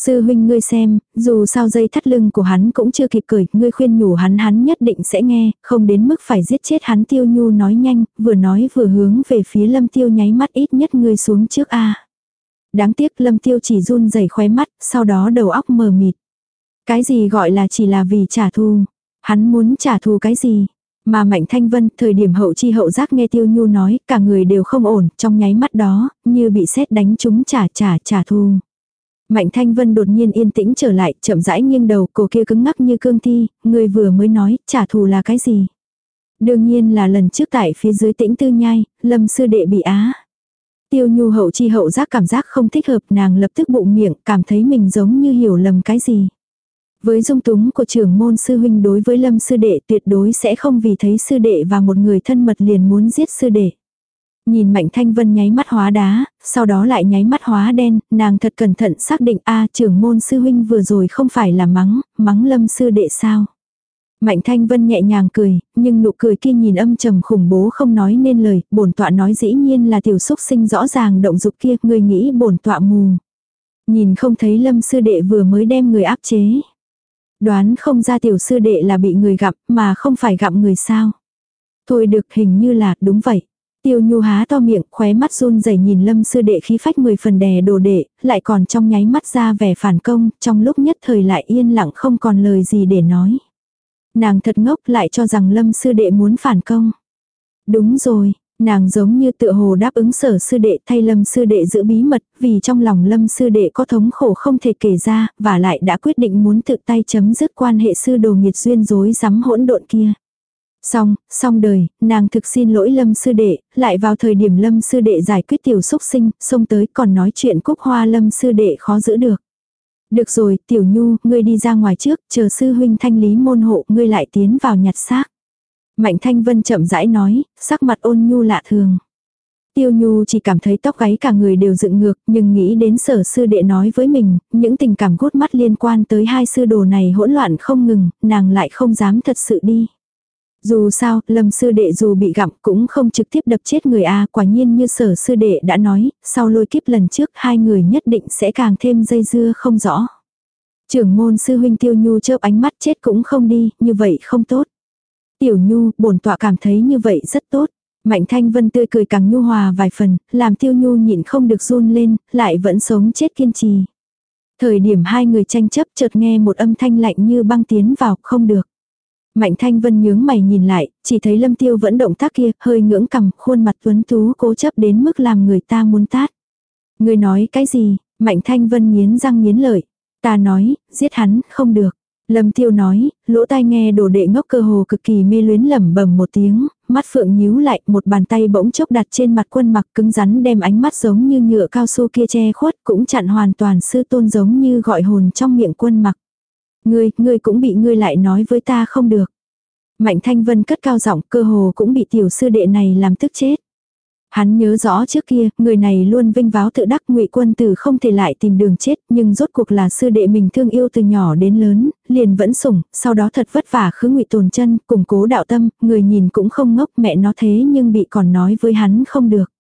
Speaker 1: Sư huynh ngươi xem, dù sao dây thắt lưng của hắn cũng chưa kịp cởi, ngươi khuyên nhủ hắn hắn nhất định sẽ nghe, không đến mức phải giết chết hắn tiêu nhu nói nhanh, vừa nói vừa hướng về phía lâm tiêu nháy mắt ít nhất ngươi xuống trước a Đáng tiếc lâm tiêu chỉ run rẩy khóe mắt, sau đó đầu óc mờ mịt. Cái gì gọi là chỉ là vì trả thù, hắn muốn trả thù cái gì, mà Mạnh Thanh Vân, thời điểm hậu chi hậu giác nghe Tiêu Nhu nói, cả người đều không ổn, trong nháy mắt đó, như bị sét đánh trúng trả trả trả thù. Mạnh Thanh Vân đột nhiên yên tĩnh trở lại, chậm rãi nghiêng đầu, cổ kia cứng ngắc như cương thi, người vừa mới nói, trả thù là cái gì? Đương nhiên là lần trước tại phía dưới tĩnh tư nhai, lâm sư đệ bị á. Tiêu nhu hậu chi hậu giác cảm giác không thích hợp nàng lập tức bụng miệng, cảm thấy mình giống như hiểu lầm cái gì. Với dung túng của trưởng môn sư huynh đối với lâm sư đệ tuyệt đối sẽ không vì thấy sư đệ và một người thân mật liền muốn giết sư đệ. Nhìn Mạnh Thanh Vân nháy mắt hóa đá, sau đó lại nháy mắt hóa đen, nàng thật cẩn thận xác định a trưởng môn sư huynh vừa rồi không phải là mắng, mắng lâm sư đệ sao. Mạnh Thanh Vân nhẹ nhàng cười, nhưng nụ cười kia nhìn âm trầm khủng bố không nói nên lời, bổn tọa nói dĩ nhiên là tiểu xúc sinh rõ ràng động dục kia, người nghĩ bổn tọa mù. Nhìn không thấy lâm sư đệ vừa mới đem người áp chế. Đoán không ra tiểu sư đệ là bị người gặp mà không phải gặp người sao. Thôi được hình như là đúng vậy. Tiêu nhu há to miệng, khóe mắt run rẩy nhìn lâm sư đệ khí phách mười phần đè đồ đệ, lại còn trong nháy mắt ra vẻ phản công, trong lúc nhất thời lại yên lặng không còn lời gì để nói. Nàng thật ngốc lại cho rằng lâm sư đệ muốn phản công. Đúng rồi, nàng giống như tựa hồ đáp ứng sở sư đệ thay lâm sư đệ giữ bí mật, vì trong lòng lâm sư đệ có thống khổ không thể kể ra, và lại đã quyết định muốn tự tay chấm dứt quan hệ sư đồ nghiệt duyên rối rắm hỗn độn kia. Xong, xong đời, nàng thực xin lỗi lâm sư đệ, lại vào thời điểm lâm sư đệ giải quyết tiểu xúc sinh, xông tới còn nói chuyện cúc hoa lâm sư đệ khó giữ được. Được rồi, tiểu nhu, ngươi đi ra ngoài trước, chờ sư huynh thanh lý môn hộ, ngươi lại tiến vào nhặt xác. Mạnh thanh vân chậm rãi nói, sắc mặt ôn nhu lạ thường. Tiêu Nhu chỉ cảm thấy tóc gáy cả người đều dựng ngược, nhưng nghĩ đến sở sư đệ nói với mình, những tình cảm gút mắt liên quan tới hai sư đồ này hỗn loạn không ngừng, nàng lại không dám thật sự đi. Dù sao, lâm sư đệ dù bị gặm cũng không trực tiếp đập chết người A quả nhiên như sở sư đệ đã nói, sau lôi kiếp lần trước hai người nhất định sẽ càng thêm dây dưa không rõ. Trưởng môn sư huynh tiêu nhu chớp ánh mắt chết cũng không đi, như vậy không tốt. Tiểu nhu, bổn tọa cảm thấy như vậy rất tốt. Mạnh thanh vân tươi cười càng nhu hòa vài phần, làm tiêu nhu nhịn không được run lên, lại vẫn sống chết kiên trì. Thời điểm hai người tranh chấp chợt nghe một âm thanh lạnh như băng tiến vào, không được. Mạnh thanh vân nhướng mày nhìn lại, chỉ thấy lâm tiêu vẫn động tác kia, hơi ngưỡng cầm, khuôn mặt tuấn tú cố chấp đến mức làm người ta muốn tát. Người nói cái gì, mạnh thanh vân nghiến răng nghiến lợi. Ta nói, giết hắn, không được. Lâm tiêu nói, lỗ tai nghe đồ đệ ngốc cơ hồ cực kỳ mê luyến lẩm bẩm một tiếng, mắt phượng nhíu lại, một bàn tay bỗng chốc đặt trên mặt quân mặc cứng rắn đem ánh mắt giống như nhựa cao su kia che khuất cũng chặn hoàn toàn sư tôn giống như gọi hồn trong miệng quân mặc. Ngươi, ngươi cũng bị ngươi lại nói với ta không được. Mạnh thanh vân cất cao giọng cơ hồ cũng bị tiểu sư đệ này làm tức chết. Hắn nhớ rõ trước kia, người này luôn vinh váo tự đắc ngụy quân tử không thể lại tìm đường chết, nhưng rốt cuộc là sư đệ mình thương yêu từ nhỏ đến lớn, liền vẫn sủng, sau đó thật vất vả khứ ngụy tồn chân, củng cố đạo tâm, người nhìn cũng không ngốc mẹ nó thế nhưng bị còn nói với hắn không được.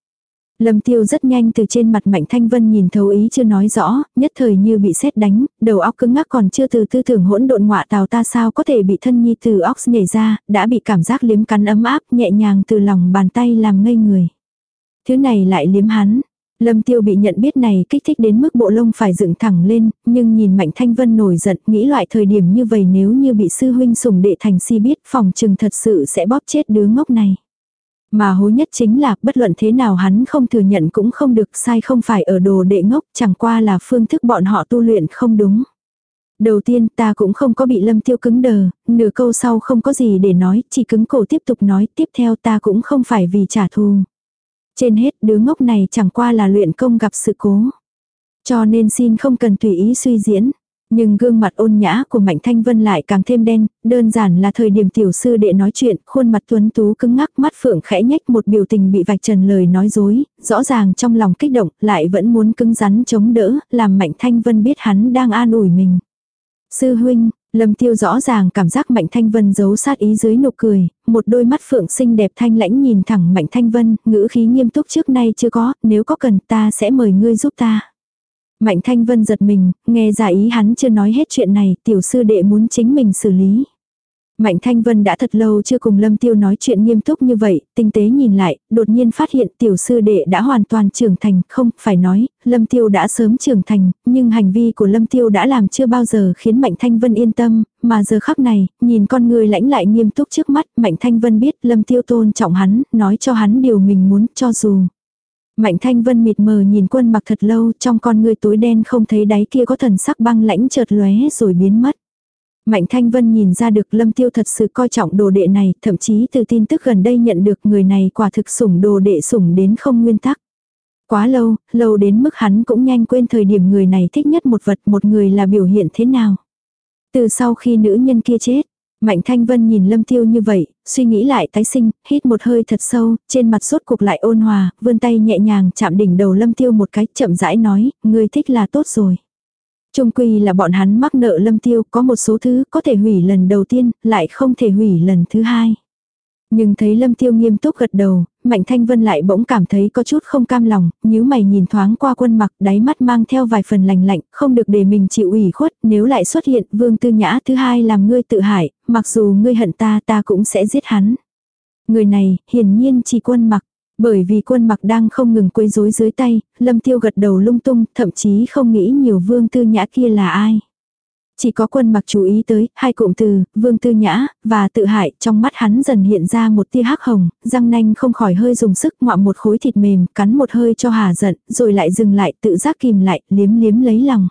Speaker 1: Lâm Tiêu rất nhanh từ trên mặt Mạnh Thanh Vân nhìn thấu ý chưa nói rõ, nhất thời như bị sét đánh, đầu óc cứng ngắc còn chưa từ tư tưởng hỗn độn ngọa tào ta sao có thể bị thân nhi từ óc nhảy ra, đã bị cảm giác liếm cắn ấm áp nhẹ nhàng từ lòng bàn tay làm ngây người. Thứ này lại liếm hắn. Lâm Tiêu bị nhận biết này kích thích đến mức bộ lông phải dựng thẳng lên, nhưng nhìn Mạnh Thanh Vân nổi giận, nghĩ loại thời điểm như vậy nếu như bị sư huynh sủng đệ thành si biết phòng trừng thật sự sẽ bóp chết đứa ngốc này. Mà hối nhất chính là bất luận thế nào hắn không thừa nhận cũng không được sai không phải ở đồ đệ ngốc chẳng qua là phương thức bọn họ tu luyện không đúng. Đầu tiên ta cũng không có bị lâm tiêu cứng đờ, nửa câu sau không có gì để nói, chỉ cứng cổ tiếp tục nói tiếp theo ta cũng không phải vì trả thù. Trên hết đứa ngốc này chẳng qua là luyện công gặp sự cố. Cho nên xin không cần tùy ý suy diễn. Nhưng gương mặt ôn nhã của Mạnh Thanh Vân lại càng thêm đen, đơn giản là thời điểm tiểu sư đệ nói chuyện, khuôn mặt tuấn tú cứng ngắc mắt phượng khẽ nhách một biểu tình bị vạch trần lời nói dối, rõ ràng trong lòng kích động, lại vẫn muốn cứng rắn chống đỡ, làm Mạnh Thanh Vân biết hắn đang an ủi mình. Sư huynh, Lâm tiêu rõ ràng cảm giác Mạnh Thanh Vân giấu sát ý dưới nụ cười, một đôi mắt phượng xinh đẹp thanh lãnh nhìn thẳng Mạnh Thanh Vân, ngữ khí nghiêm túc trước nay chưa có, nếu có cần ta sẽ mời ngươi giúp ta. Mạnh Thanh Vân giật mình, nghe giả ý hắn chưa nói hết chuyện này, tiểu sư đệ muốn chính mình xử lý. Mạnh Thanh Vân đã thật lâu chưa cùng Lâm Tiêu nói chuyện nghiêm túc như vậy, tinh tế nhìn lại, đột nhiên phát hiện tiểu sư đệ đã hoàn toàn trưởng thành, không, phải nói, Lâm Tiêu đã sớm trưởng thành, nhưng hành vi của Lâm Tiêu đã làm chưa bao giờ khiến Mạnh Thanh Vân yên tâm, mà giờ khắc này, nhìn con người lãnh lại nghiêm túc trước mắt, Mạnh Thanh Vân biết Lâm Tiêu tôn trọng hắn, nói cho hắn điều mình muốn, cho dù. Mạnh Thanh Vân mịt mờ nhìn quân mặc thật lâu, trong con người tối đen không thấy đáy kia có thần sắc băng lãnh chợt lóe rồi biến mất. Mạnh Thanh Vân nhìn ra được Lâm Tiêu thật sự coi trọng đồ đệ này, thậm chí từ tin tức gần đây nhận được người này quả thực sủng đồ đệ sủng đến không nguyên tắc. Quá lâu, lâu đến mức hắn cũng nhanh quên thời điểm người này thích nhất một vật một người là biểu hiện thế nào. Từ sau khi nữ nhân kia chết, Mạnh Thanh Vân nhìn Lâm Tiêu như vậy, suy nghĩ lại tái sinh, hít một hơi thật sâu, trên mặt rốt cuộc lại ôn hòa, vươn tay nhẹ nhàng chạm đỉnh đầu Lâm Tiêu một cái, chậm rãi nói, ngươi thích là tốt rồi. Trung quy là bọn hắn mắc nợ lâm tiêu, có một số thứ có thể hủy lần đầu tiên, lại không thể hủy lần thứ hai. Nhưng thấy lâm tiêu nghiêm túc gật đầu, Mạnh Thanh Vân lại bỗng cảm thấy có chút không cam lòng, nhíu mày nhìn thoáng qua quân mặc, đáy mắt mang theo vài phần lành lạnh, không được để mình chịu ủy khuất, nếu lại xuất hiện vương tư nhã thứ hai làm ngươi tự hại, mặc dù ngươi hận ta ta cũng sẽ giết hắn. Người này, hiển nhiên chỉ quân mặc, bởi vì quân mặc đang không ngừng quấy rối dưới tay, lâm tiêu gật đầu lung tung, thậm chí không nghĩ nhiều vương tư nhã kia là ai. Chỉ có quân mặc chú ý tới, hai cụm từ, vương tư nhã, và tự hại, trong mắt hắn dần hiện ra một tia hắc hồng, răng nanh không khỏi hơi dùng sức ngoạm một khối thịt mềm, cắn một hơi cho hà giận, rồi lại dừng lại, tự giác kìm lại, liếm liếm lấy lòng.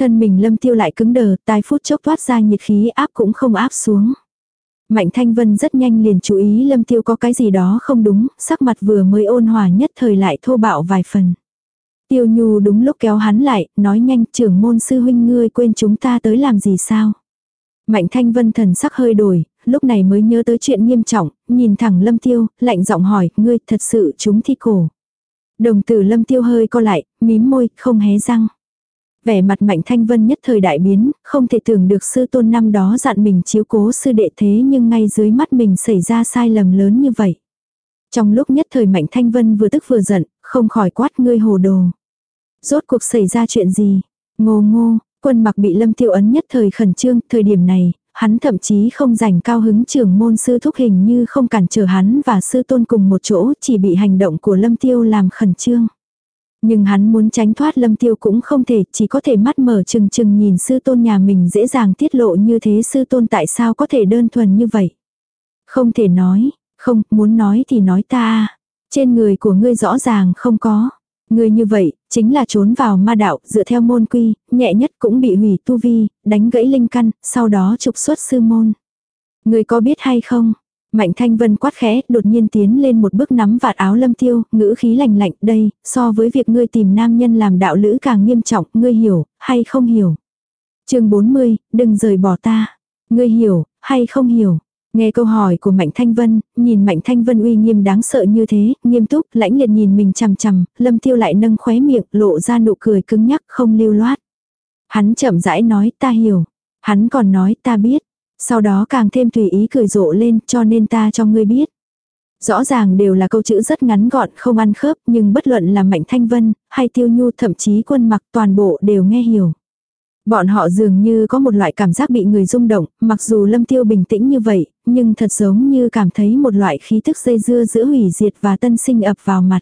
Speaker 1: Thân mình lâm tiêu lại cứng đờ, tai phút chốc thoát ra nhiệt khí áp cũng không áp xuống. Mạnh Thanh Vân rất nhanh liền chú ý Lâm Tiêu có cái gì đó không đúng, sắc mặt vừa mới ôn hòa nhất thời lại thô bạo vài phần. Tiêu Nhu đúng lúc kéo hắn lại, nói nhanh trưởng môn sư huynh ngươi quên chúng ta tới làm gì sao. Mạnh Thanh Vân thần sắc hơi đổi, lúc này mới nhớ tới chuyện nghiêm trọng, nhìn thẳng Lâm Tiêu, lạnh giọng hỏi, ngươi thật sự chúng thi cổ. Đồng tử Lâm Tiêu hơi co lại, mím môi, không hé răng. Vẻ mặt mạnh thanh vân nhất thời đại biến, không thể tưởng được sư tôn năm đó dặn mình chiếu cố sư đệ thế nhưng ngay dưới mắt mình xảy ra sai lầm lớn như vậy. Trong lúc nhất thời mạnh thanh vân vừa tức vừa giận, không khỏi quát ngươi hồ đồ. Rốt cuộc xảy ra chuyện gì? Ngô ngô, quân mặc bị lâm tiêu ấn nhất thời khẩn trương, thời điểm này, hắn thậm chí không rảnh cao hứng trưởng môn sư thúc hình như không cản trở hắn và sư tôn cùng một chỗ, chỉ bị hành động của lâm tiêu làm khẩn trương. Nhưng hắn muốn tránh thoát lâm tiêu cũng không thể, chỉ có thể mắt mở chừng chừng nhìn sư tôn nhà mình dễ dàng tiết lộ như thế sư tôn tại sao có thể đơn thuần như vậy. Không thể nói, không, muốn nói thì nói ta. Trên người của ngươi rõ ràng không có. Ngươi như vậy, chính là trốn vào ma đạo, dựa theo môn quy, nhẹ nhất cũng bị hủy tu vi, đánh gãy linh căn, sau đó trục xuất sư môn. Ngươi có biết hay không, Mạnh Thanh Vân quát khẽ, đột nhiên tiến lên một bước nắm vạt áo lâm tiêu, ngữ khí lạnh lạnh, đây, so với việc ngươi tìm nam nhân làm đạo lữ càng nghiêm trọng, ngươi hiểu, hay không hiểu. chương 40, đừng rời bỏ ta. Ngươi hiểu, hay không hiểu. Nghe câu hỏi của Mạnh Thanh Vân, nhìn Mạnh Thanh Vân uy nghiêm đáng sợ như thế, nghiêm túc, lãnh liệt nhìn mình chằm chằm, lâm tiêu lại nâng khóe miệng, lộ ra nụ cười cứng nhắc, không lưu loát. Hắn chậm rãi nói, ta hiểu. Hắn còn nói, ta biết. Sau đó càng thêm tùy ý cười rộ lên cho nên ta cho ngươi biết. Rõ ràng đều là câu chữ rất ngắn gọn không ăn khớp nhưng bất luận là Mạnh Thanh Vân hay Tiêu Nhu thậm chí quân mặc toàn bộ đều nghe hiểu. Bọn họ dường như có một loại cảm giác bị người rung động, mặc dù lâm tiêu bình tĩnh như vậy, nhưng thật giống như cảm thấy một loại khí thức dây dưa giữa hủy diệt và tân sinh ập vào mặt.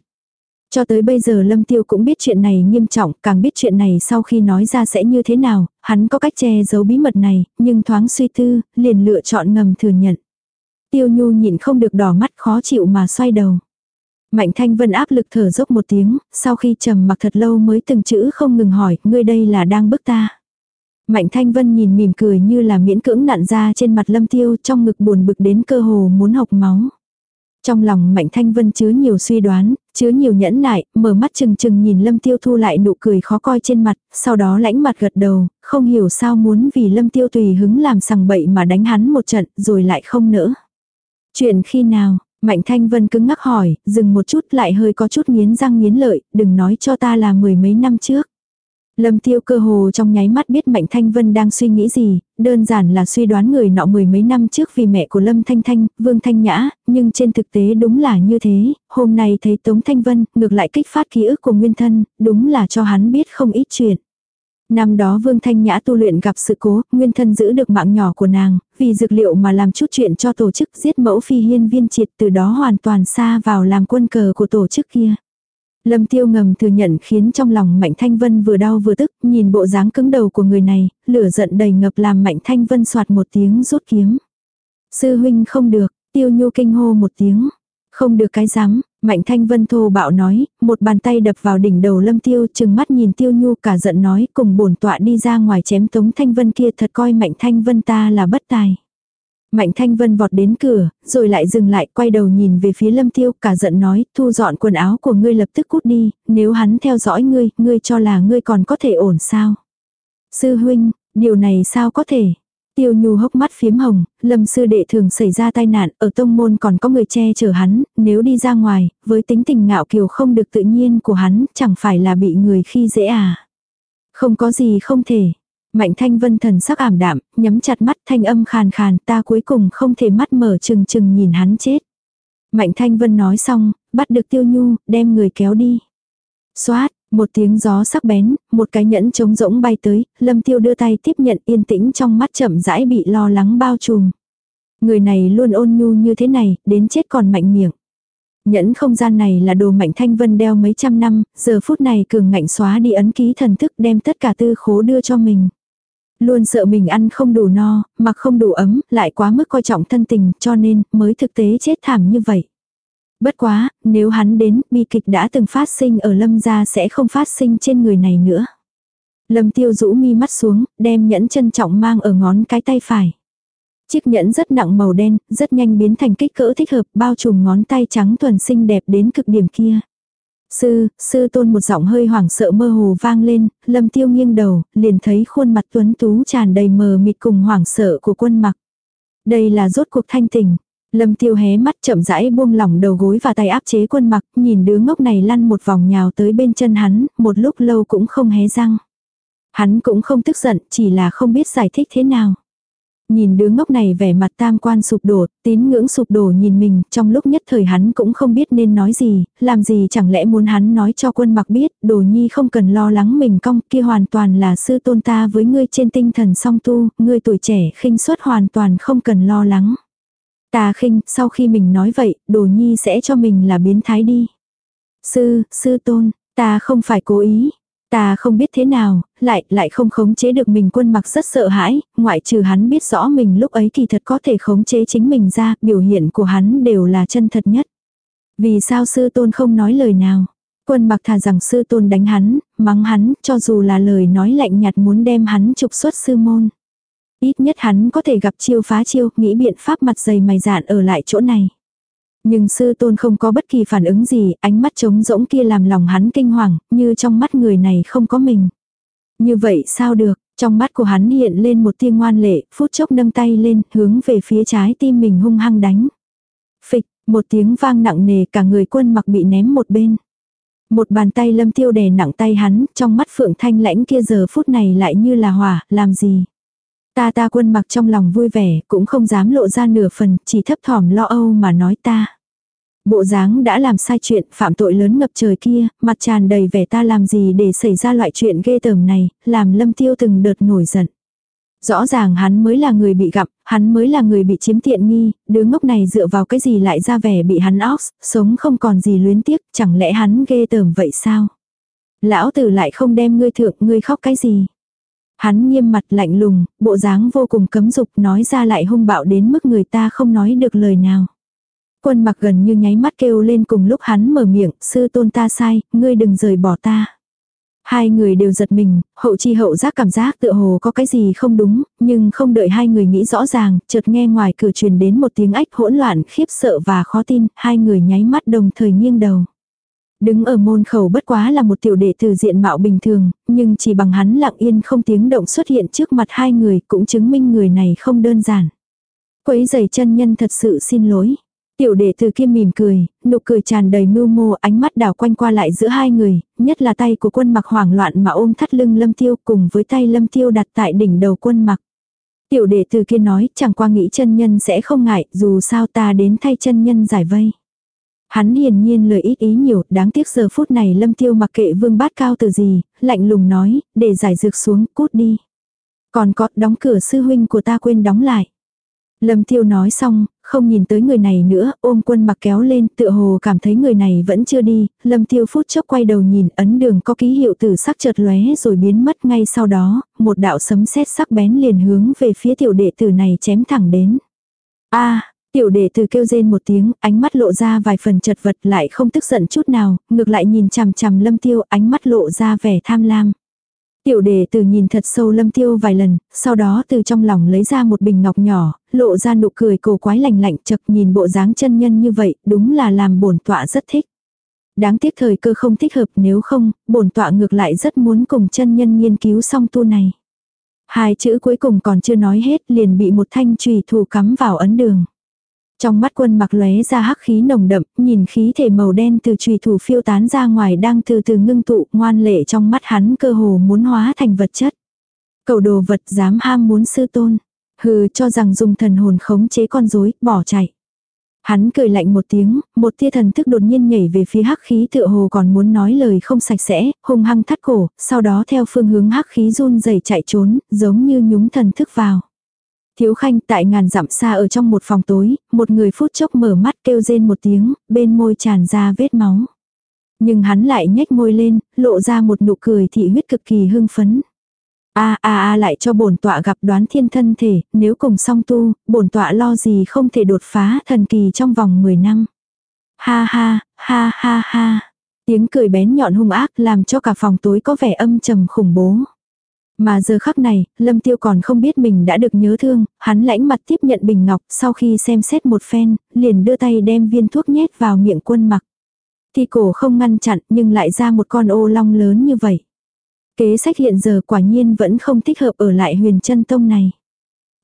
Speaker 1: Cho tới bây giờ Lâm Tiêu cũng biết chuyện này nghiêm trọng, càng biết chuyện này sau khi nói ra sẽ như thế nào, hắn có cách che giấu bí mật này, nhưng thoáng suy tư, liền lựa chọn ngầm thừa nhận. Tiêu Nhu nhìn không được đỏ mắt khó chịu mà xoay đầu. Mạnh Thanh Vân áp lực thở dốc một tiếng, sau khi trầm mặc thật lâu mới từng chữ không ngừng hỏi, ngươi đây là đang bức ta. Mạnh Thanh Vân nhìn mỉm cười như là miễn cưỡng nặn ra trên mặt Lâm Tiêu trong ngực buồn bực đến cơ hồ muốn học máu. Trong lòng Mạnh Thanh Vân chứa nhiều suy đoán, chứa nhiều nhẫn nại, mở mắt chừng chừng nhìn Lâm Tiêu thu lại nụ cười khó coi trên mặt, sau đó lãnh mặt gật đầu, không hiểu sao muốn vì Lâm Tiêu tùy hứng làm sằng bậy mà đánh hắn một trận rồi lại không nỡ. Chuyện khi nào, Mạnh Thanh Vân cứng ngắc hỏi, dừng một chút lại hơi có chút nghiến răng nghiến lợi, đừng nói cho ta là mười mấy năm trước. Lâm tiêu cơ hồ trong nháy mắt biết Mạnh Thanh Vân đang suy nghĩ gì, đơn giản là suy đoán người nọ mười mấy năm trước vì mẹ của Lâm Thanh Thanh, Vương Thanh Nhã, nhưng trên thực tế đúng là như thế, hôm nay thấy Tống Thanh Vân, ngược lại kích phát ký ức của nguyên thân, đúng là cho hắn biết không ít chuyện. Năm đó Vương Thanh Nhã tu luyện gặp sự cố, nguyên thân giữ được mạng nhỏ của nàng, vì dược liệu mà làm chút chuyện cho tổ chức giết mẫu phi hiên viên triệt từ đó hoàn toàn xa vào làm quân cờ của tổ chức kia. Lâm tiêu ngầm thừa nhận khiến trong lòng Mạnh Thanh Vân vừa đau vừa tức, nhìn bộ dáng cứng đầu của người này, lửa giận đầy ngập làm Mạnh Thanh Vân soạt một tiếng rút kiếm. Sư huynh không được, tiêu nhu kinh hô một tiếng. Không được cái dám, Mạnh Thanh Vân thô bạo nói, một bàn tay đập vào đỉnh đầu lâm tiêu chừng mắt nhìn tiêu nhu cả giận nói cùng bổn tọa đi ra ngoài chém tống Thanh Vân kia thật coi Mạnh Thanh Vân ta là bất tài. Mạnh Thanh Vân vọt đến cửa, rồi lại dừng lại quay đầu nhìn về phía lâm tiêu cả giận nói thu dọn quần áo của ngươi lập tức cút đi, nếu hắn theo dõi ngươi, ngươi cho là ngươi còn có thể ổn sao. Sư huynh, điều này sao có thể. Tiêu nhu hốc mắt phiếm hồng, lâm sư đệ thường xảy ra tai nạn, ở tông môn còn có người che chở hắn, nếu đi ra ngoài, với tính tình ngạo kiều không được tự nhiên của hắn, chẳng phải là bị người khi dễ à. Không có gì không thể, Mạnh thanh vân thần sắc ảm đạm, nhắm chặt mắt thanh âm khàn khàn ta cuối cùng không thể mắt mở chừng chừng nhìn hắn chết. Mạnh thanh vân nói xong, bắt được tiêu nhu, đem người kéo đi. Xoát, một tiếng gió sắc bén, một cái nhẫn trống rỗng bay tới, lâm tiêu đưa tay tiếp nhận yên tĩnh trong mắt chậm rãi bị lo lắng bao trùm. Người này luôn ôn nhu như thế này, đến chết còn mạnh miệng. Nhẫn không gian này là đồ mạnh thanh vân đeo mấy trăm năm, giờ phút này cường ngạnh xóa đi ấn ký thần thức đem tất cả tư khố đưa cho mình. Luôn sợ mình ăn không đủ no, mặc không đủ ấm, lại quá mức coi trọng thân tình, cho nên mới thực tế chết thảm như vậy. Bất quá, nếu hắn đến, bi kịch đã từng phát sinh ở lâm gia sẽ không phát sinh trên người này nữa. Lâm tiêu rũ mi mắt xuống, đem nhẫn trân trọng mang ở ngón cái tay phải. Chiếc nhẫn rất nặng màu đen, rất nhanh biến thành kích cỡ thích hợp, bao trùm ngón tay trắng thuần xinh đẹp đến cực điểm kia. Sư, sư tôn một giọng hơi hoảng sợ mơ hồ vang lên, lâm tiêu nghiêng đầu, liền thấy khuôn mặt tuấn tú tràn đầy mờ mịt cùng hoảng sợ của quân mặc. Đây là rốt cuộc thanh tình. Lâm tiêu hé mắt chậm rãi buông lỏng đầu gối và tay áp chế quân mặc, nhìn đứa ngốc này lăn một vòng nhào tới bên chân hắn, một lúc lâu cũng không hé răng. Hắn cũng không tức giận, chỉ là không biết giải thích thế nào. Nhìn đứa ngốc này vẻ mặt tam quan sụp đổ, tín ngưỡng sụp đổ nhìn mình, trong lúc nhất thời hắn cũng không biết nên nói gì, làm gì chẳng lẽ muốn hắn nói cho quân mặc biết, đồ nhi không cần lo lắng mình cong, kia hoàn toàn là sư tôn ta với ngươi trên tinh thần song tu, ngươi tuổi trẻ khinh suất hoàn toàn không cần lo lắng. Ta khinh, sau khi mình nói vậy, đồ nhi sẽ cho mình là biến thái đi. Sư, sư tôn, ta không phải cố ý, Ta không biết thế nào, lại, lại không khống chế được mình quân mặc rất sợ hãi, ngoại trừ hắn biết rõ mình lúc ấy kỳ thật có thể khống chế chính mình ra, biểu hiện của hắn đều là chân thật nhất. Vì sao sư tôn không nói lời nào? Quân mặc thà rằng sư tôn đánh hắn, mắng hắn, cho dù là lời nói lạnh nhạt muốn đem hắn trục xuất sư môn. Ít nhất hắn có thể gặp chiêu phá chiêu, nghĩ biện pháp mặt dày mày dạn ở lại chỗ này. Nhưng sư tôn không có bất kỳ phản ứng gì, ánh mắt trống rỗng kia làm lòng hắn kinh hoàng, như trong mắt người này không có mình. Như vậy sao được, trong mắt của hắn hiện lên một tia ngoan lệ, phút chốc nâng tay lên, hướng về phía trái tim mình hung hăng đánh. Phịch, một tiếng vang nặng nề cả người quân mặc bị ném một bên. Một bàn tay lâm tiêu đè nặng tay hắn, trong mắt phượng thanh lãnh kia giờ phút này lại như là hỏa, làm gì. Ta ta quân mặc trong lòng vui vẻ, cũng không dám lộ ra nửa phần, chỉ thấp thỏm lo âu mà nói ta. Bộ dáng đã làm sai chuyện, phạm tội lớn ngập trời kia, mặt tràn đầy vẻ ta làm gì để xảy ra loại chuyện ghê tởm này, làm lâm tiêu từng đợt nổi giận. Rõ ràng hắn mới là người bị gặp, hắn mới là người bị chiếm tiện nghi, đứa ngốc này dựa vào cái gì lại ra vẻ bị hắn ox, sống không còn gì luyến tiếc, chẳng lẽ hắn ghê tởm vậy sao? Lão tử lại không đem ngươi thượng, ngươi khóc cái gì? Hắn nghiêm mặt lạnh lùng, bộ dáng vô cùng cấm dục nói ra lại hung bạo đến mức người ta không nói được lời nào. Quân mặc gần như nháy mắt kêu lên cùng lúc hắn mở miệng, sư tôn ta sai, ngươi đừng rời bỏ ta. Hai người đều giật mình, hậu chi hậu giác cảm giác tựa hồ có cái gì không đúng, nhưng không đợi hai người nghĩ rõ ràng, chợt nghe ngoài cửa truyền đến một tiếng ách hỗn loạn khiếp sợ và khó tin, hai người nháy mắt đồng thời nghiêng đầu. Đứng ở môn khẩu bất quá là một tiểu đệ từ diện mạo bình thường, nhưng chỉ bằng hắn lặng yên không tiếng động xuất hiện trước mặt hai người cũng chứng minh người này không đơn giản. Quấy giày chân nhân thật sự xin lỗi. Tiểu đệ từ kia mỉm cười, nụ cười tràn đầy mưu mô ánh mắt đảo quanh qua lại giữa hai người, nhất là tay của quân mặc hoảng loạn mà ôm thắt lưng lâm tiêu cùng với tay lâm tiêu đặt tại đỉnh đầu quân mặc. Tiểu đệ từ kia nói chẳng qua nghĩ chân nhân sẽ không ngại dù sao ta đến thay chân nhân giải vây. Hắn hiển nhiên lời ít ý nhiều, đáng tiếc giờ phút này lâm tiêu mặc kệ vương bát cao từ gì, lạnh lùng nói, để giải dược xuống, cút đi. Còn có, đóng cửa sư huynh của ta quên đóng lại. Lâm tiêu nói xong, không nhìn tới người này nữa, ôm quân mặc kéo lên, tựa hồ cảm thấy người này vẫn chưa đi, lâm tiêu phút chốc quay đầu nhìn, ấn đường có ký hiệu tử sắc chợt lóe rồi biến mất ngay sau đó, một đạo sấm sét sắc bén liền hướng về phía tiểu đệ tử này chém thẳng đến. a Tiểu đệ từ kêu rên một tiếng, ánh mắt lộ ra vài phần chật vật lại không tức giận chút nào, ngược lại nhìn chằm chằm lâm tiêu, ánh mắt lộ ra vẻ tham lam. Tiểu đệ từ nhìn thật sâu lâm tiêu vài lần, sau đó từ trong lòng lấy ra một bình ngọc nhỏ, lộ ra nụ cười cổ quái lành lạnh chật nhìn bộ dáng chân nhân như vậy, đúng là làm bổn tọa rất thích. Đáng tiếc thời cơ không thích hợp nếu không, bổn tọa ngược lại rất muốn cùng chân nhân nghiên cứu song tu này. Hai chữ cuối cùng còn chưa nói hết liền bị một thanh trùy thủ cắm vào ấn đường. Trong mắt quân mặc lóe ra hắc khí nồng đậm, nhìn khí thể màu đen từ trùy thủ phiêu tán ra ngoài đang từ từ ngưng tụ, ngoan lệ trong mắt hắn cơ hồ muốn hóa thành vật chất. Cậu đồ vật dám ham muốn sư tôn. Hừ cho rằng dùng thần hồn khống chế con rối bỏ chạy. Hắn cười lạnh một tiếng, một tia thần thức đột nhiên nhảy về phía hắc khí tựa hồ còn muốn nói lời không sạch sẽ, hung hăng thắt cổ, sau đó theo phương hướng hắc khí run rẩy chạy trốn, giống như nhúng thần thức vào. Thiếu khanh tại ngàn dặm xa ở trong một phòng tối, một người phút chốc mở mắt kêu rên một tiếng, bên môi tràn ra vết máu. Nhưng hắn lại nhếch môi lên, lộ ra một nụ cười thị huyết cực kỳ hưng phấn. A a a lại cho bổn tọa gặp đoán thiên thân thể, nếu cùng song tu, bổn tọa lo gì không thể đột phá thần kỳ trong vòng 10 năm. Ha ha, ha ha ha. Tiếng cười bén nhọn hung ác làm cho cả phòng tối có vẻ âm trầm khủng bố. Mà giờ khắc này, Lâm Tiêu còn không biết mình đã được nhớ thương, hắn lãnh mặt tiếp nhận bình ngọc, sau khi xem xét một phen, liền đưa tay đem viên thuốc nhét vào miệng quân mặc. Thì cổ không ngăn chặn nhưng lại ra một con ô long lớn như vậy. Kế sách hiện giờ quả nhiên vẫn không thích hợp ở lại huyền chân tông này.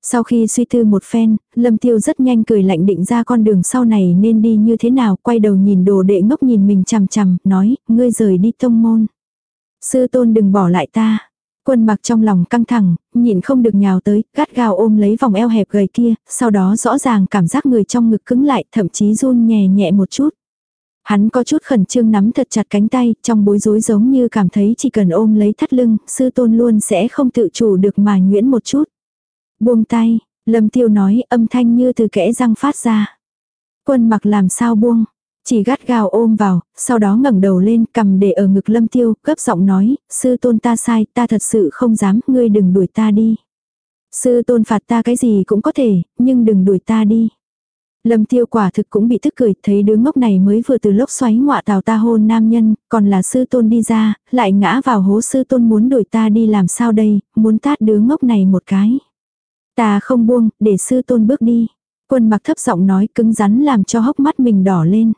Speaker 1: Sau khi suy tư một phen, Lâm Tiêu rất nhanh cười lạnh định ra con đường sau này nên đi như thế nào, quay đầu nhìn đồ đệ ngốc nhìn mình chằm chằm, nói, ngươi rời đi tông môn. Sư tôn đừng bỏ lại ta. Quân mặc trong lòng căng thẳng, nhìn không được nhào tới, gắt gao ôm lấy vòng eo hẹp gầy kia, sau đó rõ ràng cảm giác người trong ngực cứng lại, thậm chí run nhẹ nhẹ một chút. Hắn có chút khẩn trương nắm thật chặt cánh tay, trong bối rối giống như cảm thấy chỉ cần ôm lấy thắt lưng, sư tôn luôn sẽ không tự chủ được mà nhuyễn một chút. Buông tay, lâm tiêu nói âm thanh như từ kẽ răng phát ra. Quân mặc làm sao buông, chỉ gắt gao ôm vào, sau đó ngẩng đầu lên cầm để ở ngực lâm tiêu, gấp giọng nói, sư tôn ta sai, ta thật sự không dám, ngươi đừng đuổi ta đi. Sư tôn phạt ta cái gì cũng có thể, nhưng đừng đuổi ta đi. Lâm tiêu quả thực cũng bị tức cười, thấy đứa ngốc này mới vừa từ lốc xoáy ngọa tào ta hôn nam nhân, còn là sư tôn đi ra, lại ngã vào hố sư tôn muốn đuổi ta đi làm sao đây, muốn tát đứa ngốc này một cái. Ta không buông, để sư tôn bước đi. Quân mặc thấp giọng nói cứng rắn làm cho hốc mắt mình đỏ lên.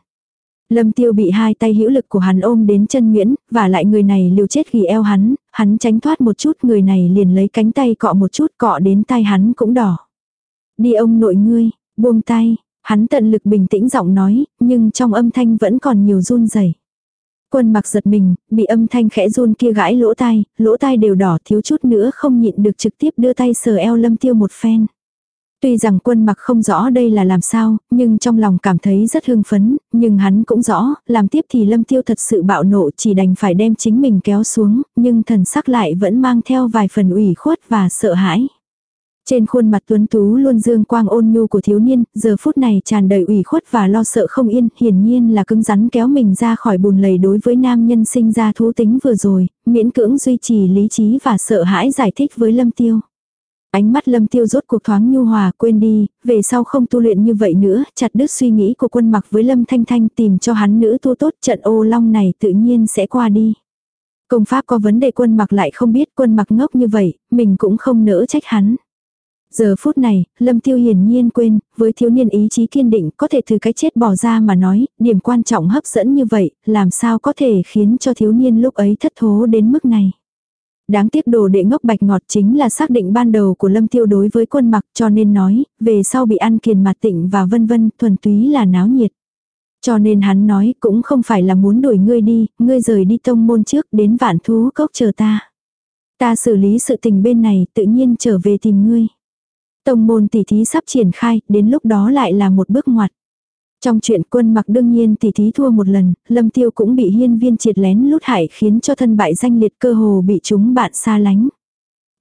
Speaker 1: Lâm tiêu bị hai tay hữu lực của hắn ôm đến chân Nguyễn, và lại người này liều chết ghi eo hắn, hắn tránh thoát một chút người này liền lấy cánh tay cọ một chút cọ đến tay hắn cũng đỏ. Đi ông nội ngươi, buông tay, hắn tận lực bình tĩnh giọng nói, nhưng trong âm thanh vẫn còn nhiều run rẩy. Quân mặc giật mình, bị âm thanh khẽ run kia gãi lỗ tai, lỗ tai đều đỏ thiếu chút nữa không nhịn được trực tiếp đưa tay sờ eo lâm tiêu một phen. Tuy rằng quân mặc không rõ đây là làm sao, nhưng trong lòng cảm thấy rất hưng phấn, nhưng hắn cũng rõ, làm tiếp thì lâm tiêu thật sự bạo nộ chỉ đành phải đem chính mình kéo xuống, nhưng thần sắc lại vẫn mang theo vài phần ủy khuất và sợ hãi. Trên khuôn mặt tuấn tú luôn dương quang ôn nhu của thiếu niên, giờ phút này tràn đầy ủy khuất và lo sợ không yên, hiển nhiên là cứng rắn kéo mình ra khỏi bùn lầy đối với nam nhân sinh ra thú tính vừa rồi, miễn cưỡng duy trì lý trí và sợ hãi giải thích với lâm tiêu. Ánh mắt lâm tiêu rốt cuộc thoáng nhu hòa quên đi, về sau không tu luyện như vậy nữa, chặt đứt suy nghĩ của quân mặc với lâm thanh thanh tìm cho hắn nữ tu tốt trận ô long này tự nhiên sẽ qua đi. Công pháp có vấn đề quân mặc lại không biết quân mặc ngốc như vậy, mình cũng không nỡ trách hắn. Giờ phút này, Lâm Tiêu hiển nhiên quên, với thiếu niên ý chí kiên định có thể từ cái chết bỏ ra mà nói, điểm quan trọng hấp dẫn như vậy, làm sao có thể khiến cho thiếu niên lúc ấy thất thố đến mức này. Đáng tiếc đồ đệ ngốc bạch ngọt chính là xác định ban đầu của Lâm Tiêu đối với quân mặc cho nên nói, về sau bị ăn kiền mặt tịnh và vân vân, thuần túy là náo nhiệt. Cho nên hắn nói cũng không phải là muốn đuổi ngươi đi, ngươi rời đi tông môn trước đến vạn thú cốc chờ ta. Ta xử lý sự tình bên này tự nhiên trở về tìm ngươi. Tông môn tỷ thí sắp triển khai, đến lúc đó lại là một bước ngoặt. Trong chuyện quân mặc đương nhiên tỷ thí thua một lần, lâm tiêu cũng bị hiên viên triệt lén lút hại khiến cho thân bại danh liệt cơ hồ bị chúng bạn xa lánh.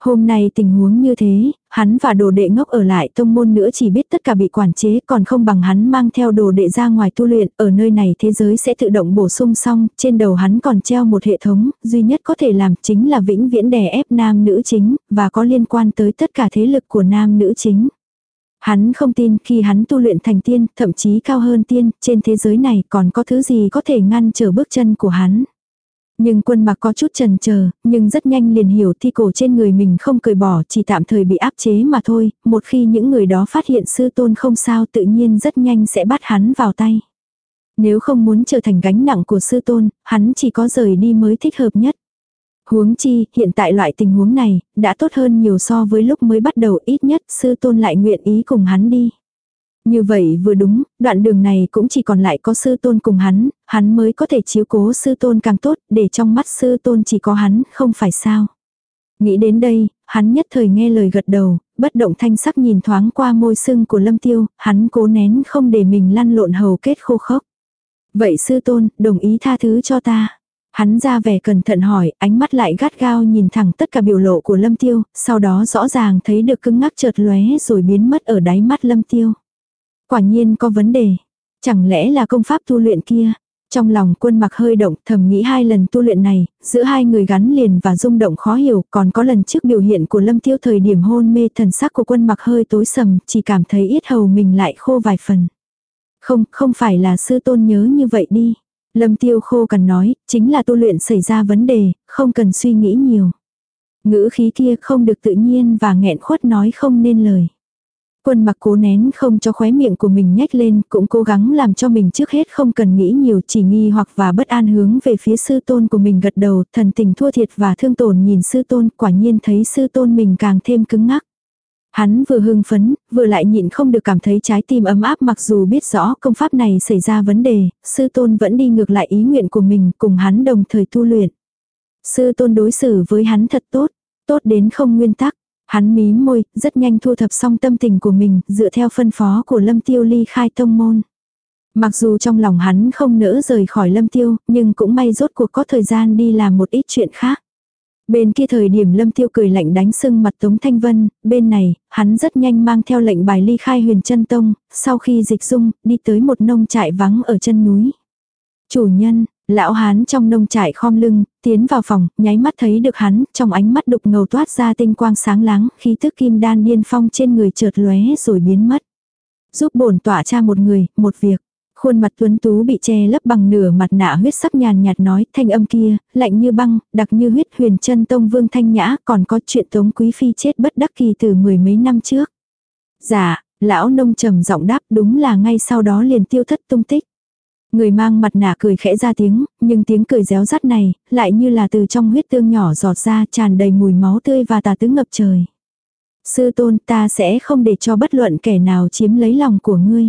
Speaker 1: Hôm nay tình huống như thế, hắn và đồ đệ ngốc ở lại tông môn nữa chỉ biết tất cả bị quản chế còn không bằng hắn mang theo đồ đệ ra ngoài tu luyện, ở nơi này thế giới sẽ tự động bổ sung xong, trên đầu hắn còn treo một hệ thống, duy nhất có thể làm chính là vĩnh viễn đè ép nam nữ chính, và có liên quan tới tất cả thế lực của nam nữ chính. Hắn không tin khi hắn tu luyện thành tiên, thậm chí cao hơn tiên, trên thế giới này còn có thứ gì có thể ngăn trở bước chân của hắn. Nhưng quân mặc có chút trần chờ nhưng rất nhanh liền hiểu thi cổ trên người mình không cởi bỏ chỉ tạm thời bị áp chế mà thôi, một khi những người đó phát hiện sư tôn không sao tự nhiên rất nhanh sẽ bắt hắn vào tay. Nếu không muốn trở thành gánh nặng của sư tôn, hắn chỉ có rời đi mới thích hợp nhất. Huống chi, hiện tại loại tình huống này, đã tốt hơn nhiều so với lúc mới bắt đầu ít nhất sư tôn lại nguyện ý cùng hắn đi. Như vậy vừa đúng, đoạn đường này cũng chỉ còn lại có sư tôn cùng hắn, hắn mới có thể chiếu cố sư tôn càng tốt, để trong mắt sư tôn chỉ có hắn, không phải sao. Nghĩ đến đây, hắn nhất thời nghe lời gật đầu, bất động thanh sắc nhìn thoáng qua môi sưng của lâm tiêu, hắn cố nén không để mình lăn lộn hầu kết khô khốc. Vậy sư tôn, đồng ý tha thứ cho ta. Hắn ra vẻ cẩn thận hỏi, ánh mắt lại gắt gao nhìn thẳng tất cả biểu lộ của lâm tiêu, sau đó rõ ràng thấy được cứng ngắc chợt lóe rồi biến mất ở đáy mắt lâm tiêu. Quả nhiên có vấn đề. Chẳng lẽ là công pháp tu luyện kia? Trong lòng quân mặc hơi động thầm nghĩ hai lần tu luyện này, giữa hai người gắn liền và rung động khó hiểu, còn có lần trước biểu hiện của lâm tiêu thời điểm hôn mê thần sắc của quân mặc hơi tối sầm, chỉ cảm thấy yết hầu mình lại khô vài phần. Không, không phải là sư tôn nhớ như vậy đi. Lâm tiêu khô cần nói, chính là tu luyện xảy ra vấn đề, không cần suy nghĩ nhiều. Ngữ khí kia không được tự nhiên và nghẹn khuất nói không nên lời. Quân mặc cố nén không cho khóe miệng của mình nhếch lên, cũng cố gắng làm cho mình trước hết không cần nghĩ nhiều chỉ nghi hoặc và bất an hướng về phía sư tôn của mình gật đầu, thần tình thua thiệt và thương tổn nhìn sư tôn, quả nhiên thấy sư tôn mình càng thêm cứng ngắc. Hắn vừa hưng phấn, vừa lại nhịn không được cảm thấy trái tim ấm áp mặc dù biết rõ công pháp này xảy ra vấn đề, sư tôn vẫn đi ngược lại ý nguyện của mình cùng hắn đồng thời tu luyện. Sư tôn đối xử với hắn thật tốt, tốt đến không nguyên tắc. Hắn mí môi, rất nhanh thu thập xong tâm tình của mình, dựa theo phân phó của Lâm Tiêu ly khai tông môn. Mặc dù trong lòng hắn không nỡ rời khỏi Lâm Tiêu, nhưng cũng may rốt cuộc có thời gian đi làm một ít chuyện khác. Bên kia thời điểm Lâm Tiêu cười lạnh đánh sưng mặt Tống Thanh Vân, bên này, hắn rất nhanh mang theo lệnh bài ly khai huyền chân tông, sau khi dịch dung, đi tới một nông trại vắng ở chân núi. Chủ nhân, Lão hán trong nông trại khom lưng, tiến vào phòng, nháy mắt thấy được hắn, trong ánh mắt đục ngầu toát ra tinh quang sáng láng, khí thức kim đan điên phong trên người chợt lóe rồi biến mất. Giúp bổn tỏa cha một người, một việc. Khuôn mặt tuấn tú bị che lấp bằng nửa mặt nạ huyết sắc nhàn nhạt nói, thanh âm kia, lạnh như băng, đặc như huyết huyền chân tông vương thanh nhã, còn có chuyện tống quý phi chết bất đắc kỳ từ mười mấy năm trước. Dạ, lão nông trầm giọng đáp đúng là ngay sau đó liền tiêu thất tung tích. Người mang mặt nạ cười khẽ ra tiếng, nhưng tiếng cười réo rắt này, lại như là từ trong huyết tương nhỏ giọt ra tràn đầy mùi máu tươi và tà tứ ngập trời. Sư tôn ta sẽ không để cho bất luận kẻ nào chiếm lấy lòng của ngươi.